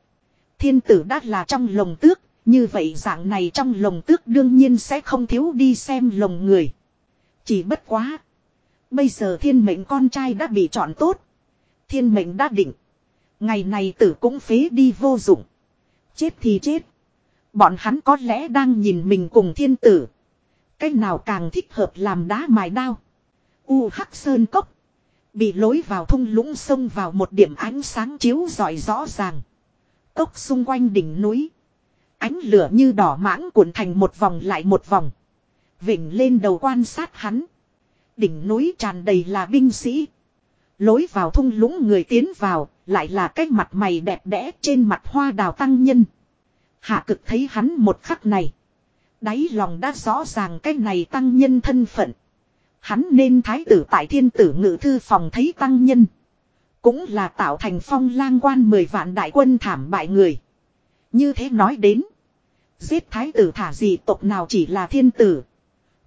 A: Thiên tử đã là trong lồng tước, như vậy dạng này trong lồng tước đương nhiên sẽ không thiếu đi xem lồng người. Chỉ bất quá. Bây giờ thiên mệnh con trai đã bị chọn tốt. Thiên mệnh đã định. Ngày này tử cũng phế đi vô dụng. Chết thì chết. Bọn hắn có lẽ đang nhìn mình cùng thiên tử. Cách nào càng thích hợp làm đá mài đao. U Hắc Sơn Cốc. Bị lối vào thung lũng sông vào một điểm ánh sáng chiếu rọi rõ ràng. Cốc xung quanh đỉnh núi. Ánh lửa như đỏ mãng cuộn thành một vòng lại một vòng. Vịnh lên đầu quan sát hắn. Đỉnh núi tràn đầy là binh sĩ. Lối vào thung lũng người tiến vào, lại là cái mặt mày đẹp đẽ trên mặt hoa đào tăng nhân. Hạ cực thấy hắn một khắc này. Đáy lòng đã rõ ràng cái này tăng nhân thân phận. Hắn nên thái tử tại thiên tử ngự thư phòng thấy tăng nhân. Cũng là tạo thành phong lang quan mười vạn đại quân thảm bại người. Như thế nói đến. Giết thái tử thả gì tộc nào chỉ là thiên tử.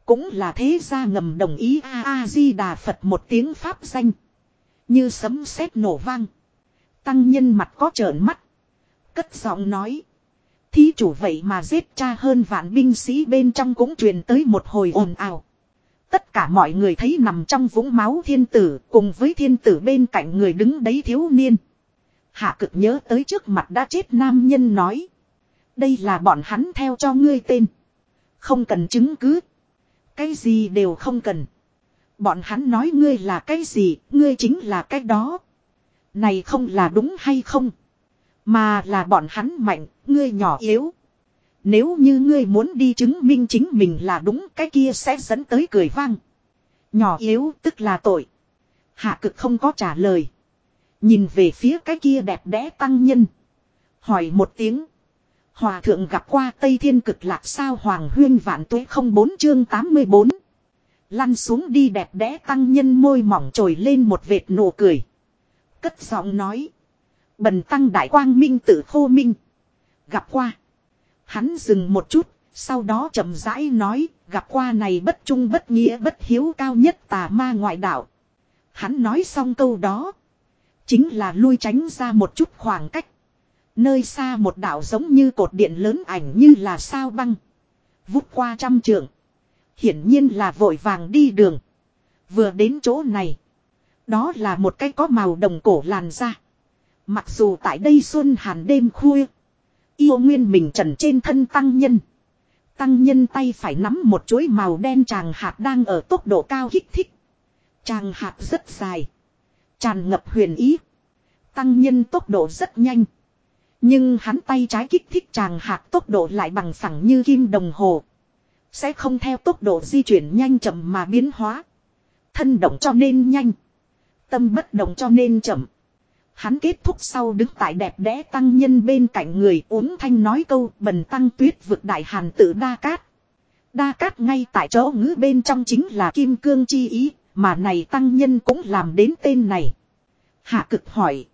A: Cũng là thế gia ngầm đồng ý A-a-di-đà Phật một tiếng pháp danh. Như sấm sét nổ vang. Tăng nhân mặt có trợn mắt. Cất giọng nói. Thí chủ vậy mà giết cha hơn vạn binh sĩ bên trong cũng truyền tới một hồi ồn ào. Tất cả mọi người thấy nằm trong vũng máu thiên tử cùng với thiên tử bên cạnh người đứng đấy thiếu niên. Hạ cực nhớ tới trước mặt đã chết nam nhân nói. Đây là bọn hắn theo cho ngươi tên. Không cần chứng cứ. Cái gì đều không cần. Bọn hắn nói ngươi là cái gì, ngươi chính là cái đó. Này không là đúng hay không? Mà là bọn hắn mạnh, ngươi nhỏ yếu. Nếu như ngươi muốn đi chứng minh chính mình là đúng, cái kia sẽ dẫn tới cười vang. Nhỏ yếu, tức là tội. Hạ cực không có trả lời. Nhìn về phía cái kia đẹp đẽ tăng nhân. Hỏi một tiếng. Hòa thượng gặp qua Tây Thiên cực lạc sao Hoàng Huyên vạn tuế không bốn chương 84. Lăn xuống đi đẹp đẽ tăng nhân môi mỏng trồi lên một vệt nụ cười. Cất giọng nói. Bần tăng đại quang minh tự khô minh. Gặp qua. Hắn dừng một chút, sau đó chậm rãi nói, gặp qua này bất trung bất nghĩa bất hiếu cao nhất tà ma ngoại đạo. Hắn nói xong câu đó. Chính là lui tránh ra một chút khoảng cách. Nơi xa một đảo giống như cột điện lớn ảnh như là sao băng. Vút qua trăm trượng. Hiển nhiên là vội vàng đi đường. Vừa đến chỗ này. Đó là một cái có màu đồng cổ làn da. Mặc dù tại đây xuân hàn đêm khuya. Yêu nguyên mình trần trên thân tăng nhân. Tăng nhân tay phải nắm một chuỗi màu đen tràng hạt đang ở tốc độ cao kích thích. Tràng hạt rất dài. Tràn ngập huyền ý. Tăng nhân tốc độ rất nhanh. Nhưng hắn tay trái kích thích tràng hạt tốc độ lại bằng phẳng như kim đồng hồ. Sẽ không theo tốc độ di chuyển nhanh chậm mà biến hóa. Thân động cho nên nhanh. Tâm bất động cho nên chậm. Hắn kết thúc sau đứng tại đẹp đẽ tăng nhân bên cạnh người uống thanh nói câu bần tăng tuyết vực đại hàn tự đa cát. Đa cát ngay tại chỗ ngữ bên trong chính là kim cương chi ý, mà này tăng nhân cũng làm đến tên này. Hạ cực hỏi.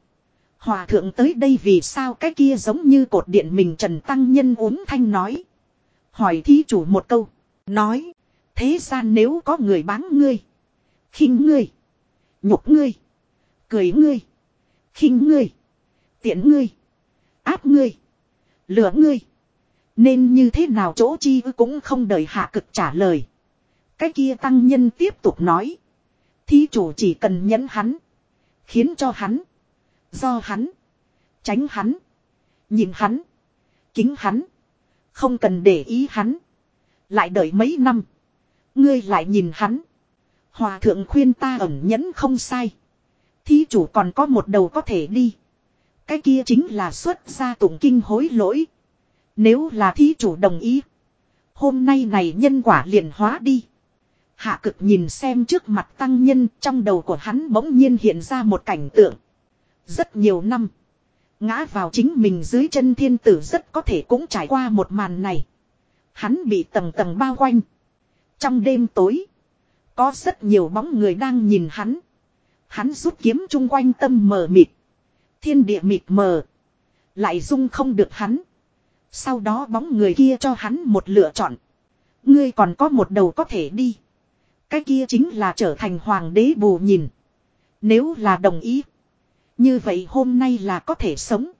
A: Hòa thượng tới đây vì sao cái kia giống như cột điện mình trần tăng nhân uống thanh nói. Hỏi thí chủ một câu. Nói. Thế gian nếu có người bán ngươi. khinh ngươi. Nhục ngươi. Cười ngươi khinh ngươi, tiện ngươi, áp ngươi, lửa ngươi. Nên như thế nào chỗ chi cũng không đợi hạ cực trả lời. Cái kia tăng nhân tiếp tục nói. Thí chủ chỉ cần nhẫn hắn. Khiến cho hắn. Do hắn. Tránh hắn. Nhìn hắn. Kính hắn. Không cần để ý hắn. Lại đợi mấy năm. Ngươi lại nhìn hắn. Hòa thượng khuyên ta ẩn nhẫn không sai. Thí chủ còn có một đầu có thể đi. Cái kia chính là xuất ra tụng kinh hối lỗi. Nếu là thí chủ đồng ý. Hôm nay này nhân quả liền hóa đi. Hạ cực nhìn xem trước mặt tăng nhân, trong đầu của hắn bỗng nhiên hiện ra một cảnh tượng. Rất nhiều năm. Ngã vào chính mình dưới chân thiên tử rất có thể cũng trải qua một màn này. Hắn bị tầng tầng bao quanh. Trong đêm tối. Có rất nhiều bóng người đang nhìn hắn. Hắn rút kiếm chung quanh tâm mờ mịt. Thiên địa mịt mờ. Lại dung không được hắn. Sau đó bóng người kia cho hắn một lựa chọn. Ngươi còn có một đầu có thể đi. Cái kia chính là trở thành hoàng đế bù nhìn. Nếu là đồng ý. Như vậy hôm nay là có thể sống.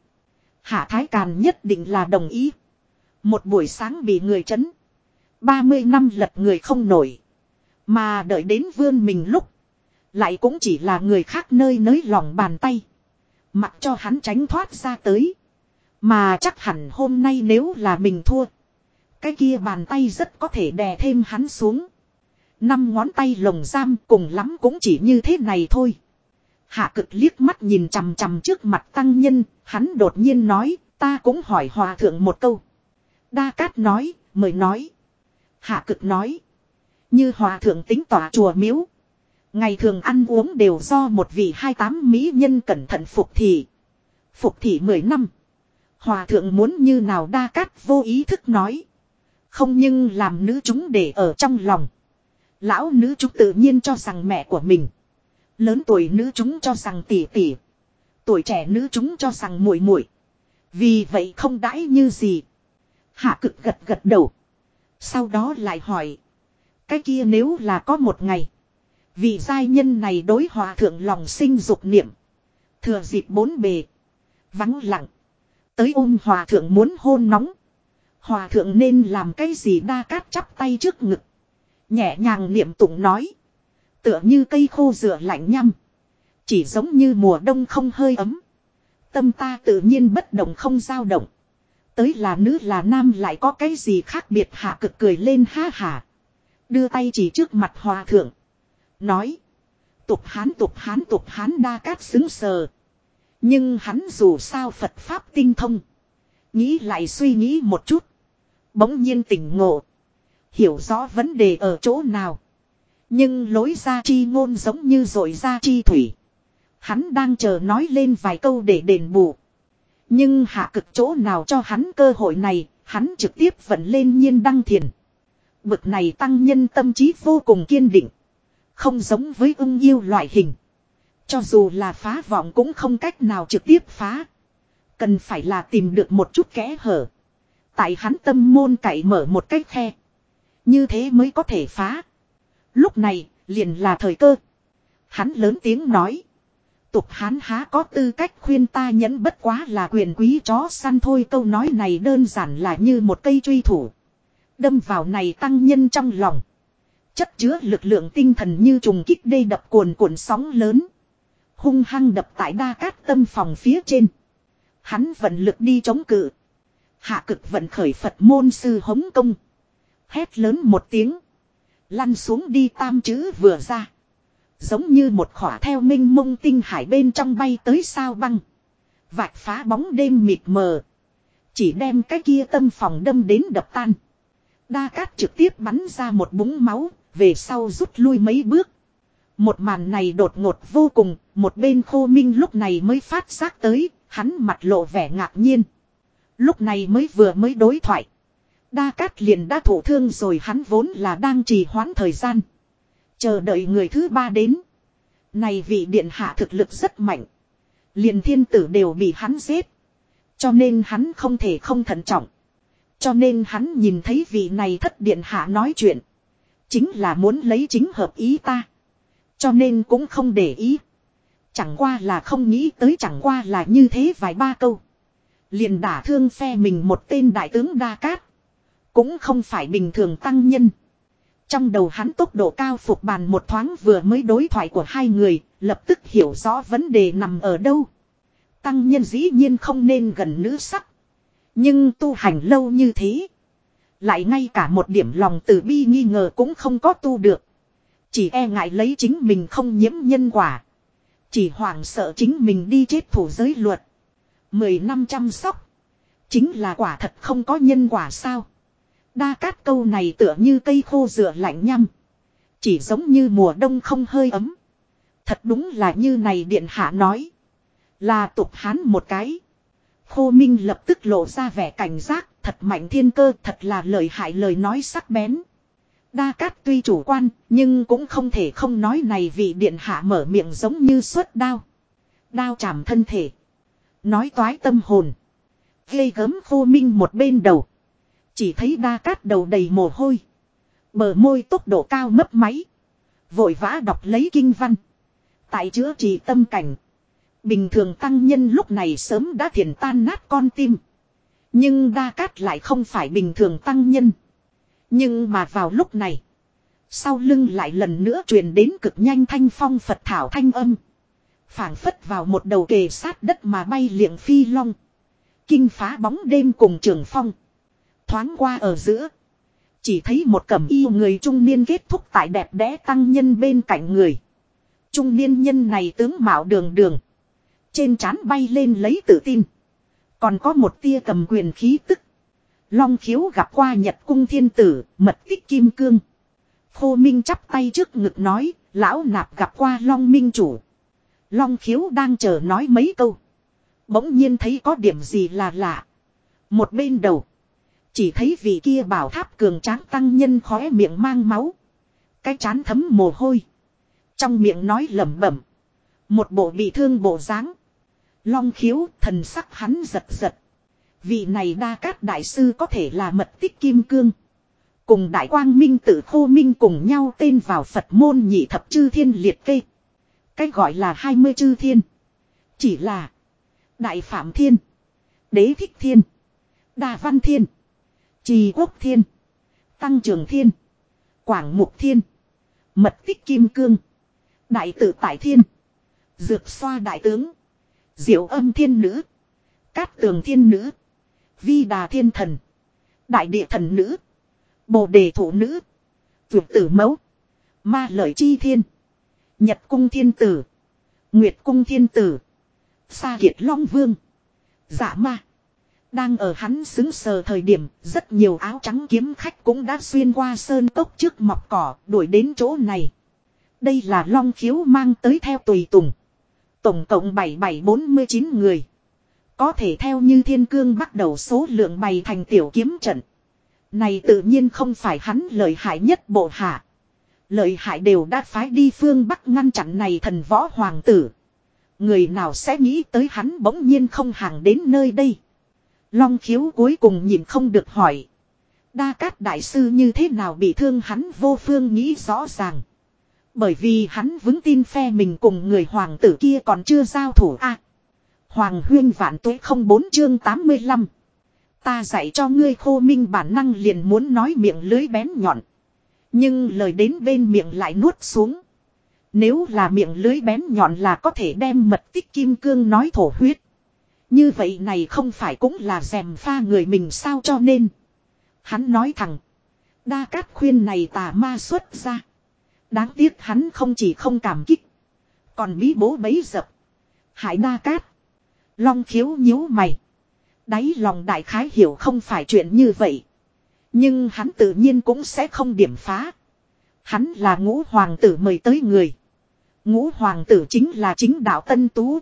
A: Hạ Thái Càn nhất định là đồng ý. Một buổi sáng bị người chấn. 30 năm lật người không nổi. Mà đợi đến vươn mình lúc. Lại cũng chỉ là người khác nơi nới lòng bàn tay. Mặc cho hắn tránh thoát ra tới. Mà chắc hẳn hôm nay nếu là mình thua. Cái kia bàn tay rất có thể đè thêm hắn xuống. Năm ngón tay lồng giam cùng lắm cũng chỉ như thế này thôi. Hạ cực liếc mắt nhìn chằm chằm trước mặt tăng nhân, hắn đột nhiên nói, ta cũng hỏi hòa thượng một câu. Đa Cát nói, mời nói. Hạ cực nói, như hòa thượng tính tỏa chùa miếu. Ngày thường ăn uống đều do một vị hai tám mỹ nhân cẩn thận phục thị. Phục thị mười năm. Hòa thượng muốn như nào đa cát vô ý thức nói. Không nhưng làm nữ chúng để ở trong lòng. Lão nữ chúng tự nhiên cho rằng mẹ của mình. Lớn tuổi nữ chúng cho rằng tỷ tỷ. Tuổi trẻ nữ chúng cho rằng muội muội. Vì vậy không đãi như gì. Hạ cực gật gật đầu. Sau đó lại hỏi. Cái kia nếu là có một ngày. Vị giai nhân này đối hòa thượng lòng sinh dục niệm. Thừa dịp bốn bề. Vắng lặng. Tới ôm hòa thượng muốn hôn nóng. Hòa thượng nên làm cái gì đa cát chắp tay trước ngực. Nhẹ nhàng niệm tụng nói. Tựa như cây khô rửa lạnh nhăm. Chỉ giống như mùa đông không hơi ấm. Tâm ta tự nhiên bất động không dao động. Tới là nữ là nam lại có cái gì khác biệt hạ cực cười lên ha hà. Đưa tay chỉ trước mặt hòa thượng. Nói. Tục hán tục hán tục hán đa cát xứng sờ. Nhưng hắn dù sao Phật Pháp tinh thông. Nghĩ lại suy nghĩ một chút. Bỗng nhiên tỉnh ngộ. Hiểu rõ vấn đề ở chỗ nào. Nhưng lối ra chi ngôn giống như rồi ra chi thủy. Hắn đang chờ nói lên vài câu để đền bù. Nhưng hạ cực chỗ nào cho hắn cơ hội này, hắn trực tiếp vận lên nhiên đăng thiền. Bực này tăng nhân tâm trí vô cùng kiên định. Không giống với ung yêu loại hình. Cho dù là phá vọng cũng không cách nào trực tiếp phá. Cần phải là tìm được một chút kẽ hở. Tại hắn tâm môn cậy mở một cách khe. Như thế mới có thể phá. Lúc này, liền là thời cơ. Hắn lớn tiếng nói. Tục hắn há có tư cách khuyên ta nhẫn bất quá là quyền quý chó săn thôi câu nói này đơn giản là như một cây truy thủ. Đâm vào này tăng nhân trong lòng. Chất chứa lực lượng tinh thần như trùng kích đê đập cuồn cuộn sóng lớn. Hung hăng đập tại đa cát tâm phòng phía trên. Hắn vận lực đi chống cự. Hạ cực vận khởi Phật môn sư hống công. Hét lớn một tiếng. Lăn xuống đi tam chữ vừa ra. Giống như một khỏa theo minh mông tinh hải bên trong bay tới sao băng. Vạch phá bóng đêm mịt mờ. Chỉ đem cái kia tâm phòng đâm đến đập tan. Đa cát trực tiếp bắn ra một búng máu, về sau rút lui mấy bước. Một màn này đột ngột vô cùng, một bên khô minh lúc này mới phát giác tới, hắn mặt lộ vẻ ngạc nhiên. Lúc này mới vừa mới đối thoại. Đa Cát liền đã thổ thương rồi hắn vốn là đang trì hoãn thời gian. Chờ đợi người thứ ba đến. Này vị điện hạ thực lực rất mạnh. Liền thiên tử đều bị hắn giết. Cho nên hắn không thể không thận trọng. Cho nên hắn nhìn thấy vị này thất điện hạ nói chuyện. Chính là muốn lấy chính hợp ý ta. Cho nên cũng không để ý. Chẳng qua là không nghĩ tới chẳng qua là như thế vài ba câu. Liền đả thương phe mình một tên đại tướng Đa Cát. Cũng không phải bình thường tăng nhân. Trong đầu hắn tốc độ cao phục bàn một thoáng vừa mới đối thoại của hai người, lập tức hiểu rõ vấn đề nằm ở đâu. Tăng nhân dĩ nhiên không nên gần nữ sắc. Nhưng tu hành lâu như thế. Lại ngay cả một điểm lòng từ bi nghi ngờ cũng không có tu được. Chỉ e ngại lấy chính mình không nhiễm nhân quả. Chỉ hoảng sợ chính mình đi chết thủ giới luật. Mười năm chăm sóc. Chính là quả thật không có nhân quả sao. Đa cát câu này tựa như cây khô rửa lạnh nhăm. Chỉ giống như mùa đông không hơi ấm. Thật đúng là như này điện hạ nói. Là tục hán một cái. Khô Minh lập tức lộ ra vẻ cảnh giác, thật mạnh thiên cơ, thật là lời hại lời nói sắc bén. Đa Cát tuy chủ quan, nhưng cũng không thể không nói này vì điện hạ mở miệng giống như suốt đao. Đao chạm thân thể. Nói toái tâm hồn. Ghê gớm khô minh một bên đầu. Chỉ thấy đa cát đầu đầy mồ hôi. Bờ môi tốc độ cao mấp máy. Vội vã đọc lấy kinh văn. Tại chữa trị tâm cảnh. Bình thường tăng nhân lúc này sớm đã thiền tan nát con tim. Nhưng đa cát lại không phải bình thường tăng nhân. Nhưng mà vào lúc này. Sau lưng lại lần nữa truyền đến cực nhanh thanh phong Phật thảo thanh âm. phảng phất vào một đầu kề sát đất mà bay liệng phi long. Kinh phá bóng đêm cùng trường phong. Thoáng qua ở giữa. Chỉ thấy một cẩm y người trung niên kết thúc tại đẹp đẽ tăng nhân bên cạnh người. Trung niên nhân này tướng mạo đường đường. Trên trán bay lên lấy tự tin. Còn có một tia cầm quyền khí tức. Long khiếu gặp qua nhật cung thiên tử, mật tích kim cương. Khô Minh chắp tay trước ngực nói, lão nạp gặp qua Long Minh chủ. Long khiếu đang chờ nói mấy câu. Bỗng nhiên thấy có điểm gì là lạ. Một bên đầu. Chỉ thấy vị kia bảo tháp cường tráng tăng nhân khóe miệng mang máu. Cái chán thấm mồ hôi. Trong miệng nói lẩm bẩm. Một bộ bị thương bộ dáng. Long khiếu, thần sắc hắn giật giật. Vị này đa cát đại sư có thể là mật tích kim cương. Cùng đại quang minh tử khô minh cùng nhau tên vào Phật môn nhị thập chư thiên liệt kê. Cách gọi là hai mươi chư thiên. Chỉ là, Đại Phạm Thiên. Đế Thích Thiên. đa Văn Thiên. Trì Quốc Thiên. Tăng Trường Thiên. Quảng Mục Thiên. Mật Tích Kim Cương. Đại Tử Tại Thiên. Dược Xoa Đại Tướng. Diệu Âm Thiên Nữ. Cát Tường Thiên Nữ. Vi Đà Thiên Thần. Đại Địa Thần Nữ. Bồ Đề Thủ Nữ. Vượt Tử Mẫu. Ma Lợi Chi Thiên. Nhật Cung Thiên Tử. Nguyệt Cung Thiên Tử. Sa Kiệt Long Vương. Dạ ma. Đang ở hắn xứng sờ thời điểm, rất nhiều áo trắng kiếm khách cũng đã xuyên qua sơn tốc trước mọc cỏ, đuổi đến chỗ này. Đây là long khiếu mang tới theo tùy tùng. Tổng cộng 7749 người. Có thể theo như thiên cương bắt đầu số lượng bày thành tiểu kiếm trận. Này tự nhiên không phải hắn lợi hại nhất bộ hạ. Lợi hại đều đã phái đi phương Bắc ngăn chặn này thần võ hoàng tử. Người nào sẽ nghĩ tới hắn bỗng nhiên không hàng đến nơi đây. Long khiếu cuối cùng nhìn không được hỏi. Đa Cát Đại Sư như thế nào bị thương hắn vô phương nghĩ rõ ràng. Bởi vì hắn vững tin phe mình cùng người hoàng tử kia còn chưa giao thủ a. hoàng huyên vạn tuế không bốn chương 85. Ta dạy cho ngươi khô minh bản năng liền muốn nói miệng lưới bén nhọn. Nhưng lời đến bên miệng lại nuốt xuống. Nếu là miệng lưới bén nhọn là có thể đem mật tích kim cương nói thổ huyết. Như vậy này không phải cũng là dèm pha người mình sao cho nên. Hắn nói thẳng. Đa cát khuyên này tà ma xuất ra. Đáng tiếc hắn không chỉ không cảm kích. Còn bí bố bấy dập. Hải đa cát. Long khiếu nhíu mày. Đáy lòng đại khái hiểu không phải chuyện như vậy. Nhưng hắn tự nhiên cũng sẽ không điểm phá. Hắn là ngũ hoàng tử mời tới người. Ngũ hoàng tử chính là chính đạo tân tú.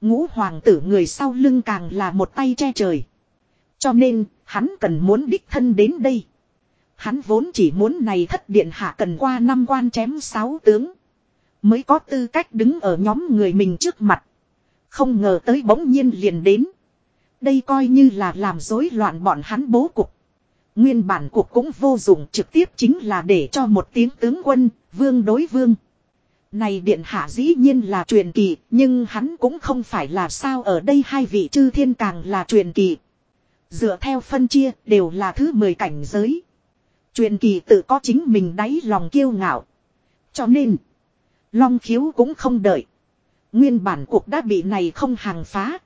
A: Ngũ hoàng tử người sau lưng càng là một tay che trời. Cho nên, hắn cần muốn đích thân đến đây. Hắn vốn chỉ muốn này thất điện hạ cần qua năm quan chém sáu tướng. Mới có tư cách đứng ở nhóm người mình trước mặt. Không ngờ tới bỗng nhiên liền đến. Đây coi như là làm rối loạn bọn hắn bố cục. Nguyên bản cuộc cũng vô dụng trực tiếp chính là để cho một tiếng tướng quân, vương đối vương. Này điện hạ dĩ nhiên là truyền kỳ, nhưng hắn cũng không phải là sao ở đây hai vị chư thiên càng là truyền kỳ. Dựa theo phân chia đều là thứ mười cảnh giới. Truyền kỳ tự có chính mình đáy lòng kiêu ngạo. Cho nên, Long khiếu cũng không đợi. Nguyên bản cuộc đã bị này không hàng phá.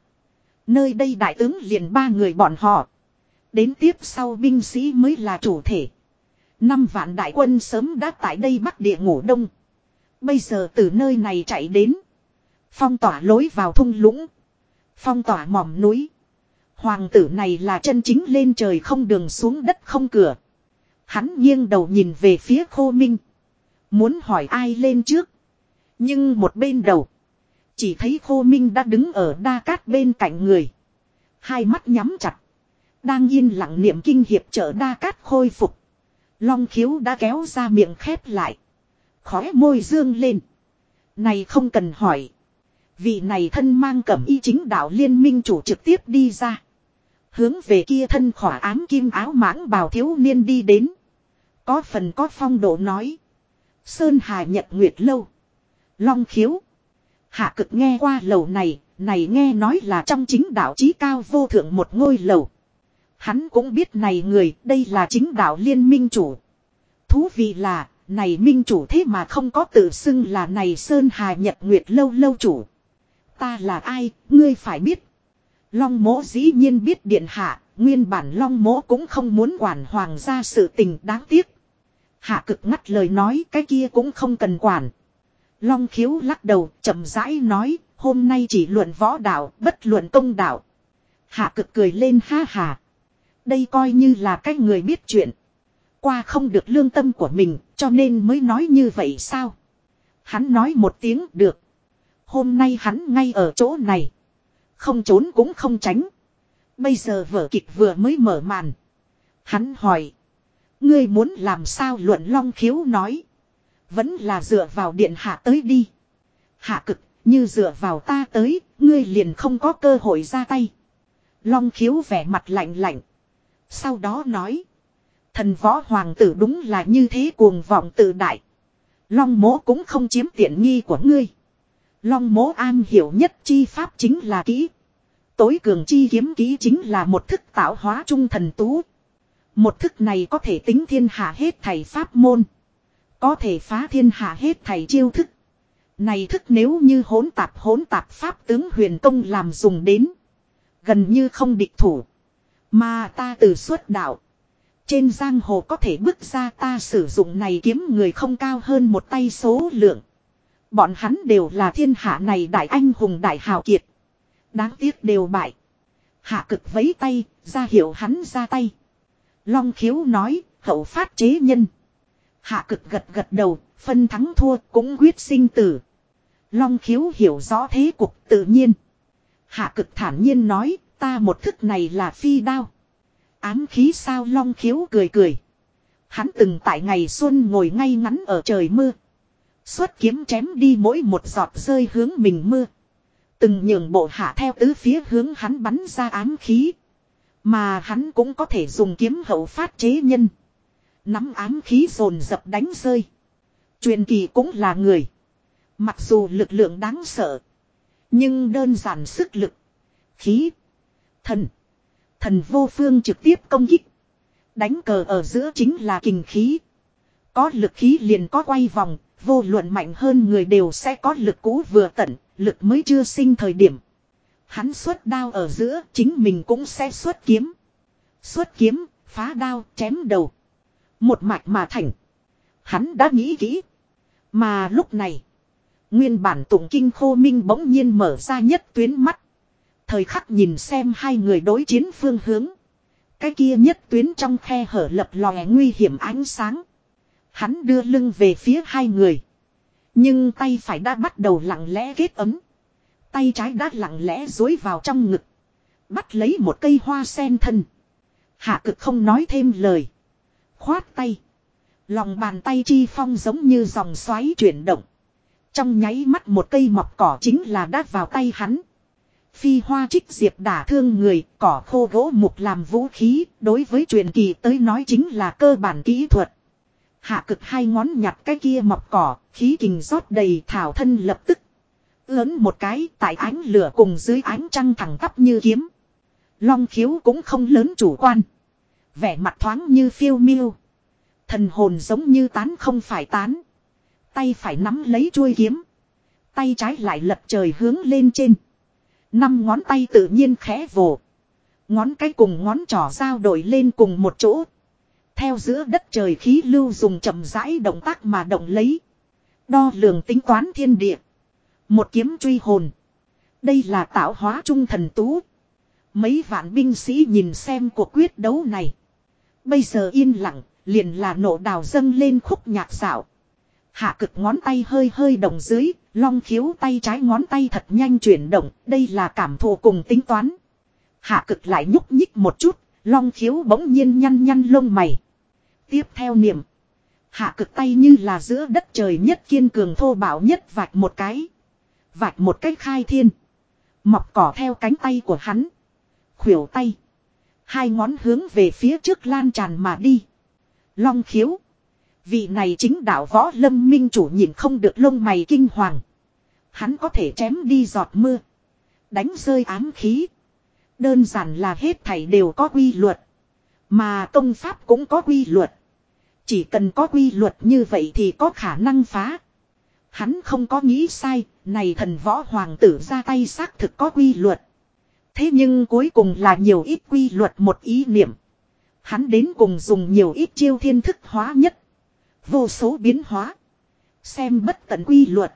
A: Nơi đây đại tướng liền ba người bọn họ. Đến tiếp sau binh sĩ mới là chủ thể. Năm vạn đại quân sớm đã tại đây bắc địa ngủ đông. Bây giờ từ nơi này chạy đến. Phong tỏa lối vào thung lũng. Phong tỏa mỏm núi. Hoàng tử này là chân chính lên trời không đường xuống đất không cửa. Hắn nghiêng đầu nhìn về phía khô minh. Muốn hỏi ai lên trước. Nhưng một bên đầu. Chỉ thấy khô minh đã đứng ở đa cát bên cạnh người. Hai mắt nhắm chặt. Đang yên lặng niệm kinh hiệp trợ đa cát khôi phục. Long khiếu đã kéo ra miệng khép lại. Khóe môi dương lên. Này không cần hỏi. Vị này thân mang cẩm y chính đạo liên minh chủ trực tiếp đi ra. Hướng về kia thân khỏa ám kim áo mãng bào thiếu niên đi đến. Có phần có phong độ nói. Sơn Hà Nhật Nguyệt Lâu. Long khiếu. Hạ cực nghe qua lầu này, này nghe nói là trong chính đạo chí cao vô thượng một ngôi lầu. Hắn cũng biết này người, đây là chính đạo liên minh chủ. Thú vị là, này minh chủ thế mà không có tự xưng là này Sơn Hà Nhật Nguyệt lâu lâu chủ. Ta là ai, ngươi phải biết. Long mỗ dĩ nhiên biết điện hạ, nguyên bản long mỗ cũng không muốn quản hoàng gia sự tình đáng tiếc. Hạ cực ngắt lời nói cái kia cũng không cần quản. Long khiếu lắc đầu, chậm rãi nói, hôm nay chỉ luận võ đạo, bất luận công đạo. Hạ cực cười lên ha hà. Đây coi như là cái người biết chuyện. Qua không được lương tâm của mình, cho nên mới nói như vậy sao? Hắn nói một tiếng được. Hôm nay hắn ngay ở chỗ này. Không trốn cũng không tránh. Bây giờ vở kịch vừa mới mở màn. Hắn hỏi. Ngươi muốn làm sao luận long khiếu nói. Vẫn là dựa vào điện hạ tới đi. Hạ cực, như dựa vào ta tới, ngươi liền không có cơ hội ra tay. Long khiếu vẻ mặt lạnh lạnh. Sau đó nói. Thần võ hoàng tử đúng là như thế cuồng vọng tự đại. Long mố cũng không chiếm tiện nghi của ngươi. Long mố an hiểu nhất chi pháp chính là kỹ. Tối cường chi kiếm kỹ chính là một thức tạo hóa trung thần tú. Một thức này có thể tính thiên hạ hết thầy pháp môn. Có thể phá thiên hạ hết thầy chiêu thức. Này thức nếu như hỗn tạp hỗn tạp pháp tướng huyền công làm dùng đến. Gần như không địch thủ. Mà ta từ suốt đạo. Trên giang hồ có thể bước ra ta sử dụng này kiếm người không cao hơn một tay số lượng. Bọn hắn đều là thiên hạ này đại anh hùng đại hào kiệt. Đáng tiếc đều bại. Hạ cực vấy tay, ra hiệu hắn ra tay. Long khiếu nói, hậu phát chế nhân. Hạ cực gật gật đầu, phân thắng thua cũng quyết sinh tử. Long khiếu hiểu rõ thế cục tự nhiên. Hạ cực thản nhiên nói, ta một thức này là phi đao. Ám khí sao long khiếu cười cười. Hắn từng tại ngày xuân ngồi ngay ngắn ở trời mưa. Xuất kiếm chém đi mỗi một giọt rơi hướng mình mưa. Từng nhường bộ hạ theo tứ phía hướng hắn bắn ra ám khí. Mà hắn cũng có thể dùng kiếm hậu phát chế nhân. Nắm ám khí dồn dập đánh rơi. Truyền kỳ cũng là người. Mặc dù lực lượng đáng sợ. Nhưng đơn giản sức lực. Khí. Thần. Thần vô phương trực tiếp công kích. Đánh cờ ở giữa chính là kình khí. Có lực khí liền có quay vòng. Vô luận mạnh hơn người đều sẽ có lực cũ vừa tận. Lực mới chưa sinh thời điểm. Hắn xuất đao ở giữa chính mình cũng sẽ xuất kiếm. Xuất kiếm, phá đao, chém đầu. Một mạch mà thành. Hắn đã nghĩ kỹ. Mà lúc này. Nguyên bản tụng kinh khô minh bỗng nhiên mở ra nhất tuyến mắt. Thời khắc nhìn xem hai người đối chiến phương hướng. Cái kia nhất tuyến trong khe hở lập lòe nguy hiểm ánh sáng. Hắn đưa lưng về phía hai người. Nhưng tay phải đã bắt đầu lặng lẽ kết ấm. Tay trái đã lặng lẽ dối vào trong ngực. Bắt lấy một cây hoa sen thân. Hạ cực không nói thêm lời. Khoát tay. Lòng bàn tay chi phong giống như dòng xoáy chuyển động. Trong nháy mắt một cây mọc cỏ chính là đát vào tay hắn. Phi hoa trích diệp đả thương người, cỏ khô gỗ mục làm vũ khí, đối với truyền kỳ tới nói chính là cơ bản kỹ thuật. Hạ cực hai ngón nhặt cái kia mọc cỏ, khí kình rót đầy thảo thân lập tức. Lớn một cái tại ánh lửa cùng dưới ánh trăng thẳng tắp như kiếm. Long khiếu cũng không lớn chủ quan. Vẻ mặt thoáng như phiêu miêu. Thần hồn giống như tán không phải tán. Tay phải nắm lấy chuôi kiếm. Tay trái lại lật trời hướng lên trên. Năm ngón tay tự nhiên khẽ vồ. Ngón cái cùng ngón trỏ giao đổi lên cùng một chỗ. Theo giữa đất trời khí lưu dùng chậm rãi động tác mà động lấy. Đo lường tính toán thiên địa. Một kiếm truy hồn. Đây là tạo hóa trung thần tú. Mấy vạn binh sĩ nhìn xem cuộc quyết đấu này. Bây giờ yên lặng, liền là nộ đào dâng lên khúc nhạc xạo. Hạ cực ngón tay hơi hơi động dưới, long khiếu tay trái ngón tay thật nhanh chuyển động, đây là cảm thụ cùng tính toán. Hạ cực lại nhúc nhích một chút, long khiếu bỗng nhiên nhăn nhăn lông mày. Tiếp theo niệm. Hạ cực tay như là giữa đất trời nhất kiên cường thô bạo nhất vạch một cái. Vạch một cái khai thiên. Mọc cỏ theo cánh tay của hắn. Khuỷu tay. Hai ngón hướng về phía trước lan tràn mà đi. Long khiếu. Vị này chính đạo võ lâm minh chủ nhìn không được lông mày kinh hoàng. Hắn có thể chém đi giọt mưa. Đánh rơi ám khí. Đơn giản là hết thảy đều có quy luật. Mà công pháp cũng có quy luật. Chỉ cần có quy luật như vậy thì có khả năng phá. Hắn không có nghĩ sai, này thần võ hoàng tử ra tay xác thực có quy luật. Thế nhưng cuối cùng là nhiều ít quy luật một ý niệm. Hắn đến cùng dùng nhiều ít chiêu thiên thức hóa nhất. Vô số biến hóa. Xem bất tận quy luật.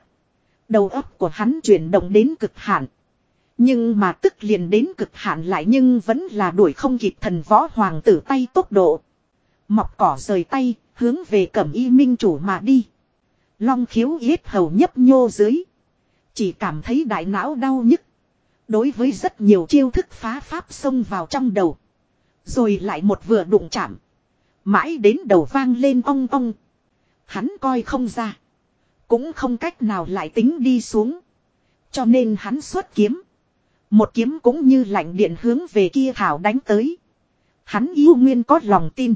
A: Đầu óc của hắn chuyển động đến cực hạn. Nhưng mà tức liền đến cực hạn lại nhưng vẫn là đuổi không kịp thần võ hoàng tử tay tốc độ. Mọc cỏ rời tay, hướng về cẩm y minh chủ mà đi. Long khiếu yết hầu nhấp nhô dưới. Chỉ cảm thấy đại não đau nhức. Đối với rất nhiều chiêu thức phá pháp xông vào trong đầu. Rồi lại một vừa đụng chạm. Mãi đến đầu vang lên ong ong. Hắn coi không ra. Cũng không cách nào lại tính đi xuống. Cho nên hắn xuất kiếm. Một kiếm cũng như lạnh điện hướng về kia thảo đánh tới. Hắn yêu nguyên có lòng tin.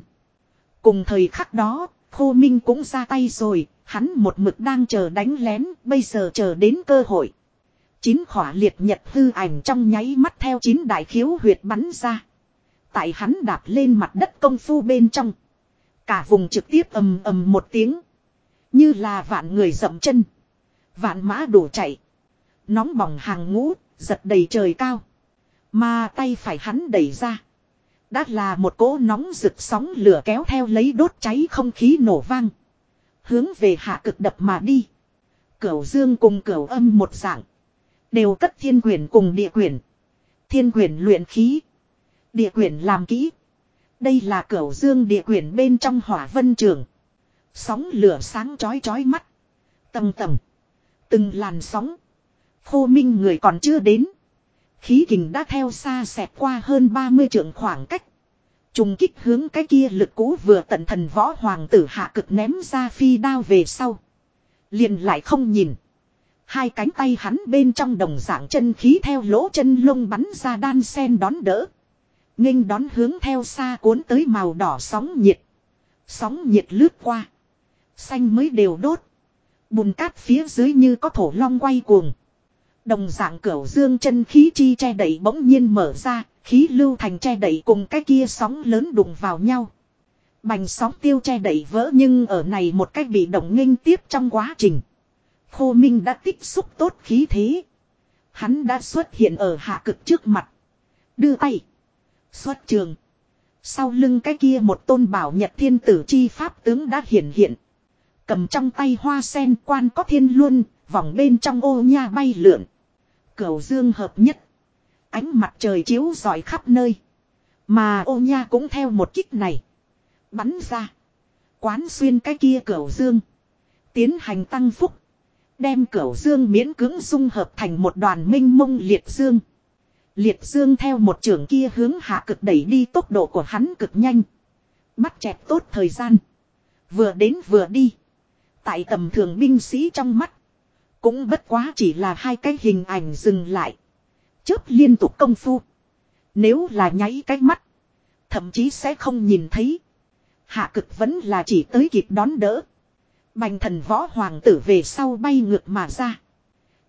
A: Cùng thời khắc đó, Khô Minh cũng ra tay rồi, hắn một mực đang chờ đánh lén, bây giờ chờ đến cơ hội. Chín khỏa liệt nhật hư ảnh trong nháy mắt theo chín đại khiếu huyệt bắn ra. Tại hắn đạp lên mặt đất công phu bên trong. Cả vùng trực tiếp ầm ầm một tiếng. Như là vạn người dậm chân. Vạn mã đổ chạy. Nóng bỏng hàng ngũ, giật đầy trời cao. Mà tay phải hắn đẩy ra. Đã là một cỗ nóng rực sóng lửa kéo theo lấy đốt cháy không khí nổ vang. Hướng về hạ cực đập mà đi. Cửu dương cùng cửu âm một dạng. Đều cất thiên quyền cùng địa quyền. Thiên quyền luyện khí. Địa quyền làm kỹ. Đây là cửu dương địa quyền bên trong hỏa vân trường. Sóng lửa sáng chói chói mắt. Tầm tầm. Từng làn sóng. Khô minh người còn chưa đến. Khí kình đã theo xa xẹt qua hơn 30 trượng khoảng cách. Trùng kích hướng cái kia lực cũ vừa tận thần võ hoàng tử hạ cực ném ra phi đao về sau. Liền lại không nhìn. Hai cánh tay hắn bên trong đồng dạng chân khí theo lỗ chân lông bắn ra đan sen đón đỡ. nghênh đón hướng theo xa cuốn tới màu đỏ sóng nhiệt. Sóng nhiệt lướt qua. Xanh mới đều đốt. Bùn cát phía dưới như có thổ long quay cuồng. Đồng dạng cửu dương chân khí chi che đẩy bỗng nhiên mở ra, khí lưu thành che đẩy cùng cái kia sóng lớn đụng vào nhau. Bành sóng tiêu che đẩy vỡ nhưng ở này một cách bị động nghênh tiếp trong quá trình. Khô Minh đã tích xúc tốt khí thế. Hắn đã xuất hiện ở hạ cực trước mặt. Đưa tay. Xuất trường. Sau lưng cái kia một tôn bảo nhật thiên tử chi pháp tướng đã hiện hiện. Cầm trong tay hoa sen quan có thiên luân, vòng bên trong ô nha bay lượn. Cầu dương hợp nhất. Ánh mặt trời chiếu rọi khắp nơi. Mà ô nha cũng theo một kích này. Bắn ra. Quán xuyên cái kia cầu dương. Tiến hành tăng phúc. Đem cửu dương miễn cưỡng dung hợp thành một đoàn minh mông liệt dương. Liệt dương theo một trường kia hướng hạ cực đẩy đi tốc độ của hắn cực nhanh. Bắt chẹt tốt thời gian. Vừa đến vừa đi. Tại tầm thường binh sĩ trong mắt. Cũng bất quá chỉ là hai cái hình ảnh dừng lại. Chớp liên tục công phu. Nếu là nháy cái mắt. Thậm chí sẽ không nhìn thấy. Hạ cực vẫn là chỉ tới kịp đón đỡ. Bành thần võ hoàng tử về sau bay ngược mà ra.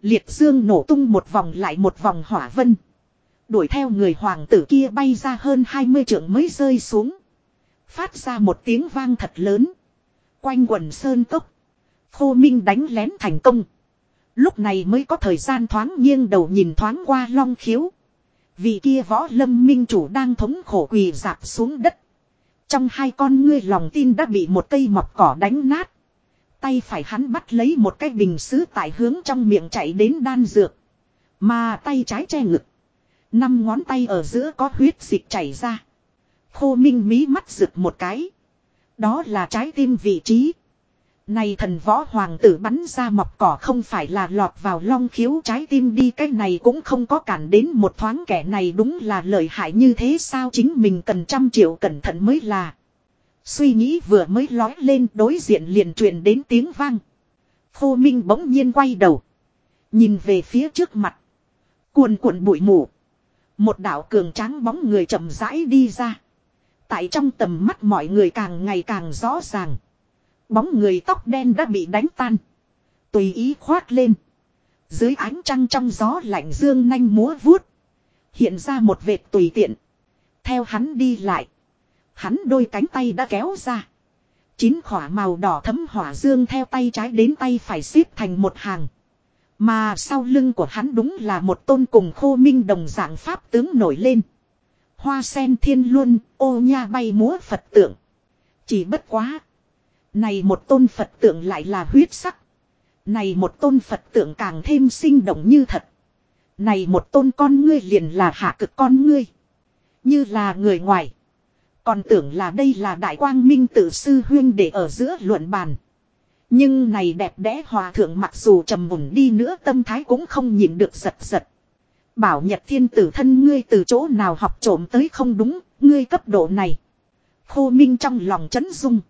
A: Liệt dương nổ tung một vòng lại một vòng hỏa vân. Đuổi theo người hoàng tử kia bay ra hơn 20 trượng mới rơi xuống. Phát ra một tiếng vang thật lớn. Quanh quần sơn cốc. Khô Minh đánh lén thành công. Lúc này mới có thời gian thoáng nghiêng đầu nhìn thoáng qua long khiếu. Vị kia võ lâm minh chủ đang thống khổ quỳ dạp xuống đất. Trong hai con ngươi lòng tin đã bị một cây mọc cỏ đánh nát. Tay phải hắn bắt lấy một cái bình sứ tại hướng trong miệng chạy đến đan dược. Mà tay trái che ngực. Năm ngón tay ở giữa có huyết dịch chảy ra. Khô minh mí mắt rực một cái. Đó là trái tim vị trí. Này thần võ hoàng tử bắn ra mọc cỏ không phải là lọt vào long khiếu trái tim đi, cái này cũng không có cản đến một thoáng kẻ này đúng là lợi hại như thế sao chính mình cần trăm triệu cẩn thận mới là. Suy nghĩ vừa mới lói lên, đối diện liền truyền đến tiếng vang. Khô Minh bỗng nhiên quay đầu. Nhìn về phía trước mặt. Cuồn cuộn bụi mù. Một đạo cường tráng bóng người chậm rãi đi ra. Tại trong tầm mắt mọi người càng ngày càng rõ ràng. Bóng người tóc đen đã bị đánh tan. Tùy ý khoát lên. Dưới ánh trăng trong gió lạnh dương nanh múa vuốt. Hiện ra một vệt tùy tiện. Theo hắn đi lại. Hắn đôi cánh tay đã kéo ra. Chín khỏa màu đỏ thấm hỏa dương theo tay trái đến tay phải xếp thành một hàng. Mà sau lưng của hắn đúng là một tôn cùng khô minh đồng dạng pháp tướng nổi lên. Hoa sen thiên luân, ô nha bay múa Phật tượng. Chỉ bất quá. Này một tôn Phật tượng lại là huyết sắc. Này một tôn Phật tượng càng thêm sinh động như thật. Này một tôn con ngươi liền là hạ cực con ngươi. Như là người ngoài. Còn tưởng là đây là đại quang minh tự sư huyên để ở giữa luận bàn. Nhưng này đẹp đẽ hòa thượng mặc dù trầm mùn đi nữa tâm thái cũng không nhìn được giật giật. Bảo nhật thiên tử thân ngươi từ chỗ nào học trộm tới không đúng, ngươi cấp độ này. Khô Minh trong lòng chấn dung.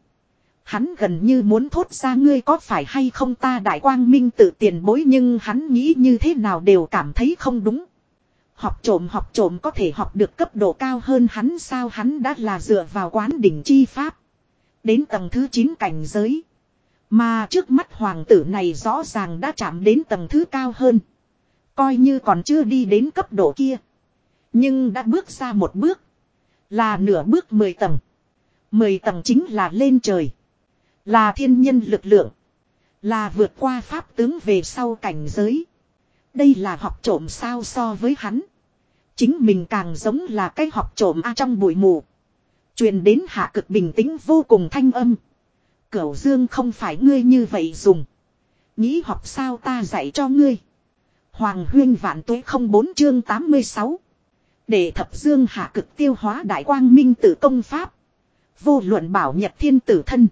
A: Hắn gần như muốn thốt ra ngươi có phải hay không ta đại quang minh tự tiền bối nhưng hắn nghĩ như thế nào đều cảm thấy không đúng. Học trộm học trộm có thể học được cấp độ cao hơn hắn sao hắn đã là dựa vào quán đỉnh chi pháp. Đến tầng thứ 9 cảnh giới. Mà trước mắt hoàng tử này rõ ràng đã chạm đến tầng thứ cao hơn. Coi như còn chưa đi đến cấp độ kia. Nhưng đã bước ra một bước. Là nửa bước 10 tầng. 10 tầng chính là lên trời. Là thiên nhân lực lượng. Là vượt qua pháp tướng về sau cảnh giới. Đây là học trộm sao so với hắn. Chính mình càng giống là cái học trộm a trong bụi mù. Truyền đến hạ cực bình tĩnh vô cùng thanh âm. Cửu dương không phải ngươi như vậy dùng. Nghĩ học sao ta dạy cho ngươi. Hoàng huyên vạn tuế không bốn chương 86. Để thập dương hạ cực tiêu hóa đại quang minh tử công pháp. Vô luận bảo nhật thiên tử thân.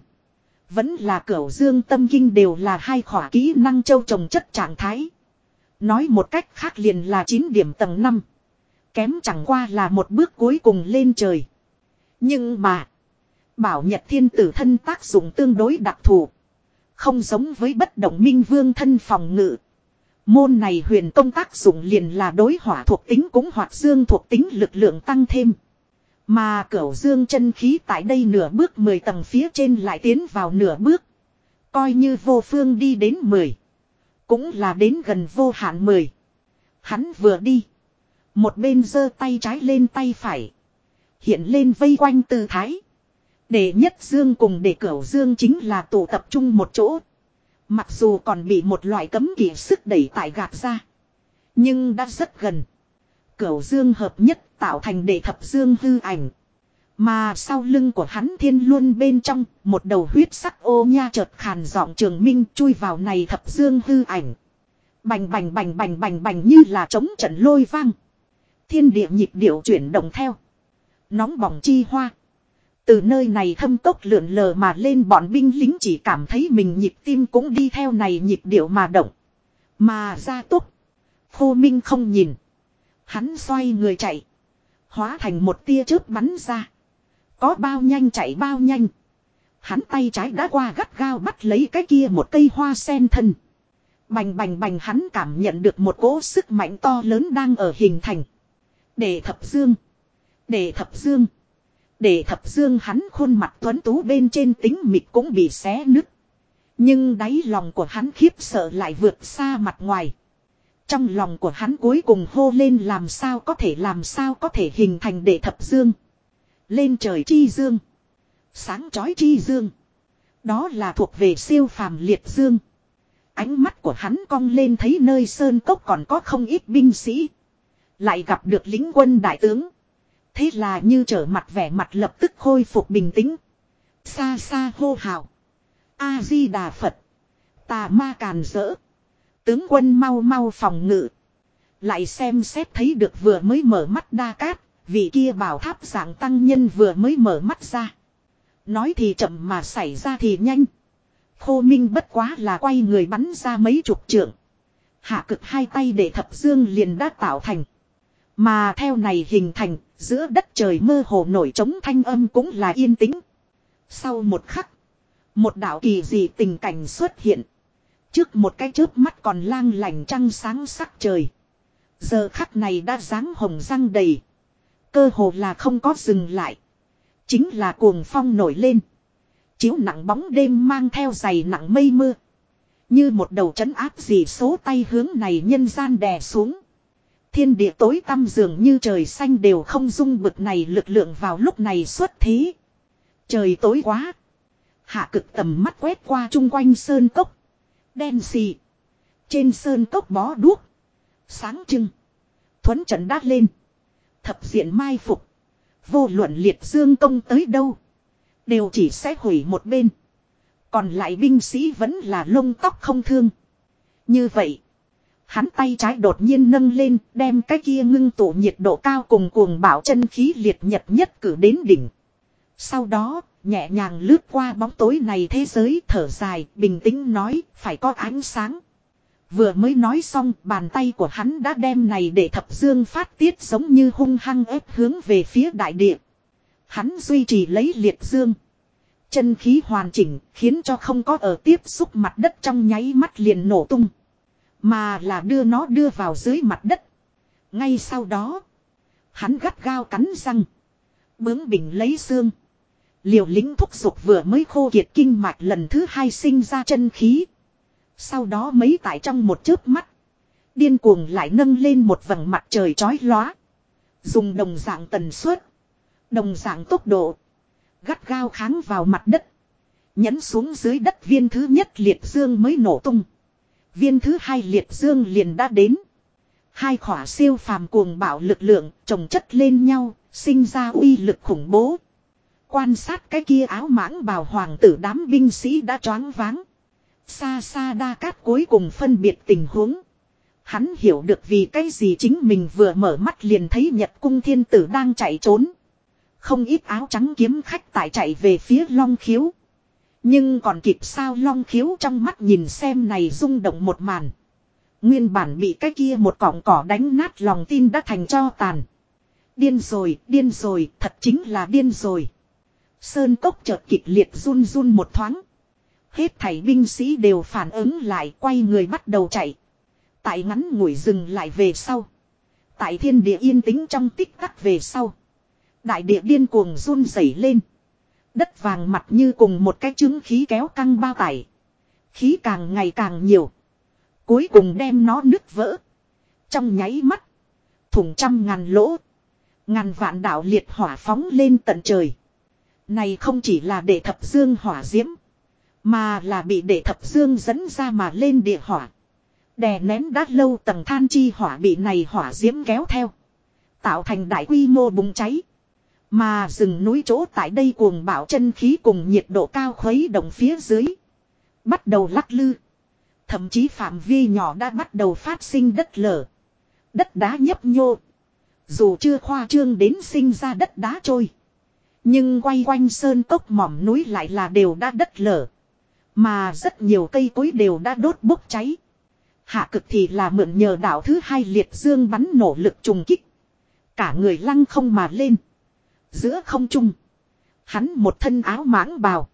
A: Vẫn là cửu dương tâm kinh đều là hai khỏa kỹ năng châu trồng chất trạng thái. Nói một cách khác liền là 9 điểm tầng 5. Kém chẳng qua là một bước cuối cùng lên trời. Nhưng mà. Bảo Nhật Thiên Tử thân tác dụng tương đối đặc thù. Không giống với bất động minh vương thân phòng ngự. Môn này huyền công tác dụng liền là đối hỏa thuộc tính cũng hoặc dương thuộc tính lực lượng tăng thêm. Mà cửu dương chân khí tại đây nửa bước 10 tầng phía trên lại tiến vào nửa bước. Coi như vô phương đi đến 10. Cũng là đến gần vô hạn 10. Hắn vừa đi. Một bên giơ tay trái lên tay phải. Hiện lên vây quanh tư thái. Để nhất dương cùng để cửu dương chính là tụ tập trung một chỗ. Mặc dù còn bị một loại cấm kỵ sức đẩy tại gạt ra. Nhưng đã rất gần. Cửu dương hợp nhất tạo thành đệ thập dương hư ảnh. Mà sau lưng của hắn thiên luân bên trong, một đầu huyết sắc ô nha chợt khàn giọng trường minh chui vào này thập dương hư ảnh. Bành bành bành bành bành bành như là trống trận lôi vang. Thiên địa nhịp điệu chuyển động theo. Nóng bỏng chi hoa. Từ nơi này thâm tốc lượn lờ mà lên bọn binh lính chỉ cảm thấy mình nhịp tim cũng đi theo này nhịp điệu mà động. Mà ra tốc. Khô Minh không nhìn. Hắn xoay người chạy. Hóa thành một tia chớp bắn ra. Có bao nhanh chạy bao nhanh. Hắn tay trái đã qua gắt gao bắt lấy cái kia một cây hoa sen thân. Bành bành bành hắn cảm nhận được một cỗ sức mạnh to lớn đang ở hình thành. Để thập dương. Để thập dương. Để thập dương hắn khuôn mặt tuấn tú bên trên tính mịt cũng bị xé nứt. Nhưng đáy lòng của hắn khiếp sợ lại vượt xa mặt ngoài. Trong lòng của hắn cuối cùng hô lên làm sao có thể làm sao có thể hình thành đệ thập dương. Lên trời chi dương. Sáng chói chi dương. Đó là thuộc về siêu phàm liệt dương. Ánh mắt của hắn cong lên thấy nơi sơn cốc còn có không ít binh sĩ. Lại gặp được lính quân đại tướng. Thế là như trở mặt vẻ mặt lập tức khôi phục bình tĩnh. Xa xa hô hào. A-di-đà Phật. Tà ma càn rỡ. Tướng quân mau mau phòng ngự. Lại xem xét thấy được vừa mới mở mắt đa cát. Vị kia bảo tháp dạng tăng nhân vừa mới mở mắt ra. Nói thì chậm mà xảy ra thì nhanh. Khô Minh bất quá là quay người bắn ra mấy chục trượng. Hạ cực hai tay để thập dương liền đã tạo thành. Mà theo này hình thành, giữa đất trời mơ hồ nổi trống thanh âm cũng là yên tĩnh. Sau một khắc, một đạo kỳ dị tình cảnh xuất hiện. Trước một cái chớp mắt còn lang lành trăng sáng sắc trời. Giờ khắc này đã dáng hồng răng đầy. Cơ hồ là không có dừng lại. Chính là cuồng phong nổi lên. Chiếu nặng bóng đêm mang theo giày nặng mây mưa. Như một đầu chấn áp gì số tay hướng này nhân gian đè xuống. Thiên địa tối tăm dường như trời xanh đều không dung bực này lực lượng vào lúc này xuất thế. Trời tối quá. Hạ cực tầm mắt quét qua chung quanh sơn cốc. Đen xì. Trên sơn cốc bó đuốc. Sáng trưng. Thuấn trận đát lên. Thập diện mai phục. Vô luận liệt dương công tới đâu. Đều chỉ sẽ hủy một bên. Còn lại binh sĩ vẫn là lông tóc không thương. Như vậy. Hắn tay trái đột nhiên nâng lên, đem cái kia ngưng tụ nhiệt độ cao cùng cuồng bảo chân khí liệt nhật nhất cử đến đỉnh. Sau đó, nhẹ nhàng lướt qua bóng tối này thế giới thở dài, bình tĩnh nói, phải có ánh sáng. Vừa mới nói xong, bàn tay của hắn đã đem này để thập dương phát tiết giống như hung hăng ép hướng về phía đại địa. Hắn duy trì lấy liệt dương. Chân khí hoàn chỉnh khiến cho không có ở tiếp xúc mặt đất trong nháy mắt liền nổ tung. Mà là đưa nó đưa vào dưới mặt đất. Ngay sau đó. Hắn gắt gao cắn răng. Bướng bỉnh lấy xương. Liều lính thúc giục vừa mới khô kiệt kinh mạch lần thứ hai sinh ra chân khí. Sau đó mấy tại trong một chớp mắt. Điên cuồng lại nâng lên một vầng mặt trời chói lóa. Dùng đồng dạng tần suất. Đồng dạng tốc độ. Gắt gao kháng vào mặt đất. Nhấn xuống dưới đất viên thứ nhất liệt dương mới nổ tung. Viên thứ hai liệt dương liền đã đến. Hai khỏa siêu phàm cuồng bạo lực lượng trồng chất lên nhau, sinh ra uy lực khủng bố. Quan sát cái kia áo mãng bào hoàng tử đám binh sĩ đã choáng váng. Xa xa đa cát cuối cùng phân biệt tình huống. Hắn hiểu được vì cái gì chính mình vừa mở mắt liền thấy Nhật cung thiên tử đang chạy trốn. Không ít áo trắng kiếm khách tại chạy về phía long khiếu. Nhưng còn kịp sao long khiếu trong mắt nhìn xem này rung động một màn. Nguyên bản bị cái kia một cọng cỏ đánh nát lòng tin đã thành cho tàn. Điên rồi, điên rồi, thật chính là điên rồi. Sơn cốc chợt kịch liệt run run một thoáng. Hết thảy binh sĩ đều phản ứng lại, quay người bắt đầu chạy. Tại ngắn ngủi dừng lại về sau. Tại thiên địa yên tĩnh trong tích tắc về sau. Đại địa điên cuồng run rẩy lên. Đất vàng mặt như cùng một cái trứng khí kéo căng bao tải. Khí càng ngày càng nhiều. Cuối cùng đem nó nứt vỡ. Trong nháy mắt. Thủng trăm ngàn lỗ. Ngàn vạn đạo liệt hỏa phóng lên tận trời. Này không chỉ là để thập dương hỏa diễm. Mà là bị để thập dương dẫn ra mà lên địa hỏa. Đè nén đã lâu tầng than chi hỏa bị này hỏa diễm kéo theo. Tạo thành đại quy mô bùng cháy. Mà rừng núi chỗ tại đây cuồng bạo chân khí cùng nhiệt độ cao khuấy động phía dưới. Bắt đầu lắc lư. Thậm chí phạm vi nhỏ đã bắt đầu phát sinh đất lở. Đất đá nhấp nhô. Dù chưa khoa trương đến sinh ra đất đá trôi. Nhưng quay quanh sơn cốc mỏm núi lại là đều đã đất lở. Mà rất nhiều cây cối đều đã đốt bốc cháy. Hạ cực thì là mượn nhờ đảo thứ hai liệt dương bắn nổ lực trùng kích. Cả người lăng không mà lên. Giữa không trung. Hắn một thân áo mãng bào.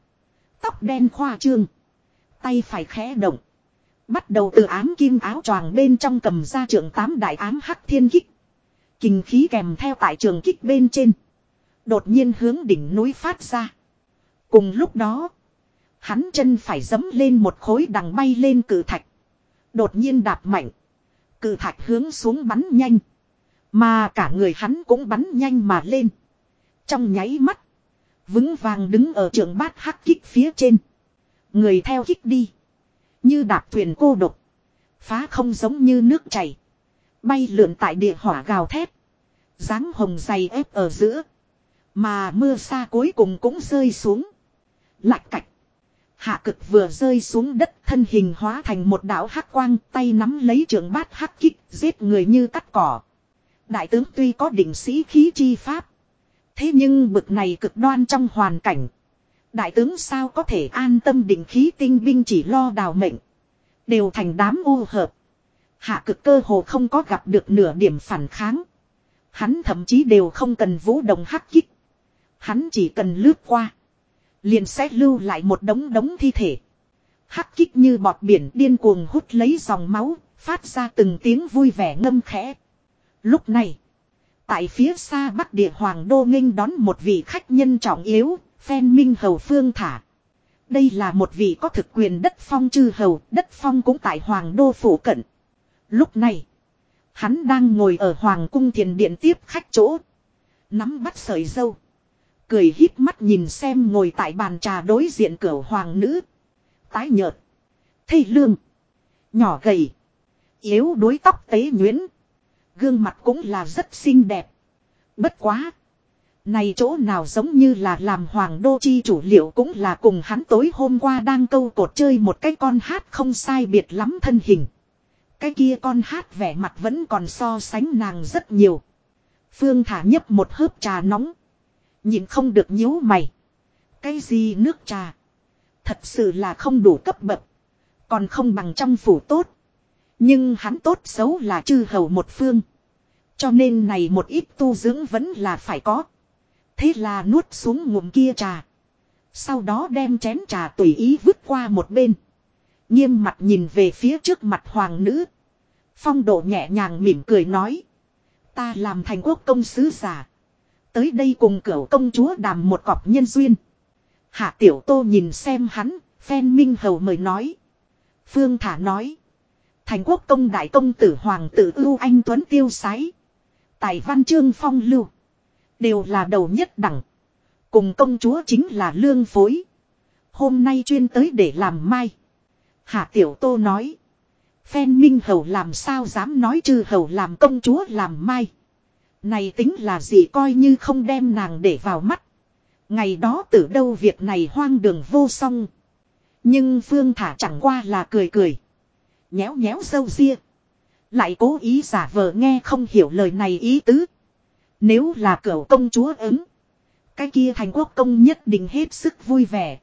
A: Tóc đen khoa trương. Tay phải khẽ động. Bắt đầu từ ám kim áo choàng bên trong cầm ra trường tám đại ám hắc thiên kích. Kinh khí kèm theo tại trường kích bên trên. Đột nhiên hướng đỉnh núi phát ra. Cùng lúc đó. Hắn chân phải dấm lên một khối đằng bay lên cử thạch. Đột nhiên đạp mạnh. Cử thạch hướng xuống bắn nhanh. Mà cả người hắn cũng bắn nhanh mà lên. Trong nháy mắt. Vững vàng đứng ở trường bát hắc kích phía trên. Người theo kích đi. Như đạp thuyền cô độc. Phá không giống như nước chảy. Bay lượn tại địa hỏa gào thét. dáng hồng dày ép ở giữa. Mà mưa xa cuối cùng cũng rơi xuống. Lạch cạch. Hạ cực vừa rơi xuống đất thân hình hóa thành một đạo hắc quang, tay nắm lấy trường bát hắc kích, giết người như cắt cỏ. Đại tướng tuy có đỉnh sĩ khí chi pháp. Thế nhưng bực này cực đoan trong hoàn cảnh. Đại tướng sao có thể an tâm định khí tinh binh chỉ lo đào mệnh. Đều thành đám u hợp. Hạ cực cơ hồ không có gặp được nửa điểm phản kháng. Hắn thậm chí đều không cần vũ động hắc kích. Hắn chỉ cần lướt qua. Liền sẽ lưu lại một đống đống thi thể. Hắc kích như bọt biển điên cuồng hút lấy dòng máu, phát ra từng tiếng vui vẻ ngâm khẽ. Lúc này, tại phía xa bắc địa hoàng đô nghênh đón một vị khách nhân trọng yếu, phen minh hầu phương thả. Đây là một vị có thực quyền đất phong chư hầu, đất phong cũng tại hoàng đô phủ cận. Lúc này, hắn đang ngồi ở hoàng cung thiền điện tiếp khách chỗ. Nắm bắt sợi dâu. Cười híp mắt nhìn xem ngồi tại bàn trà đối diện cửa hoàng nữ. Tái nhợt. Thây lương. Nhỏ gầy. Yếu đuối tóc tế nhuyễn. Gương mặt cũng là rất xinh đẹp. Bất quá. Này chỗ nào giống như là làm hoàng đô chi chủ liệu cũng là cùng hắn tối hôm qua đang câu cột chơi một cái con hát không sai biệt lắm thân hình. Cái kia con hát vẻ mặt vẫn còn so sánh nàng rất nhiều. Phương thả nhấp một hớp trà nóng. Nhìn không được nhíu mày. Cái gì nước trà. Thật sự là không đủ cấp bậc. Còn không bằng trong phủ tốt. Nhưng hắn tốt xấu là chư hầu một phương. Cho nên này một ít tu dưỡng vẫn là phải có. Thế là nuốt xuống ngụm kia trà. Sau đó đem chén trà tùy ý vứt qua một bên. Nghiêm mặt nhìn về phía trước mặt hoàng nữ. Phong độ nhẹ nhàng mỉm cười nói. Ta làm thành quốc công sứ giả. Tới đây cùng cửu công chúa đàm một cọc nhân duyên. Hạ tiểu tô nhìn xem hắn, phen minh hầu mời nói. Phương Thả nói. Thành quốc công đại công tử hoàng tử ưu anh tuấn tiêu sái. Tài văn chương phong lưu. Đều là đầu nhất đẳng. Cùng công chúa chính là lương phối. Hôm nay chuyên tới để làm mai. Hạ tiểu tô nói. Phen minh hầu làm sao dám nói trừ hầu làm công chúa làm mai. Này tính là gì coi như không đem nàng để vào mắt. Ngày đó từ đâu việc này hoang đường vô song. Nhưng Phương Thả chẳng qua là cười cười. Nhéo nhéo dâu ria. Lại cố ý giả vờ nghe không hiểu lời này ý tứ. Nếu là cửu công chúa ứng. Cái kia thành quốc công nhất định hết sức vui vẻ.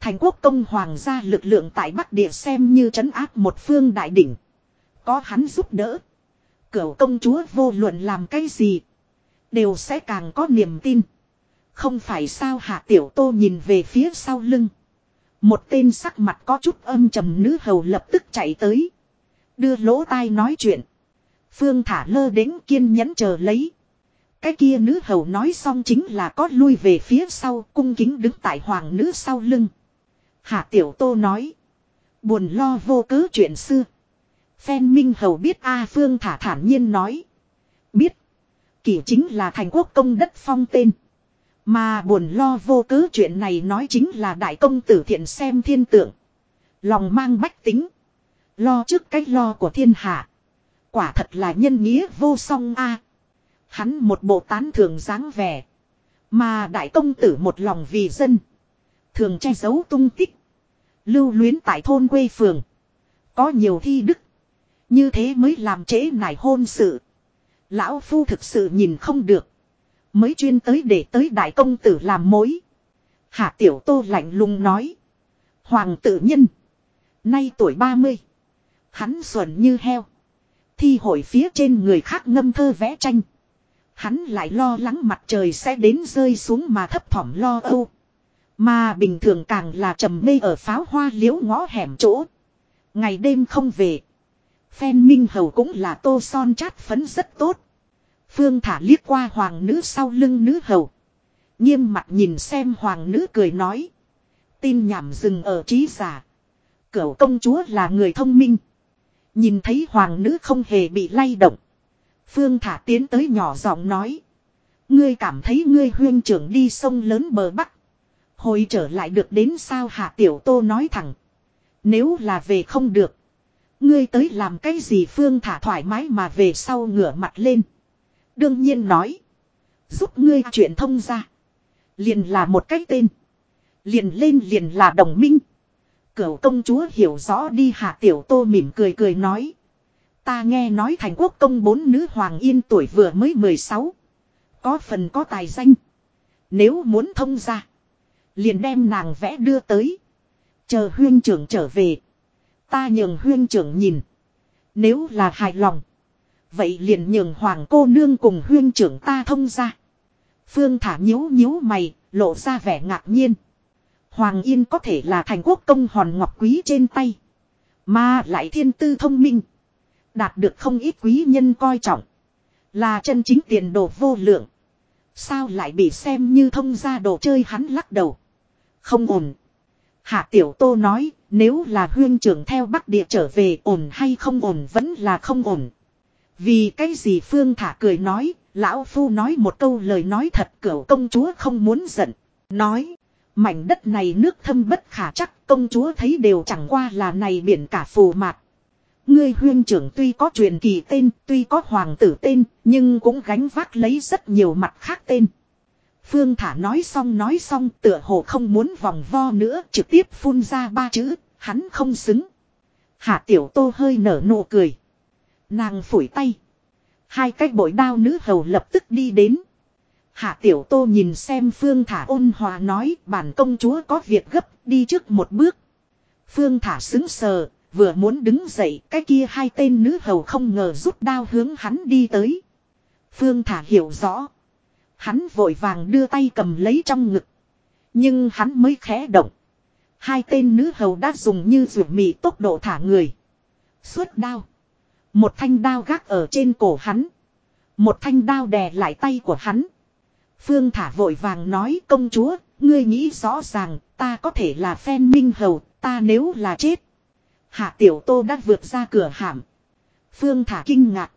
A: Thành quốc công hoàng gia lực lượng tại Bắc Địa xem như trấn áp một phương đại đỉnh. Có hắn giúp đỡ. Cửu công chúa vô luận làm cái gì. Đều sẽ càng có niềm tin. Không phải sao hạ tiểu tô nhìn về phía sau lưng. Một tên sắc mặt có chút âm trầm nữ hầu lập tức chạy tới. Đưa lỗ tai nói chuyện. Phương thả lơ đến kiên nhẫn chờ lấy. Cái kia nữ hầu nói xong chính là có lui về phía sau, cung kính đứng tại hoàng nữ sau lưng. Hạ tiểu tô nói. Buồn lo vô cớ chuyện xưa. Phen Minh Hầu biết A Phương thả thản nhiên nói. Biết. Kỷ chính là thành quốc công đất phong tên. Mà buồn lo vô cớ chuyện này nói chính là đại công tử thiện xem thiên tượng. Lòng mang bách tính. Lo trước cách lo của thiên hạ. Quả thật là nhân nghĩa vô song a. Hắn một bộ tán thường dáng vẻ. Mà đại công tử một lòng vì dân. Thường che giấu tung tích. Lưu luyến tại thôn quê phường. Có nhiều thi đức. Như thế mới làm trễ nải hôn sự. Lão Phu thực sự nhìn không được. Mới chuyên tới để tới đại công tử làm mối. Hạ tiểu tô lạnh lùng nói. Hoàng tử nhân. Nay tuổi 30. Hắn xuẩn như heo. Thi hội phía trên người khác ngâm thơ vẽ tranh. Hắn lại lo lắng mặt trời sẽ đến rơi xuống mà thấp thỏm lo âu. Mà bình thường càng là trầm mê ở pháo hoa liễu ngõ hẻm chỗ. Ngày đêm không về. Phen Minh Hầu cũng là tô son chát phấn rất tốt. Phương thả liếc qua hoàng nữ sau lưng nữ hầu. Nghiêm mặt nhìn xem hoàng nữ cười nói. Tin nhảm dừng ở trí giả. Cửu công chúa là người thông minh. Nhìn thấy hoàng nữ không hề bị lay động. Phương thả tiến tới nhỏ giọng nói. Ngươi cảm thấy ngươi huyên trưởng đi sông lớn bờ bắc. Hồi trở lại được đến sao hạ tiểu tô nói thẳng. Nếu là về không được. Ngươi tới làm cái gì phương thả thoải mái mà về sau ngửa mặt lên. Đương nhiên nói. Giúp ngươi chuyện thông ra. Liền là một cái tên. Liền lên liền là đồng minh. Cửu công chúa hiểu rõ đi hạ tiểu tô mỉm cười cười nói. Ta nghe nói thành quốc công bốn nữ hoàng yên tuổi vừa mới 16. Có phần có tài danh. Nếu muốn thông ra. Liền đem nàng vẽ đưa tới. Chờ huyên trưởng trở về. Ta nhường huyên trưởng nhìn. Nếu là hài lòng. Vậy liền nhường hoàng cô nương cùng huyên trưởng ta thông ra. Phương thả nhíu nhíu mày, lộ ra vẻ ngạc nhiên. Hoàng Yên có thể là thành quốc công hòn ngọc quý trên tay. Mà lại thiên tư thông minh. Đạt được không ít quý nhân coi trọng. Là chân chính tiền đồ vô lượng. Sao lại bị xem như thông ra đồ chơi hắn lắc đầu. Không ổn. Hạ Tiểu Tô nói, nếu là huyên trưởng theo Bắc Địa trở về ổn hay không ổn vẫn là không ổn. Vì cái gì Phương Thả cười nói, Lão Phu nói một câu lời nói thật cửu công chúa không muốn giận. Nói, mảnh đất này nước thâm bất khả chắc công chúa thấy đều chẳng qua là này biển cả phù mạc. Ngươi huyên trưởng tuy có truyền kỳ tên, tuy có hoàng tử tên, nhưng cũng gánh vác lấy rất nhiều mặt khác tên. Phương Thả nói xong nói xong tựa hồ không muốn vòng vo nữa trực tiếp phun ra ba chữ, hắn không xứng. Hạ Tiểu Tô hơi nở nụ cười. Nàng phủi tay. Hai cái bội đao nữ hầu lập tức đi đến. Hạ Tiểu Tô nhìn xem Phương Thả ôn hòa nói bản công chúa có việc gấp đi trước một bước. Phương Thả xứng sờ, vừa muốn đứng dậy cái kia hai tên nữ hầu không ngờ rút đao hướng hắn đi tới. Phương Thả hiểu rõ. Hắn vội vàng đưa tay cầm lấy trong ngực. Nhưng hắn mới khẽ động. Hai tên nữ hầu đã dùng như rượu mị tốc độ thả người. Suốt đao. Một thanh đao gác ở trên cổ hắn. Một thanh đao đè lại tay của hắn. Phương thả vội vàng nói công chúa, ngươi nghĩ rõ ràng, ta có thể là phen minh hầu, ta nếu là chết. Hạ tiểu tô đã vượt ra cửa hàm. Phương thả kinh ngạc.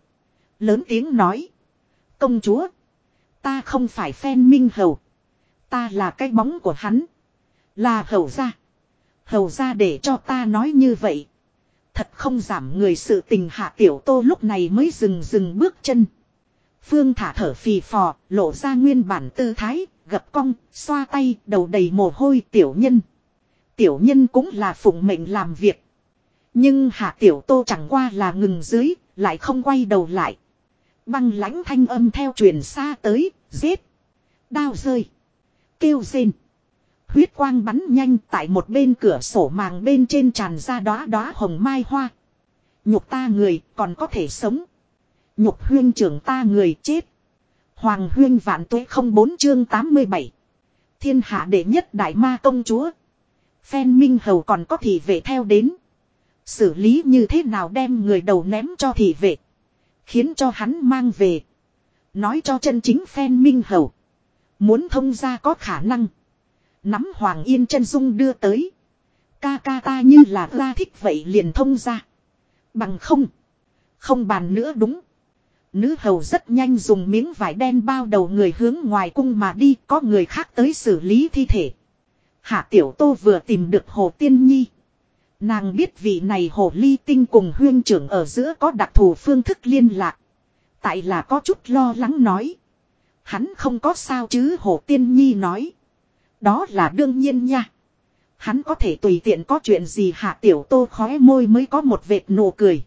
A: Lớn tiếng nói. Công chúa. Ta không phải phen minh hầu. Ta là cái bóng của hắn. Là hầu gia. Hầu gia để cho ta nói như vậy. Thật không giảm người sự tình hạ tiểu tô lúc này mới dừng dừng bước chân. Phương thả thở phì phò, lộ ra nguyên bản tư thái, gập cong, xoa tay, đầu đầy mồ hôi tiểu nhân. Tiểu nhân cũng là phụng mệnh làm việc. Nhưng hạ tiểu tô chẳng qua là ngừng dưới, lại không quay đầu lại. Băng lãnh thanh âm theo truyền xa tới, giết. Đao rơi. Kêu rên. Huyết quang bắn nhanh tại một bên cửa sổ màng bên trên tràn ra đóa đóa hồng mai hoa. Nhục ta người còn có thể sống. Nhục huyên trưởng ta người chết. Hoàng huyên vạn tuế không bốn chương 87. Thiên hạ đệ nhất đại ma công chúa. Phen Minh Hầu còn có thị vệ theo đến. Xử lý như thế nào đem người đầu ném cho thị vệ. Khiến cho hắn mang về. Nói cho chân chính phen Minh Hầu. Muốn thông ra có khả năng. Nắm Hoàng Yên chân dung đưa tới. Ca ca ta như là ra thích vậy liền thông ra. Bằng không. Không bàn nữa đúng. Nữ hầu rất nhanh dùng miếng vải đen bao đầu người hướng ngoài cung mà đi, có người khác tới xử lý thi thể. Hạ Tiểu Tô vừa tìm được Hồ Tiên Nhi. Nàng biết vị này Hồ Ly Tinh cùng huyên trưởng ở giữa có đặc thù phương thức liên lạc. Tại là có chút lo lắng nói. Hắn không có sao chứ Hồ Tiên Nhi nói. Đó là đương nhiên nha. Hắn có thể tùy tiện có chuyện gì Hạ Tiểu Tô khóe môi mới có một vệt nụ cười.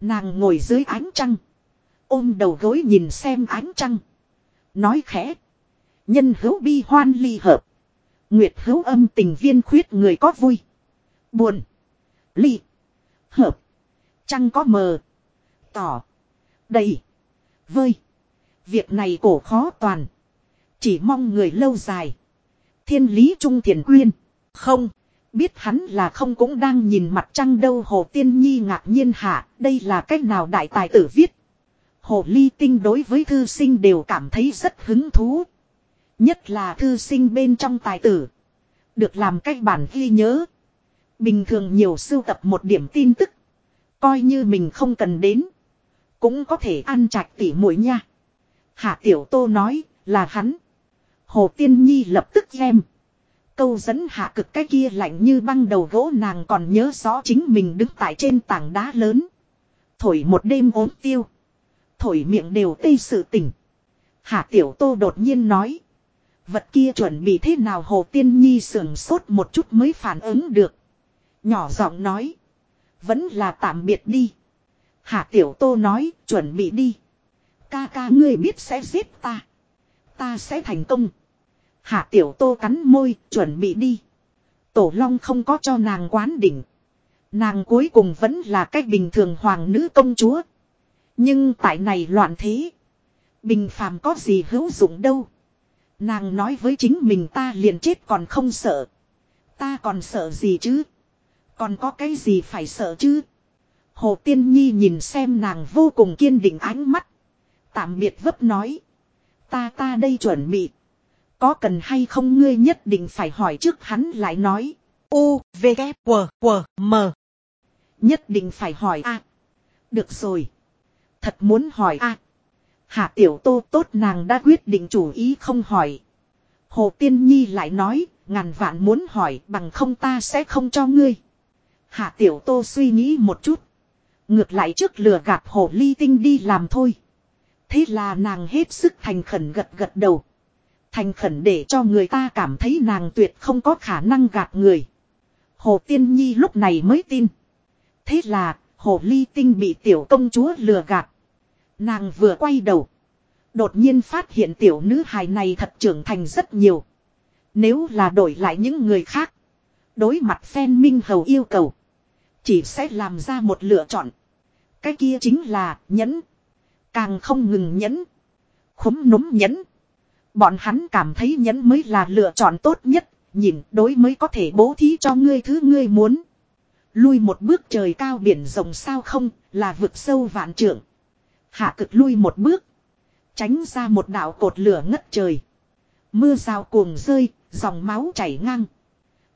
A: Nàng ngồi dưới ánh trăng. Ôm đầu gối nhìn xem ánh trăng. Nói khẽ. Nhân hữu bi hoan ly hợp. Nguyệt hữu âm tình viên khuyết người có vui. Buồn. Ly. Hợp. Trăng có mờ. Tỏ. Đầy. Vơi. Việc này cổ khó toàn. Chỉ mong người lâu dài. Thiên lý trung thiền quyên. Không. Biết hắn là không cũng đang nhìn mặt trăng đâu Hồ Tiên Nhi ngạc nhiên hạ. Đây là cách nào đại tài tử viết. Hồ Ly Tinh đối với thư sinh đều cảm thấy rất hứng thú. Nhất là thư sinh bên trong tài tử. Được làm cách bản ghi nhớ. Bình thường nhiều sưu tập một điểm tin tức. Coi như mình không cần đến. Cũng có thể ăn chạch tỉ mũi nha. Hạ Tiểu Tô nói là hắn. Hồ Tiên Nhi lập tức xem. Câu dẫn hạ cực cái kia lạnh như băng đầu gỗ nàng còn nhớ rõ chính mình đứng tại trên tảng đá lớn. Thổi một đêm ốm tiêu. Thổi miệng đều tây sự tỉnh. Hạ Tiểu Tô đột nhiên nói. Vật kia chuẩn bị thế nào Hồ Tiên Nhi sườn sốt một chút mới phản ứng được. Nhỏ giọng nói. Vẫn là tạm biệt đi. Hạ Tiểu Tô nói, chuẩn bị đi. Ca ca ngươi biết sẽ giết ta. Ta sẽ thành công. Hạ Tiểu Tô cắn môi, chuẩn bị đi. Tổ Long không có cho nàng quán đỉnh. Nàng cuối cùng vẫn là cách bình thường hoàng nữ công chúa. Nhưng tại này loạn thế. Bình phàm có gì hữu dụng đâu. Nàng nói với chính mình ta liền chết còn không sợ. Ta còn sợ gì chứ? Còn có cái gì phải sợ chứ? Hồ Tiên Nhi nhìn xem nàng vô cùng kiên định ánh mắt. Tạm biệt vấp nói. Ta ta đây chuẩn bị. Có cần hay không ngươi nhất định phải hỏi trước hắn lại nói. U, V, K, W, W, M. Nhất định phải hỏi a Được rồi. Thật muốn hỏi a Hạ tiểu tô tốt nàng đã quyết định chủ ý không hỏi. Hồ Tiên Nhi lại nói, ngàn vạn muốn hỏi bằng không ta sẽ không cho ngươi. Hạ tiểu tô suy nghĩ một chút. Ngược lại trước lừa gạt hồ ly tinh đi làm thôi. Thế là nàng hết sức thành khẩn gật gật đầu. Thành khẩn để cho người ta cảm thấy nàng tuyệt không có khả năng gạt người. Hồ Tiên Nhi lúc này mới tin. Thế là, hồ ly tinh bị tiểu công chúa lừa gạt. Nàng vừa quay đầu. Đột nhiên phát hiện tiểu nữ hài này thật trưởng thành rất nhiều. Nếu là đổi lại những người khác. Đối mặt phen minh hầu yêu cầu. Chỉ sẽ làm ra một lựa chọn. Cái kia chính là nhẫn. Càng không ngừng nhẫn. Khúm núm nhẫn. Bọn hắn cảm thấy nhẫn mới là lựa chọn tốt nhất, nhìn đối mới có thể bố thí cho ngươi thứ ngươi muốn. Lui một bước trời cao biển rộng sao không, là vực sâu vạn trượng. Hạ cực lui một bước. Tránh ra một đạo cột lửa ngất trời. Mưa rào cuồng rơi, dòng máu chảy ngang.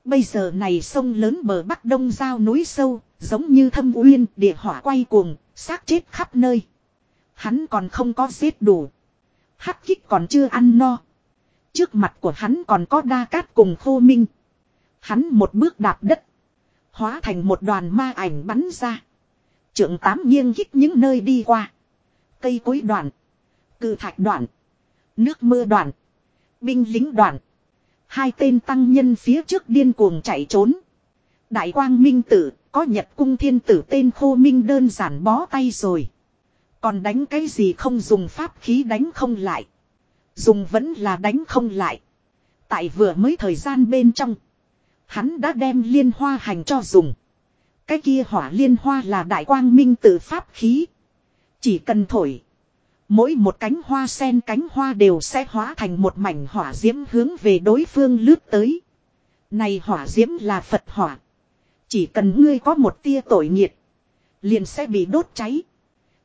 A: Bây giờ này sông lớn bờ bắc đông giao núi sâu, giống như thâm uyên, địa hỏa quay cuồng, xác chết khắp nơi. Hắn còn không có giết đủ. Hắc kích còn chưa ăn no. Trước mặt của hắn còn có đa cát cùng khô minh. Hắn một bước đạp đất. Hóa thành một đoàn ma ảnh bắn ra. Trượng tám nghiêng kích những nơi đi qua. Cây cối đoạn. Cự thạch đoạn. Nước mưa đoạn. Binh lính đoạn. Hai tên tăng nhân phía trước điên cuồng chạy trốn. Đại quang minh tử, có nhật cung thiên tử tên khô minh đơn giản bó tay rồi. Còn đánh cái gì không dùng pháp khí đánh không lại. Dùng vẫn là đánh không lại. Tại vừa mới thời gian bên trong. Hắn đã đem liên hoa hành cho dùng. Cái kia hỏa liên hoa là đại quang minh tử pháp khí. Chỉ cần thổi. Mỗi một cánh hoa sen cánh hoa đều sẽ hóa thành một mảnh hỏa diễm hướng về đối phương lướt tới. Này hỏa diễm là Phật hỏa. Chỉ cần ngươi có một tia tội nghiệt. Liền sẽ bị đốt cháy.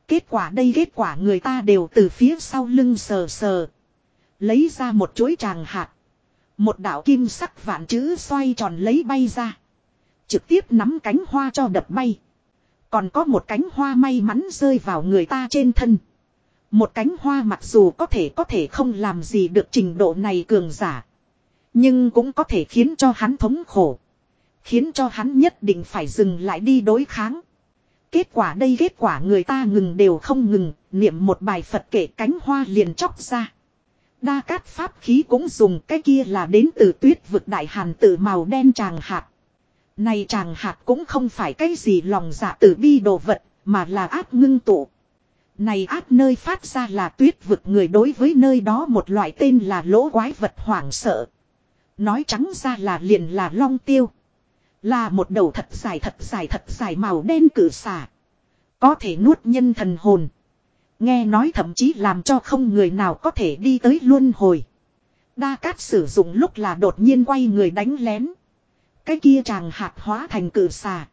A: Kết quả đây kết quả người ta đều từ phía sau lưng sờ sờ. Lấy ra một chuỗi tràng hạt. Một đạo kim sắc vạn chữ xoay tròn lấy bay ra. Trực tiếp nắm cánh hoa cho đập bay. Còn có một cánh hoa may mắn rơi vào người ta trên thân. Một cánh hoa mặc dù có thể có thể không làm gì được trình độ này cường giả. Nhưng cũng có thể khiến cho hắn thống khổ. Khiến cho hắn nhất định phải dừng lại đi đối kháng. Kết quả đây kết quả người ta ngừng đều không ngừng, niệm một bài Phật kể cánh hoa liền chóc ra. Đa cát pháp khí cũng dùng cái kia là đến từ tuyết vực đại hàn tự màu đen tràng hạt. Này tràng hạt cũng không phải cái gì lòng dạ tử bi đồ vật, mà là áp ngưng tụ. Này áp nơi phát ra là tuyết vực người đối với nơi đó một loại tên là lỗ quái vật hoảng sợ. Nói trắng ra là liền là long tiêu. Là một đầu thật dài thật dài thật dài màu đen cử xả. Có thể nuốt nhân thần hồn. Nghe nói thậm chí làm cho không người nào có thể đi tới luân hồi. Đa cát sử dụng lúc là đột nhiên quay người đánh lén. Cái kia chàng hạt hóa thành cử xà.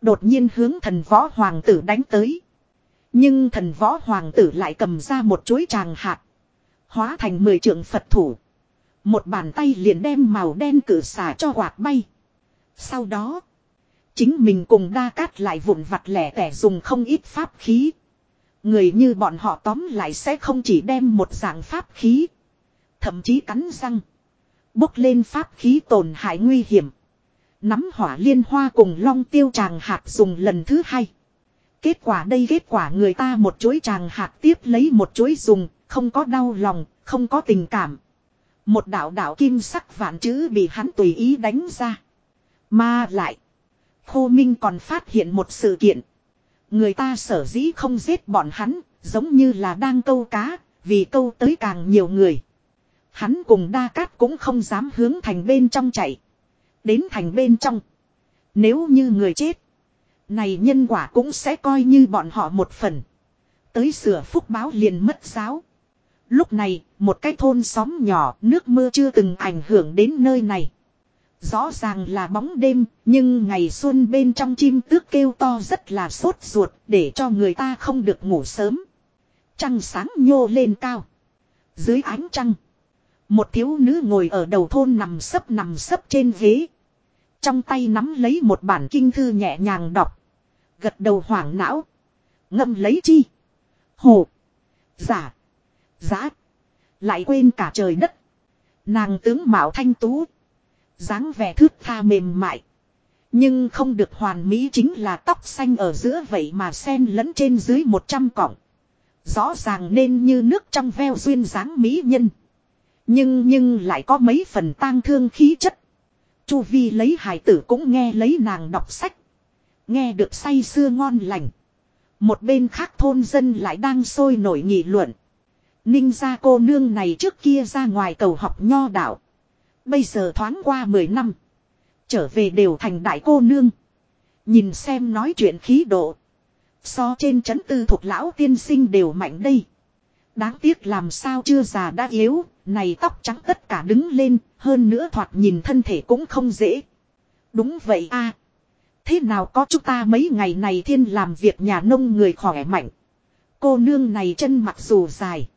A: Đột nhiên hướng thần võ hoàng tử đánh tới. Nhưng thần võ hoàng tử lại cầm ra một chuỗi tràng hạt. Hóa thành mười trượng Phật thủ. Một bàn tay liền đem màu đen cử xả cho quạt bay. Sau đó. Chính mình cùng đa cát lại vụn vặt lẻ tẻ dùng không ít pháp khí. Người như bọn họ tóm lại sẽ không chỉ đem một dạng pháp khí. Thậm chí cắn răng. Bốc lên pháp khí tổn hại nguy hiểm. Nắm hỏa liên hoa cùng long tiêu tràng hạt dùng lần thứ hai. Kết quả đây kết quả người ta một chuỗi chàng hạt tiếp lấy một chuỗi dùng, không có đau lòng, không có tình cảm. Một đạo đạo kim sắc vạn chữ bị hắn tùy ý đánh ra. Mà lại, Khô Minh còn phát hiện một sự kiện. Người ta sở dĩ không giết bọn hắn, giống như là đang câu cá, vì câu tới càng nhiều người. Hắn cùng Đa Cát cũng không dám hướng thành bên trong chạy. Đến thành bên trong. Nếu như người chết. Này nhân quả cũng sẽ coi như bọn họ một phần. Tới sửa phúc báo liền mất giáo. Lúc này, một cái thôn xóm nhỏ, nước mưa chưa từng ảnh hưởng đến nơi này. Rõ ràng là bóng đêm, nhưng ngày xuân bên trong chim tước kêu to rất là sốt ruột để cho người ta không được ngủ sớm. Trăng sáng nhô lên cao. Dưới ánh trăng, một thiếu nữ ngồi ở đầu thôn nằm sấp nằm sấp trên ghế. Trong tay nắm lấy một bản kinh thư nhẹ nhàng đọc. Gật đầu hoảng não. Ngâm lấy chi. Hồ. Giả. Giá. Lại quên cả trời đất. Nàng tướng mạo thanh tú dáng vẻ thước tha mềm mại. Nhưng không được hoàn mỹ chính là tóc xanh ở giữa vậy mà sen lẫn trên dưới 100 cọng. Rõ ràng nên như nước trong veo duyên dáng mỹ nhân. Nhưng nhưng lại có mấy phần tang thương khí chất. Chu Vi lấy hài tử cũng nghe lấy nàng đọc sách. Nghe được say sưa ngon lành. Một bên khác thôn dân lại đang sôi nổi nghị luận. Ninh gia cô nương này trước kia ra ngoài cầu học nho đạo. Bây giờ thoáng qua 10 năm. Trở về đều thành đại cô nương. Nhìn xem nói chuyện khí độ. So trên chấn tư thuộc lão tiên sinh đều mạnh đây. Đáng tiếc làm sao chưa già đã yếu, này tóc trắng tất cả đứng lên, hơn nữa thoạt nhìn thân thể cũng không dễ. Đúng vậy a Thế nào có chúng ta mấy ngày này thiên làm việc nhà nông người khỏe mạnh. Cô nương này chân mặc dù dài.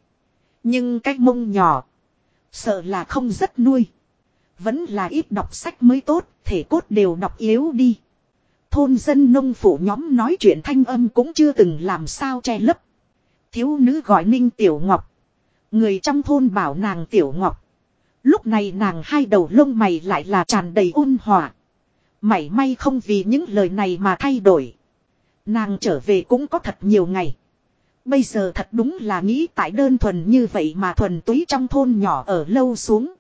A: Nhưng cái mông nhỏ. Sợ là không rất nuôi. Vẫn là ít đọc sách mới tốt, thể cốt đều đọc yếu đi. Thôn dân nông phủ nhóm nói chuyện thanh âm cũng chưa từng làm sao che lấp. Thiếu nữ gọi Ninh Tiểu Ngọc. Người trong thôn bảo nàng Tiểu Ngọc. Lúc này nàng hai đầu lông mày lại là tràn đầy ôn hòa. Mảy may không vì những lời này mà thay đổi. Nàng trở về cũng có thật nhiều ngày. Bây giờ thật đúng là nghĩ tại đơn thuần như vậy mà thuần túy trong thôn nhỏ ở lâu xuống.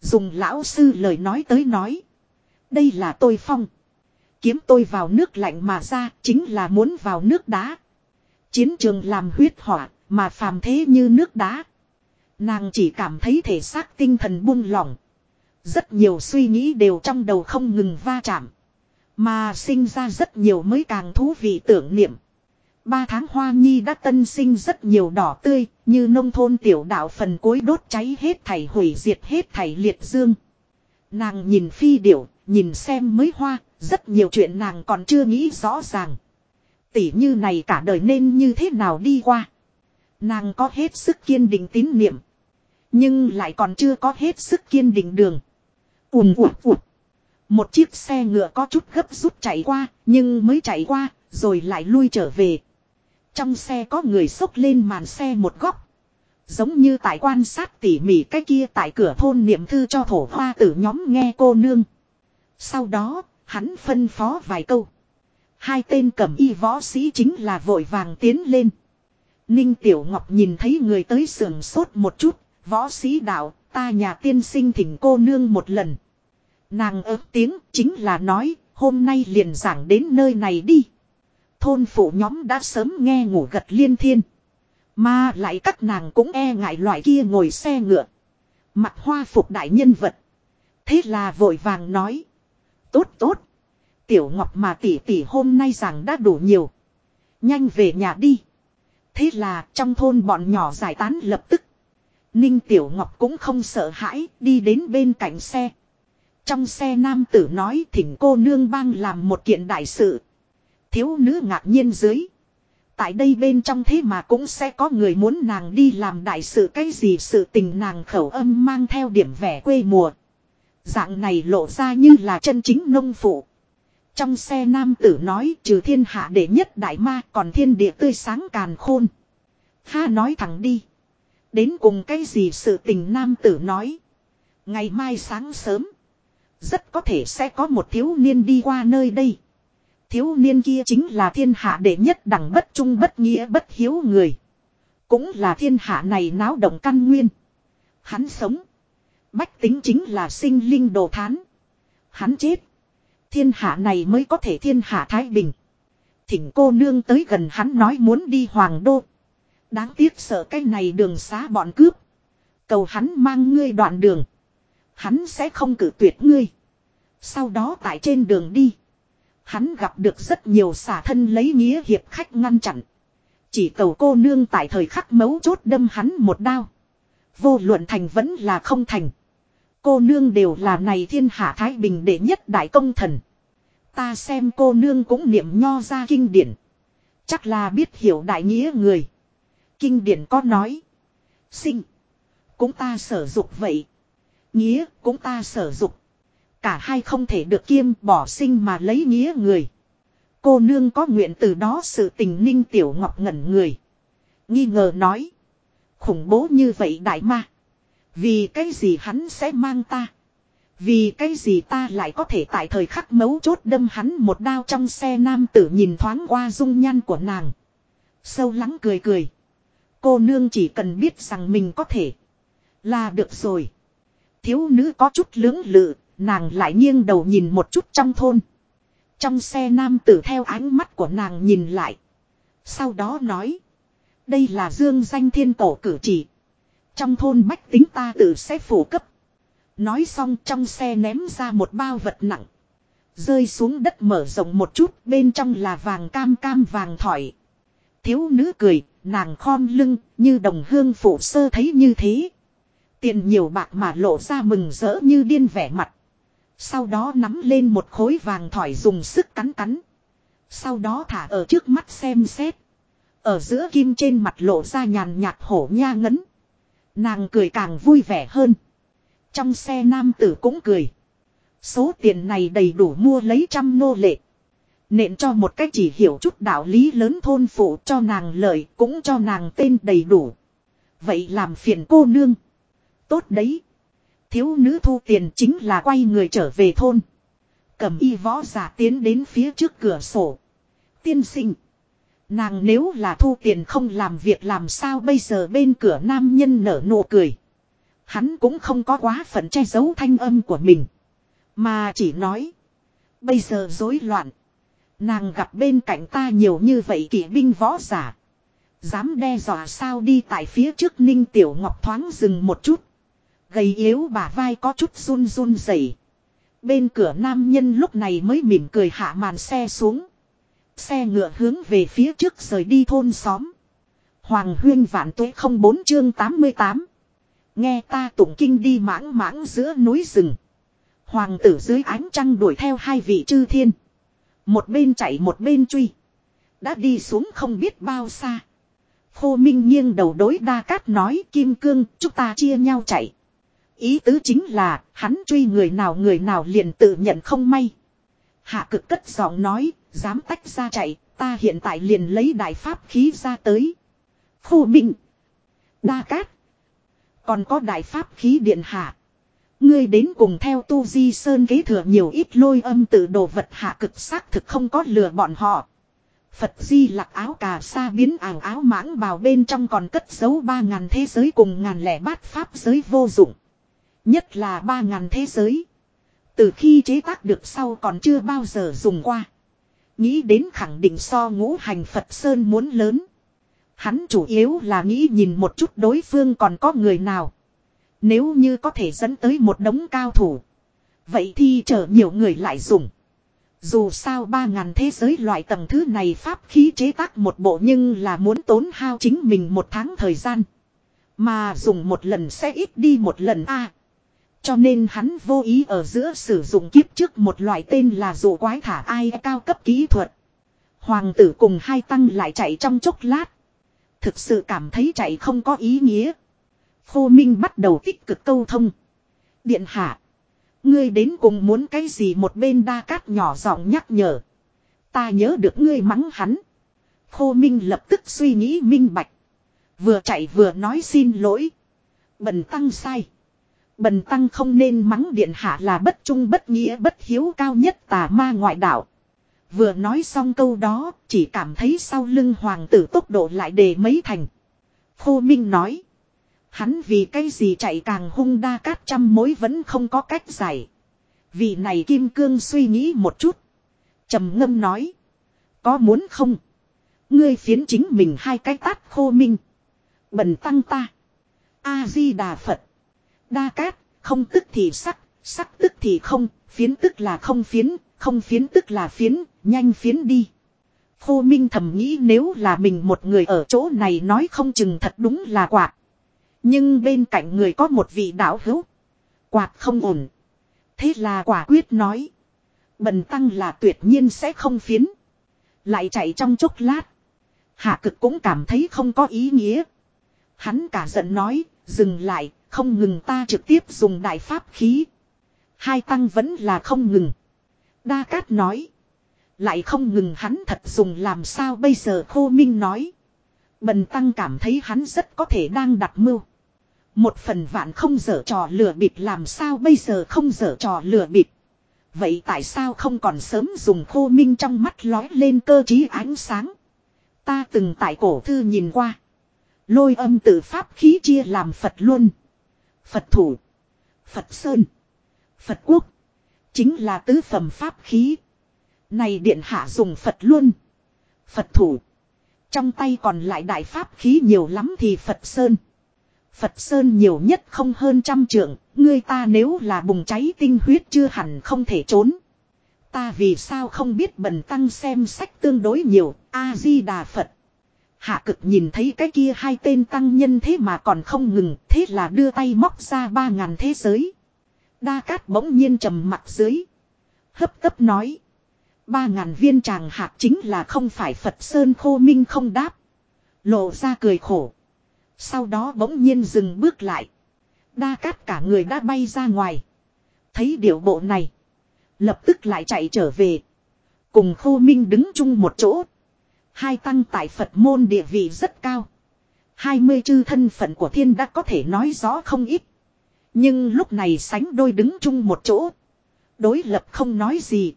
A: Dùng lão sư lời nói tới nói. Đây là tôi phong. Kiếm tôi vào nước lạnh mà ra chính là muốn vào nước đá. Chiến trường làm huyết hỏa mà phàm thế như nước đá. Nàng chỉ cảm thấy thể xác tinh thần buông lỏng. Rất nhiều suy nghĩ đều trong đầu không ngừng va chạm. Mà sinh ra rất nhiều mới càng thú vị tưởng niệm. Ba tháng hoa nhi đã tân sinh rất nhiều đỏ tươi, như nông thôn tiểu đạo phần cối đốt cháy hết thảy hủy diệt hết thảy liệt dương. Nàng nhìn phi điểu, nhìn xem mới hoa, rất nhiều chuyện nàng còn chưa nghĩ rõ ràng. Tỷ như này cả đời nên như thế nào đi qua. Nàng có hết sức kiên định tín niệm. Nhưng lại còn chưa có hết sức kiên định đường. Ùm ụt ụt. Một chiếc xe ngựa có chút gấp rút chạy qua, nhưng mới chạy qua, rồi lại lui trở về. Trong xe có người xốc lên màn xe một góc. Giống như tại quan sát tỉ mỉ cái kia tại cửa thôn niệm thư cho thổ hoa tử nhóm nghe cô nương. Sau đó, hắn phân phó vài câu. Hai tên cầm y võ sĩ chính là vội vàng tiến lên. Ninh Tiểu Ngọc nhìn thấy người tới sườn sốt một chút, võ sĩ đạo, ta nhà tiên sinh thỉnh cô nương một lần. Nàng ớt tiếng chính là nói, hôm nay liền giảng đến nơi này đi. Thôn phụ nhóm đã sớm nghe ngủ gật liên thiên. Mà lại các nàng cũng e ngại loại kia ngồi xe ngựa. Mặt hoa phục đại nhân vật. Thế là vội vàng nói. Tốt tốt. Tiểu Ngọc mà tỷ tỷ hôm nay rằng đã đủ nhiều. Nhanh về nhà đi. Thế là trong thôn bọn nhỏ giải tán lập tức. Ninh Tiểu Ngọc cũng không sợ hãi, đi đến bên cạnh xe. Trong xe nam tử nói, thỉnh cô nương bang làm một kiện đại sự. Thiếu nữ ngạc nhiên dưới. Tại đây bên trong thế mà cũng sẽ có người muốn nàng đi làm đại sự, cái gì sự tình nàng khẩu âm mang theo điểm vẻ quê mùa. Dạng này lộ ra như là chân chính nông phụ. Trong xe nam tử nói, trừ thiên hạ đệ nhất đại ma, còn thiên địa tươi sáng càn khôn. Ha nói thẳng đi. Đến cùng cái gì sự tình nam tử nói. Ngày mai sáng sớm. Rất có thể sẽ có một thiếu niên đi qua nơi đây. Thiếu niên kia chính là thiên hạ đệ nhất đẳng bất trung bất nghĩa bất hiếu người. Cũng là thiên hạ này náo động căn nguyên. Hắn sống. Bách tính chính là sinh linh đồ thán. Hắn chết. Thiên hạ này mới có thể thiên hạ thái bình. Thỉnh cô nương tới gần hắn nói muốn đi hoàng đô. Đáng tiếc sợ cái này đường xá bọn cướp. Cầu hắn mang ngươi đoạn đường. Hắn sẽ không cử tuyệt ngươi. Sau đó tại trên đường đi. Hắn gặp được rất nhiều xả thân lấy nghĩa hiệp khách ngăn chặn. Chỉ cầu cô nương tại thời khắc mấu chốt đâm hắn một đao. Vô luận thành vẫn là không thành. Cô nương đều là này thiên hạ Thái Bình đệ nhất đại công thần. Ta xem cô nương cũng niệm nho ra kinh điển. Chắc là biết hiểu đại nghĩa người. Kinh điển có nói. Sinh. Cũng ta sở dục vậy. Nghĩa cũng ta sở dục. Cả hai không thể được kiêm bỏ sinh mà lấy nghĩa người. Cô nương có nguyện từ đó sự tình ninh tiểu ngọc ngẩn người. Nghi ngờ nói. Khủng bố như vậy đại ma. Vì cái gì hắn sẽ mang ta. Vì cái gì ta lại có thể tại thời khắc mấu chốt đâm hắn một đao trong xe nam tử nhìn thoáng qua dung nhan của nàng. Sâu lắng cười cười. Cô nương chỉ cần biết rằng mình có thể. Là được rồi. Thiếu nữ có chút lưỡng lự, nàng lại nghiêng đầu nhìn một chút trong thôn. Trong xe nam tử theo ánh mắt của nàng nhìn lại. Sau đó nói. Đây là dương danh thiên tổ cử chỉ. Trong thôn bách tính ta tự sẽ phủ cấp. Nói xong trong xe ném ra một bao vật nặng. Rơi xuống đất mở rộng một chút bên trong là vàng cam cam vàng thỏi. Thiếu nữ cười, nàng khom lưng, như đồng hương phụ sơ thấy như thế. Tiền nhiều bạc mà lộ ra mừng rỡ như điên vẻ mặt. Sau đó nắm lên một khối vàng thỏi dùng sức cắn cắn. Sau đó thả ở trước mắt xem xét. Ở giữa kim trên mặt lộ ra nhàn nhạt hổ nha ngấn. Nàng cười càng vui vẻ hơn. Trong xe nam tử cũng cười. Số tiền này đầy đủ mua lấy trăm nô lệ. Nện cho một cách chỉ hiểu chút đạo lý lớn thôn phụ cho nàng lợi cũng cho nàng tên đầy đủ. Vậy làm phiền cô nương. Tốt đấy. Thiếu nữ thu tiền chính là quay người trở về thôn. Cầm y võ giả tiến đến phía trước cửa sổ. Tiên sinh. Nàng nếu là thu tiền không làm việc làm sao bây giờ bên cửa nam nhân nở nụ cười. Hắn cũng không có quá phận che giấu thanh âm của mình. Mà chỉ nói. Bây giờ rối loạn. Nàng gặp bên cạnh ta nhiều như vậy kỵ binh võ giả. Dám đe dọa sao đi tại phía trước Ninh Tiểu Ngọc thoáng dừng một chút. Gầy yếu bả vai có chút run run rẩy. Bên cửa nam nhân lúc này mới mỉm cười hạ màn xe xuống. Xe ngựa hướng về phía trước rời đi thôn xóm. Hoàng huyên vạn tuế không bốn chương 88. Nghe ta tụng kinh đi mãng mãng giữa núi rừng. Hoàng tử dưới ánh trăng đuổi theo hai vị chư thiên. Một bên chạy một bên truy. Đã đi xuống không biết bao xa. Khô Minh nghiêng đầu đối đa cát nói, Kim Cương, chúng ta chia nhau chạy. Ý tứ chính là, hắn truy người nào người nào liền tự nhận không may. Hạ cực cất giọng nói, dám tách ra chạy, ta hiện tại liền lấy đại pháp khí ra tới. Khô Minh. Đa cát. Còn có đại pháp khí điện hạ. Ngươi đến cùng theo tu di sơn kế thừa nhiều ít lôi âm tự đồ vật hạ cực xác thực không có lừa bọn họ. Phật di lạc áo cà sa biến ảo áo mãng bào bên trong còn cất giấu ba ngàn thế giới cùng ngàn lẻ bát pháp giới vô dụng. Nhất là ba ngàn thế giới. Từ khi chế tác được sau còn chưa bao giờ dùng qua. Nghĩ đến khẳng định so ngũ hành Phật Sơn muốn lớn. Hắn chủ yếu là nghĩ nhìn một chút đối phương còn có người nào. Nếu như có thể dẫn tới một đống cao thủ. Vậy thì chờ nhiều người lại dùng. Dù sao ba ngàn thế giới loại tầng thứ này pháp khí chế tác một bộ nhưng là muốn tốn hao chính mình một tháng thời gian. Mà dùng một lần sẽ ít đi một lần a Cho nên hắn vô ý ở giữa sử dụng kiếp trước một loại tên là dụ quái thả ai cao cấp kỹ thuật. Hoàng tử cùng hai tăng lại chạy trong chốc lát. Thực sự cảm thấy chạy không có ý nghĩa. Khô Minh bắt đầu tích cực câu thông. Điện hạ. Ngươi đến cùng muốn cái gì một bên đa cát nhỏ giọng nhắc nhở. Ta nhớ được ngươi mắng hắn. Khô Minh lập tức suy nghĩ minh bạch. Vừa chạy vừa nói xin lỗi. Bần tăng sai. Bần tăng không nên mắng điện hạ là bất trung bất nghĩa bất hiếu cao nhất tà ma ngoại đạo. Vừa nói xong câu đó, chỉ cảm thấy sau lưng hoàng tử tốc độ lại đề mấy thành. Khô Minh nói. Hắn vì cái gì chạy càng hung đa cát trăm mối vẫn không có cách giải. vì này Kim Cương suy nghĩ một chút. trầm ngâm nói. Có muốn không? Ngươi phiến chính mình hai cái tát khô minh. Bần tăng ta. A-di-đà Phật. Đa cát, không tức thì sắc, sắc tức thì không, phiến tức là không phiến, không phiến tức là phiến, nhanh phiến đi. Khô Minh thầm nghĩ nếu là mình một người ở chỗ này nói không chừng thật đúng là quạt. Nhưng bên cạnh người có một vị đạo hữu. Quạt không ổn. Thế là quả quyết nói. Bần tăng là tuyệt nhiên sẽ không phiến. Lại chạy trong chốc lát. Hạ cực cũng cảm thấy không có ý nghĩa. Hắn cả giận nói, dừng lại, không ngừng ta trực tiếp dùng đại pháp khí. Hai tăng vẫn là không ngừng. Đa Cát nói. Lại không ngừng hắn thật dùng làm sao bây giờ khô minh nói. Bần tăng cảm thấy hắn rất có thể đang đặt mưu. Một phần vạn không dở trò lừa bịp làm sao bây giờ không dở trò lừa bịp. Vậy tại sao không còn sớm dùng khô minh trong mắt lói lên cơ trí ánh sáng. Ta từng tại cổ thư nhìn qua. Lôi âm tự pháp khí chia làm Phật luôn. Phật thủ. Phật sơn. Phật quốc. Chính là tứ phẩm pháp khí. Này điện hạ dùng Phật luôn. Phật thủ. Trong tay còn lại đại pháp khí nhiều lắm thì Phật sơn. Phật Sơn nhiều nhất không hơn trăm trượng, ngươi ta nếu là bùng cháy tinh huyết chưa hẳn không thể trốn. Ta vì sao không biết bần tăng xem sách tương đối nhiều, A-di-đà Phật. Hạ cực nhìn thấy cái kia hai tên tăng nhân thế mà còn không ngừng, thế là đưa tay móc ra ba ngàn thế giới. Đa cát bỗng nhiên trầm mặt dưới. Hấp tấp nói. Ba ngàn viên tràng hạt chính là không phải Phật Sơn Khô Minh không đáp. Lộ ra cười khổ. Sau đó bỗng nhiên dừng bước lại. Đa cát cả người đã bay ra ngoài. Thấy điệu bộ này. Lập tức lại chạy trở về. Cùng Khô Minh đứng chung một chỗ. Hai tăng tại Phật môn địa vị rất cao. Hai mươi chư thân phận của thiên đã có thể nói rõ không ít. Nhưng lúc này sánh đôi đứng chung một chỗ. Đối lập không nói gì.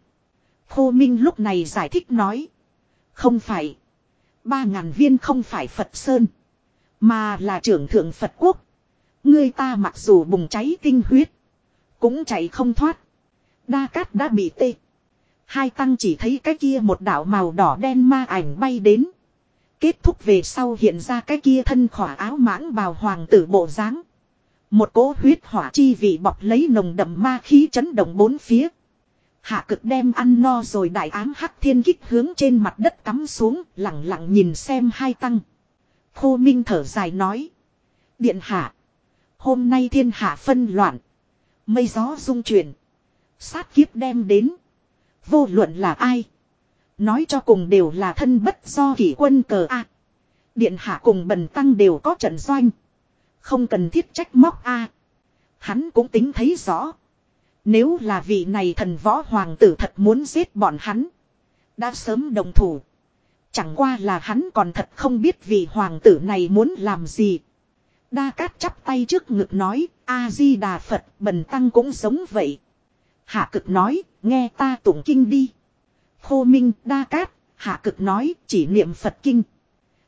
A: Khô Minh lúc này giải thích nói. Không phải. Ba ngàn viên không phải Phật Sơn. Mà là trưởng thượng Phật Quốc. Người ta mặc dù bùng cháy tinh huyết. Cũng chạy không thoát. Đa cát đã bị tê. Hai tăng chỉ thấy cái kia một đảo màu đỏ đen ma ảnh bay đến. Kết thúc về sau hiện ra cái kia thân khỏa áo mãng bào hoàng tử bộ dáng Một cỗ huyết hỏa chi vị bọc lấy nồng đậm ma khí chấn động bốn phía. Hạ cực đem ăn no rồi đại ám hắc thiên kích hướng trên mặt đất cắm xuống, lặng lặng nhìn xem hai tăng. Khô Minh thở dài nói. Điện hạ. Hôm nay thiên hạ phân loạn. Mây gió rung chuyển. Sát kiếp đem đến. Vô luận là ai. Nói cho cùng đều là thân bất do kỷ quân cờ A. Điện hạ cùng bần tăng đều có trận doanh. Không cần thiết trách móc A. Hắn cũng tính thấy rõ. Nếu là vị này thần võ hoàng tử thật muốn giết bọn hắn. Đã sớm đồng thủ. Chẳng qua là hắn còn thật không biết vị hoàng tử này muốn làm gì. Đa Cát chắp tay trước ngực nói, A-di-đà Phật, bần tăng cũng giống vậy. Hạ cực nói, nghe ta tụng kinh đi. Khô Minh, Đa Cát, Hạ cực nói, chỉ niệm Phật kinh.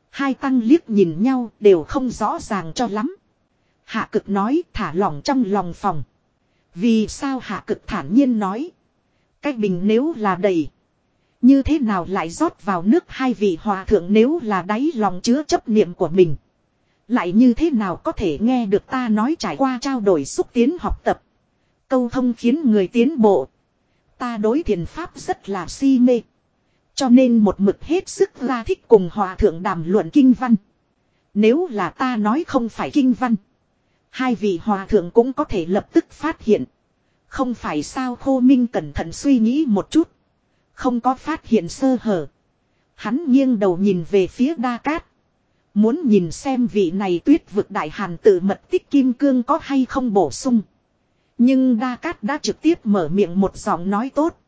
A: Hai tăng liếc nhìn nhau, đều không rõ ràng cho lắm. Hạ cực nói, thả lỏng trong lòng phòng. Vì sao hạ cực thản nhiên nói. Cách bình nếu là đầy. Như thế nào lại rót vào nước hai vị hòa thượng nếu là đáy lòng chứa chấp niệm của mình. Lại như thế nào có thể nghe được ta nói trải qua trao đổi xúc tiến học tập. Câu thông khiến người tiến bộ. Ta đối thiền pháp rất là si mê. Cho nên một mực hết sức ra thích cùng hòa thượng đàm luận kinh văn. Nếu là ta nói không phải kinh văn. Hai vị hòa thượng cũng có thể lập tức phát hiện. Không phải sao khô minh cẩn thận suy nghĩ một chút. Không có phát hiện sơ hở. Hắn nghiêng đầu nhìn về phía đa cát. Muốn nhìn xem vị này tuyết vực đại hàn tự mật tích kim cương có hay không bổ sung. Nhưng Đa Cát đã trực tiếp mở miệng một giọng nói tốt.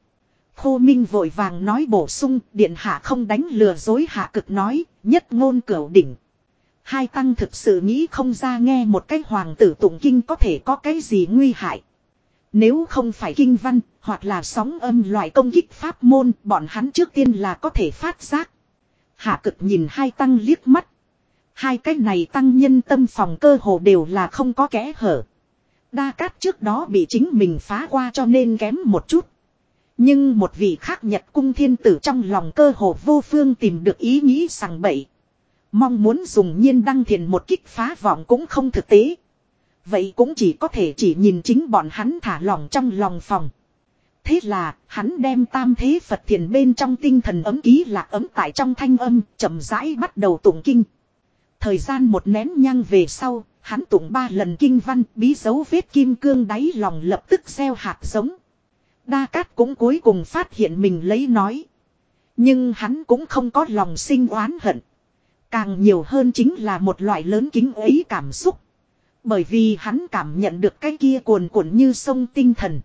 A: Khô Minh vội vàng nói bổ sung, điện hạ không đánh lừa dối hạ cực nói, nhất ngôn cửu đỉnh. Hai tăng thực sự nghĩ không ra nghe một cái hoàng tử tụng kinh có thể có cái gì nguy hại. Nếu không phải kinh văn, hoặc là sóng âm loại công kích pháp môn, bọn hắn trước tiên là có thể phát giác. Hạ cực nhìn hai tăng liếc mắt. Hai cái này tăng nhân tâm phòng cơ hồ đều là không có kẽ hở. Đa cát trước đó bị chính mình phá qua cho nên kém một chút. Nhưng một vị khác nhật cung thiên tử trong lòng cơ hồ vô phương tìm được ý nghĩ sằng bậy. Mong muốn dùng nhiên đăng thiền một kích phá vọng cũng không thực tế. Vậy cũng chỉ có thể chỉ nhìn chính bọn hắn thả lỏng trong lòng phòng. Thế là, hắn đem tam thế Phật thiền bên trong tinh thần ấm ký lạc ấm tại trong thanh âm, chậm rãi bắt đầu tụng kinh. Thời gian một nén nhang về sau, hắn tụng ba lần kinh văn, bí dấu vết kim cương đáy lòng lập tức gieo hạt giống. Đa Cát cũng cuối cùng phát hiện mình lấy nói. Nhưng hắn cũng không có lòng sinh oán hận. Càng nhiều hơn chính là một loại lớn kính ấy cảm xúc. Bởi vì hắn cảm nhận được cái kia cuồn cuộn như sông tinh thần.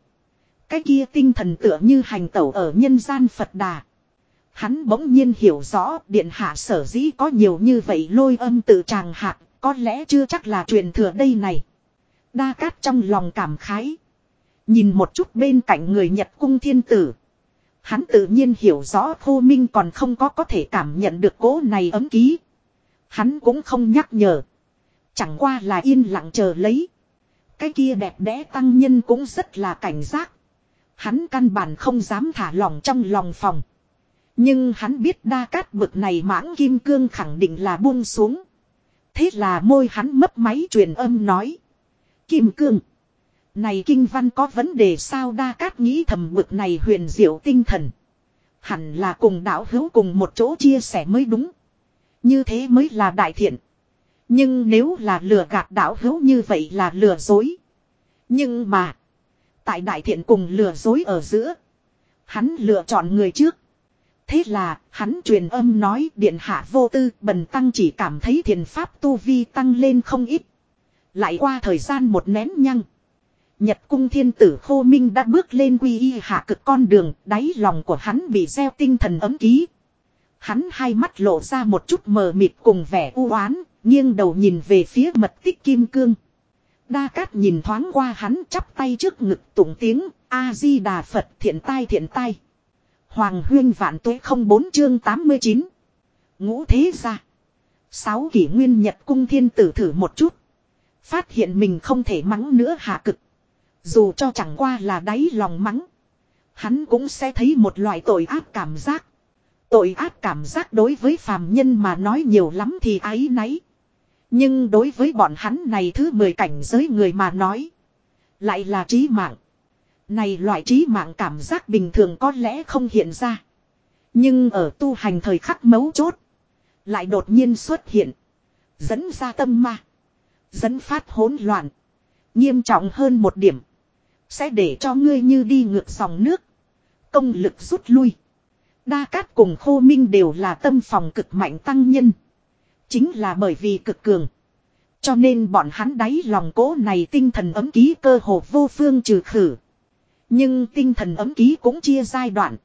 A: Cái kia tinh thần tựa như hành tẩu ở nhân gian Phật Đà. Hắn bỗng nhiên hiểu rõ điện hạ sở dĩ có nhiều như vậy lôi âm tự tràng hạt, có lẽ chưa chắc là truyền thừa đây này. Đa cát trong lòng cảm khái. Nhìn một chút bên cạnh người Nhật cung thiên tử. Hắn tự nhiên hiểu rõ Thô Minh còn không có có thể cảm nhận được cố này ấm ký. Hắn cũng không nhắc nhở. Chẳng qua là yên lặng chờ lấy. Cái kia đẹp đẽ tăng nhân cũng rất là cảnh giác. Hắn căn bản không dám thả lòng trong lòng phòng. Nhưng hắn biết đa cát bực này mãng kim cương khẳng định là buông xuống. Thế là môi hắn mấp máy truyền âm nói. Kim cương. Này kinh văn có vấn đề sao đa cát nghĩ thầm bực này huyền diệu tinh thần. Hẳn là cùng đạo hữu cùng một chỗ chia sẻ mới đúng. Như thế mới là đại thiện. Nhưng nếu là lừa gạt đảo hữu như vậy là lừa dối. Nhưng mà. Tại đại thiện cùng lừa dối ở giữa. Hắn lựa chọn người trước. Thế là, hắn truyền âm nói điện hạ vô tư bần tăng chỉ cảm thấy thiền pháp tu vi tăng lên không ít. Lại qua thời gian một nén nhăng. Nhật cung thiên tử khô minh đã bước lên quy y hạ cực con đường, đáy lòng của hắn bị gieo tinh thần ấm ký. Hắn hai mắt lộ ra một chút mờ mịt cùng vẻ u oán, nghiêng đầu nhìn về phía mật tích kim cương. Đa Cát nhìn thoáng qua hắn chắp tay trước ngực tụng tiếng, A-di-đà Phật thiện tai thiện tai. Hoàng huyên vạn tuế không bốn chương 89. Ngũ thế ra. Sáu kỷ nguyên nhật cung thiên tử thử một chút. Phát hiện mình không thể mắng nữa hạ cực. Dù cho chẳng qua là đáy lòng mắng. Hắn cũng sẽ thấy một loại tội ác cảm giác. Tội ác cảm giác đối với phàm nhân mà nói nhiều lắm thì ái náy. Nhưng đối với bọn hắn này thứ mười cảnh giới người mà nói. Lại là trí mạng. Này loại trí mạng cảm giác bình thường có lẽ không hiện ra. Nhưng ở tu hành thời khắc mấu chốt. Lại đột nhiên xuất hiện. Dẫn ra tâm ma. Dẫn phát hỗn loạn. Nghiêm trọng hơn một điểm. Sẽ để cho ngươi như đi ngược dòng nước. Công lực rút lui. Đa Cát cùng Khô Minh đều là tâm phòng cực mạnh tăng nhân. Chính là bởi vì cực cường. Cho nên bọn hắn đáy lòng cố này tinh thần ấm ký cơ hồ vô phương trừ khử. Nhưng tinh thần ấm ký cũng chia giai đoạn.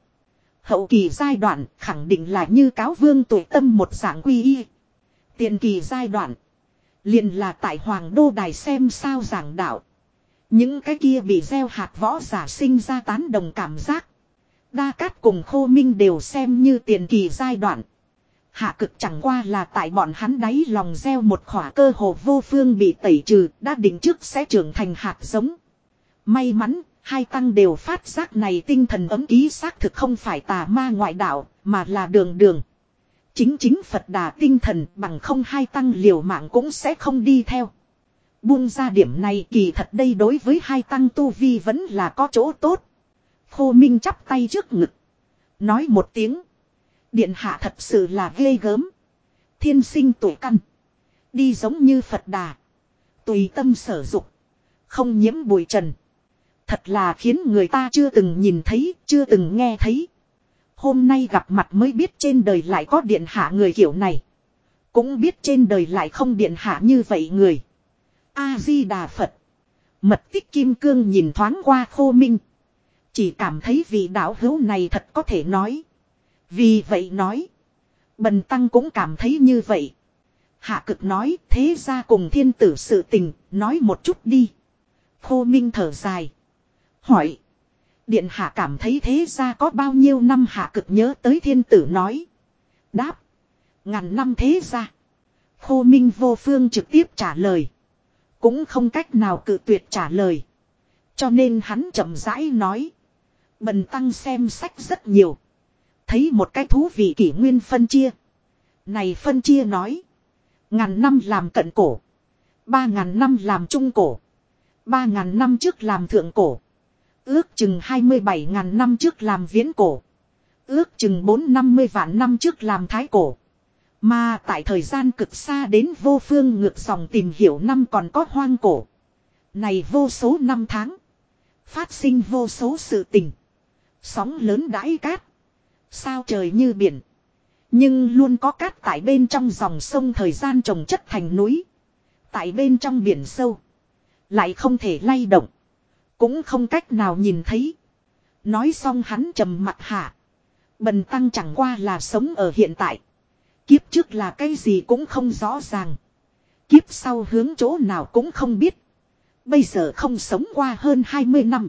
A: Hậu kỳ giai đoạn khẳng định là như cáo vương tuổi tâm một dạng quy y. Tiền kỳ giai đoạn. liền là tại Hoàng Đô Đài xem sao giảng đạo. Những cái kia bị gieo hạt võ giả sinh ra tán đồng cảm giác. Đa Cát cùng Khô Minh đều xem như tiền kỳ giai đoạn. Hạ cực chẳng qua là tại bọn hắn đáy lòng gieo một khỏa cơ hồ vô phương bị tẩy trừ, đã định trước sẽ trưởng thành hạt giống. May mắn, hai tăng đều phát giác này tinh thần ấm ký xác thực không phải tà ma ngoại đạo, mà là đường đường. Chính chính Phật đà tinh thần bằng không hai tăng liều mạng cũng sẽ không đi theo. Buông ra điểm này kỳ thật đây đối với hai tăng tu vi vẫn là có chỗ tốt. Khô Minh chắp tay trước ngực. Nói một tiếng. Điện hạ thật sự là ghê gớm. Thiên sinh tuổi căn. Đi giống như Phật đà. Tùy tâm sở dục. Không nhiễm bụi trần. Thật là khiến người ta chưa từng nhìn thấy, chưa từng nghe thấy. Hôm nay gặp mặt mới biết trên đời lại có điện hạ người kiểu này. Cũng biết trên đời lại không điện hạ như vậy người. A-di-đà Phật. Mật tích kim cương nhìn thoáng qua khô minh. Chỉ cảm thấy vị đạo hữu này thật có thể nói. Vì vậy nói. Bần tăng cũng cảm thấy như vậy. Hạ cực nói thế ra cùng thiên tử sự tình, nói một chút đi. Khô Minh thở dài. Hỏi. Điện hạ cảm thấy thế ra có bao nhiêu năm hạ cực nhớ tới thiên tử nói. Đáp. Ngàn năm thế ra. Khô Minh vô phương trực tiếp trả lời. Cũng không cách nào cự tuyệt trả lời. Cho nên hắn chậm rãi nói. Bần tăng xem sách rất nhiều. Thấy một cái thú vị kỷ nguyên phân chia. Này phân chia nói. Ngàn năm làm cận cổ. Ba ngàn năm làm trung cổ. Ba ngàn năm trước làm thượng cổ. Ước chừng 27 ngàn năm trước làm viễn cổ. Ước chừng 450 vạn năm trước làm thái cổ. Mà tại thời gian cực xa đến vô phương ngược dòng tìm hiểu năm còn có hoang cổ. Này vô số năm tháng. Phát sinh vô số sự tình. Sóng lớn đãi cát. Sao trời như biển. Nhưng luôn có cát tại bên trong dòng sông thời gian trồng chất thành núi. Tại bên trong biển sâu. Lại không thể lay động. Cũng không cách nào nhìn thấy. Nói xong hắn trầm mặt hạ. Bần tăng chẳng qua là sống ở hiện tại. Kiếp trước là cái gì cũng không rõ ràng. Kiếp sau hướng chỗ nào cũng không biết. Bây giờ không sống qua hơn 20 năm.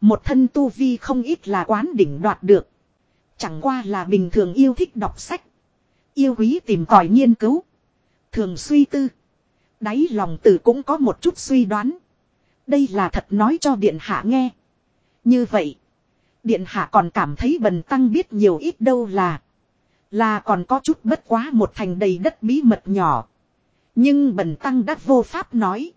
A: Một thân tu vi không ít là quán đỉnh đoạt được. Chẳng qua là bình thường yêu thích đọc sách. Yêu quý tìm tòi nghiên cứu. Thường suy tư. Đáy lòng tử cũng có một chút suy đoán. Đây là thật nói cho Điện Hạ nghe. Như vậy. Điện Hạ còn cảm thấy bần tăng biết nhiều ít đâu là. Là còn có chút bất quá một thành đầy đất bí mật nhỏ. Nhưng bần tăng đã vô pháp nói.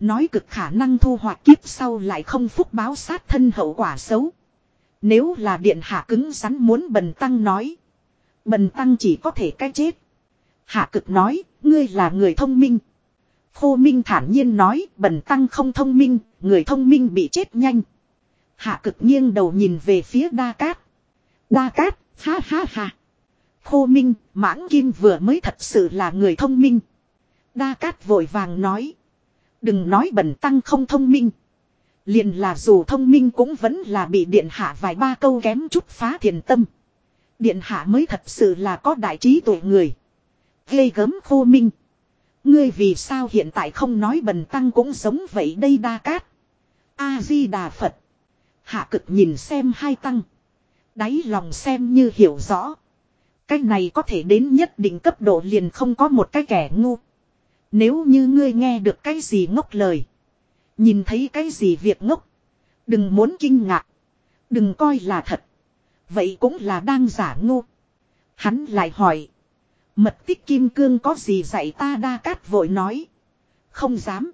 A: Nói cực khả năng thu hoạch kiếp sau lại không phúc báo sát thân hậu quả xấu. Nếu là điện hạ cứng rắn muốn bần tăng nói. Bần tăng chỉ có thể cái chết. Hạ cực nói, ngươi là người thông minh. Khô Minh thản nhiên nói, bần tăng không thông minh, người thông minh bị chết nhanh. Hạ cực nghiêng đầu nhìn về phía Đa Cát. Đa Cát, ha ha ha. Khô Minh, mãng kim vừa mới thật sự là người thông minh. Đa Cát vội vàng nói. Đừng nói bần tăng không thông minh. Liền là dù thông minh cũng vẫn là bị điện hạ vài ba câu kém chút phá thiền tâm. Điện hạ mới thật sự là có đại trí tuệ người. Ghê gớm khô minh. Ngươi vì sao hiện tại không nói bần tăng cũng giống vậy đây đa cát. A-di-đà Phật. Hạ cực nhìn xem hai tăng. Đáy lòng xem như hiểu rõ. Cái này có thể đến nhất định cấp độ liền không có một cái kẻ ngu. Nếu như ngươi nghe được cái gì ngốc lời. Nhìn thấy cái gì việc ngốc. Đừng muốn kinh ngạc. Đừng coi là thật. Vậy cũng là đang giả ngu. Hắn lại hỏi. Mật tích kim cương có gì dạy ta đa cát vội nói. Không dám.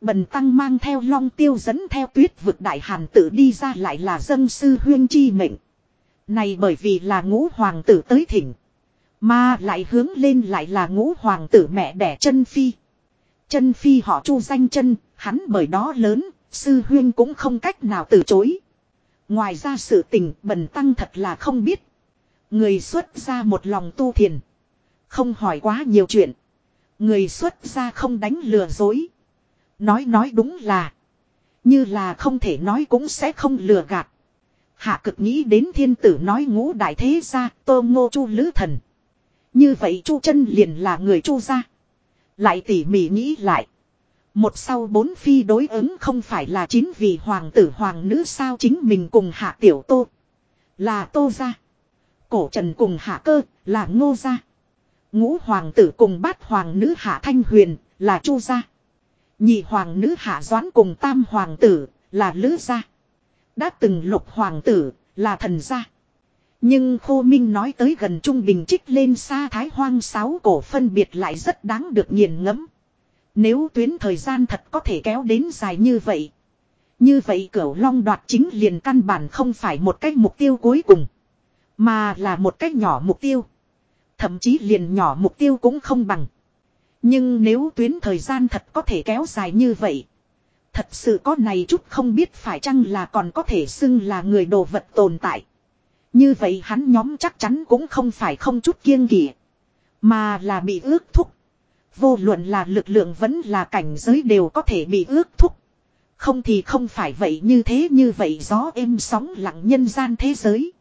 A: Bần tăng mang theo long tiêu dẫn theo tuyết vực đại hàn tử đi ra lại là dân sư huyên chi mệnh. Này bởi vì là ngũ hoàng tử tới thỉnh. Mà lại hướng lên lại là ngũ hoàng tử mẹ đẻ chân phi. Chân phi họ chu danh chân, hắn bởi đó lớn, sư huyên cũng không cách nào từ chối. Ngoài ra sự tình bần tăng thật là không biết. Người xuất ra một lòng tu thiền. Không hỏi quá nhiều chuyện. Người xuất ra không đánh lừa dối. Nói nói đúng là. Như là không thể nói cũng sẽ không lừa gạt. Hạ cực nghĩ đến thiên tử nói ngũ đại thế gia tô ngô chu lữ thần. Như vậy chu chân liền là người chu gia. Lại tỉ mỉ nghĩ lại. Một sau bốn phi đối ứng không phải là chín vị hoàng tử hoàng nữ sao chính mình cùng hạ tiểu tô. Là tô gia. Cổ trần cùng hạ cơ là ngô gia. Ngũ hoàng tử cùng bát hoàng nữ hạ thanh huyền là chu gia. Nhị hoàng nữ hạ doãn cùng tam hoàng tử là lữ gia. Đã từng lục hoàng tử là thần gia. Nhưng khô minh nói tới gần trung bình trích lên xa thái hoang sáu cổ phân biệt lại rất đáng được nghiền ngẫm. Nếu tuyến thời gian thật có thể kéo đến dài như vậy. Như vậy cửu long đoạt chính liền căn bản không phải một cách mục tiêu cuối cùng. Mà là một cách nhỏ mục tiêu. Thậm chí liền nhỏ mục tiêu cũng không bằng. Nhưng nếu tuyến thời gian thật có thể kéo dài như vậy. Thật sự có này chút không biết phải chăng là còn có thể xưng là người đồ vật tồn tại. Như vậy hắn nhóm chắc chắn cũng không phải không chút kiêng kỵ, Mà là bị ước thúc. Vô luận là lực lượng vẫn là cảnh giới đều có thể bị ước thúc. Không thì không phải vậy như thế, như vậy gió êm sóng lặng nhân gian thế giới.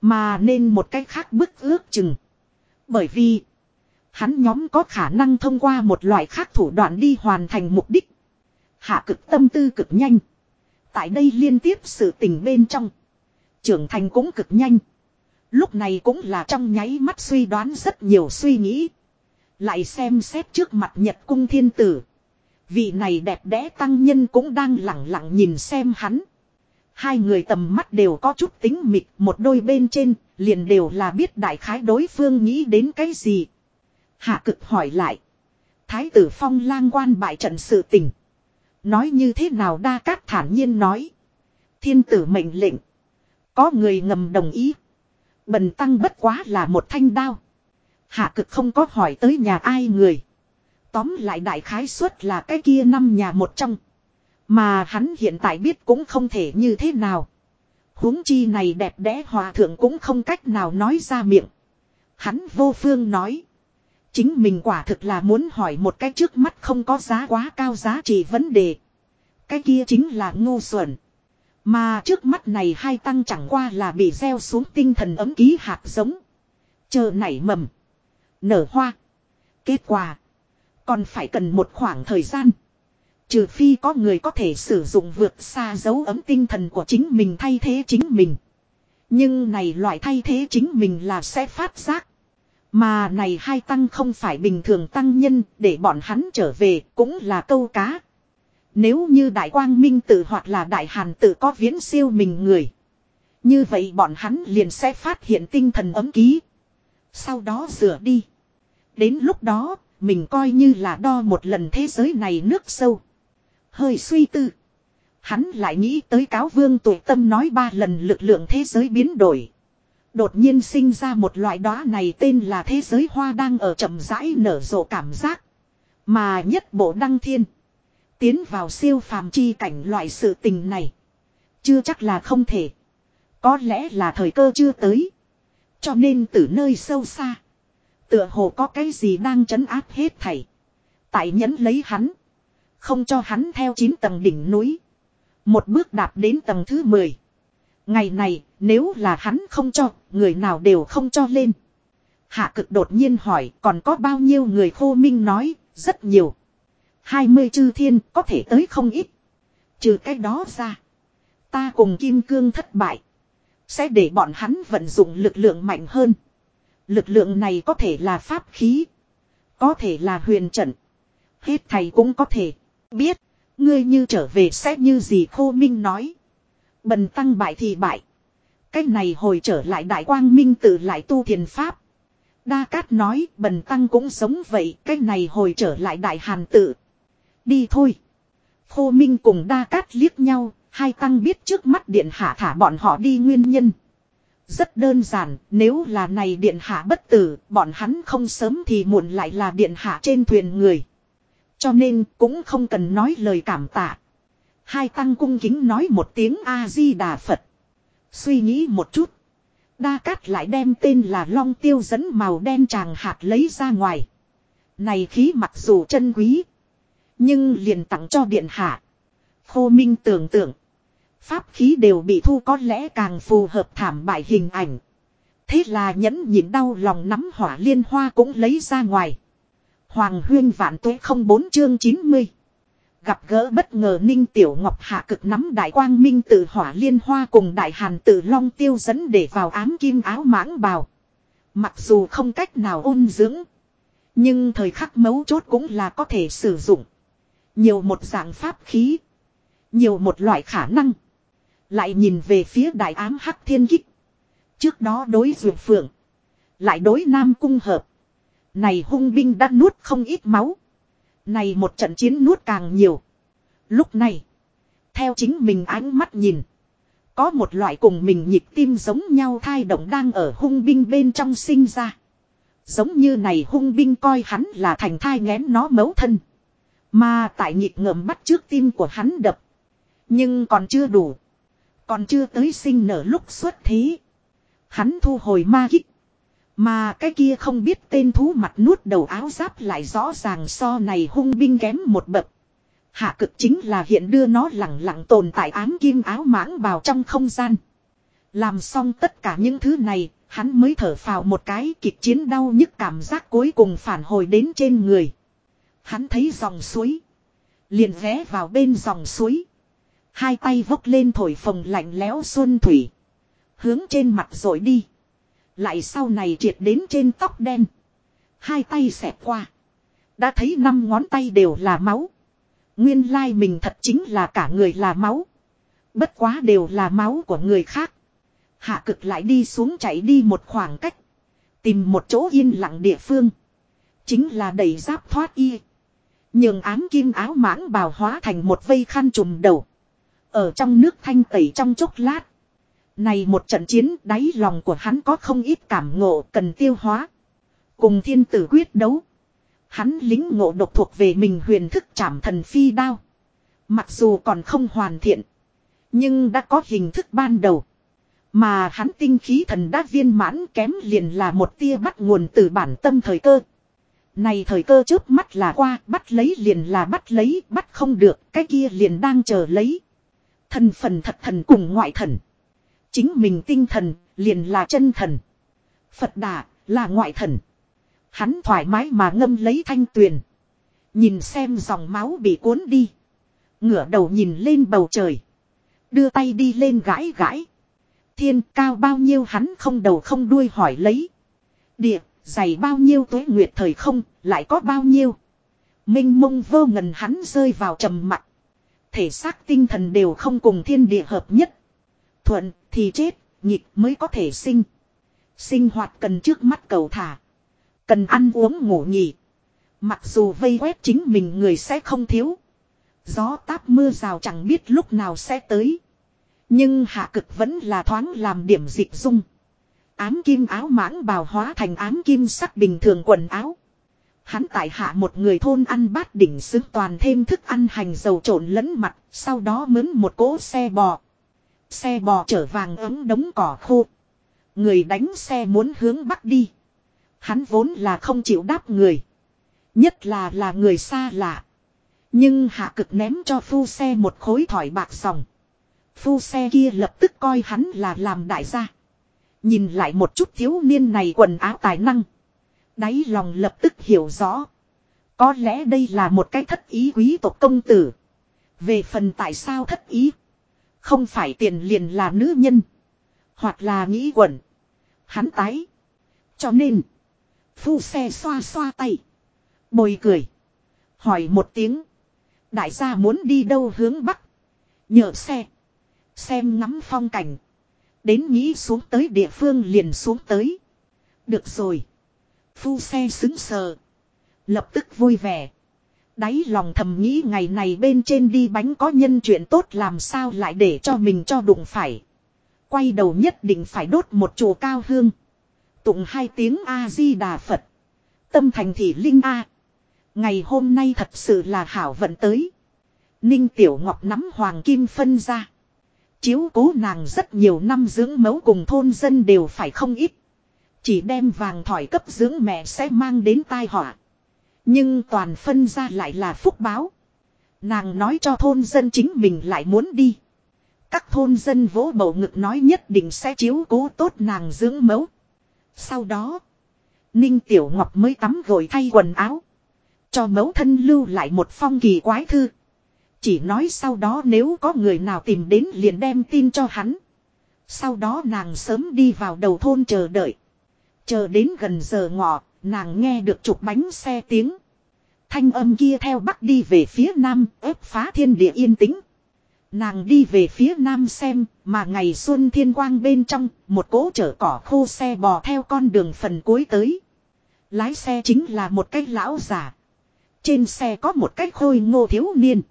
A: Mà nên một cách khác bức ước chừng. Bởi vì, hắn nhóm có khả năng thông qua một loại khác thủ đoạn đi hoàn thành mục đích. Hạ cực tâm tư cực nhanh. Tại đây liên tiếp sự tình bên trong. Trưởng thành cũng cực nhanh. Lúc này cũng là trong nháy mắt suy đoán rất nhiều suy nghĩ. Lại xem xét trước mặt Nhật cung thiên tử. Vị này đẹp đẽ tăng nhân cũng đang lặng lặng nhìn xem hắn. Hai người tầm mắt đều có chút tính mịt, một đôi bên trên, liền đều là biết đại khái đối phương nghĩ đến cái gì. Hạ cực hỏi lại. Thái tử phong lang quan bại trận sự tình. Nói như thế nào đa cát thản nhiên nói. Thiên tử mệnh lệnh. Có người ngầm đồng ý. Bần tăng bất quá là một thanh đao. Hạ cực không có hỏi tới nhà ai người. Tóm lại đại khái suất là cái kia năm nhà một trong. Mà hắn hiện tại biết cũng không thể như thế nào. huống chi này đẹp đẽ hòa thượng cũng không cách nào nói ra miệng. Hắn vô phương nói. Chính mình quả thực là muốn hỏi một cái trước mắt không có giá quá cao giá trị vấn đề. Cái kia chính là ngu xuẩn. Mà trước mắt này hai tăng chẳng qua là bị gieo xuống tinh thần ấm ký hạt giống. Chờ nảy mầm. Nở hoa. Kết quả. Còn phải cần một khoảng thời gian. Trừ phi có người có thể sử dụng vượt xa dấu ấm tinh thần của chính mình thay thế chính mình. Nhưng này loại thay thế chính mình là sẽ phát giác. Mà này hai tăng không phải bình thường tăng nhân, để bọn hắn trở về cũng là câu cá. Nếu như đại quang minh tự hoặc là đại hàn tự có viễn siêu mình người. Như vậy bọn hắn liền sẽ phát hiện tinh thần ấm ký. Sau đó rửa đi. Đến lúc đó, mình coi như là đo một lần thế giới này nước sâu. Hơi suy tư. Hắn lại nghĩ tới cáo vương tuổi tâm nói ba lần lực lượng thế giới biến đổi. Đột nhiên sinh ra một loại đóa này tên là thế giới hoa đang ở chậm rãi nở rộ cảm giác. Mà nhất bộ đăng thiên. Tiến vào siêu phàm chi cảnh loại sự tình này. Chưa chắc là không thể. Có lẽ là thời cơ chưa tới. Cho nên từ nơi sâu xa. Tựa hồ có cái gì đang chấn áp hết thảy. Tại nhẫn lấy hắn. Không cho hắn theo 9 tầng đỉnh núi. Một bước đạp đến tầng thứ 10. Ngày này, nếu là hắn không cho, người nào đều không cho lên. Hạ cực đột nhiên hỏi, còn có bao nhiêu người khô minh nói, rất nhiều. 20 chư thiên, có thể tới không ít. Trừ cái đó ra. Ta cùng Kim Cương thất bại. Sẽ để bọn hắn vận dụng lực lượng mạnh hơn. Lực lượng này có thể là pháp khí. Có thể là huyền trận. Hết thầy cũng có thể. Biết. Ngươi như trở về sẽ như gì khô minh nói. Bần tăng bại thì bại. cách này hồi trở lại đại quang minh tự lại tu thiền pháp. Đa Cát nói bần tăng cũng sống vậy. cách này hồi trở lại đại hàn tự. Đi thôi. Khô minh cùng Đa Cát liếc nhau. Hai tăng biết trước mắt điện hạ thả bọn họ đi nguyên nhân. Rất đơn giản, nếu là này điện hạ bất tử, bọn hắn không sớm thì muộn lại là điện hạ trên thuyền người. Cho nên cũng không cần nói lời cảm tạ. Hai tăng cung kính nói một tiếng A-di-đà Phật. Suy nghĩ một chút. Đa Cát lại đem tên là Long Tiêu dẫn màu đen tràng hạt lấy ra ngoài. Này khí mặc dù chân quý. Nhưng liền tặng cho điện hạ. Khô Minh tưởng tượng. Pháp khí đều bị thu có lẽ càng phù hợp thảm bại hình ảnh. Thế là nhẫn nhịn đau lòng nắm hỏa liên hoa cũng lấy ra ngoài. Hoàng huyên vạn tuế không bốn chương 90. Gặp gỡ bất ngờ Ninh Tiểu Ngọc hạ cực nắm đại quang minh tự hỏa liên hoa cùng đại hàn tự long tiêu dẫn để vào ám kim áo mãng bào. Mặc dù không cách nào ôn dưỡng. Nhưng thời khắc mấu chốt cũng là có thể sử dụng. Nhiều một dạng pháp khí. Nhiều một loại khả năng. Lại nhìn về phía đại ám hắc thiên kích. Trước đó đối dược phượng. Lại đối nam cung hợp. Này hung binh đã nuốt không ít máu. Này một trận chiến nuốt càng nhiều. Lúc này. Theo chính mình ánh mắt nhìn. Có một loại cùng mình nhịp tim giống nhau thai động đang ở hung binh bên trong sinh ra. Giống như này hung binh coi hắn là thành thai ngén nó mấu thân. Mà tại nhịp ngợm bắt trước tim của hắn đập. Nhưng còn chưa đủ. Còn chưa tới sinh nở lúc xuất thế. Hắn thu hồi ma kích. Mà cái kia không biết tên thú mặt nuốt đầu áo giáp lại rõ ràng so này hung binh kém một bậc. Hạ cực chính là hiện đưa nó lặng lặng tồn tại ám kim áo mãng vào trong không gian. Làm xong tất cả những thứ này, hắn mới thở phào một cái kịch chiến đau nhức cảm giác cuối cùng phản hồi đến trên người. Hắn thấy dòng suối. Liền ghé vào bên dòng suối. Hai tay vốc lên thổi phồng lạnh lẽo xuân thủy. Hướng trên mặt rồi đi. Lại sau này triệt đến trên tóc đen. Hai tay xẹp qua. Đã thấy năm ngón tay đều là máu. Nguyên lai mình thật chính là cả người là máu. Bất quá đều là máu của người khác. Hạ cực lại đi xuống chạy đi một khoảng cách. Tìm một chỗ yên lặng địa phương. Chính là đầy giáp thoát y. Nhường ám kim áo mãng bào hóa thành một vây khăn trùm đầu. Ở trong nước thanh tẩy trong chốc lát. Này một trận chiến, đáy lòng của hắn có không ít cảm ngộ cần tiêu hóa. Cùng thiên tử quyết đấu. Hắn lính ngộ độc thuộc về mình huyền thức chạm thần phi đao. Mặc dù còn không hoàn thiện. Nhưng đã có hình thức ban đầu. Mà hắn tinh khí thần đã viên mãn kém liền là một tia bắt nguồn từ bản tâm thời cơ. Này thời cơ trước mắt là qua, bắt lấy liền là bắt lấy, bắt không được, cái kia liền đang chờ lấy. Thần phần thật thần cùng ngoại thần. Chính mình tinh thần, liền là chân thần. Phật đà, là ngoại thần. Hắn thoải mái mà ngâm lấy thanh tuyền. Nhìn xem dòng máu bị cuốn đi. Ngửa đầu nhìn lên bầu trời. Đưa tay đi lên gãi gãi. Thiên cao bao nhiêu hắn không đầu không đuôi hỏi lấy. Địa, dày bao nhiêu tuế nguyệt thời không, lại có bao nhiêu. Minh mông vô ngần hắn rơi vào trầm mặc. Thể xác tinh thần đều không cùng thiên địa hợp nhất. Thuận thì chết, nhịp mới có thể sinh. Sinh hoạt cần trước mắt cầu thả. Cần ăn uống ngủ nghỉ. Mặc dù vây quét chính mình người sẽ không thiếu. Gió táp mưa rào chẳng biết lúc nào sẽ tới. Nhưng hạ cực vẫn là thoáng làm điểm dịch dung ám kim áo mãng bào hóa thành ám kim sắc bình thường quần áo. Hắn tại hạ một người thôn ăn bát đỉnh xứng toàn thêm thức ăn hành dầu trộn lẫn mặt, sau đó mướn một cỗ xe bò. Xe bò chở vàng ấm đống cỏ khô. Người đánh xe muốn hướng bắc đi. Hắn vốn là không chịu đáp người. Nhất là là người xa lạ. Nhưng hạ cực ném cho phu xe một khối thỏi bạc sòng. Phu xe kia lập tức coi hắn là làm đại gia. Nhìn lại một chút thiếu niên này quần áo tài năng. Đáy lòng lập tức hiểu rõ. Có lẽ đây là một cái thất ý quý tộc công tử. Về phần tại sao thất ý. Không phải tiền liền là nữ nhân. Hoặc là nghĩ quẩn. Hắn tái. Cho nên. Phu xe xoa xoa tay. Bồi cười. Hỏi một tiếng. Đại gia muốn đi đâu hướng bắc. Nhờ xe. Xem ngắm phong cảnh. Đến nghĩ xuống tới địa phương liền xuống tới. Được rồi. Phu xe xứng sờ. Lập tức vui vẻ. Đáy lòng thầm nghĩ ngày này bên trên đi bánh có nhân chuyện tốt làm sao lại để cho mình cho đụng phải. Quay đầu nhất định phải đốt một chùa cao hương. Tụng hai tiếng A-di-đà Phật. Tâm thành thị linh A. Ngày hôm nay thật sự là hảo vận tới. Ninh Tiểu Ngọc nắm hoàng kim phân ra. Chiếu cố nàng rất nhiều năm dưỡng mẫu cùng thôn dân đều phải không ít. Chỉ đem vàng thỏi cấp dưỡng mẹ sẽ mang đến tai họa. Nhưng toàn phân ra lại là phúc báo. Nàng nói cho thôn dân chính mình lại muốn đi. Các thôn dân vỗ bầu ngực nói nhất định sẽ chiếu cố tốt nàng dưỡng mẫu. Sau đó, Ninh Tiểu Ngọc mới tắm gội thay quần áo. Cho mẫu thân lưu lại một phong kỳ quái thư. Chỉ nói sau đó nếu có người nào tìm đến liền đem tin cho hắn. Sau đó nàng sớm đi vào đầu thôn chờ đợi. Chờ đến gần giờ ngọ, nàng nghe được chục bánh xe tiếng. Thanh âm kia theo bắc đi về phía nam, ép phá thiên địa yên tĩnh. Nàng đi về phía nam xem, mà ngày xuân thiên quang bên trong, một cỗ chở cỏ khô xe bò theo con đường phần cuối tới. Lái xe chính là một cái lão già. Trên xe có một cái khôi ngô thiếu niên.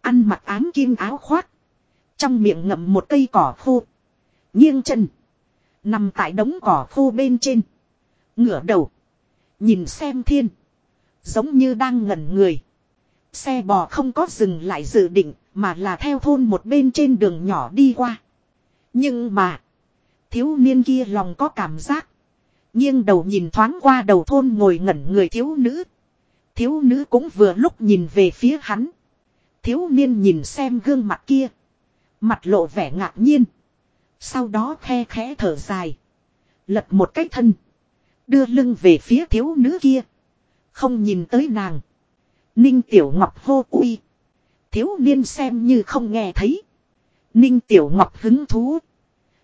A: Ăn mặc ám kim áo khoác. Trong miệng ngậm một cây cỏ khô. Nghiêng chân. Nằm tại đống cỏ khô bên trên. Ngửa đầu. Nhìn xem thiên. Giống như đang ngẩn người. Xe bò không có dừng lại dự định. Mà là theo thôn một bên trên đường nhỏ đi qua. Nhưng mà. Thiếu niên kia lòng có cảm giác. Nghiêng đầu nhìn thoáng qua đầu thôn ngồi ngẩn người thiếu nữ. Thiếu nữ cũng vừa lúc nhìn về phía hắn. Thiếu niên nhìn xem gương mặt kia. Mặt lộ vẻ ngạc nhiên. Sau đó khe khẽ thở dài. Lật một cái thân. Đưa lưng về phía thiếu nữ kia. Không nhìn tới nàng. Ninh Tiểu Ngọc hô uy. Thiếu niên xem như không nghe thấy. Ninh Tiểu Ngọc hứng thú.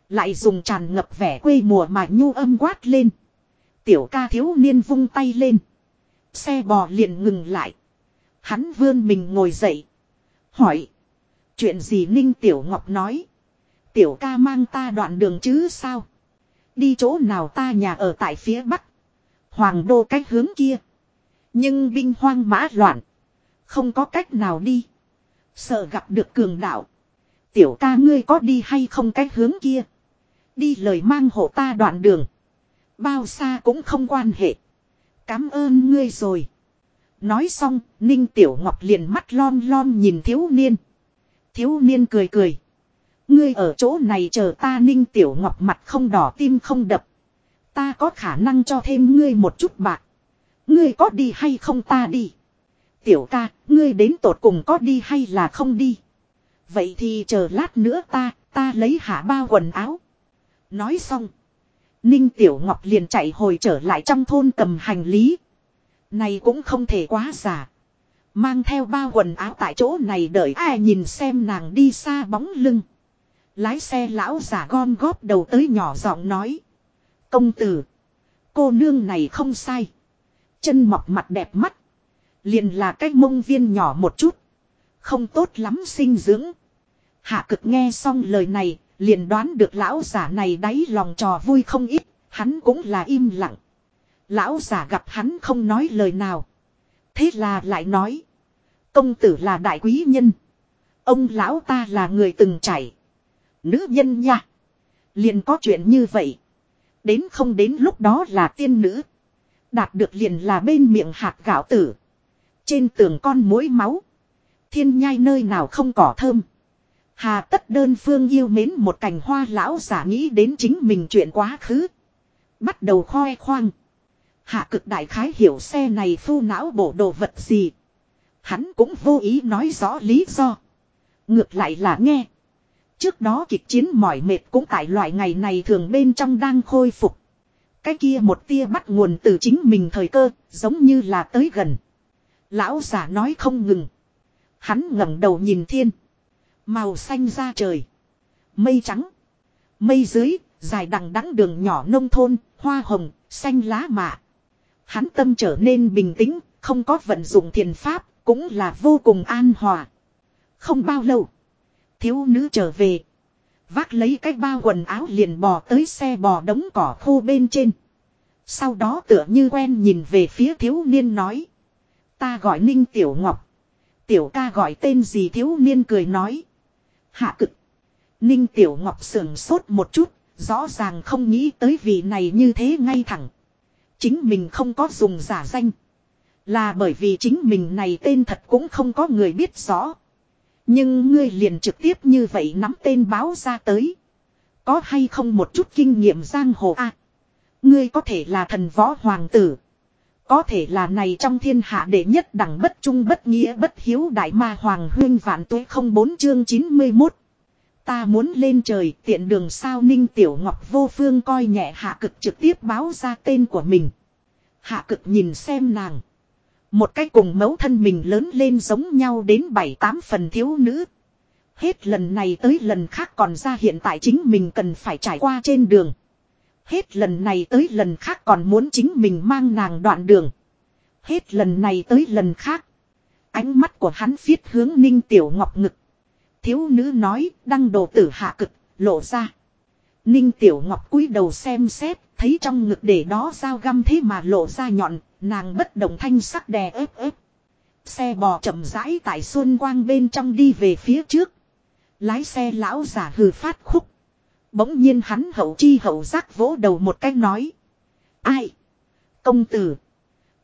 A: Lại dùng tràn ngập vẻ quê mùa mà nhu âm quát lên. Tiểu ca thiếu niên vung tay lên. Xe bò liền ngừng lại. Hắn vươn mình ngồi dậy. Hỏi. Chuyện gì Ninh Tiểu Ngọc nói. Tiểu ca mang ta đoạn đường chứ sao. Đi chỗ nào ta nhà ở tại phía bắc. Hoàng đô cách hướng kia. Nhưng binh hoang mã loạn. Không có cách nào đi. Sợ gặp được cường đạo. Tiểu ca ngươi có đi hay không cách hướng kia. Đi lời mang hộ ta đoạn đường. Bao xa cũng không quan hệ. Cám ơn ngươi rồi. Nói xong, Ninh Tiểu Ngọc liền mắt lon lon nhìn thiếu niên. Thiếu niên cười cười. Ngươi ở chỗ này chờ ta Ninh Tiểu Ngọc mặt không đỏ tim không đập. Ta có khả năng cho thêm ngươi một chút bạc. Ngươi có đi hay không ta đi. Tiểu ca, ngươi đến tột cùng có đi hay là không đi. Vậy thì chờ lát nữa ta, ta lấy hạ bao quần áo. Nói xong. Ninh Tiểu Ngọc liền chạy hồi trở lại trong thôn cầm hành lý. Này cũng không thể quá giả. Mang theo ba quần áo tại chỗ này đợi ai nhìn xem nàng đi xa bóng lưng. Lái xe lão giả gom góp đầu tới nhỏ giọng nói. Công tử. Cô nương này không sai. Chân mọc mặt đẹp mắt. Liền là cái mông viên nhỏ một chút. Không tốt lắm sinh dưỡng. Hạ cực nghe xong lời này. Liền đoán được lão giả này đáy lòng trò vui không ít. Hắn cũng là im lặng. Lão giả gặp hắn không nói lời nào. Thế là lại nói. Công tử là đại quý nhân. Ông lão ta là người từng chảy. Nữ nhân nha. Liền có chuyện như vậy. Đến không đến lúc đó là tiên nữ. Đạt được liền là bên miệng hạt gạo tử. Trên tường con mối máu. Thiên nhai nơi nào không cỏ thơm. Hà tất đơn phương yêu mến một cành hoa lão giả nghĩ đến chính mình chuyện quá khứ. Bắt đầu khoe khoang. Hạ cực đại khái hiểu xe này phu não bổ đồ vật gì. Hắn cũng vô ý nói rõ lý do. Ngược lại là nghe. Trước đó kịch chiến mỏi mệt cũng tại loại ngày này thường bên trong đang khôi phục. Cái kia một tia bắt nguồn từ chính mình thời cơ, giống như là tới gần. Lão giả nói không ngừng. Hắn ngẩng đầu nhìn thiên. Màu xanh ra trời. Mây trắng. Mây dưới, dài đằng đẵng đường nhỏ nông thôn, hoa hồng, xanh lá mạ. Hắn tâm trở nên bình tĩnh, không có vận dụng thiền pháp, cũng là vô cùng an hòa. Không bao lâu. Thiếu nữ trở về. Vác lấy cái bao quần áo liền bò tới xe bò đống cỏ khô bên trên. Sau đó tựa như quen nhìn về phía thiếu niên nói. Ta gọi Ninh Tiểu Ngọc. Tiểu ca gọi tên gì thiếu niên cười nói. Hạ cực. Ninh Tiểu Ngọc sườn sốt một chút. Rõ ràng không nghĩ tới vị này như thế ngay thẳng. Chính mình không có dùng giả danh. Là bởi vì chính mình này tên thật cũng không có người biết rõ. Nhưng ngươi liền trực tiếp như vậy nắm tên báo ra tới. Có hay không một chút kinh nghiệm giang hồ a Ngươi có thể là thần võ hoàng tử. Có thể là này trong thiên hạ đệ nhất đẳng bất trung bất nghĩa bất hiếu đại ma hoàng huyên vạn tuế không bốn chương 91. Ta muốn lên trời, tiện đường sao ninh tiểu ngọc vô phương coi nhẹ hạ cực trực tiếp báo ra tên của mình. Hạ cực nhìn xem nàng. Một cái cùng mẫu thân mình lớn lên giống nhau đến bảy tám phần thiếu nữ. Hết lần này tới lần khác còn ra hiện tại chính mình cần phải trải qua trên đường. Hết lần này tới lần khác còn muốn chính mình mang nàng đoạn đường. Hết lần này tới lần khác. Ánh mắt của hắn phiết hướng ninh tiểu ngọc ngực. Thiếu nữ nói đăng đồ tử hạ cực, lộ ra. Ninh tiểu ngọc cúi đầu xem xét, thấy trong ngực để đó dao găm thế mà lộ ra nhọn, nàng bất động thanh sắc đè ép ép. Xe bò chậm rãi tại xuân quang bên trong đi về phía trước. Lái xe lão giả hừ phát khúc. Bỗng nhiên hắn hậu chi hậu giác vỗ đầu một cái nói. Ai? Công tử.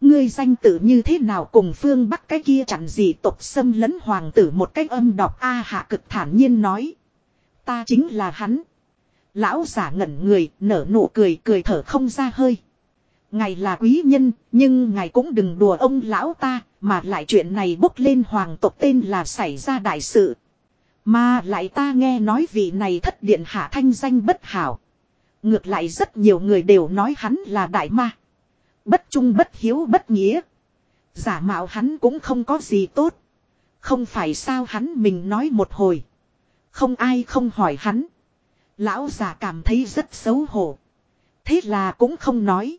A: Ngươi danh tử như thế nào cùng phương bắc cái kia chẳng gì tộc xâm lấn hoàng tử một cách âm đọc A hạ cực thản nhiên nói. Ta chính là hắn. Lão giả ngẩn người, nở nụ cười, cười thở không ra hơi. Ngài là quý nhân, nhưng ngài cũng đừng đùa ông lão ta, mà lại chuyện này bốc lên hoàng tộc tên là xảy ra đại sự. Mà lại ta nghe nói vị này thất điện hạ thanh danh bất hảo. Ngược lại rất nhiều người đều nói hắn là đại ma. Bất trung bất hiếu bất nghĩa. Giả mạo hắn cũng không có gì tốt. Không phải sao hắn mình nói một hồi. Không ai không hỏi hắn. Lão già cảm thấy rất xấu hổ. Thế là cũng không nói.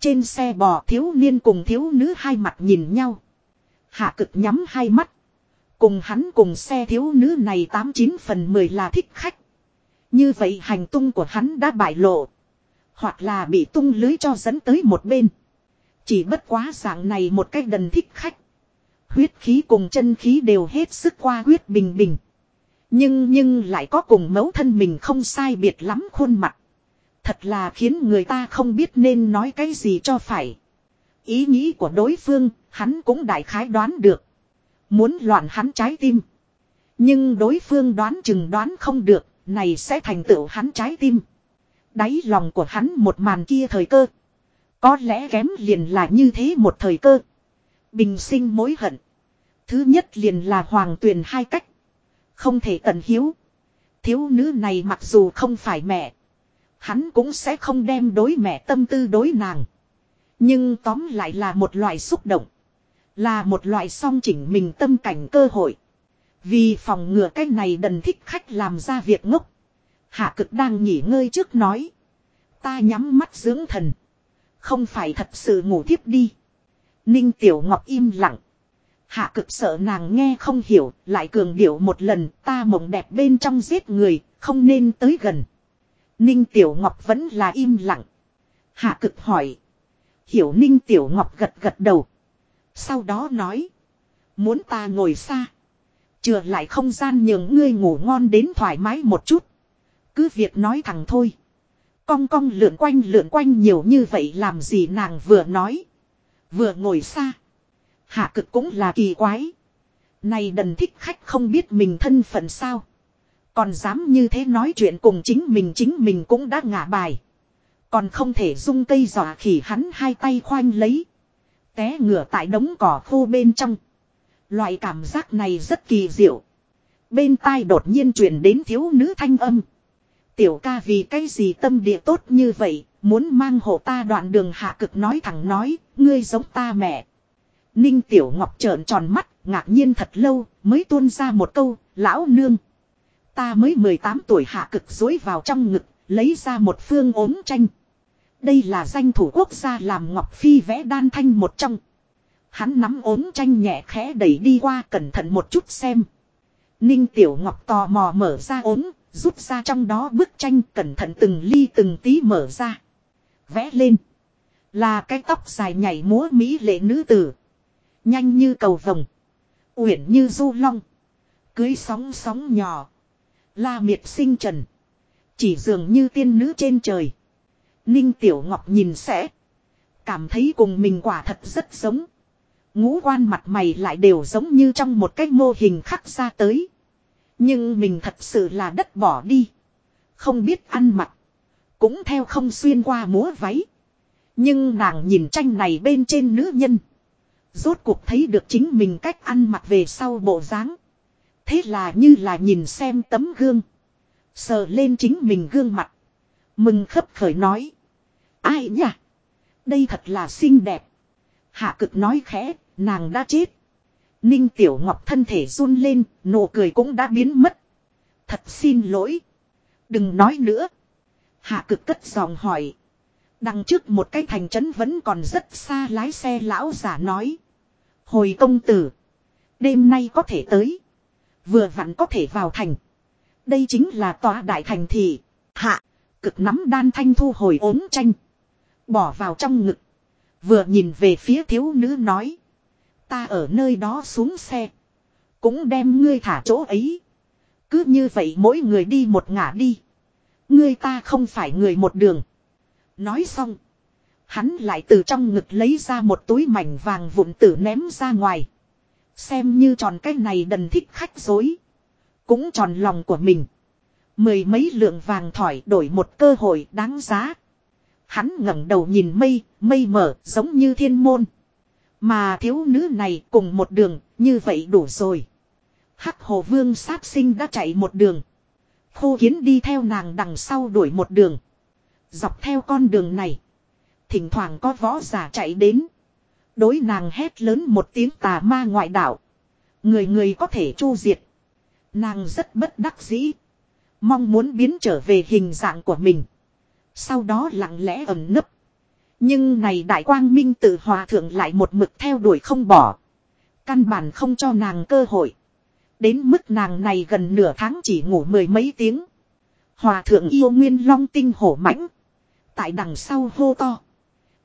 A: Trên xe bò thiếu niên cùng thiếu nữ hai mặt nhìn nhau. Hạ cực nhắm hai mắt. Cùng hắn cùng xe thiếu nữ này tám chín phần mười là thích khách. Như vậy hành tung của hắn đã bại lộ. Hoặc là bị tung lưới cho dẫn tới một bên. Chỉ bất quá dạng này một cách đần thích khách. Huyết khí cùng chân khí đều hết sức qua huyết bình bình. Nhưng nhưng lại có cùng mẫu thân mình không sai biệt lắm khuôn mặt. Thật là khiến người ta không biết nên nói cái gì cho phải. Ý nghĩ của đối phương, hắn cũng đại khái đoán được. Muốn loạn hắn trái tim. Nhưng đối phương đoán chừng đoán không được, này sẽ thành tựu hắn trái tim. Đáy lòng của hắn một màn kia thời cơ. Có lẽ kém liền là như thế một thời cơ. Bình sinh mối hận. Thứ nhất liền là hoàng tuyền hai cách. Không thể tận hiếu. Thiếu nữ này mặc dù không phải mẹ. Hắn cũng sẽ không đem đối mẹ tâm tư đối nàng. Nhưng tóm lại là một loại xúc động. Là một loại song chỉnh mình tâm cảnh cơ hội. Vì phòng ngừa cái này đần thích khách làm ra việc ngốc. Hạ cực đang nghỉ ngơi trước nói. Ta nhắm mắt dưỡng thần. Không phải thật sự ngủ thiếp đi. Ninh Tiểu Ngọc im lặng. Hạ cực sợ nàng nghe không hiểu, lại cường điệu một lần, ta mộng đẹp bên trong giết người, không nên tới gần. Ninh Tiểu Ngọc vẫn là im lặng. Hạ cực hỏi. Hiểu Ninh Tiểu Ngọc gật gật đầu. Sau đó nói. Muốn ta ngồi xa. Chừa lại không gian nhường ngươi ngủ ngon đến thoải mái một chút. Cứ việc nói thẳng thôi. Cong cong lượn quanh lượn quanh nhiều như vậy làm gì nàng vừa nói. Vừa ngồi xa. Hạ cực cũng là kỳ quái. Này đần thích khách không biết mình thân phận sao. Còn dám như thế nói chuyện cùng chính mình chính mình cũng đã ngả bài. Còn không thể dung cây giỏ khỉ hắn hai tay khoanh lấy. Té ngửa tại đống cỏ khô bên trong. Loại cảm giác này rất kỳ diệu. Bên tai đột nhiên truyền đến thiếu nữ thanh âm. Tiểu ca vì cái gì tâm địa tốt như vậy, muốn mang hộ ta đoạn đường hạ cực nói thẳng nói, ngươi giống ta mẹ. Ninh Tiểu Ngọc trợn tròn mắt, ngạc nhiên thật lâu, mới tuôn ra một câu, lão nương. Ta mới 18 tuổi hạ cực dối vào trong ngực, lấy ra một phương ốm tranh. Đây là danh thủ quốc gia làm Ngọc Phi vẽ đan thanh một trong. Hắn nắm ốm tranh nhẹ khẽ đẩy đi qua cẩn thận một chút xem. Ninh Tiểu Ngọc tò mò mở ra ốm, rút ra trong đó bức tranh cẩn thận từng ly từng tí mở ra. Vẽ lên. Là cái tóc dài nhảy múa mỹ lệ nữ tử. Nhanh như cầu vồng. Uyển như du long. Cưới sóng sóng nhỏ. La miệt sinh trần. Chỉ dường như tiên nữ trên trời. Ninh Tiểu Ngọc nhìn sẽ. Cảm thấy cùng mình quả thật rất giống. Ngũ quan mặt mày lại đều giống như trong một cái mô hình khắc ra tới. Nhưng mình thật sự là đất bỏ đi. Không biết ăn mặc. Cũng theo không xuyên qua múa váy. Nhưng nàng nhìn tranh này bên trên nữ nhân. Rốt cuộc thấy được chính mình cách ăn mặc về sau bộ dáng. Thế là như là nhìn xem tấm gương. Sờ lên chính mình gương mặt. Mừng khấp khởi nói. Ai nhỉ? Đây thật là xinh đẹp. Hạ cực nói khẽ, nàng đã chết. Ninh Tiểu Ngọc thân thể run lên, nụ cười cũng đã biến mất. Thật xin lỗi. Đừng nói nữa. Hạ cực cất giọng hỏi. Đằng trước một cái thành trấn vẫn còn rất xa lái xe lão giả nói. Hồi công tử. Đêm nay có thể tới. Vừa vặn có thể vào thành. Đây chính là tòa đại thành thị. Hạ. Cực nắm đan thanh thu hồi ốm tranh. Bỏ vào trong ngực. Vừa nhìn về phía thiếu nữ nói. Ta ở nơi đó xuống xe. Cũng đem ngươi thả chỗ ấy. Cứ như vậy mỗi người đi một ngả đi. Ngươi ta không phải người một đường. Nói xong. Hắn lại từ trong ngực lấy ra một túi mảnh vàng vụn tử ném ra ngoài. Xem như tròn cái này đần thích khách dối. Cũng tròn lòng của mình. Mười mấy lượng vàng thỏi đổi một cơ hội đáng giá. Hắn ngẩng đầu nhìn mây, mây mở giống như thiên môn. Mà thiếu nữ này cùng một đường, như vậy đủ rồi. Hắc hồ vương sát sinh đã chạy một đường. Khô kiến đi theo nàng đằng sau đuổi một đường. Dọc theo con đường này. Thỉnh thoảng có võ giả chạy đến. Đối nàng hét lớn một tiếng tà ma ngoại đạo. Người người có thể chu diệt. Nàng rất bất đắc dĩ. Mong muốn biến trở về hình dạng của mình. Sau đó lặng lẽ ẩn nấp. Nhưng này đại quang minh tự hòa thượng lại một mực theo đuổi không bỏ. Căn bản không cho nàng cơ hội. Đến mức nàng này gần nửa tháng chỉ ngủ mười mấy tiếng. Hòa thượng yêu nguyên long tinh hổ mãnh. Tại đằng sau hô to.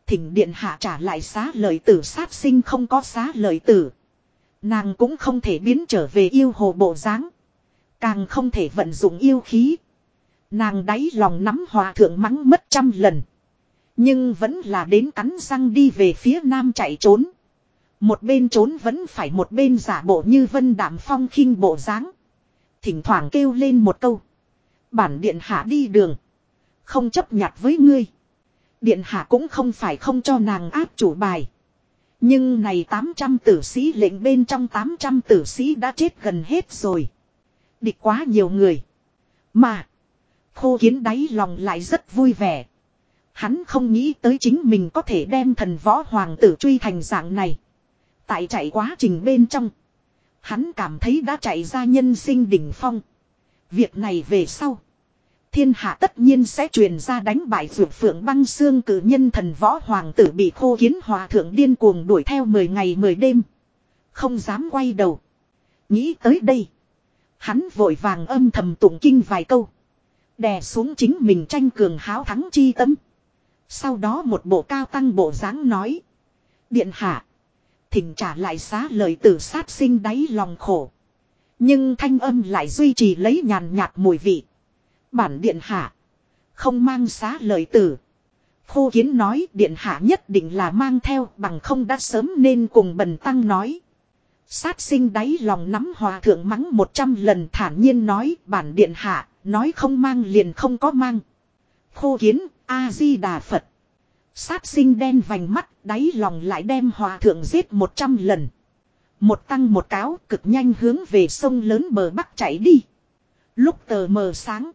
A: Thỉnh điện hạ trả lại xá lời tử sát sinh không có xá lời tử. Nàng cũng không thể biến trở về yêu hồ bộ dáng Càng không thể vận dụng yêu khí. Nàng đáy lòng nắm hòa thượng mắng mất trăm lần. Nhưng vẫn là đến cắn răng đi về phía nam chạy trốn. Một bên trốn vẫn phải một bên giả bộ như vân đảm phong khinh bộ dáng Thỉnh thoảng kêu lên một câu. Bản điện hạ đi đường. Không chấp nhặt với ngươi. Điện hạ cũng không phải không cho nàng áp chủ bài. Nhưng này 800 tử sĩ lệnh bên trong 800 tử sĩ đã chết gần hết rồi. Địch quá nhiều người. Mà. Khô kiến đáy lòng lại rất vui vẻ. Hắn không nghĩ tới chính mình có thể đem thần võ hoàng tử truy thành dạng này. Tại chạy quá trình bên trong. Hắn cảm thấy đã chạy ra nhân sinh đỉnh phong. Việc này về sau. Thiên hạ tất nhiên sẽ truyền ra đánh bại ruột phượng băng xương cử nhân thần võ hoàng tử bị khô kiến hòa thượng điên cuồng đuổi theo 10 ngày 10 đêm. Không dám quay đầu. Nghĩ tới đây. Hắn vội vàng âm thầm tụng kinh vài câu. Đè xuống chính mình tranh cường háo thắng chi tâm. Sau đó một bộ cao tăng bộ dáng nói. Điện hạ. Thỉnh trả lại xá lời tử sát sinh đáy lòng khổ. Nhưng thanh âm lại duy trì lấy nhàn nhạt mùi vị. Bản điện hạ. Không mang xá lời tử. Khô kiến nói điện hạ nhất định là mang theo bằng không đã sớm nên cùng bần tăng nói. Sát sinh đáy lòng nắm hòa thượng mắng một trăm lần thản nhiên nói bản điện hạ, nói không mang liền không có mang. Khô kiến, A-di-đà Phật. Sát sinh đen vành mắt, đáy lòng lại đem hòa thượng giết một trăm lần. Một tăng một cáo cực nhanh hướng về sông lớn bờ bắc chạy đi. Lúc tờ mờ sáng.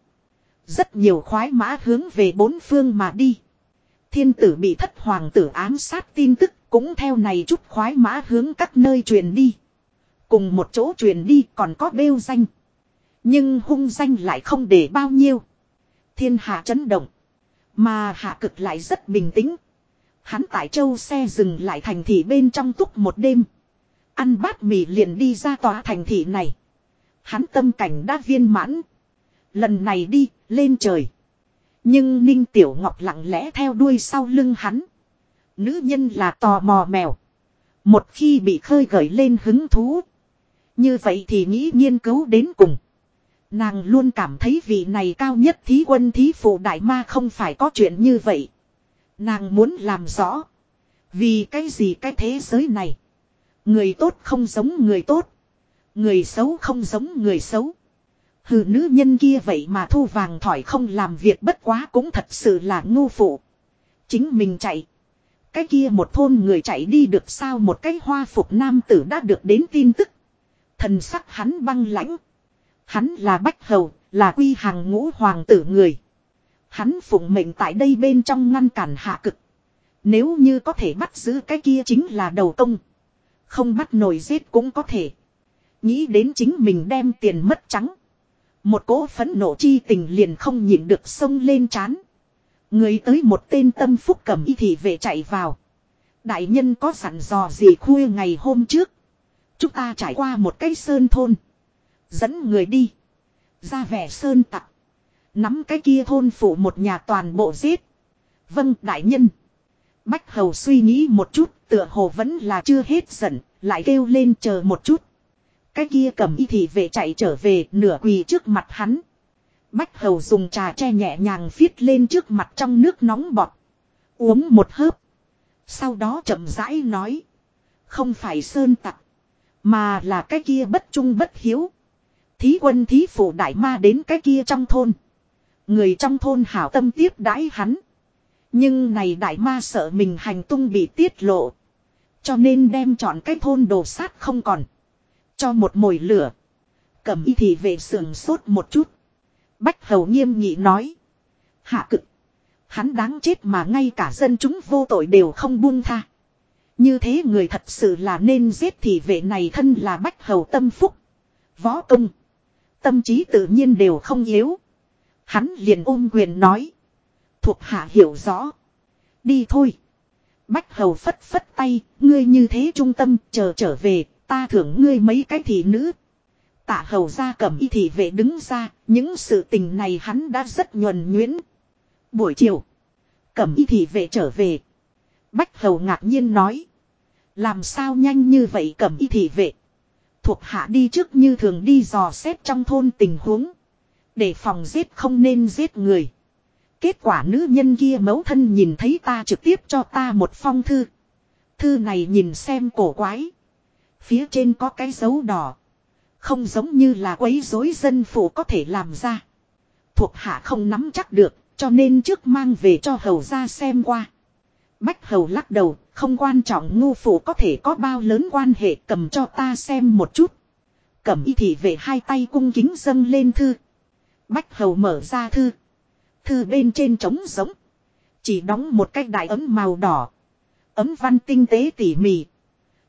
A: Rất nhiều khoái mã hướng về bốn phương mà đi. Thiên tử bị thất hoàng tử ám sát tin tức cũng theo này chút khoái mã hướng các nơi truyền đi. Cùng một chỗ truyền đi còn có bêu danh. Nhưng hung danh lại không để bao nhiêu. Thiên hạ chấn động. Mà hạ cực lại rất bình tĩnh. Hắn tại châu xe dừng lại thành thị bên trong túc một đêm. Ăn bát mì liền đi ra tòa thành thị này. Hắn tâm cảnh đã viên mãn. Lần này đi, lên trời. Nhưng Ninh Tiểu Ngọc lặng lẽ theo đuôi sau lưng hắn. Nữ nhân là tò mò mèo. Một khi bị khơi gợi lên hứng thú. Như vậy thì nghĩ nghiên cứu đến cùng. Nàng luôn cảm thấy vị này cao nhất thí quân thí phụ đại ma không phải có chuyện như vậy. Nàng muốn làm rõ. Vì cái gì cái thế giới này. Người tốt không giống người tốt. Người xấu không giống người xấu. Hừ, nữ nhân kia vậy mà thu vàng thỏi không làm việc bất quá cũng thật sự là ngu phụ. Chính mình chạy. Cái kia một thôn người chạy đi được sao một cái hoa phục nam tử đã được đến tin tức. Thần sắc hắn băng lãnh. Hắn là bách hầu, là quy hàng ngũ hoàng tử người. Hắn phụng mệnh tại đây bên trong ngăn cản hạ cực. Nếu như có thể bắt giữ cái kia chính là đầu công. Không bắt nổi giết cũng có thể. Nghĩ đến chính mình đem tiền mất trắng. Một cỗ phẫn nộ chi tình liền không nhịn được sông lên chán. Người tới một tên tâm phúc cầm y thị về chạy vào. Đại nhân có sẵn dò gì khuya ngày hôm trước. Chúng ta trải qua một cái sơn thôn. Dẫn người đi. Ra vẻ sơn tặc. Nắm cái kia thôn phủ một nhà toàn bộ giết. Vâng đại nhân. Bách hầu suy nghĩ một chút, tựa hồ vẫn là chưa hết giận. Lại kêu lên chờ một chút. Cái kia cầm y thì về chạy trở về, nửa quỳ trước mặt hắn. Bách hầu dùng trà che nhẹ nhàng viết lên trước mặt trong nước nóng bọt. Uống một hớp. Sau đó chậm rãi nói. Không phải sơn tặc. Mà là cái kia bất trung bất hiếu. Thí quân thí phủ đại ma đến cái kia trong thôn. Người trong thôn hảo tâm tiếp đãi hắn. Nhưng này đại ma sợ mình hành tung bị tiết lộ. Cho nên đem chọn cái thôn đồ sát không còn. Cho một mồi lửa. Cầm y thì về sườn sốt một chút. Bách hầu nghiêm nghị nói. Hạ cực. Hắn đáng chết mà ngay cả dân chúng vô tội đều không buông tha. Như thế người thật sự là nên giết thì vệ này thân là bách hầu tâm phúc. Võ công. Tâm trí tự nhiên đều không yếu. Hắn liền ôm quyền nói. Thuộc hạ hiểu rõ. Đi thôi. Bách hầu phất phất tay, ngươi như thế trung tâm, chờ trở về, ta thưởng ngươi mấy cái thị nữ. Tạ hầu ra cầm y thị vệ đứng ra, những sự tình này hắn đã rất nhuần nhuyễn. Buổi chiều, cầm y thị vệ trở về. Bách hầu ngạc nhiên nói. Làm sao nhanh như vậy cầm y thị vệ. Thuộc hạ đi trước như thường đi dò xét trong thôn tình huống. Để phòng giết không nên giết người. Kết quả nữ nhân kia mấu thân nhìn thấy ta trực tiếp cho ta một phong thư. Thư này nhìn xem cổ quái. Phía trên có cái dấu đỏ. Không giống như là quấy rối dân phủ có thể làm ra. Thuộc hạ không nắm chắc được, cho nên trước mang về cho hầu ra xem qua. Bách hầu lắc đầu, không quan trọng ngu phủ có thể có bao lớn quan hệ cầm cho ta xem một chút. Cầm y thị về hai tay cung kính dâng lên thư. Bách hầu mở ra thư. Thư bên trên trống giống. Chỉ đóng một cái đại ấm màu đỏ. Ấm văn tinh tế tỉ mỉ.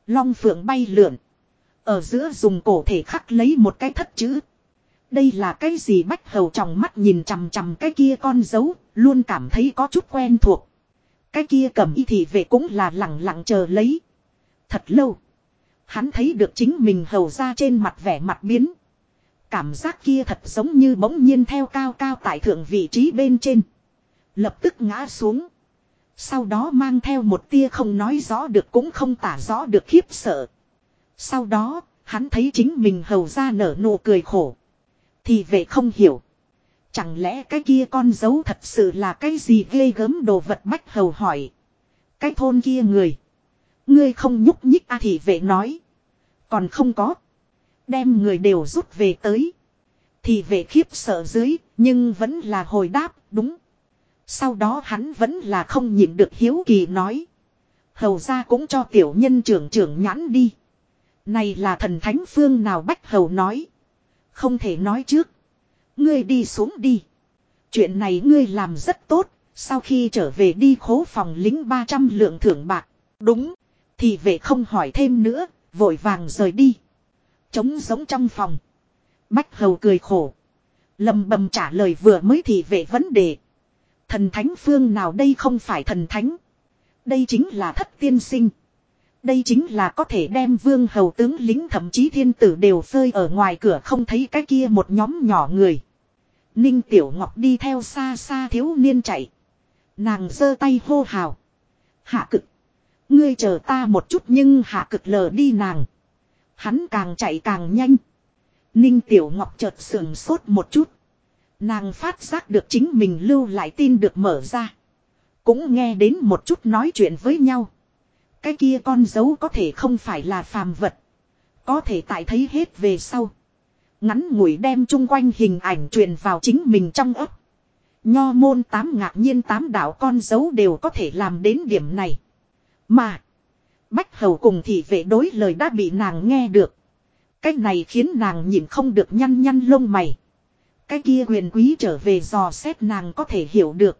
A: Long phượng bay lượn. Ở giữa dùng cổ thể khắc lấy một cái thất chữ. Đây là cái gì bách hầu trong mắt nhìn chằm chằm cái kia con dấu, luôn cảm thấy có chút quen thuộc. Cái kia cầm y thị về cũng là lặng lặng chờ lấy. Thật lâu. Hắn thấy được chính mình hầu ra trên mặt vẻ mặt biến. Cảm giác kia thật giống như bỗng nhiên theo cao cao tại thượng vị trí bên trên. Lập tức ngã xuống. Sau đó mang theo một tia không nói rõ được cũng không tả rõ được khiếp sợ. Sau đó, hắn thấy chính mình hầu ra nở nụ cười khổ. Thì vệ không hiểu. Chẳng lẽ cái kia con dấu thật sự là cái gì ghê gớm đồ vật bách hầu hỏi. Cái thôn kia người. Ngươi không nhúc nhích a thì vệ nói. Còn không có. Đem người đều rút về tới. Thì vệ khiếp sợ dưới, nhưng vẫn là hồi đáp, đúng. Sau đó hắn vẫn là không nhịn được hiếu kỳ nói. Hầu ra cũng cho tiểu nhân trưởng trưởng nhãn đi. Này là thần thánh phương nào bách hầu nói. Không thể nói trước. Ngươi đi xuống đi. Chuyện này ngươi làm rất tốt. Sau khi trở về đi khố phòng lính 300 lượng thưởng bạc. Đúng. Thì vệ không hỏi thêm nữa. Vội vàng rời đi. Trống giống trong phòng. Bách hầu cười khổ. Lầm bầm trả lời vừa mới thì vệ vấn đề. Thần thánh phương nào đây không phải thần thánh. Đây chính là thất tiên sinh. Đây chính là có thể đem vương hầu tướng lính thậm chí thiên tử đều phơi ở ngoài cửa không thấy cái kia một nhóm nhỏ người. Ninh Tiểu Ngọc đi theo xa xa thiếu niên chạy. Nàng giơ tay hô hào. Hạ cực. Ngươi chờ ta một chút nhưng hạ cực lờ đi nàng. Hắn càng chạy càng nhanh. Ninh Tiểu Ngọc chợt sườn sốt một chút. Nàng phát giác được chính mình lưu lại tin được mở ra. Cũng nghe đến một chút nói chuyện với nhau. Cái kia con dấu có thể không phải là phàm vật. Có thể tại thấy hết về sau. Ngắn ngủi đem chung quanh hình ảnh truyền vào chính mình trong ấp. Nho môn tám ngạc nhiên tám đạo con dấu đều có thể làm đến điểm này. Mà. Bách hầu cùng thị vệ đối lời đã bị nàng nghe được. Cái này khiến nàng nhìn không được nhăn nhăn lông mày. Cái kia quyền quý trở về dò xét nàng có thể hiểu được.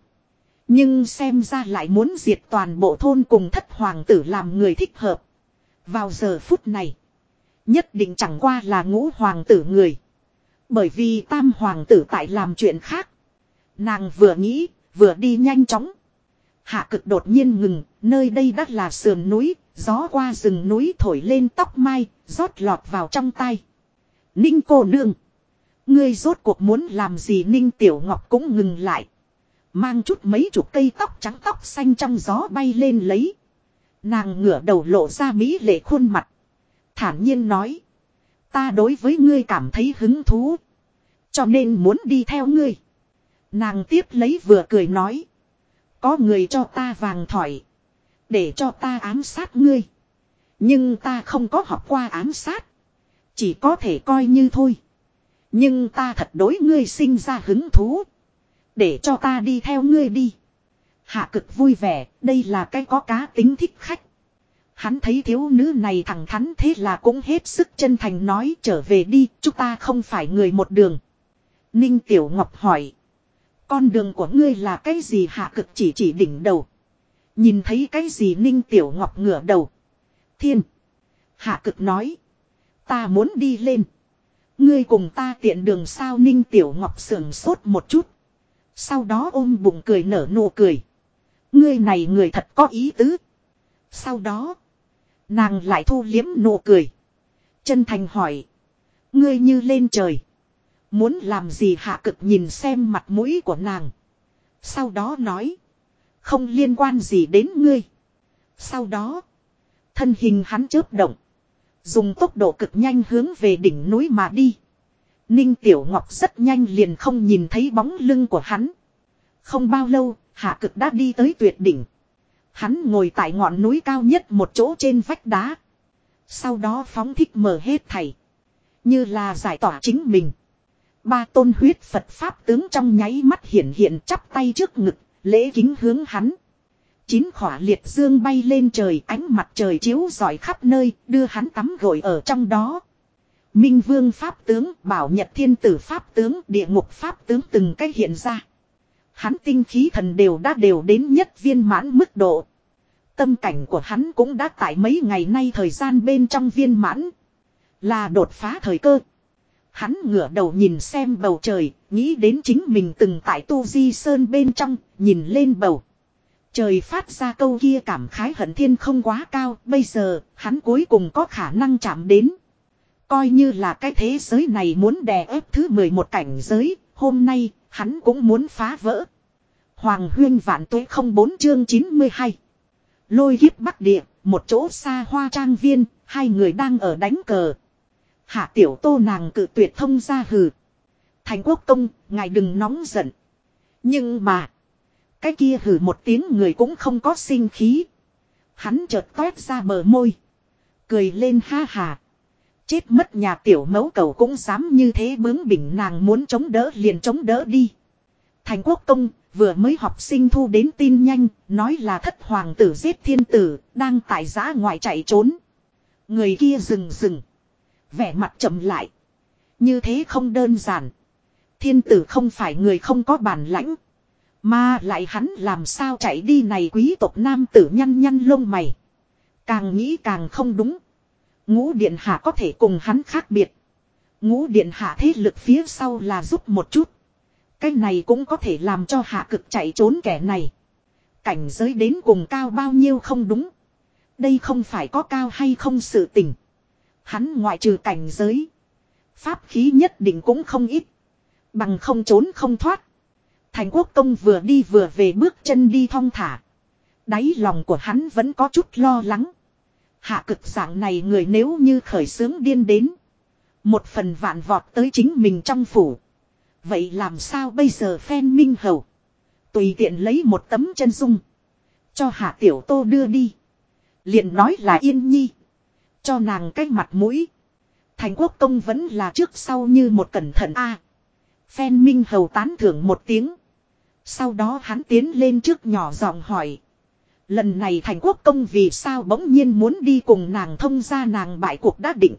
A: Nhưng xem ra lại muốn diệt toàn bộ thôn cùng thất hoàng tử làm người thích hợp. Vào giờ phút này. Nhất định chẳng qua là ngũ hoàng tử người. Bởi vì tam hoàng tử tại làm chuyện khác. Nàng vừa nghĩ, vừa đi nhanh chóng. Hạ cực đột nhiên ngừng, nơi đây đất là sườn núi, gió qua rừng núi thổi lên tóc mai, rót lọt vào trong tay. Ninh cô nương. Ngươi rốt cuộc muốn làm gì Ninh Tiểu Ngọc cũng ngừng lại. Mang chút mấy chục cây tóc trắng tóc xanh trong gió bay lên lấy. Nàng ngửa đầu lộ ra mỹ lệ khuôn mặt. Thản nhiên nói. Ta đối với ngươi cảm thấy hứng thú. Cho nên muốn đi theo ngươi. Nàng tiếp lấy vừa cười nói. Có người cho ta vàng thỏi. Để cho ta ám sát ngươi. Nhưng ta không có học qua ám sát. Chỉ có thể coi như thôi. Nhưng ta thật đối ngươi sinh ra hứng thú. Để cho ta đi theo ngươi đi. Hạ cực vui vẻ, đây là cái có cá tính thích khách. Hắn thấy thiếu nữ này thẳng thắn thế là cũng hết sức chân thành nói trở về đi, chúng ta không phải người một đường. Ninh Tiểu Ngọc hỏi. Con đường của ngươi là cái gì hạ cực chỉ chỉ đỉnh đầu. Nhìn thấy cái gì Ninh Tiểu Ngọc ngửa đầu. Thiên. Hạ cực nói. Ta muốn đi lên. Ngươi cùng ta tiện đường sao Ninh Tiểu Ngọc sườn sốt một chút. Sau đó ôm bụng cười nở nụ cười. Ngươi này người thật có ý tứ. Sau đó. Nàng lại thu liếm nụ cười. Chân thành hỏi. Ngươi như lên trời. Muốn làm gì hạ cực nhìn xem mặt mũi của nàng. Sau đó nói. Không liên quan gì đến ngươi. Sau đó. Thân hình hắn chớp động. Dùng tốc độ cực nhanh hướng về đỉnh núi mà đi. Ninh Tiểu Ngọc rất nhanh liền không nhìn thấy bóng lưng của hắn. Không bao lâu, hạ cực đã đi tới tuyệt đỉnh. Hắn ngồi tại ngọn núi cao nhất một chỗ trên vách đá. Sau đó phóng thích mở hết thảy. Như là giải tỏa chính mình. Ba tôn huyết Phật Pháp tướng trong nháy mắt hiện hiện chắp tay trước ngực, lễ kính hướng hắn. Chín khỏa liệt dương bay lên trời ánh mặt trời chiếu rọi khắp nơi, đưa hắn tắm gội ở trong đó. Minh vương Pháp tướng, bảo nhật thiên tử Pháp tướng, địa ngục Pháp tướng từng cách hiện ra. Hắn tinh khí thần đều đã đều đến nhất viên mãn mức độ. Tâm cảnh của hắn cũng đã tại mấy ngày nay thời gian bên trong viên mãn. Là đột phá thời cơ. Hắn ngửa đầu nhìn xem bầu trời, nghĩ đến chính mình từng tại tu di sơn bên trong, nhìn lên bầu. Trời phát ra câu kia cảm khái hận thiên không quá cao, bây giờ, hắn cuối cùng có khả năng chạm đến. Coi như là cái thế giới này muốn đè ép thứ 11 cảnh giới, hôm nay, hắn cũng muốn phá vỡ. Hoàng huyên vạn tuế không bốn chương 92. Lôi kiếp bắc địa, một chỗ xa hoa trang viên, hai người đang ở đánh cờ. Hạ tiểu tô nàng cự tuyệt thông ra hừ. Thành quốc công, ngài đừng nóng giận. Nhưng mà. Cái kia hừ một tiếng người cũng không có sinh khí. Hắn chợt toét ra bờ môi. Cười lên ha hà. Chết mất nhà tiểu mẫu cầu cũng dám như thế bướng bỉnh nàng muốn chống đỡ liền chống đỡ đi. Thành quốc công vừa mới học sinh thu đến tin nhanh, nói là thất hoàng tử giết thiên tử, đang tại giã ngoại chạy trốn. Người kia dừng dừng. Vẻ mặt chậm lại. Như thế không đơn giản. Thiên tử không phải người không có bản lãnh. Mà lại hắn làm sao chạy đi này quý tộc nam tử nhăn nhăn lông mày. Càng nghĩ càng không đúng. Ngũ điện hạ có thể cùng hắn khác biệt. Ngũ điện hạ thế lực phía sau là giúp một chút. Cái này cũng có thể làm cho hạ cực chạy trốn kẻ này. Cảnh giới đến cùng cao bao nhiêu không đúng. Đây không phải có cao hay không sự tình. Hắn ngoại trừ cảnh giới. Pháp khí nhất định cũng không ít. Bằng không trốn không thoát. Thành quốc công vừa đi vừa về bước chân đi thong thả. Đáy lòng của hắn vẫn có chút lo lắng. Hạ cực dạng này người nếu như khởi sướng điên đến. Một phần vạn vọt tới chính mình trong phủ. Vậy làm sao bây giờ phen minh hầu. Tùy tiện lấy một tấm chân dung. Cho hạ tiểu tô đưa đi. liền nói là yên nhi. Cho nàng cái mặt mũi. Thành quốc công vẫn là trước sau như một cẩn thận a. phen minh hầu tán thưởng một tiếng. Sau đó hắn tiến lên trước nhỏ giọng hỏi. Lần này thành quốc công vì sao bỗng nhiên muốn đi cùng nàng thông ra nàng bại cuộc đã định.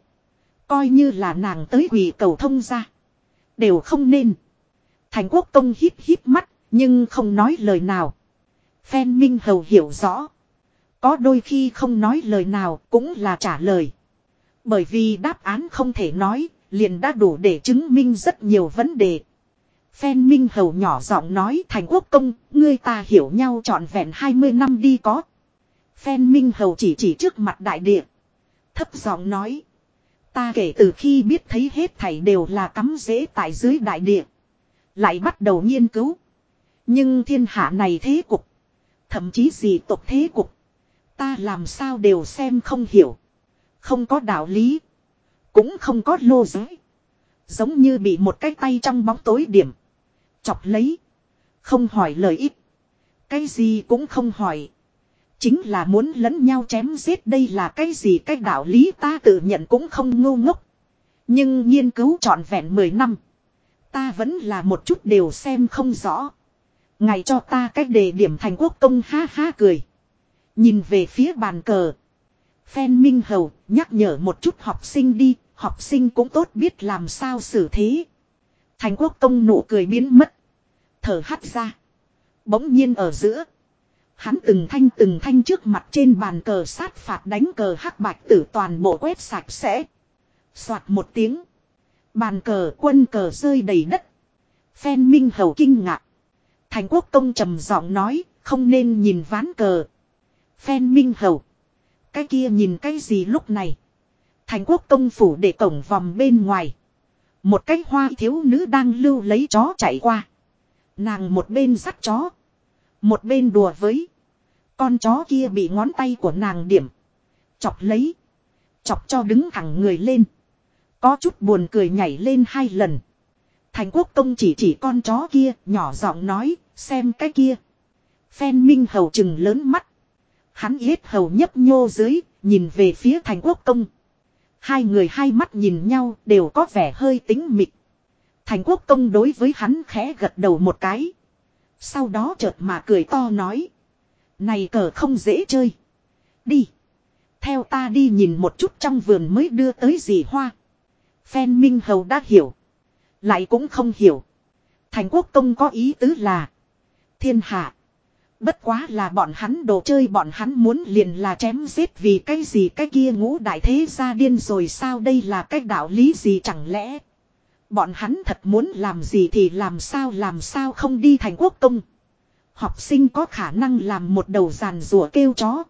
A: Coi như là nàng tới quỷ cầu thông ra. Đều không nên. Thành quốc công hít hít mắt, nhưng không nói lời nào. Phen Minh Hầu hiểu rõ. Có đôi khi không nói lời nào cũng là trả lời. Bởi vì đáp án không thể nói, liền đã đủ để chứng minh rất nhiều vấn đề. Phen Minh Hầu nhỏ giọng nói thành quốc công, ngươi ta hiểu nhau trọn vẹn 20 năm đi có. Phen Minh Hầu chỉ chỉ trước mặt đại địa. Thấp giọng nói. Ta kể từ khi biết thấy hết thảy đều là cắm rễ tại dưới đại địa. Lại bắt đầu nghiên cứu. Nhưng thiên hạ này thế cục. Thậm chí gì tộc thế cục. Ta làm sao đều xem không hiểu. Không có đạo lý. Cũng không có lô giới. Giống như bị một cái tay trong bóng tối điểm. Chọc lấy. Không hỏi lời ít. Cái gì cũng không hỏi. Chính là muốn lẫn nhau chém giết đây là cái gì, cái đạo lý ta tự nhận cũng không ngu ngốc. Nhưng nghiên cứu trọn vẹn 10 năm. Ta vẫn là một chút đều xem không rõ. Ngày cho ta cách đề điểm thành quốc công ha ha cười. Nhìn về phía bàn cờ. Phen Minh Hầu nhắc nhở một chút học sinh đi. Học sinh cũng tốt biết làm sao xử thế. Thành quốc công nụ cười biến mất. Thở hắt ra. Bỗng nhiên ở giữa. Hắn từng thanh từng thanh trước mặt trên bàn cờ sát phạt đánh cờ hắc bạch tử toàn bộ quét sạch sẽ. Soạt một tiếng. Bàn cờ quân cờ rơi đầy đất. Phen Minh Hầu kinh ngạc. Thành quốc công trầm giọng nói, không nên nhìn ván cờ. Phen Minh Hầu. Cái kia nhìn cái gì lúc này. Thành quốc công phủ để cổng vòng bên ngoài. Một cái hoa thiếu nữ đang lưu lấy chó chạy qua. Nàng một bên dắt chó. Một bên đùa với. Con chó kia bị ngón tay của nàng điểm. Chọc lấy. Chọc cho đứng thẳng người lên. Có chút buồn cười nhảy lên hai lần. Thành quốc công chỉ chỉ con chó kia, nhỏ giọng nói, xem cái kia. Phen Minh Hầu chừng lớn mắt. Hắn yết hầu nhấp nhô dưới, nhìn về phía thành quốc công. Hai người hai mắt nhìn nhau, đều có vẻ hơi tính mịt. Thành quốc công đối với hắn khẽ gật đầu một cái. Sau đó chợt mà cười to nói. Này cờ không dễ chơi. Đi. Theo ta đi nhìn một chút trong vườn mới đưa tới gì hoa. Phen Minh Hầu đã hiểu. Lại cũng không hiểu. Thành quốc công có ý tứ là. Thiên hạ. Bất quá là bọn hắn đồ chơi bọn hắn muốn liền là chém giết vì cái gì cái kia ngũ đại thế gia điên rồi sao đây là cái đạo lý gì chẳng lẽ. Bọn hắn thật muốn làm gì thì làm sao làm sao không đi thành quốc công. Học sinh có khả năng làm một đầu giàn rùa kêu chó.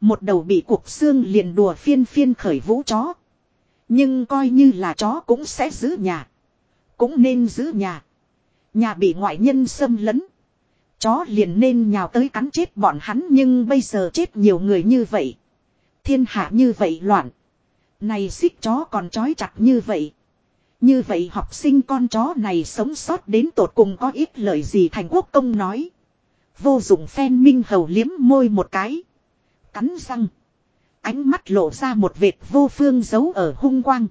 A: Một đầu bị cuộc xương liền đùa phiên phiên khởi vũ chó. Nhưng coi như là chó cũng sẽ giữ nhà. Cũng nên giữ nhà. Nhà bị ngoại nhân xâm lấn. Chó liền nên nhào tới cắn chết bọn hắn nhưng bây giờ chết nhiều người như vậy. Thiên hạ như vậy loạn. Này xích chó còn trói chặt như vậy. Như vậy học sinh con chó này sống sót đến tột cùng có ít lời gì thành quốc công nói. Vô dụng phen minh hầu liếm môi một cái. Cắn răng. Ánh mắt lộ ra một vệt vô phương giấu ở hung quang.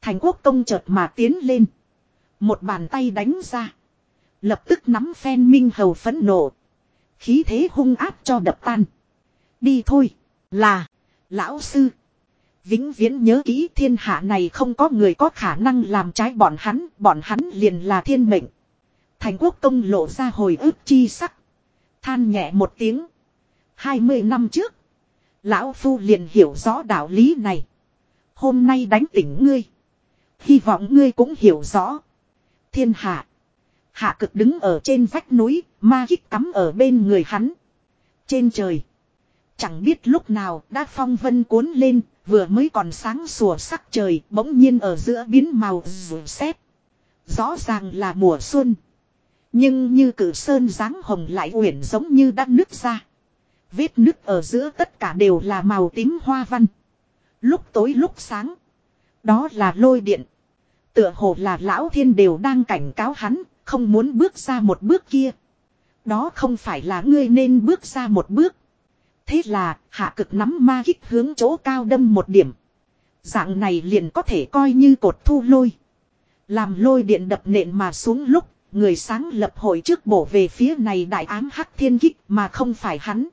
A: Thành quốc công chợt mà tiến lên. Một bàn tay đánh ra. Lập tức nắm phen minh hầu phẫn nộ. Khí thế hung áp cho đập tan. Đi thôi. Là. Lão sư. Vĩnh viễn nhớ kỹ thiên hạ này không có người có khả năng làm trái bọn hắn. Bọn hắn liền là thiên mệnh. Thành quốc công lộ ra hồi ức chi sắc. Than nhẹ một tiếng. Hai mươi năm trước. Lão Phu liền hiểu rõ đạo lý này. Hôm nay đánh tỉnh ngươi. Hy vọng ngươi cũng hiểu rõ. Thiên hạ. Hạ cực đứng ở trên vách núi, ma hít cắm ở bên người hắn. Trên trời. Chẳng biết lúc nào đã phong vân cuốn lên, vừa mới còn sáng sủa sắc trời, bỗng nhiên ở giữa biến màu rủ xét. Rõ ràng là mùa xuân. Nhưng như cử sơn dáng hồng lại uyển giống như đã nứt ra. Vết nứt ở giữa tất cả đều là màu tím hoa văn. Lúc tối lúc sáng. Đó là lôi điện. Tựa hồ là lão thiên đều đang cảnh cáo hắn, không muốn bước ra một bước kia. Đó không phải là ngươi nên bước ra một bước. Thế là, hạ cực nắm ma kích hướng chỗ cao đâm một điểm. Dạng này liền có thể coi như cột thu lôi. Làm lôi điện đập nện mà xuống lúc, người sáng lập hội trước bổ về phía này đại ám hắc thiên kích mà không phải hắn.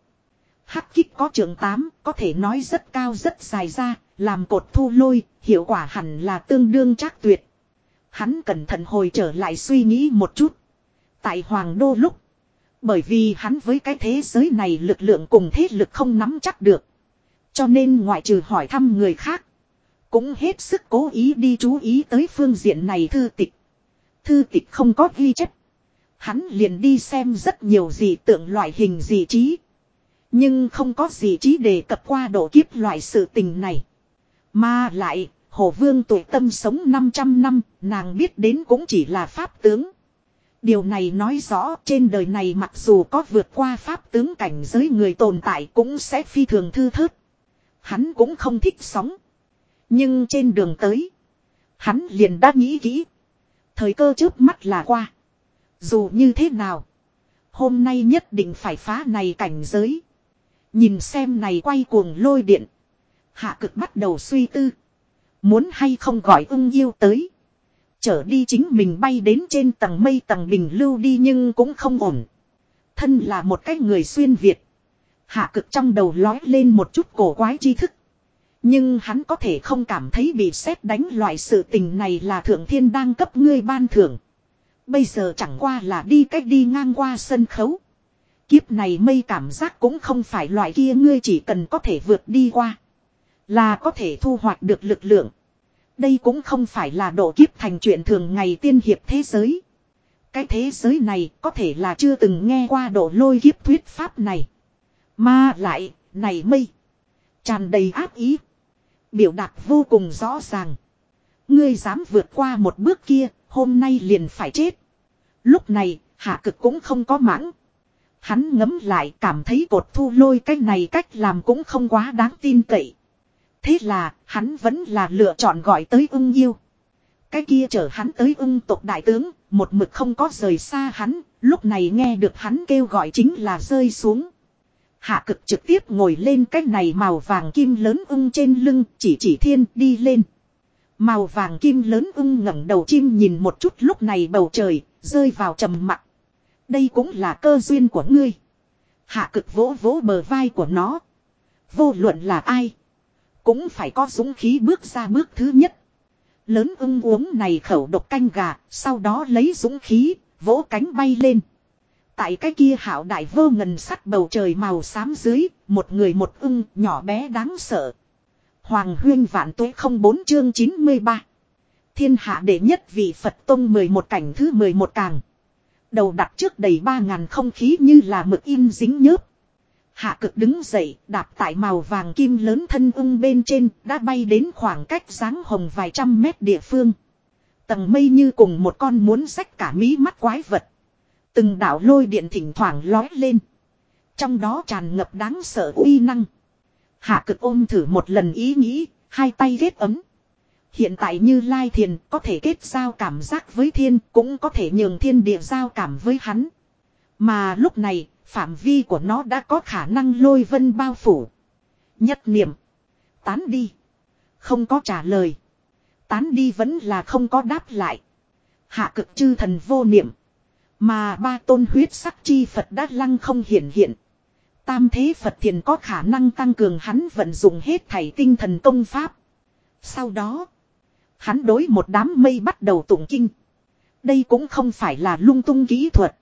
A: Hắc kích có trường 8, có thể nói rất cao rất dài ra, làm cột thu lôi, hiệu quả hẳn là tương đương chắc tuyệt. Hắn cẩn thận hồi trở lại suy nghĩ một chút. Tại Hoàng Đô lúc, bởi vì hắn với cái thế giới này lực lượng cùng thế lực không nắm chắc được. Cho nên ngoại trừ hỏi thăm người khác, cũng hết sức cố ý đi chú ý tới phương diện này thư tịch. Thư tịch không có ghi chép. Hắn liền đi xem rất nhiều gì tượng loại hình gì trí. Nhưng không có gì trí đề cập qua độ kiếp loại sự tình này. Mà lại, Hồ Vương tuổi tâm sống 500 năm, nàng biết đến cũng chỉ là pháp tướng. Điều này nói rõ trên đời này mặc dù có vượt qua pháp tướng cảnh giới người tồn tại cũng sẽ phi thường thư thớt. Hắn cũng không thích sóng. Nhưng trên đường tới, hắn liền đã nghĩ kỹ. Thời cơ trước mắt là qua. Dù như thế nào, hôm nay nhất định phải phá này cảnh giới. Nhìn xem này quay cuồng lôi điện. Hạ cực bắt đầu suy tư. Muốn hay không gọi ung yêu tới. Trở đi chính mình bay đến trên tầng mây tầng bình lưu đi nhưng cũng không ổn. Thân là một cái người xuyên Việt. Hạ cực trong đầu lói lên một chút cổ quái tri thức. Nhưng hắn có thể không cảm thấy bị xét đánh loại sự tình này là thượng thiên đang cấp ngươi ban thưởng. Bây giờ chẳng qua là đi cách đi ngang qua sân khấu. Kiếp này mây cảm giác cũng không phải loại kia ngươi chỉ cần có thể vượt đi qua. Là có thể thu hoạch được lực lượng. Đây cũng không phải là độ kiếp thành chuyện thường ngày tiên hiệp thế giới. Cái thế giới này có thể là chưa từng nghe qua độ lôi kiếp thuyết pháp này. Mà lại, này mây. tràn đầy áp ý. Biểu đạt vô cùng rõ ràng. Ngươi dám vượt qua một bước kia, hôm nay liền phải chết. Lúc này, hạ cực cũng không có mãng. Hắn ngấm lại cảm thấy cột thu lôi cách này cách làm cũng không quá đáng tin cậy. Thế là, hắn vẫn là lựa chọn gọi tới ung yêu. Cái kia chở hắn tới ung tộc đại tướng, một mực không có rời xa hắn, lúc này nghe được hắn kêu gọi chính là rơi xuống. Hạ cực trực tiếp ngồi lên cái này màu vàng kim lớn ung trên lưng, chỉ chỉ thiên đi lên. Màu vàng kim lớn ung ngẩng đầu chim nhìn một chút lúc này bầu trời, rơi vào trầm mặc. Đây cũng là cơ duyên của ngươi. Hạ cực vỗ vỗ bờ vai của nó. Vô luận là ai. Cũng phải có dũng khí bước ra bước thứ nhất. Lớn ưng uống này khẩu độc canh gà, sau đó lấy dũng khí, vỗ cánh bay lên. Tại cái kia hảo đại vô ngần sắt bầu trời màu xám dưới, một người một ưng nhỏ bé đáng sợ. Hoàng huyên vạn tuế không bốn chương 93. Thiên hạ đệ nhất vị Phật Tông 11 cảnh thứ 11 càng. Đầu đặt trước đầy ba ngàn không khí như là mực in dính nhớp. Hạ cực đứng dậy, đạp tại màu vàng kim lớn thân ung bên trên, đã bay đến khoảng cách dáng hồng vài trăm mét địa phương. Tầng mây như cùng một con muốn rách cả mí mắt quái vật. Từng đảo lôi điện thỉnh thoảng lói lên. Trong đó tràn ngập đáng sợ uy năng. Hạ cực ôm thử một lần ý nghĩ, hai tay ghét ấm. Hiện tại như Lai Thiền có thể kết giao cảm giác với thiên cũng có thể nhường thiên địa giao cảm với hắn. Mà lúc này, phạm vi của nó đã có khả năng lôi vân bao phủ. Nhất niệm. Tán đi. Không có trả lời. Tán đi vẫn là không có đáp lại. Hạ cực chư thần vô niệm. Mà ba tôn huyết sắc chi Phật đã lăng không hiện hiện. Tam thế Phật thiền có khả năng tăng cường hắn vận dụng hết thảy tinh thần công pháp. Sau đó, hắn đối một đám mây bắt đầu tụng kinh. Đây cũng không phải là lung tung kỹ thuật.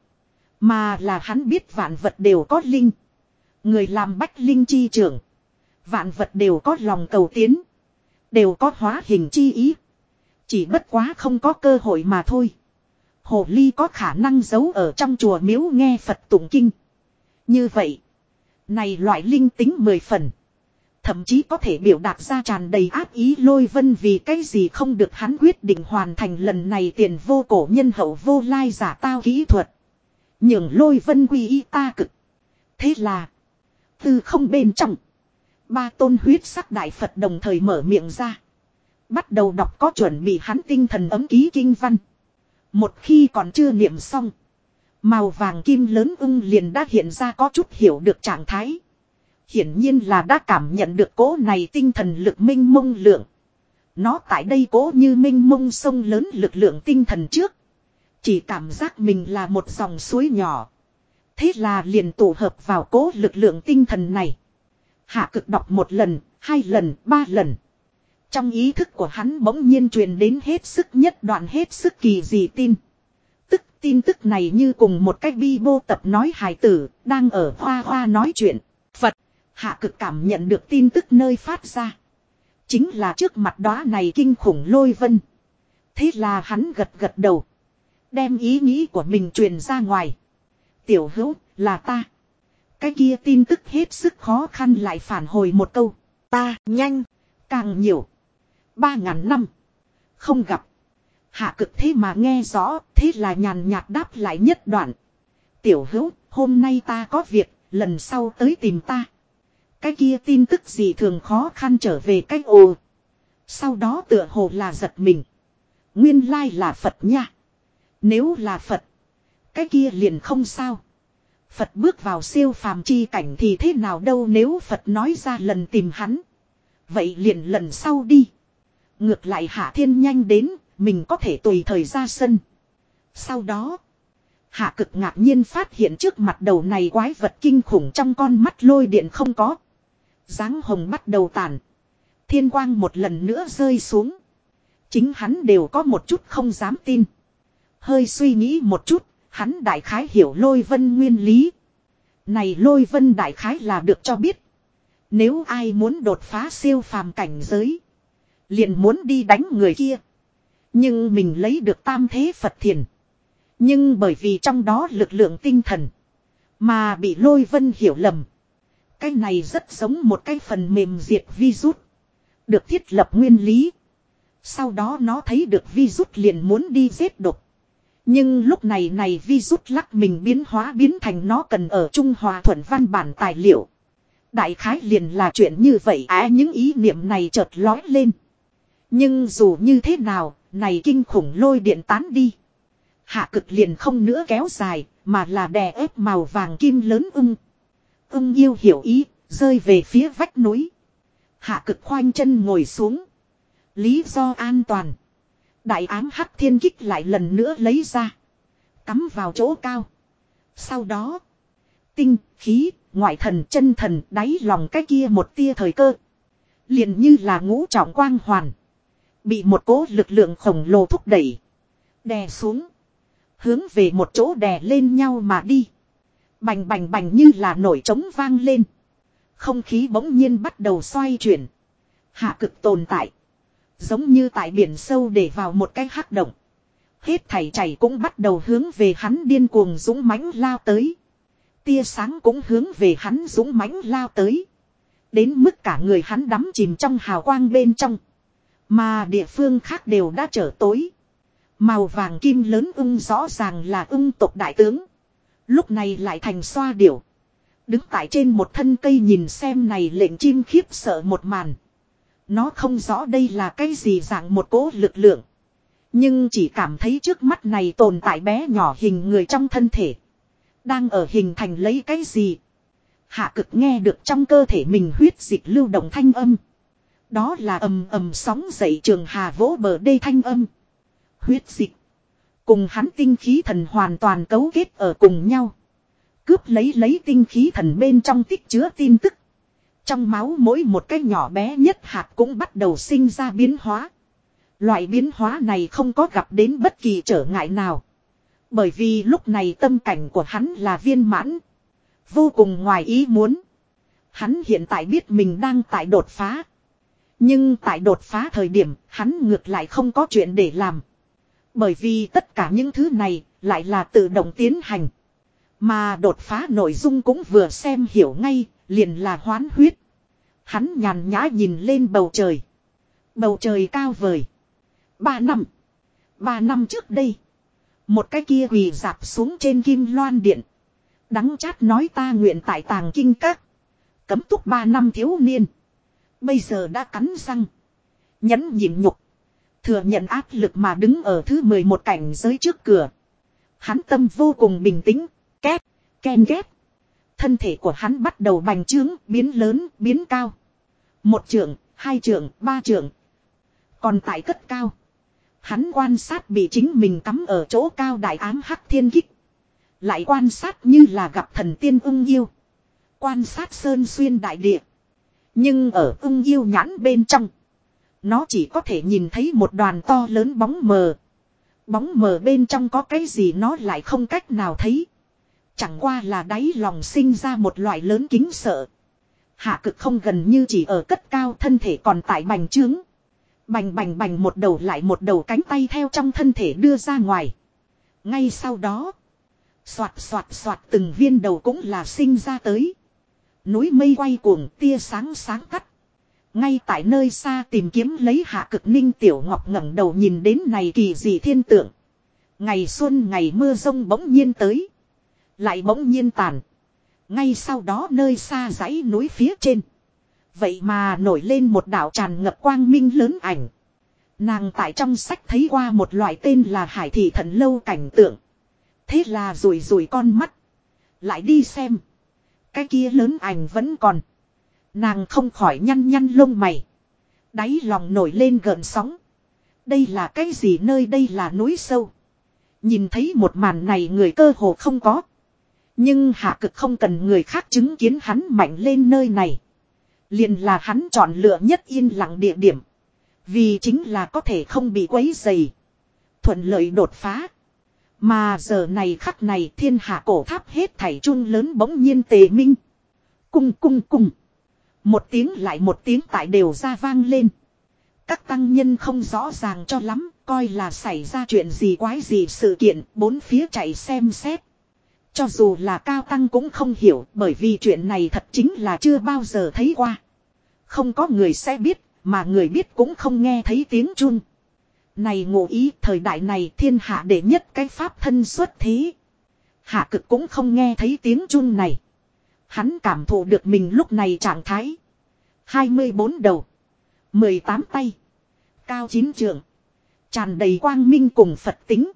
A: Mà là hắn biết vạn vật đều có linh. Người làm bách linh chi trưởng. Vạn vật đều có lòng cầu tiến. Đều có hóa hình chi ý. Chỉ bất quá không có cơ hội mà thôi. Hồ ly có khả năng giấu ở trong chùa miếu nghe Phật tụng kinh. Như vậy. Này loại linh tính mười phần. Thậm chí có thể biểu đạt ra tràn đầy áp ý lôi vân vì cái gì không được hắn quyết định hoàn thành lần này tiền vô cổ nhân hậu vô lai giả tao kỹ thuật. Nhường lôi vân quy y ta cực. Thế là. Từ không bên trong. Ba tôn huyết sắc đại Phật đồng thời mở miệng ra. Bắt đầu đọc có chuẩn bị hắn tinh thần ấm ký kinh văn. Một khi còn chưa niệm xong. Màu vàng kim lớn ưng liền đã hiện ra có chút hiểu được trạng thái. Hiển nhiên là đã cảm nhận được cố này tinh thần lực minh mông lượng. Nó tại đây cố như minh mông sông lớn lực lượng tinh thần trước. Chỉ cảm giác mình là một dòng suối nhỏ. Thế là liền tụ hợp vào cố lực lượng tinh thần này. Hạ cực đọc một lần, hai lần, ba lần. Trong ý thức của hắn bỗng nhiên truyền đến hết sức nhất đoạn hết sức kỳ dị tin. Tức tin tức này như cùng một cách bi bô tập nói hài tử, đang ở hoa hoa nói chuyện. Phật, hạ cực cảm nhận được tin tức nơi phát ra. Chính là trước mặt đó này kinh khủng lôi vân. Thế là hắn gật gật đầu. Đem ý nghĩ của mình truyền ra ngoài. Tiểu hữu, là ta. Cái kia tin tức hết sức khó khăn lại phản hồi một câu. Ta, nhanh, càng nhiều. Ba ngàn năm. Không gặp. Hạ cực thế mà nghe rõ, thế là nhàn nhạt đáp lại nhất đoạn. Tiểu hữu, hôm nay ta có việc, lần sau tới tìm ta. Cái kia tin tức gì thường khó khăn trở về cách ồ. Sau đó tựa hồ là giật mình. Nguyên lai là Phật nha. Nếu là Phật. Cái kia liền không sao. Phật bước vào siêu phàm chi cảnh thì thế nào đâu nếu Phật nói ra lần tìm hắn. Vậy liền lần sau đi. Ngược lại Hạ Thiên nhanh đến, mình có thể tùy thời ra sân. Sau đó, Hạ cực ngạc nhiên phát hiện trước mặt đầu này quái vật kinh khủng trong con mắt lôi điện không có. dáng hồng bắt đầu tàn. Thiên quang một lần nữa rơi xuống. Chính hắn đều có một chút không dám tin. Hơi suy nghĩ một chút, hắn đại khái hiểu lôi vân nguyên lý. Này lôi vân đại khái là được cho biết. Nếu ai muốn đột phá siêu phàm cảnh giới. Liền muốn đi đánh người kia. Nhưng mình lấy được tam thế Phật thiền. Nhưng bởi vì trong đó lực lượng tinh thần. Mà bị lôi vân hiểu lầm. Cái này rất giống một cái phần mềm diệt virus. Được thiết lập nguyên lý. Sau đó nó thấy được virus liền muốn đi giết độc. Nhưng lúc này này vi rút lắc mình biến hóa biến thành nó cần ở Trung Hòa thuận văn bản tài liệu. Đại khái liền là chuyện như vậy á những ý niệm này chợt lói lên. Nhưng dù như thế nào, này kinh khủng lôi điện tán đi. Hạ cực liền không nữa kéo dài, mà là đè ép màu vàng kim lớn ưng. Ưng yêu hiểu ý, rơi về phía vách núi. Hạ cực khoanh chân ngồi xuống. Lý do an toàn. Đại ám hắc thiên kích lại lần nữa lấy ra. Cắm vào chỗ cao. Sau đó. Tinh, khí, ngoại thần, chân thần, đáy lòng cái kia một tia thời cơ. liền như là ngũ trọng quang hoàn. Bị một cố lực lượng khổng lồ thúc đẩy. Đè xuống. Hướng về một chỗ đè lên nhau mà đi. Bành bành bành như là nổi trống vang lên. Không khí bỗng nhiên bắt đầu xoay chuyển. Hạ cực tồn tại. Giống như tại biển sâu để vào một cái hắc động. Hết thảy chảy cũng bắt đầu hướng về hắn điên cuồng dũng mãnh lao tới. Tia sáng cũng hướng về hắn dũng mãnh lao tới. Đến mức cả người hắn đắm chìm trong hào quang bên trong. Mà địa phương khác đều đã trở tối. Màu vàng kim lớn ưng rõ ràng là ưng tộc đại tướng. Lúc này lại thành xoa điểu. Đứng tại trên một thân cây nhìn xem này lệnh chim khiếp sợ một màn. Nó không rõ đây là cái gì dạng một cố lực lượng. Nhưng chỉ cảm thấy trước mắt này tồn tại bé nhỏ hình người trong thân thể. Đang ở hình thành lấy cái gì. Hạ cực nghe được trong cơ thể mình huyết dịch lưu động thanh âm. Đó là ầm ầm sóng dậy trường hà vỗ bờ đê thanh âm. Huyết dịch. Cùng hắn tinh khí thần hoàn toàn cấu kết ở cùng nhau. Cướp lấy lấy tinh khí thần bên trong tích chứa tin tức. Trong máu mỗi một cái nhỏ bé nhất hạt cũng bắt đầu sinh ra biến hóa. Loại biến hóa này không có gặp đến bất kỳ trở ngại nào. Bởi vì lúc này tâm cảnh của hắn là viên mãn. Vô cùng ngoài ý muốn. Hắn hiện tại biết mình đang tại đột phá. Nhưng tại đột phá thời điểm hắn ngược lại không có chuyện để làm. Bởi vì tất cả những thứ này lại là tự động tiến hành. Mà đột phá nội dung cũng vừa xem hiểu ngay, liền là hoán huyết. Hắn nhàn nhã nhìn lên bầu trời. Bầu trời cao vời. Ba năm. Ba năm trước đây. Một cái kia quỳ dạp xuống trên kim loan điện. Đắng chát nói ta nguyện tại tàng kinh các. Cấm túc ba năm thiếu niên. Bây giờ đã cắn răng. Nhẫn nhịn nhục. Thừa nhận áp lực mà đứng ở thứ 11 cảnh giới trước cửa. Hắn tâm vô cùng bình tĩnh. Két. Ken ghép. Thân thể của hắn bắt đầu bành trướng, biến lớn, biến cao. Một trượng, hai trượng, ba trượng. Còn tại cất cao. Hắn quan sát bị chính mình cắm ở chỗ cao đại ám hắc thiên kích. Lại quan sát như là gặp thần tiên ưng yêu. Quan sát sơn xuyên đại địa. Nhưng ở ưng yêu nhãn bên trong. Nó chỉ có thể nhìn thấy một đoàn to lớn bóng mờ. Bóng mờ bên trong có cái gì nó lại không cách nào thấy. Chẳng qua là đáy lòng sinh ra một loại lớn kính sợ. Hạ cực không gần như chỉ ở cất cao thân thể còn tại bành trướng. Bành bành bành một đầu lại một đầu cánh tay theo trong thân thể đưa ra ngoài. Ngay sau đó. Xoạt xoạt xoạt từng viên đầu cũng là sinh ra tới. Núi mây quay cuồng, tia sáng sáng cắt. Ngay tại nơi xa tìm kiếm lấy hạ cực ninh tiểu ngọc ngẩng đầu nhìn đến này kỳ dị thiên tượng. Ngày xuân ngày mưa rông bỗng nhiên tới. Lại bỗng nhiên tàn. Ngay sau đó nơi xa dãy núi phía trên. Vậy mà nổi lên một đảo tràn ngập quang minh lớn ảnh. Nàng tại trong sách thấy qua một loại tên là hải thị thần lâu cảnh tượng. Thế là rủi rủi con mắt. Lại đi xem. Cái kia lớn ảnh vẫn còn. Nàng không khỏi nhăn nhăn lông mày. Đáy lòng nổi lên gợn sóng. Đây là cái gì nơi đây là núi sâu. Nhìn thấy một màn này người cơ hồ không có. Nhưng hạ cực không cần người khác chứng kiến hắn mạnh lên nơi này. Liền là hắn chọn lựa nhất yên lặng địa điểm. Vì chính là có thể không bị quấy dày. Thuận lợi đột phá. Mà giờ này khắc này thiên hạ cổ tháp hết thảy chung lớn bỗng nhiên tề minh. Cung cung cung. Một tiếng lại một tiếng tại đều ra vang lên. Các tăng nhân không rõ ràng cho lắm, coi là xảy ra chuyện gì quái gì sự kiện, bốn phía chạy xem xét. Cho dù là cao tăng cũng không hiểu bởi vì chuyện này thật chính là chưa bao giờ thấy qua. Không có người sẽ biết, mà người biết cũng không nghe thấy tiếng chun. Này ngộ ý thời đại này thiên hạ đệ nhất cái pháp thân xuất thế. Hạ cực cũng không nghe thấy tiếng chun này. Hắn cảm thụ được mình lúc này trạng thái. 24 đầu. 18 tay. Cao chín trường. Tràn đầy quang minh cùng Phật tính.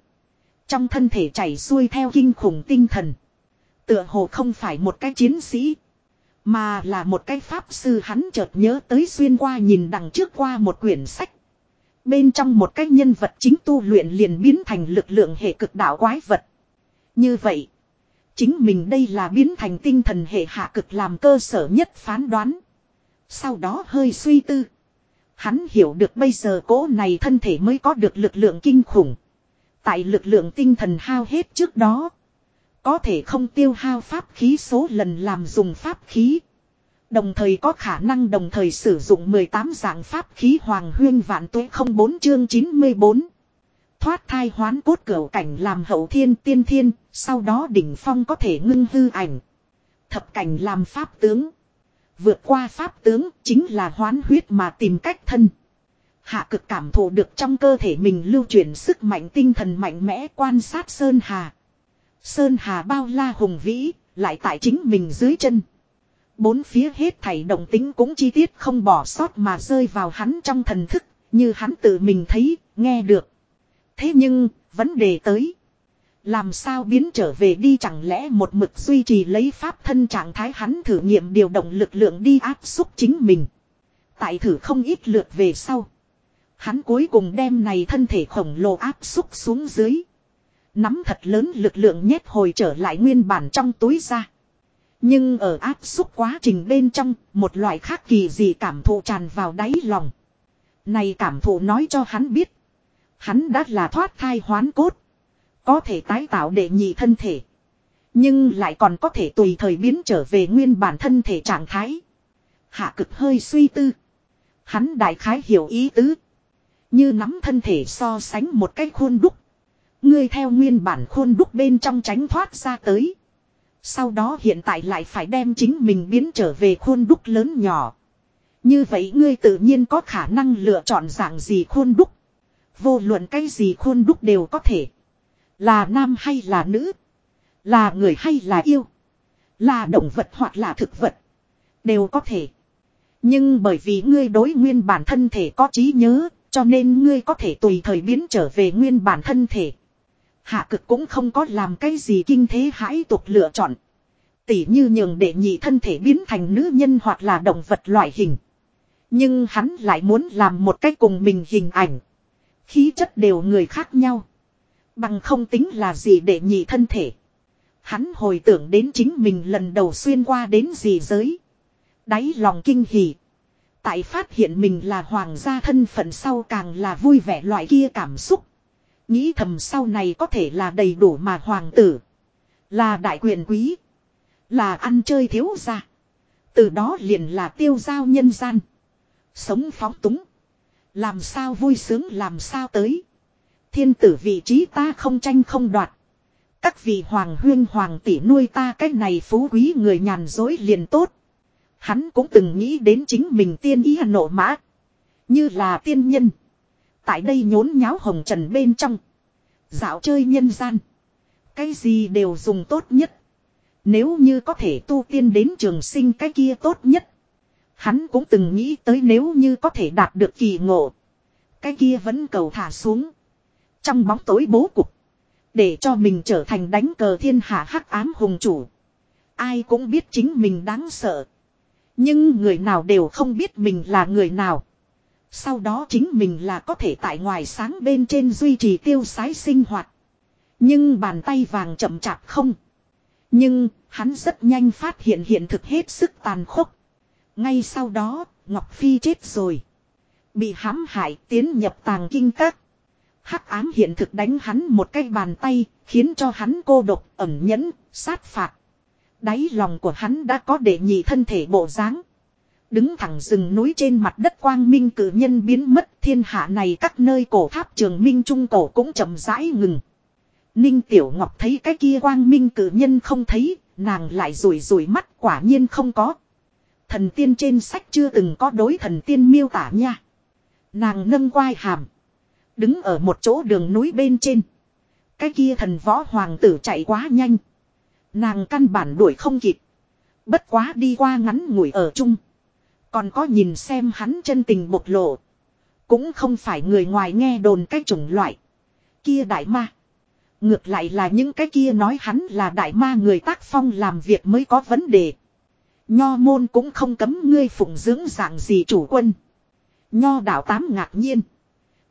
A: Trong thân thể chảy xuôi theo kinh khủng tinh thần. Tựa hồ không phải một cái chiến sĩ. Mà là một cái pháp sư hắn chợt nhớ tới xuyên qua nhìn đằng trước qua một quyển sách. Bên trong một cái nhân vật chính tu luyện liền biến thành lực lượng hệ cực đạo quái vật. Như vậy. Chính mình đây là biến thành tinh thần hệ hạ cực làm cơ sở nhất phán đoán. Sau đó hơi suy tư. Hắn hiểu được bây giờ cố này thân thể mới có được lực lượng kinh khủng. Tại lực lượng tinh thần hao hết trước đó. Có thể không tiêu hao pháp khí số lần làm dùng pháp khí. Đồng thời có khả năng đồng thời sử dụng 18 dạng pháp khí hoàng huyên vạn tuế 04 chương 94. Thoát thai hoán cốt cửa cảnh làm hậu thiên tiên thiên, sau đó đỉnh phong có thể ngưng hư ảnh. Thập cảnh làm pháp tướng. Vượt qua pháp tướng chính là hoán huyết mà tìm cách thân. Hạ cực cảm thụ được trong cơ thể mình lưu chuyển sức mạnh tinh thần mạnh mẽ quan sát Sơn Hà. Sơn Hà bao la hùng vĩ, lại tại chính mình dưới chân. Bốn phía hết thảy động tính cũng chi tiết không bỏ sót mà rơi vào hắn trong thần thức, như hắn tự mình thấy, nghe được. Thế nhưng, vấn đề tới. Làm sao biến trở về đi chẳng lẽ một mực duy trì lấy pháp thân trạng thái hắn thử nghiệm điều động lực lượng đi áp xúc chính mình. Tại thử không ít lượt về sau. Hắn cuối cùng đem này thân thể khổng lồ áp xúc xuống dưới. Nắm thật lớn lực lượng nhét hồi trở lại nguyên bản trong túi ra. Nhưng ở áp xúc quá trình bên trong, một loại khác kỳ gì cảm thụ tràn vào đáy lòng. Này cảm thụ nói cho hắn biết. Hắn đã là thoát thai hoán cốt. Có thể tái tạo đệ nhị thân thể. Nhưng lại còn có thể tùy thời biến trở về nguyên bản thân thể trạng thái. Hạ cực hơi suy tư. Hắn đại khái hiểu ý tứ. Như nắm thân thể so sánh một cái khuôn đúc. Ngươi theo nguyên bản khuôn đúc bên trong tránh thoát ra tới. Sau đó hiện tại lại phải đem chính mình biến trở về khuôn đúc lớn nhỏ. Như vậy ngươi tự nhiên có khả năng lựa chọn dạng gì khuôn đúc. Vô luận cái gì khuôn đúc đều có thể. Là nam hay là nữ. Là người hay là yêu. Là động vật hoặc là thực vật. Đều có thể. Nhưng bởi vì ngươi đối nguyên bản thân thể có trí nhớ, cho nên ngươi có thể tùy thời biến trở về nguyên bản thân thể. Hạ cực cũng không có làm cái gì kinh thế hãi tục lựa chọn. Tỉ như nhường để nhị thân thể biến thành nữ nhân hoặc là động vật loại hình. Nhưng hắn lại muốn làm một cách cùng mình hình ảnh. Khí chất đều người khác nhau. Bằng không tính là gì để nhị thân thể. Hắn hồi tưởng đến chính mình lần đầu xuyên qua đến gì giới. Đáy lòng kinh hỉ. Tại phát hiện mình là hoàng gia thân phận sau càng là vui vẻ loại kia cảm xúc. Nghĩ thầm sau này có thể là đầy đủ mà hoàng tử. Là đại quyền quý. Là ăn chơi thiếu gia. Từ đó liền là tiêu giao nhân gian. Sống phóng túng. Làm sao vui sướng làm sao tới. Thiên tử vị trí ta không tranh không đoạt. Các vị hoàng huyên hoàng tỷ nuôi ta cách này phú quý người nhàn dối liền tốt. Hắn cũng từng nghĩ đến chính mình tiên ý nộ mã. Như là tiên nhân. Tại đây nhốn nháo hồng trần bên trong. Dạo chơi nhân gian. Cái gì đều dùng tốt nhất. Nếu như có thể tu tiên đến trường sinh cái kia tốt nhất. Hắn cũng từng nghĩ tới nếu như có thể đạt được kỳ ngộ. Cái kia vẫn cầu thả xuống. Trong bóng tối bố cục. Để cho mình trở thành đánh cờ thiên hạ hắc ám hùng chủ. Ai cũng biết chính mình đáng sợ. Nhưng người nào đều không biết mình là người nào. Sau đó chính mình là có thể tại ngoài sáng bên trên duy trì tiêu sái sinh hoạt. Nhưng bàn tay vàng chậm chạp không. Nhưng, hắn rất nhanh phát hiện hiện thực hết sức tàn khốc. Ngay sau đó, Ngọc Phi chết rồi. Bị hãm hại tiến nhập tàng kinh các. Hắc ám hiện thực đánh hắn một cái bàn tay, khiến cho hắn cô độc, ẩn nhẫn, sát phạt. Đáy lòng của hắn đã có để nhị thân thể bộ dáng. Đứng thẳng rừng núi trên mặt đất quang minh cử nhân biến mất thiên hạ này các nơi cổ tháp trường minh trung cổ cũng chậm rãi ngừng. Ninh Tiểu Ngọc thấy cái kia quang minh cử nhân không thấy, nàng lại rủi rủi mắt quả nhiên không có. Thần tiên trên sách chưa từng có đối thần tiên miêu tả nha. Nàng nâng quai hàm. Đứng ở một chỗ đường núi bên trên. Cái kia thần võ hoàng tử chạy quá nhanh. Nàng căn bản đuổi không kịp. Bất quá đi qua ngắn ngủi ở chung. Còn có nhìn xem hắn chân tình bộc lộ. Cũng không phải người ngoài nghe đồn cái chủng loại. Kia đại ma. Ngược lại là những cái kia nói hắn là đại ma người tác phong làm việc mới có vấn đề. Nho môn cũng không cấm ngươi phụng dưỡng dạng gì chủ quân. Nho đạo tám ngạc nhiên.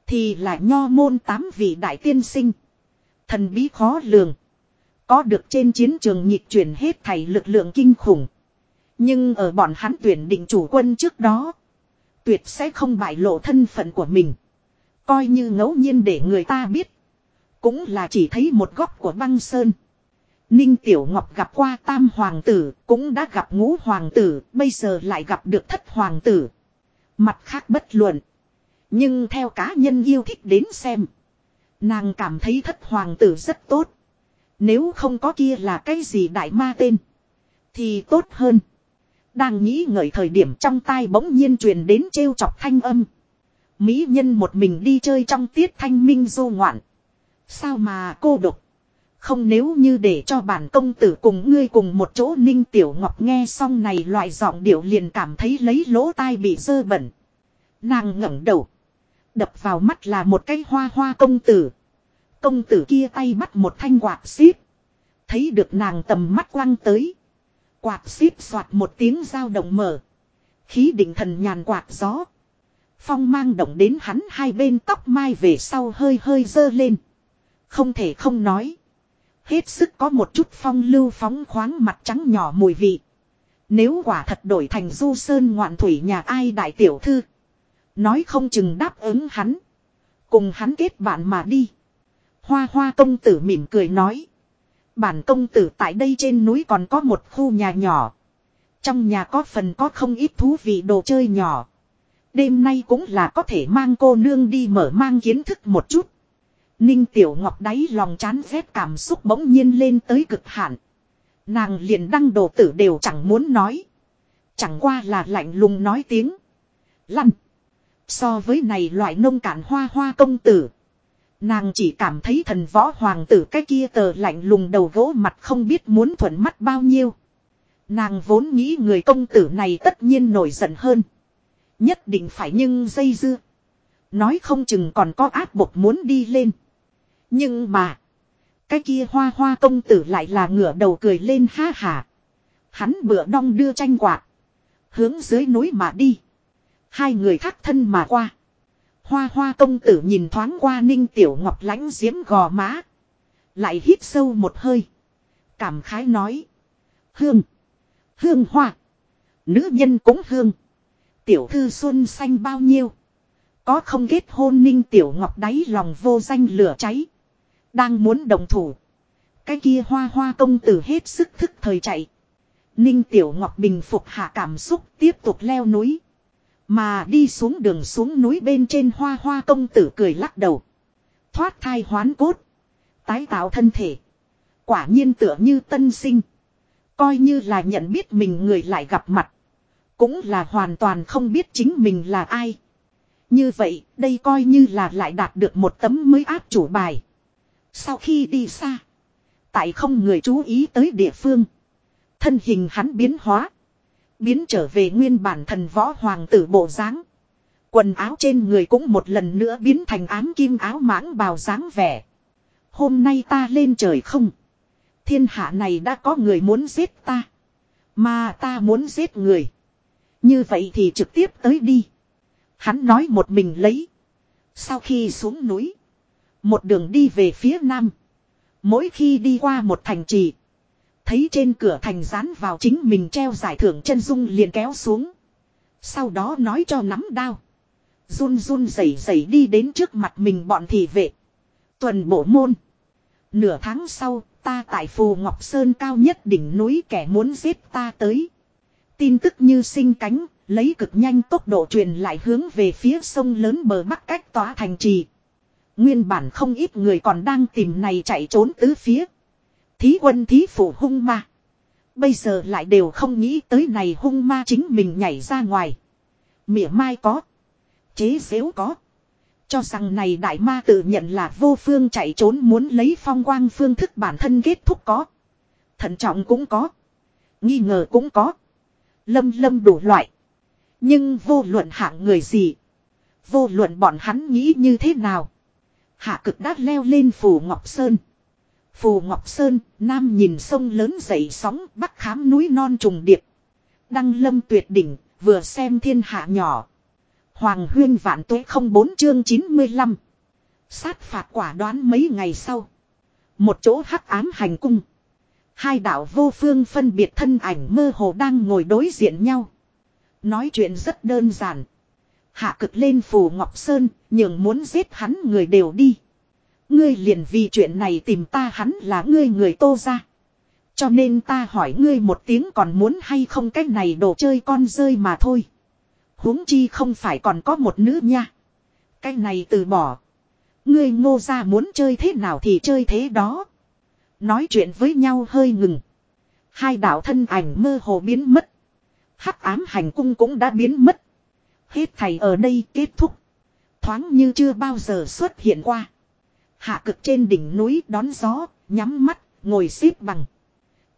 A: Thì là nho môn tám vị đại tiên sinh. Thần bí khó lường. Có được trên chiến trường nhịp chuyển hết thảy lực lượng kinh khủng. Nhưng ở bọn hắn tuyển định chủ quân trước đó. Tuyệt sẽ không bại lộ thân phận của mình. Coi như ngẫu nhiên để người ta biết. Cũng là chỉ thấy một góc của băng sơn. Ninh Tiểu Ngọc gặp qua tam hoàng tử, cũng đã gặp ngũ hoàng tử, bây giờ lại gặp được thất hoàng tử. Mặt khác bất luận. Nhưng theo cá nhân yêu thích đến xem. Nàng cảm thấy thất hoàng tử rất tốt. Nếu không có kia là cái gì đại ma tên. Thì tốt hơn. Đang nghĩ ngợi thời điểm trong tai bỗng nhiên truyền đến trêu chọc thanh âm. Mỹ nhân một mình đi chơi trong tiết thanh minh du ngoạn. Sao mà cô độc. Không nếu như để cho bản công tử cùng ngươi cùng một chỗ ninh tiểu ngọc nghe xong này loại giọng điệu liền cảm thấy lấy lỗ tai bị dơ bẩn. Nàng ngẩng đầu. Đập vào mắt là một cái hoa hoa công tử. Công tử kia tay bắt một thanh quạt xíp. Thấy được nàng tầm mắt quăng tới. Quạt xíp soạt một tiếng dao động mở. Khí định thần nhàn quạt gió. Phong mang động đến hắn hai bên tóc mai về sau hơi hơi dơ lên. Không thể không nói. Hết sức có một chút phong lưu phóng khoáng mặt trắng nhỏ mùi vị. Nếu quả thật đổi thành du sơn ngoạn thủy nhà ai đại tiểu thư. Nói không chừng đáp ứng hắn. Cùng hắn kết bạn mà đi. Hoa hoa công tử mỉm cười nói. Bản công tử tại đây trên núi còn có một khu nhà nhỏ. Trong nhà có phần có không ít thú vị đồ chơi nhỏ. Đêm nay cũng là có thể mang cô nương đi mở mang kiến thức một chút. Ninh Tiểu Ngọc đáy lòng chán ghét cảm xúc bỗng nhiên lên tới cực hạn. Nàng liền đăng đồ tử đều chẳng muốn nói. Chẳng qua là lạnh lùng nói tiếng. Lăn. So với này loại nông cạn hoa hoa công tử. Nàng chỉ cảm thấy thần võ hoàng tử cái kia tờ lạnh lùng đầu gỗ mặt không biết muốn thuận mắt bao nhiêu. Nàng vốn nghĩ người công tử này tất nhiên nổi giận hơn. Nhất định phải nhưng dây dưa. Nói không chừng còn có áp bộc muốn đi lên. Nhưng mà. Cái kia hoa hoa công tử lại là ngửa đầu cười lên ha hà. Hắn bữa đong đưa tranh quạt. Hướng dưới núi mà đi. Hai người thắt thân mà qua. Hoa hoa công tử nhìn thoáng qua ninh tiểu ngọc lãnh diễm gò má. Lại hít sâu một hơi. Cảm khái nói. Hương. Hương hoa. Nữ nhân cũng hương. Tiểu thư xuân xanh bao nhiêu. Có không kết hôn ninh tiểu ngọc đáy lòng vô danh lửa cháy. Đang muốn đồng thủ. Cái kia hoa hoa công tử hết sức thức thời chạy. Ninh tiểu ngọc bình phục hạ cảm xúc tiếp tục leo núi. Mà đi xuống đường xuống núi bên trên hoa hoa công tử cười lắc đầu. Thoát thai hoán cốt. Tái tạo thân thể. Quả nhiên tựa như tân sinh. Coi như là nhận biết mình người lại gặp mặt. Cũng là hoàn toàn không biết chính mình là ai. Như vậy, đây coi như là lại đạt được một tấm mới áp chủ bài. Sau khi đi xa. Tại không người chú ý tới địa phương. Thân hình hắn biến hóa. Biến trở về nguyên bản thần võ hoàng tử bộ dáng Quần áo trên người cũng một lần nữa biến thành ám kim áo mãng bào dáng vẻ. Hôm nay ta lên trời không. Thiên hạ này đã có người muốn giết ta. Mà ta muốn giết người. Như vậy thì trực tiếp tới đi. Hắn nói một mình lấy. Sau khi xuống núi. Một đường đi về phía nam. Mỗi khi đi qua một thành trì. Thấy trên cửa thành dán vào chính mình treo giải thưởng chân dung liền kéo xuống. Sau đó nói cho nắm đao. Run run rẩy rẩy đi đến trước mặt mình bọn thị vệ. Tuần bộ môn. Nửa tháng sau, ta tại Phù Ngọc Sơn cao nhất đỉnh núi kẻ muốn giết ta tới. Tin tức như sinh cánh, lấy cực nhanh tốc độ truyền lại hướng về phía sông lớn bờ bắc cách tỏa thành trì. Nguyên bản không ít người còn đang tìm này chạy trốn tứ phía. Thí quân thí phủ hung ma. Bây giờ lại đều không nghĩ tới này hung ma chính mình nhảy ra ngoài. Mỉa mai có. Chế xếu có. Cho rằng này đại ma tự nhận là vô phương chạy trốn muốn lấy phong quang phương thức bản thân kết thúc có. Thận trọng cũng có. Nghi ngờ cũng có. Lâm lâm đủ loại. Nhưng vô luận hạng người gì. Vô luận bọn hắn nghĩ như thế nào. Hạ cực đã leo lên phủ Ngọc Sơn. Phù Ngọc Sơn, Nam nhìn sông lớn dậy sóng, Bắc khám núi non trùng điệp. Đăng lâm tuyệt đỉnh, vừa xem thiên hạ nhỏ. Hoàng huyên vạn tuế không bốn chương 95. Sát phạt quả đoán mấy ngày sau. Một chỗ hắc ám hành cung. Hai đạo vô phương phân biệt thân ảnh mơ hồ đang ngồi đối diện nhau. Nói chuyện rất đơn giản. Hạ cực lên phù Ngọc Sơn, nhường muốn giết hắn người đều đi. Ngươi liền vì chuyện này tìm ta hắn là ngươi người tô ra. Cho nên ta hỏi ngươi một tiếng còn muốn hay không cái này đồ chơi con rơi mà thôi. huống chi không phải còn có một nữ nha. Cái này từ bỏ. Ngươi ngô ra muốn chơi thế nào thì chơi thế đó. Nói chuyện với nhau hơi ngừng. Hai đạo thân ảnh mơ hồ biến mất. Hắc ám hành cung cũng đã biến mất. Hết thầy ở đây kết thúc. Thoáng như chưa bao giờ xuất hiện qua. Hạ cực trên đỉnh núi đón gió, Nhắm mắt, ngồi xếp bằng.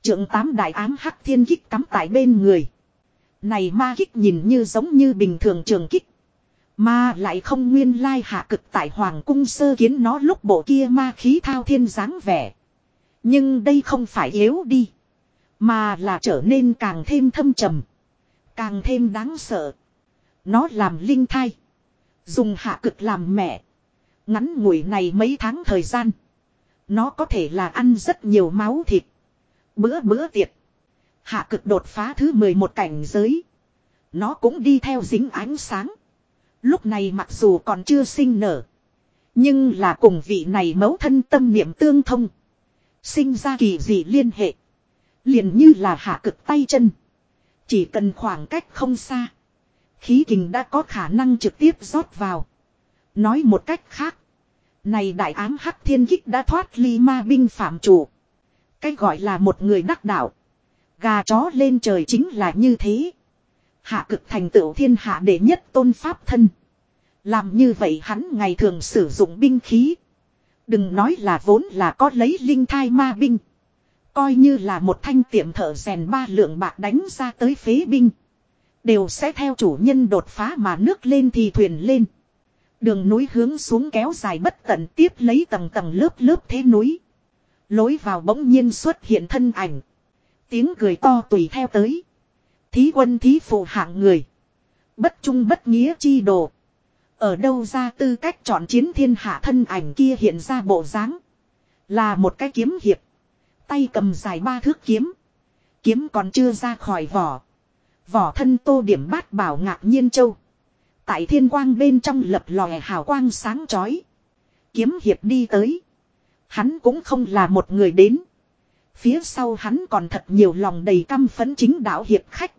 A: Trượng tám đại ám hắc thiên kích cắm tại bên người. Này ma kích nhìn như giống như bình thường trường kích. Mà lại không nguyên lai hạ cực tại hoàng cung sơ kiến nó lúc bộ kia ma khí thao thiên dáng vẻ. Nhưng đây không phải yếu đi. Mà là trở nên càng thêm thâm trầm. Càng thêm đáng sợ. Nó làm linh thai. Dùng hạ cực làm mẹ. Ngắn ngủi này mấy tháng thời gian. Nó có thể là ăn rất nhiều máu thịt. Bữa bữa tiệc. Hạ cực đột phá thứ 11 cảnh giới. Nó cũng đi theo dính ánh sáng. Lúc này mặc dù còn chưa sinh nở. Nhưng là cùng vị này mấu thân tâm niệm tương thông. Sinh ra kỳ dị liên hệ. Liền như là hạ cực tay chân. Chỉ cần khoảng cách không xa. Khí kình đã có khả năng trực tiếp rót vào. Nói một cách khác. Này đại ám hắc thiên kích đã thoát ly ma binh phạm chủ. Cái gọi là một người đắc đạo. Gà chó lên trời chính là như thế. Hạ cực thành tựu thiên hạ đệ nhất tôn pháp thân. Làm như vậy hắn ngày thường sử dụng binh khí. Đừng nói là vốn là có lấy linh thai ma binh. Coi như là một thanh tiệm thợ rèn ba lượng bạc đánh ra tới phế binh. Đều sẽ theo chủ nhân đột phá mà nước lên thì thuyền lên. Đường núi hướng xuống kéo dài bất tận tiếp lấy tầng tầng lớp lớp thế núi. Lối vào bỗng nhiên xuất hiện thân ảnh. Tiếng cười to tùy theo tới. Thí quân thí phụ hạng người. Bất trung bất nghĩa chi đồ. Ở đâu ra tư cách chọn chiến thiên hạ thân ảnh kia hiện ra bộ dáng Là một cái kiếm hiệp. Tay cầm dài ba thước kiếm. Kiếm còn chưa ra khỏi vỏ. Vỏ thân tô điểm bát bảo ngạc nhiên châu. Tại thiên quang bên trong lập lòe hào quang sáng chói. Kiếm hiệp đi tới. Hắn cũng không là một người đến. Phía sau hắn còn thật nhiều lòng đầy căm phấn chính đạo hiệp khách.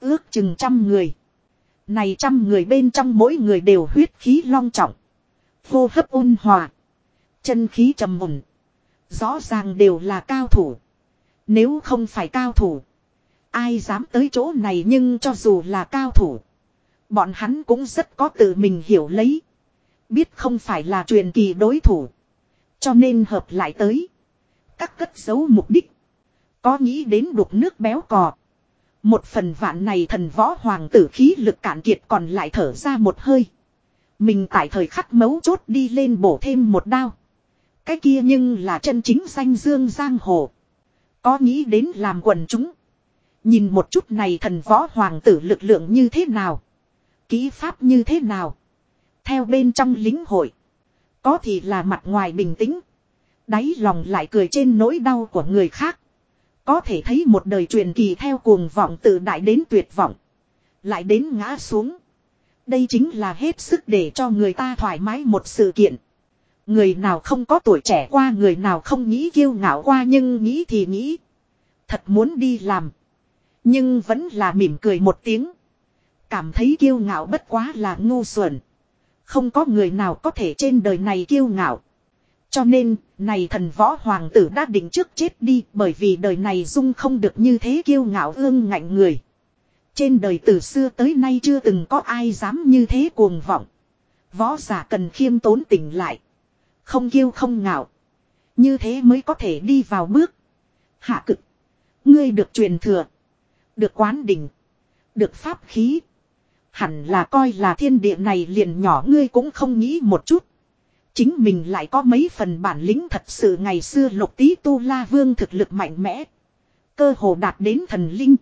A: Ước chừng trăm người. Này trăm người bên trong mỗi người đều huyết khí long trọng. Vô hấp ôn hòa. Chân khí trầm mùn. Rõ ràng đều là cao thủ. Nếu không phải cao thủ. Ai dám tới chỗ này nhưng cho dù là cao thủ. Bọn hắn cũng rất có tự mình hiểu lấy. Biết không phải là truyền kỳ đối thủ. Cho nên hợp lại tới. Các cất giấu mục đích. Có nghĩ đến đục nước béo cò. Một phần vạn này thần võ hoàng tử khí lực cạn kiệt còn lại thở ra một hơi. Mình tại thời khắc mấu chốt đi lên bổ thêm một đao. Cái kia nhưng là chân chính danh dương giang hồ. Có nghĩ đến làm quần chúng. Nhìn một chút này thần võ hoàng tử lực lượng như thế nào. Kỹ pháp như thế nào. Theo bên trong lính hội. Có thì là mặt ngoài bình tĩnh. Đáy lòng lại cười trên nỗi đau của người khác. Có thể thấy một đời truyền kỳ theo cuồng vọng từ đại đến tuyệt vọng. Lại đến ngã xuống. Đây chính là hết sức để cho người ta thoải mái một sự kiện. Người nào không có tuổi trẻ qua, người nào không nghĩ kiêu ngạo qua, nhưng nghĩ thì nghĩ. Thật muốn đi làm. Nhưng vẫn là mỉm cười một tiếng. Cảm thấy kiêu ngạo bất quá là ngu xuẩn. Không có người nào có thể trên đời này kiêu ngạo. Cho nên, này thần võ hoàng tử đã định trước chết đi bởi vì đời này dung không được như thế kiêu ngạo ương ngạnh người. Trên đời từ xưa tới nay chưa từng có ai dám như thế cuồng vọng. Võ giả cần khiêm tốn tỉnh lại. Không kiêu không ngạo. Như thế mới có thể đi vào bước. Hạ cực. Ngươi được truyền thừa. Được quán đỉnh. Được pháp khí. Hẳn là coi là thiên địa này liền nhỏ ngươi cũng không nghĩ một chút. Chính mình lại có mấy phần bản lĩnh thật sự ngày xưa lục tí tu la vương thực lực mạnh mẽ. Cơ hồ đạt đến thần linh.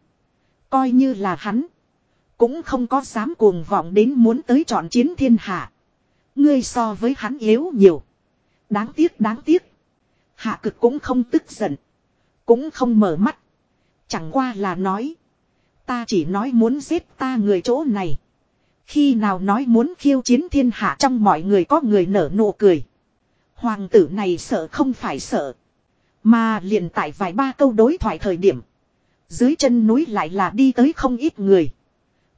A: Coi như là hắn. Cũng không có dám cuồng vọng đến muốn tới chọn chiến thiên hạ. Ngươi so với hắn yếu nhiều. Đáng tiếc đáng tiếc. Hạ cực cũng không tức giận. Cũng không mở mắt. Chẳng qua là nói. Ta chỉ nói muốn giết ta người chỗ này. Khi nào nói muốn khiêu chiến thiên hạ trong mọi người có người nở nụ cười. Hoàng tử này sợ không phải sợ. Mà liền tại vài ba câu đối thoại thời điểm. Dưới chân núi lại là đi tới không ít người.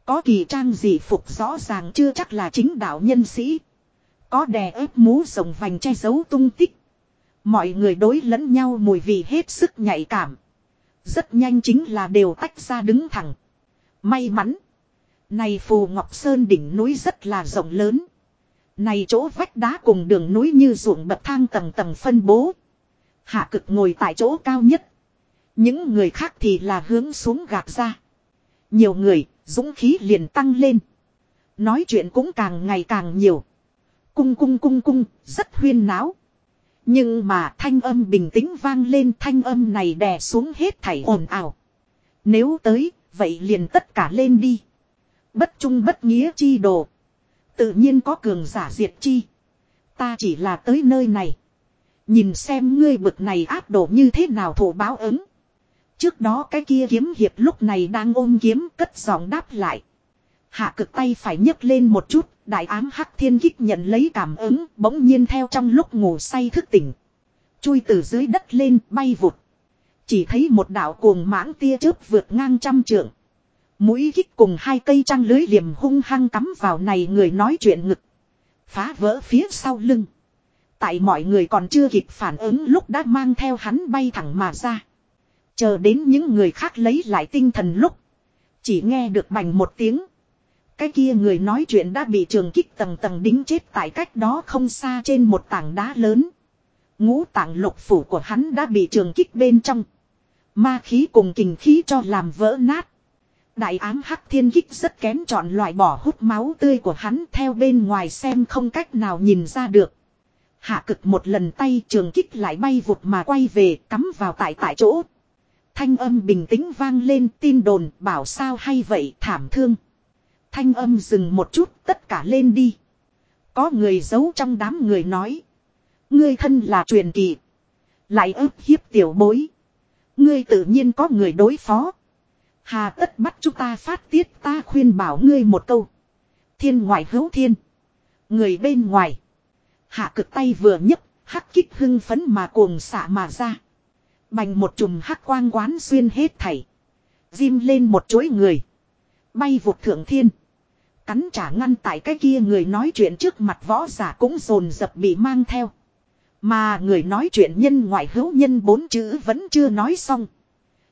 A: Có kỳ trang gì phục rõ ràng chưa chắc là chính đạo nhân sĩ. Có đè ép mũ rồng vành che giấu tung tích. Mọi người đối lẫn nhau mùi vị hết sức nhạy cảm. Rất nhanh chính là đều tách ra đứng thẳng. May mắn. Này phù Ngọc Sơn đỉnh núi rất là rộng lớn. Này chỗ vách đá cùng đường núi như ruộng bậc thang tầng tầng phân bố. Hạ cực ngồi tại chỗ cao nhất. Những người khác thì là hướng xuống gạt ra. Nhiều người, dũng khí liền tăng lên. Nói chuyện cũng càng ngày càng nhiều. Cung cung cung cung, rất huyên náo. Nhưng mà thanh âm bình tĩnh vang lên thanh âm này đè xuống hết thảy ồn ào. Nếu tới, vậy liền tất cả lên đi. Bất trung bất nghĩa chi đồ. Tự nhiên có cường giả diệt chi. Ta chỉ là tới nơi này. Nhìn xem ngươi bực này áp đổ như thế nào thổ báo ứng. Trước đó cái kia kiếm hiệp lúc này đang ôm kiếm cất giọng đáp lại. Hạ cực tay phải nhấc lên một chút, đại ám hắc thiên kích nhận lấy cảm ứng, bỗng nhiên theo trong lúc ngủ say thức tỉnh. Chui từ dưới đất lên, bay vụt. Chỉ thấy một đạo cuồng mãng tia chớp vượt ngang trăm trượng. Mũi kích cùng hai cây trăng lưới liềm hung hăng cắm vào này người nói chuyện ngực. Phá vỡ phía sau lưng. Tại mọi người còn chưa kịp phản ứng lúc đã mang theo hắn bay thẳng mà ra. Chờ đến những người khác lấy lại tinh thần lúc. Chỉ nghe được bành một tiếng. Cái kia người nói chuyện đã bị trường kích tầng tầng đính chết tại cách đó không xa trên một tảng đá lớn. Ngũ tạng lục phủ của hắn đã bị trường kích bên trong. Ma khí cùng kình khí cho làm vỡ nát. Đại ám hắc thiên kích rất kém chọn loại bỏ hút máu tươi của hắn theo bên ngoài xem không cách nào nhìn ra được. Hạ cực một lần tay trường kích lại bay vụt mà quay về, cắm vào tại tại chỗ. Thanh âm bình tĩnh vang lên, tin đồn, bảo sao hay vậy, thảm thương. Thanh âm dừng một chút, tất cả lên đi. Có người giấu trong đám người nói. Ngươi thân là truyền kỳ. Lại ức hiếp tiểu bối. Ngươi tự nhiên có người đối phó. Hà tất bắt chúng ta phát tiết ta khuyên bảo ngươi một câu. Thiên ngoại hữu thiên. Người bên ngoài. Hạ cực tay vừa nhấc, hắc kích hưng phấn mà cuồng xạ mà ra. Bành một chùm hắc quang quán xuyên hết thảy. Diêm lên một chuỗi người. Bay vụt thượng thiên. Cắn trả ngăn tại cái kia người nói chuyện trước mặt võ giả cũng rồn dập bị mang theo. Mà người nói chuyện nhân ngoại hữu nhân bốn chữ vẫn chưa nói xong.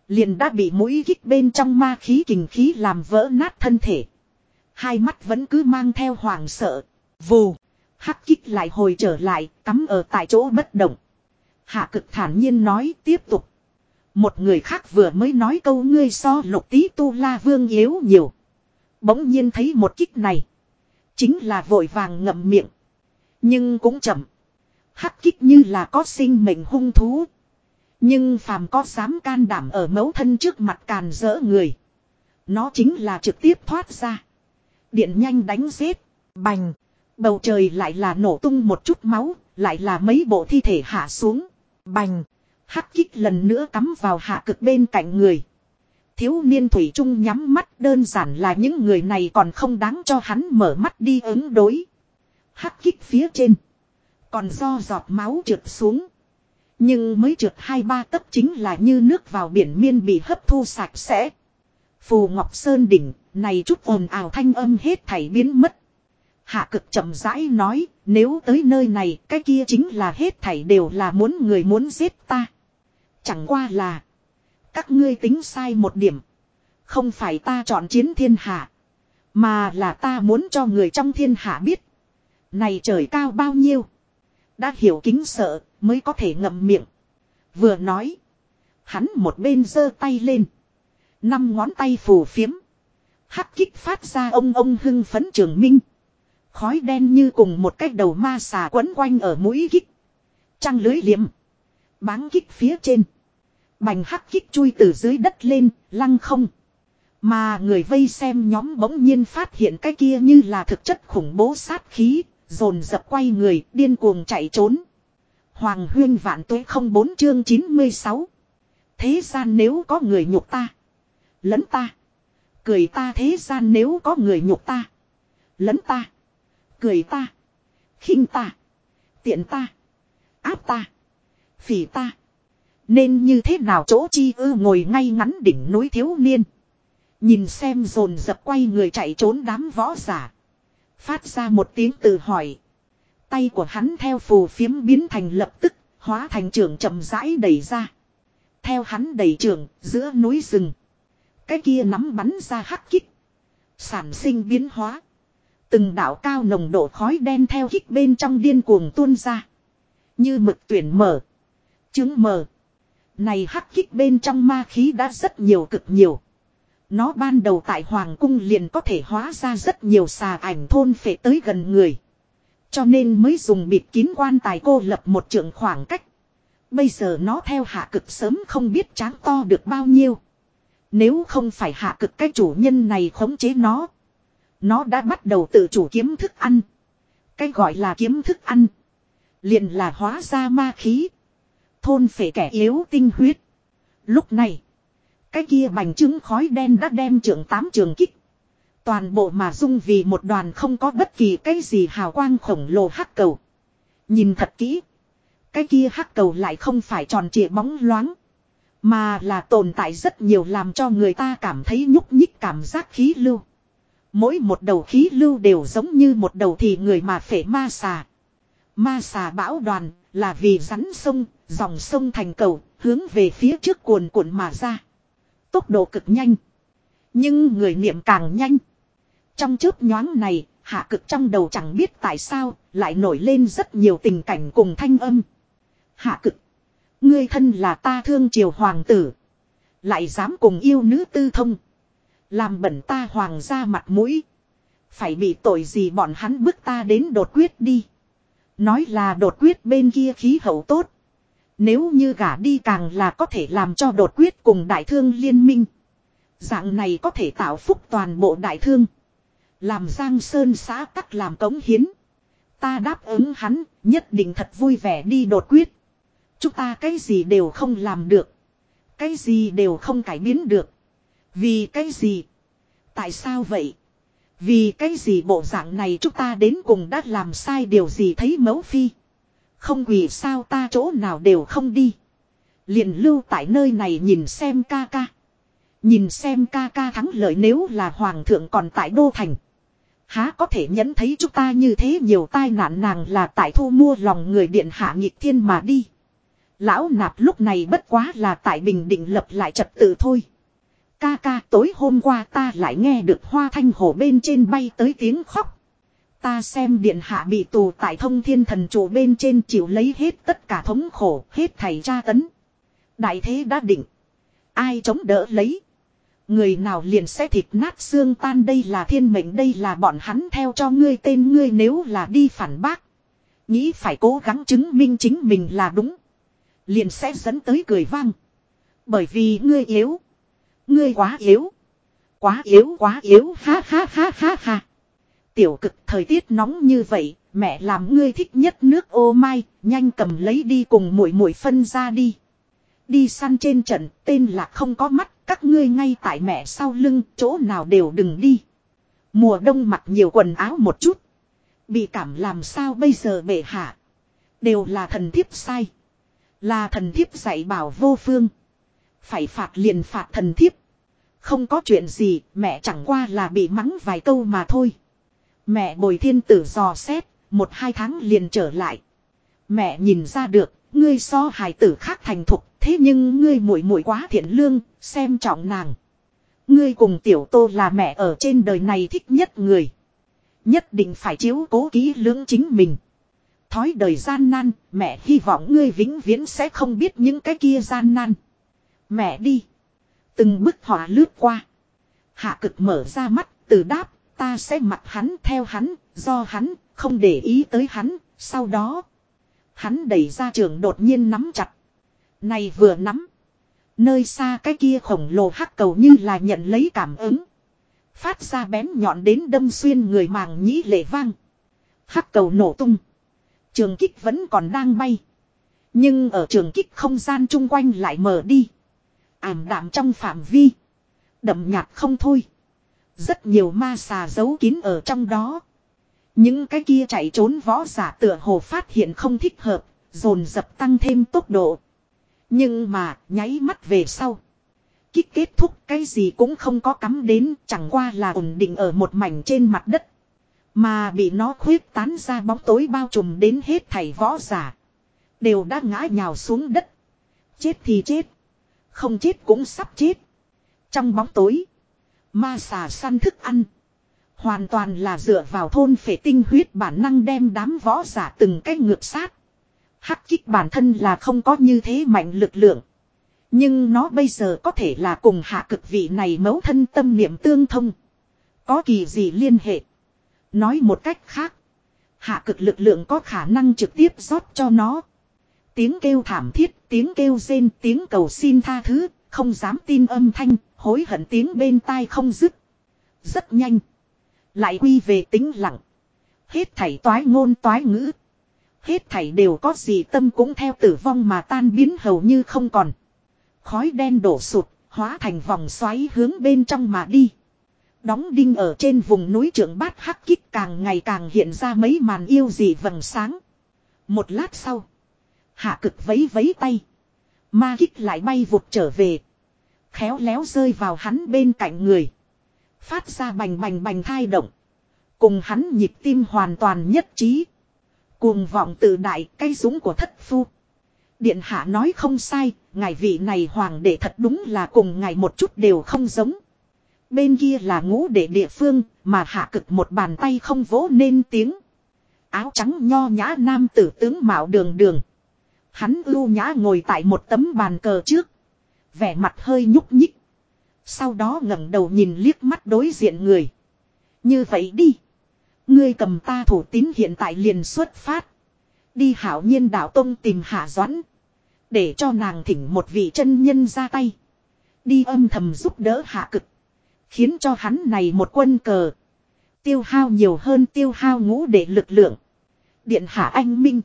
A: Liền đã bị mũi kích bên trong ma khí kình khí làm vỡ nát thân thể. Hai mắt vẫn cứ mang theo hoàng sợ. Vù. Hắc kích lại hồi trở lại, cắm ở tại chỗ bất động. Hạ cực thản nhiên nói tiếp tục. Một người khác vừa mới nói câu ngươi so lục tí tu la vương yếu nhiều. Bỗng nhiên thấy một kích này. Chính là vội vàng ngậm miệng. Nhưng cũng chậm. Hắc kích như là có sinh mệnh hung thú. Nhưng phàm có dám can đảm ở mẫu thân trước mặt càn rỡ người. Nó chính là trực tiếp thoát ra. Điện nhanh đánh giết. Bành. Bầu trời lại là nổ tung một chút máu. Lại là mấy bộ thi thể hạ xuống. Bành. Hắc kích lần nữa cắm vào hạ cực bên cạnh người. Thiếu niên Thủy Trung nhắm mắt đơn giản là những người này còn không đáng cho hắn mở mắt đi ứng đối. Hắc kích phía trên. Còn do giọt máu trượt xuống. Nhưng mới trượt hai ba tấc chính là như nước vào biển miên bị hấp thu sạch sẽ. Phù Ngọc Sơn đỉnh, này chút ồn ào thanh âm hết thảy biến mất. Hạ cực chậm rãi nói, nếu tới nơi này, cái kia chính là hết thảy đều là muốn người muốn giết ta. Chẳng qua là, các ngươi tính sai một điểm. Không phải ta chọn chiến thiên hạ, mà là ta muốn cho người trong thiên hạ biết. Này trời cao bao nhiêu. Đã hiểu kính sợ, mới có thể ngậm miệng. Vừa nói. Hắn một bên giơ tay lên. Năm ngón tay phù phiếm. Hắc kích phát ra ông ông hưng phấn trường minh. Khói đen như cùng một cái đầu ma xà quấn quanh ở mũi kích. Trăng lưới liệm. Báng kích phía trên. Bành hắc kích chui từ dưới đất lên, lăng không. Mà người vây xem nhóm bỗng nhiên phát hiện cái kia như là thực chất khủng bố sát khí, dồn dập quay người, điên cuồng chạy trốn. Hoàng huyên vạn tuế không bốn chương 96. Thế gian nếu có người nhục ta. Lẫn ta. Cười ta thế gian nếu có người nhục ta. Lẫn ta. Cười ta. khinh ta. Tiện ta. Áp ta. Phỉ ta. Nên như thế nào chỗ chi ư ngồi ngay ngắn đỉnh núi thiếu niên. Nhìn xem dồn dập quay người chạy trốn đám võ giả. Phát ra một tiếng từ hỏi. Tay của hắn theo phù phiếm biến thành lập tức, hóa thành trường chậm rãi đẩy ra. Theo hắn đẩy trường, giữa núi rừng. Cái kia nắm bắn ra hắc kích. Sản sinh biến hóa. Từng đảo cao nồng độ khói đen theo kích bên trong điên cuồng tuôn ra. Như mực tuyển mở. Chứng mở, Này hắc kích bên trong ma khí đã rất nhiều cực nhiều. Nó ban đầu tại Hoàng cung liền có thể hóa ra rất nhiều xà ảnh thôn phệ tới gần người. Cho nên mới dùng bịt kín quan tài cô lập một trường khoảng cách. Bây giờ nó theo hạ cực sớm không biết tráng to được bao nhiêu. Nếu không phải hạ cực cái chủ nhân này khống chế nó. Nó đã bắt đầu tự chủ kiếm thức ăn. Cái gọi là kiếm thức ăn. Liền là hóa ra ma khí. Thôn phệ kẻ yếu tinh huyết. Lúc này. Cái kia bành trứng khói đen đã đem trưởng tám trường kích. Toàn bộ mà dung vì một đoàn không có bất kỳ cái gì hào quang khổng lồ hắc cầu. Nhìn thật kỹ. Cái kia hắc cầu lại không phải tròn trịa bóng loáng. Mà là tồn tại rất nhiều làm cho người ta cảm thấy nhúc nhích cảm giác khí lưu. Mỗi một đầu khí lưu đều giống như một đầu thì người mà phể ma xà. Ma xà bão đoàn là vì rắn sông, dòng sông thành cầu, hướng về phía trước cuồn cuộn mà ra. Tốc độ cực nhanh. Nhưng người niệm càng nhanh. Trong chớp nhoáng này, hạ cực trong đầu chẳng biết tại sao, lại nổi lên rất nhiều tình cảnh cùng thanh âm. Hạ cực. Ngươi thân là ta thương triều hoàng tử. Lại dám cùng yêu nữ tư thông. Làm bẩn ta hoàng gia mặt mũi. Phải bị tội gì bọn hắn bức ta đến đột quyết đi. Nói là đột quyết bên kia khí hậu tốt. Nếu như gả đi càng là có thể làm cho đột quyết cùng đại thương liên minh. Dạng này có thể tạo phúc toàn bộ đại thương. Làm giang sơn xã tắc làm cống hiến. Ta đáp ứng hắn, nhất định thật vui vẻ đi đột quyết. Chúng ta cái gì đều không làm được. Cái gì đều không cải biến được. Vì cái gì? Tại sao vậy? Vì cái gì bộ dạng này chúng ta đến cùng đã làm sai điều gì thấy mẫu phi? Không quỳ sao ta chỗ nào đều không đi. liền lưu tại nơi này nhìn xem ca ca. Nhìn xem ca ca thắng lợi nếu là hoàng thượng còn tại đô thành. Há có thể nhẫn thấy chúng ta như thế nhiều tai nạn nàng là tại thu mua lòng người điện hạ nghịch thiên mà đi. Lão nạp lúc này bất quá là tại bình định lập lại trật tự thôi. Ca ca tối hôm qua ta lại nghe được hoa thanh hồ bên trên bay tới tiếng khóc. Ta xem điện hạ bị tù tại thông thiên thần chủ bên trên chịu lấy hết tất cả thống khổ, hết thầy tra tấn. Đại thế đã định. Ai chống đỡ lấy. Người nào liền sẽ thịt nát xương tan đây là thiên mệnh đây là bọn hắn theo cho ngươi tên ngươi nếu là đi phản bác. Nghĩ phải cố gắng chứng minh chính mình là đúng. Liền sẽ dẫn tới cười vang. Bởi vì ngươi yếu. Ngươi quá yếu. Quá yếu quá yếu ha ha ha ha ha. Tiểu cực thời tiết nóng như vậy, mẹ làm ngươi thích nhất nước ô mai, nhanh cầm lấy đi cùng mũi mũi phân ra đi. Đi săn trên trận, tên là không có mắt, các ngươi ngay tại mẹ sau lưng, chỗ nào đều đừng đi. Mùa đông mặc nhiều quần áo một chút. Bị cảm làm sao bây giờ bệ hạ. Đều là thần thiếp sai. Là thần thiếp dạy bảo vô phương. Phải phạt liền phạt thần thiếp. Không có chuyện gì, mẹ chẳng qua là bị mắng vài câu mà thôi. Mẹ bồi thiên tử dò xét, một hai tháng liền trở lại. Mẹ nhìn ra được, ngươi so hài tử khác thành thục, thế nhưng ngươi muội muội quá thiện lương, xem trọng nàng. Ngươi cùng tiểu tô là mẹ ở trên đời này thích nhất người. Nhất định phải chiếu cố kỹ lưỡng chính mình. Thói đời gian nan, mẹ hy vọng ngươi vĩnh viễn sẽ không biết những cái kia gian nan. Mẹ đi. Từng bức họa lướt qua. Hạ cực mở ra mắt, từ đáp, ta sẽ mặc hắn theo hắn, do hắn, không để ý tới hắn, sau đó. Hắn đẩy ra trường đột nhiên nắm chặt. Này vừa nắm. Nơi xa cái kia khổng lồ hắc cầu như là nhận lấy cảm ứng. Phát ra bén nhọn đến đâm xuyên người màng nhĩ lệ vang. Hắc cầu nổ tung. Trường kích vẫn còn đang bay. Nhưng ở trường kích không gian chung quanh lại mở đi. Ảm đạm trong phạm vi. Đậm nhạt không thôi. Rất nhiều ma xà giấu kín ở trong đó. Những cái kia chạy trốn võ giả tựa hồ phát hiện không thích hợp, dồn dập tăng thêm tốc độ. Nhưng mà, nháy mắt về sau. Kích kết thúc cái gì cũng không có cắm đến, chẳng qua là ổn định ở một mảnh trên mặt đất. Mà bị nó khuyết tán ra bóng tối bao trùm đến hết thảy võ giả. Đều đã ngã nhào xuống đất. Chết thì chết. Không chết cũng sắp chết. Trong bóng tối. Ma xà săn thức ăn. Hoàn toàn là dựa vào thôn phệ tinh huyết bản năng đem đám võ giả từng cách ngược sát. Hắc kích bản thân là không có như thế mạnh lực lượng. Nhưng nó bây giờ có thể là cùng hạ cực vị này mấu thân tâm niệm tương thông. Có kỳ gì liên hệ. Nói một cách khác. Hạ cực lực lượng có khả năng trực tiếp rót cho nó. Tiếng kêu thảm thiết, tiếng kêu rên, tiếng cầu xin tha thứ, không dám tin âm thanh, hối hận tiếng bên tai không dứt. Rất nhanh. Lại quy về tính lặng. Hết thảy toái ngôn toái ngữ. Hết thảy đều có gì tâm cũng theo tử vong mà tan biến hầu như không còn. Khói đen đổ sụt, hóa thành vòng xoáy hướng bên trong mà đi. Đóng đinh ở trên vùng núi trưởng bát hắc kích càng ngày càng hiện ra mấy màn yêu dị vầng sáng. Một lát sau. Hạ cực vấy vấy tay. Ma kích lại bay vụt trở về. Khéo léo rơi vào hắn bên cạnh người. Phát ra bành bành bành thai động. Cùng hắn nhịp tim hoàn toàn nhất trí. Cuồng vọng tự đại cây súng của thất phu. Điện hạ nói không sai, ngài vị này hoàng đệ thật đúng là cùng ngài một chút đều không giống. Bên kia là ngũ đệ địa phương, mà hạ cực một bàn tay không vỗ nên tiếng. Áo trắng nho nhã nam tử tướng mạo đường đường. Hắn ưu nhã ngồi tại một tấm bàn cờ trước. Vẻ mặt hơi nhúc nhích. Sau đó ngẩng đầu nhìn liếc mắt đối diện người. Như vậy đi. Ngươi cầm ta thủ tín hiện tại liền xuất phát. Đi hảo nhiên đạo tông tìm hạ doãn. Để cho nàng thỉnh một vị chân nhân ra tay. Đi âm thầm giúp đỡ hạ cực. Khiến cho hắn này một quân cờ. Tiêu hao nhiều hơn tiêu hao ngũ để lực lượng. Điện hạ anh minh.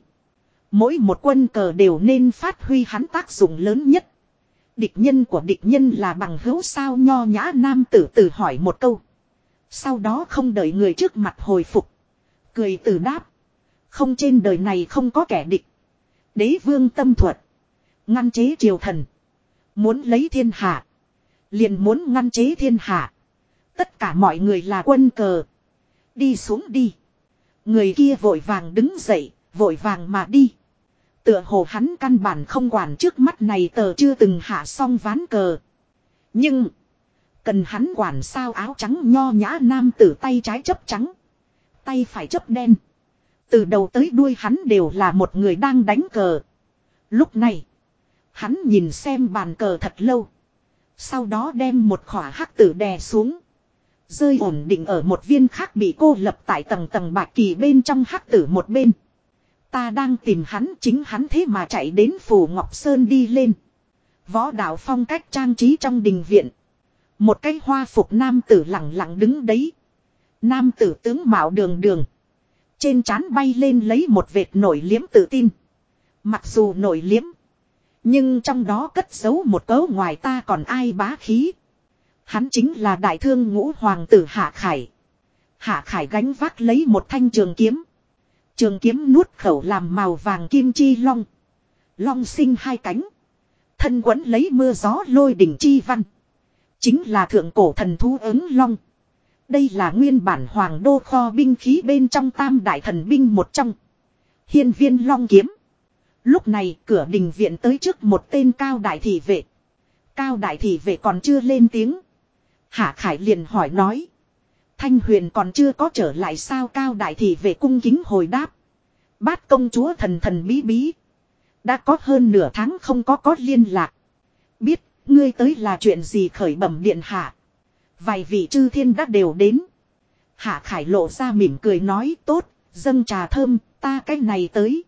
A: Mỗi một quân cờ đều nên phát huy hắn tác dụng lớn nhất. Địch nhân của địch nhân là bằng hữu sao nho nhã nam tử tử hỏi một câu. Sau đó không đợi người trước mặt hồi phục. Cười từ đáp. Không trên đời này không có kẻ địch. Đế vương tâm thuật. Ngăn chế triều thần. Muốn lấy thiên hạ. Liền muốn ngăn chế thiên hạ. Tất cả mọi người là quân cờ. Đi xuống đi. Người kia vội vàng đứng dậy, vội vàng mà đi. Tựa hồ hắn căn bản không quản trước mắt này tờ chưa từng hạ xong ván cờ. Nhưng. Cần hắn quản sao áo trắng nho nhã nam tử tay trái chấp trắng. Tay phải chấp đen. Từ đầu tới đuôi hắn đều là một người đang đánh cờ. Lúc này. Hắn nhìn xem bàn cờ thật lâu. Sau đó đem một khỏa hắc tử đè xuống. Rơi ổn định ở một viên khác bị cô lập tại tầng tầng bạc kỳ bên trong hắc tử một bên. Ta đang tìm hắn chính hắn thế mà chạy đến phủ Ngọc Sơn đi lên. Võ đạo phong cách trang trí trong đình viện. Một cái hoa phục nam tử lặng lặng đứng đấy. Nam tử tướng mạo đường đường. Trên trán bay lên lấy một vệt nổi liếm tự tin. Mặc dù nổi liếm. Nhưng trong đó cất giấu một cấu ngoài ta còn ai bá khí. Hắn chính là đại thương ngũ hoàng tử Hạ Khải. Hạ Khải gánh vác lấy một thanh trường kiếm. Trường kiếm nuốt khẩu làm màu vàng kim chi long. Long sinh hai cánh. Thân quấn lấy mưa gió lôi đỉnh chi văn. Chính là thượng cổ thần thú ứng long. Đây là nguyên bản hoàng đô kho binh khí bên trong tam đại thần binh một trong. Hiên viên long kiếm. Lúc này cửa đình viện tới trước một tên cao đại thị vệ. Cao đại thị vệ còn chưa lên tiếng. Hạ Khải liền hỏi nói. Thanh huyền còn chưa có trở lại sao cao đại thì về cung kính hồi đáp. Bát công chúa thần thần bí bí. Đã có hơn nửa tháng không có có liên lạc. Biết, ngươi tới là chuyện gì khởi bẩm điện hạ. Vài vị chư thiên đã đều đến. Hạ Khải lộ ra mỉm cười nói tốt, dâng trà thơm, ta cái này tới.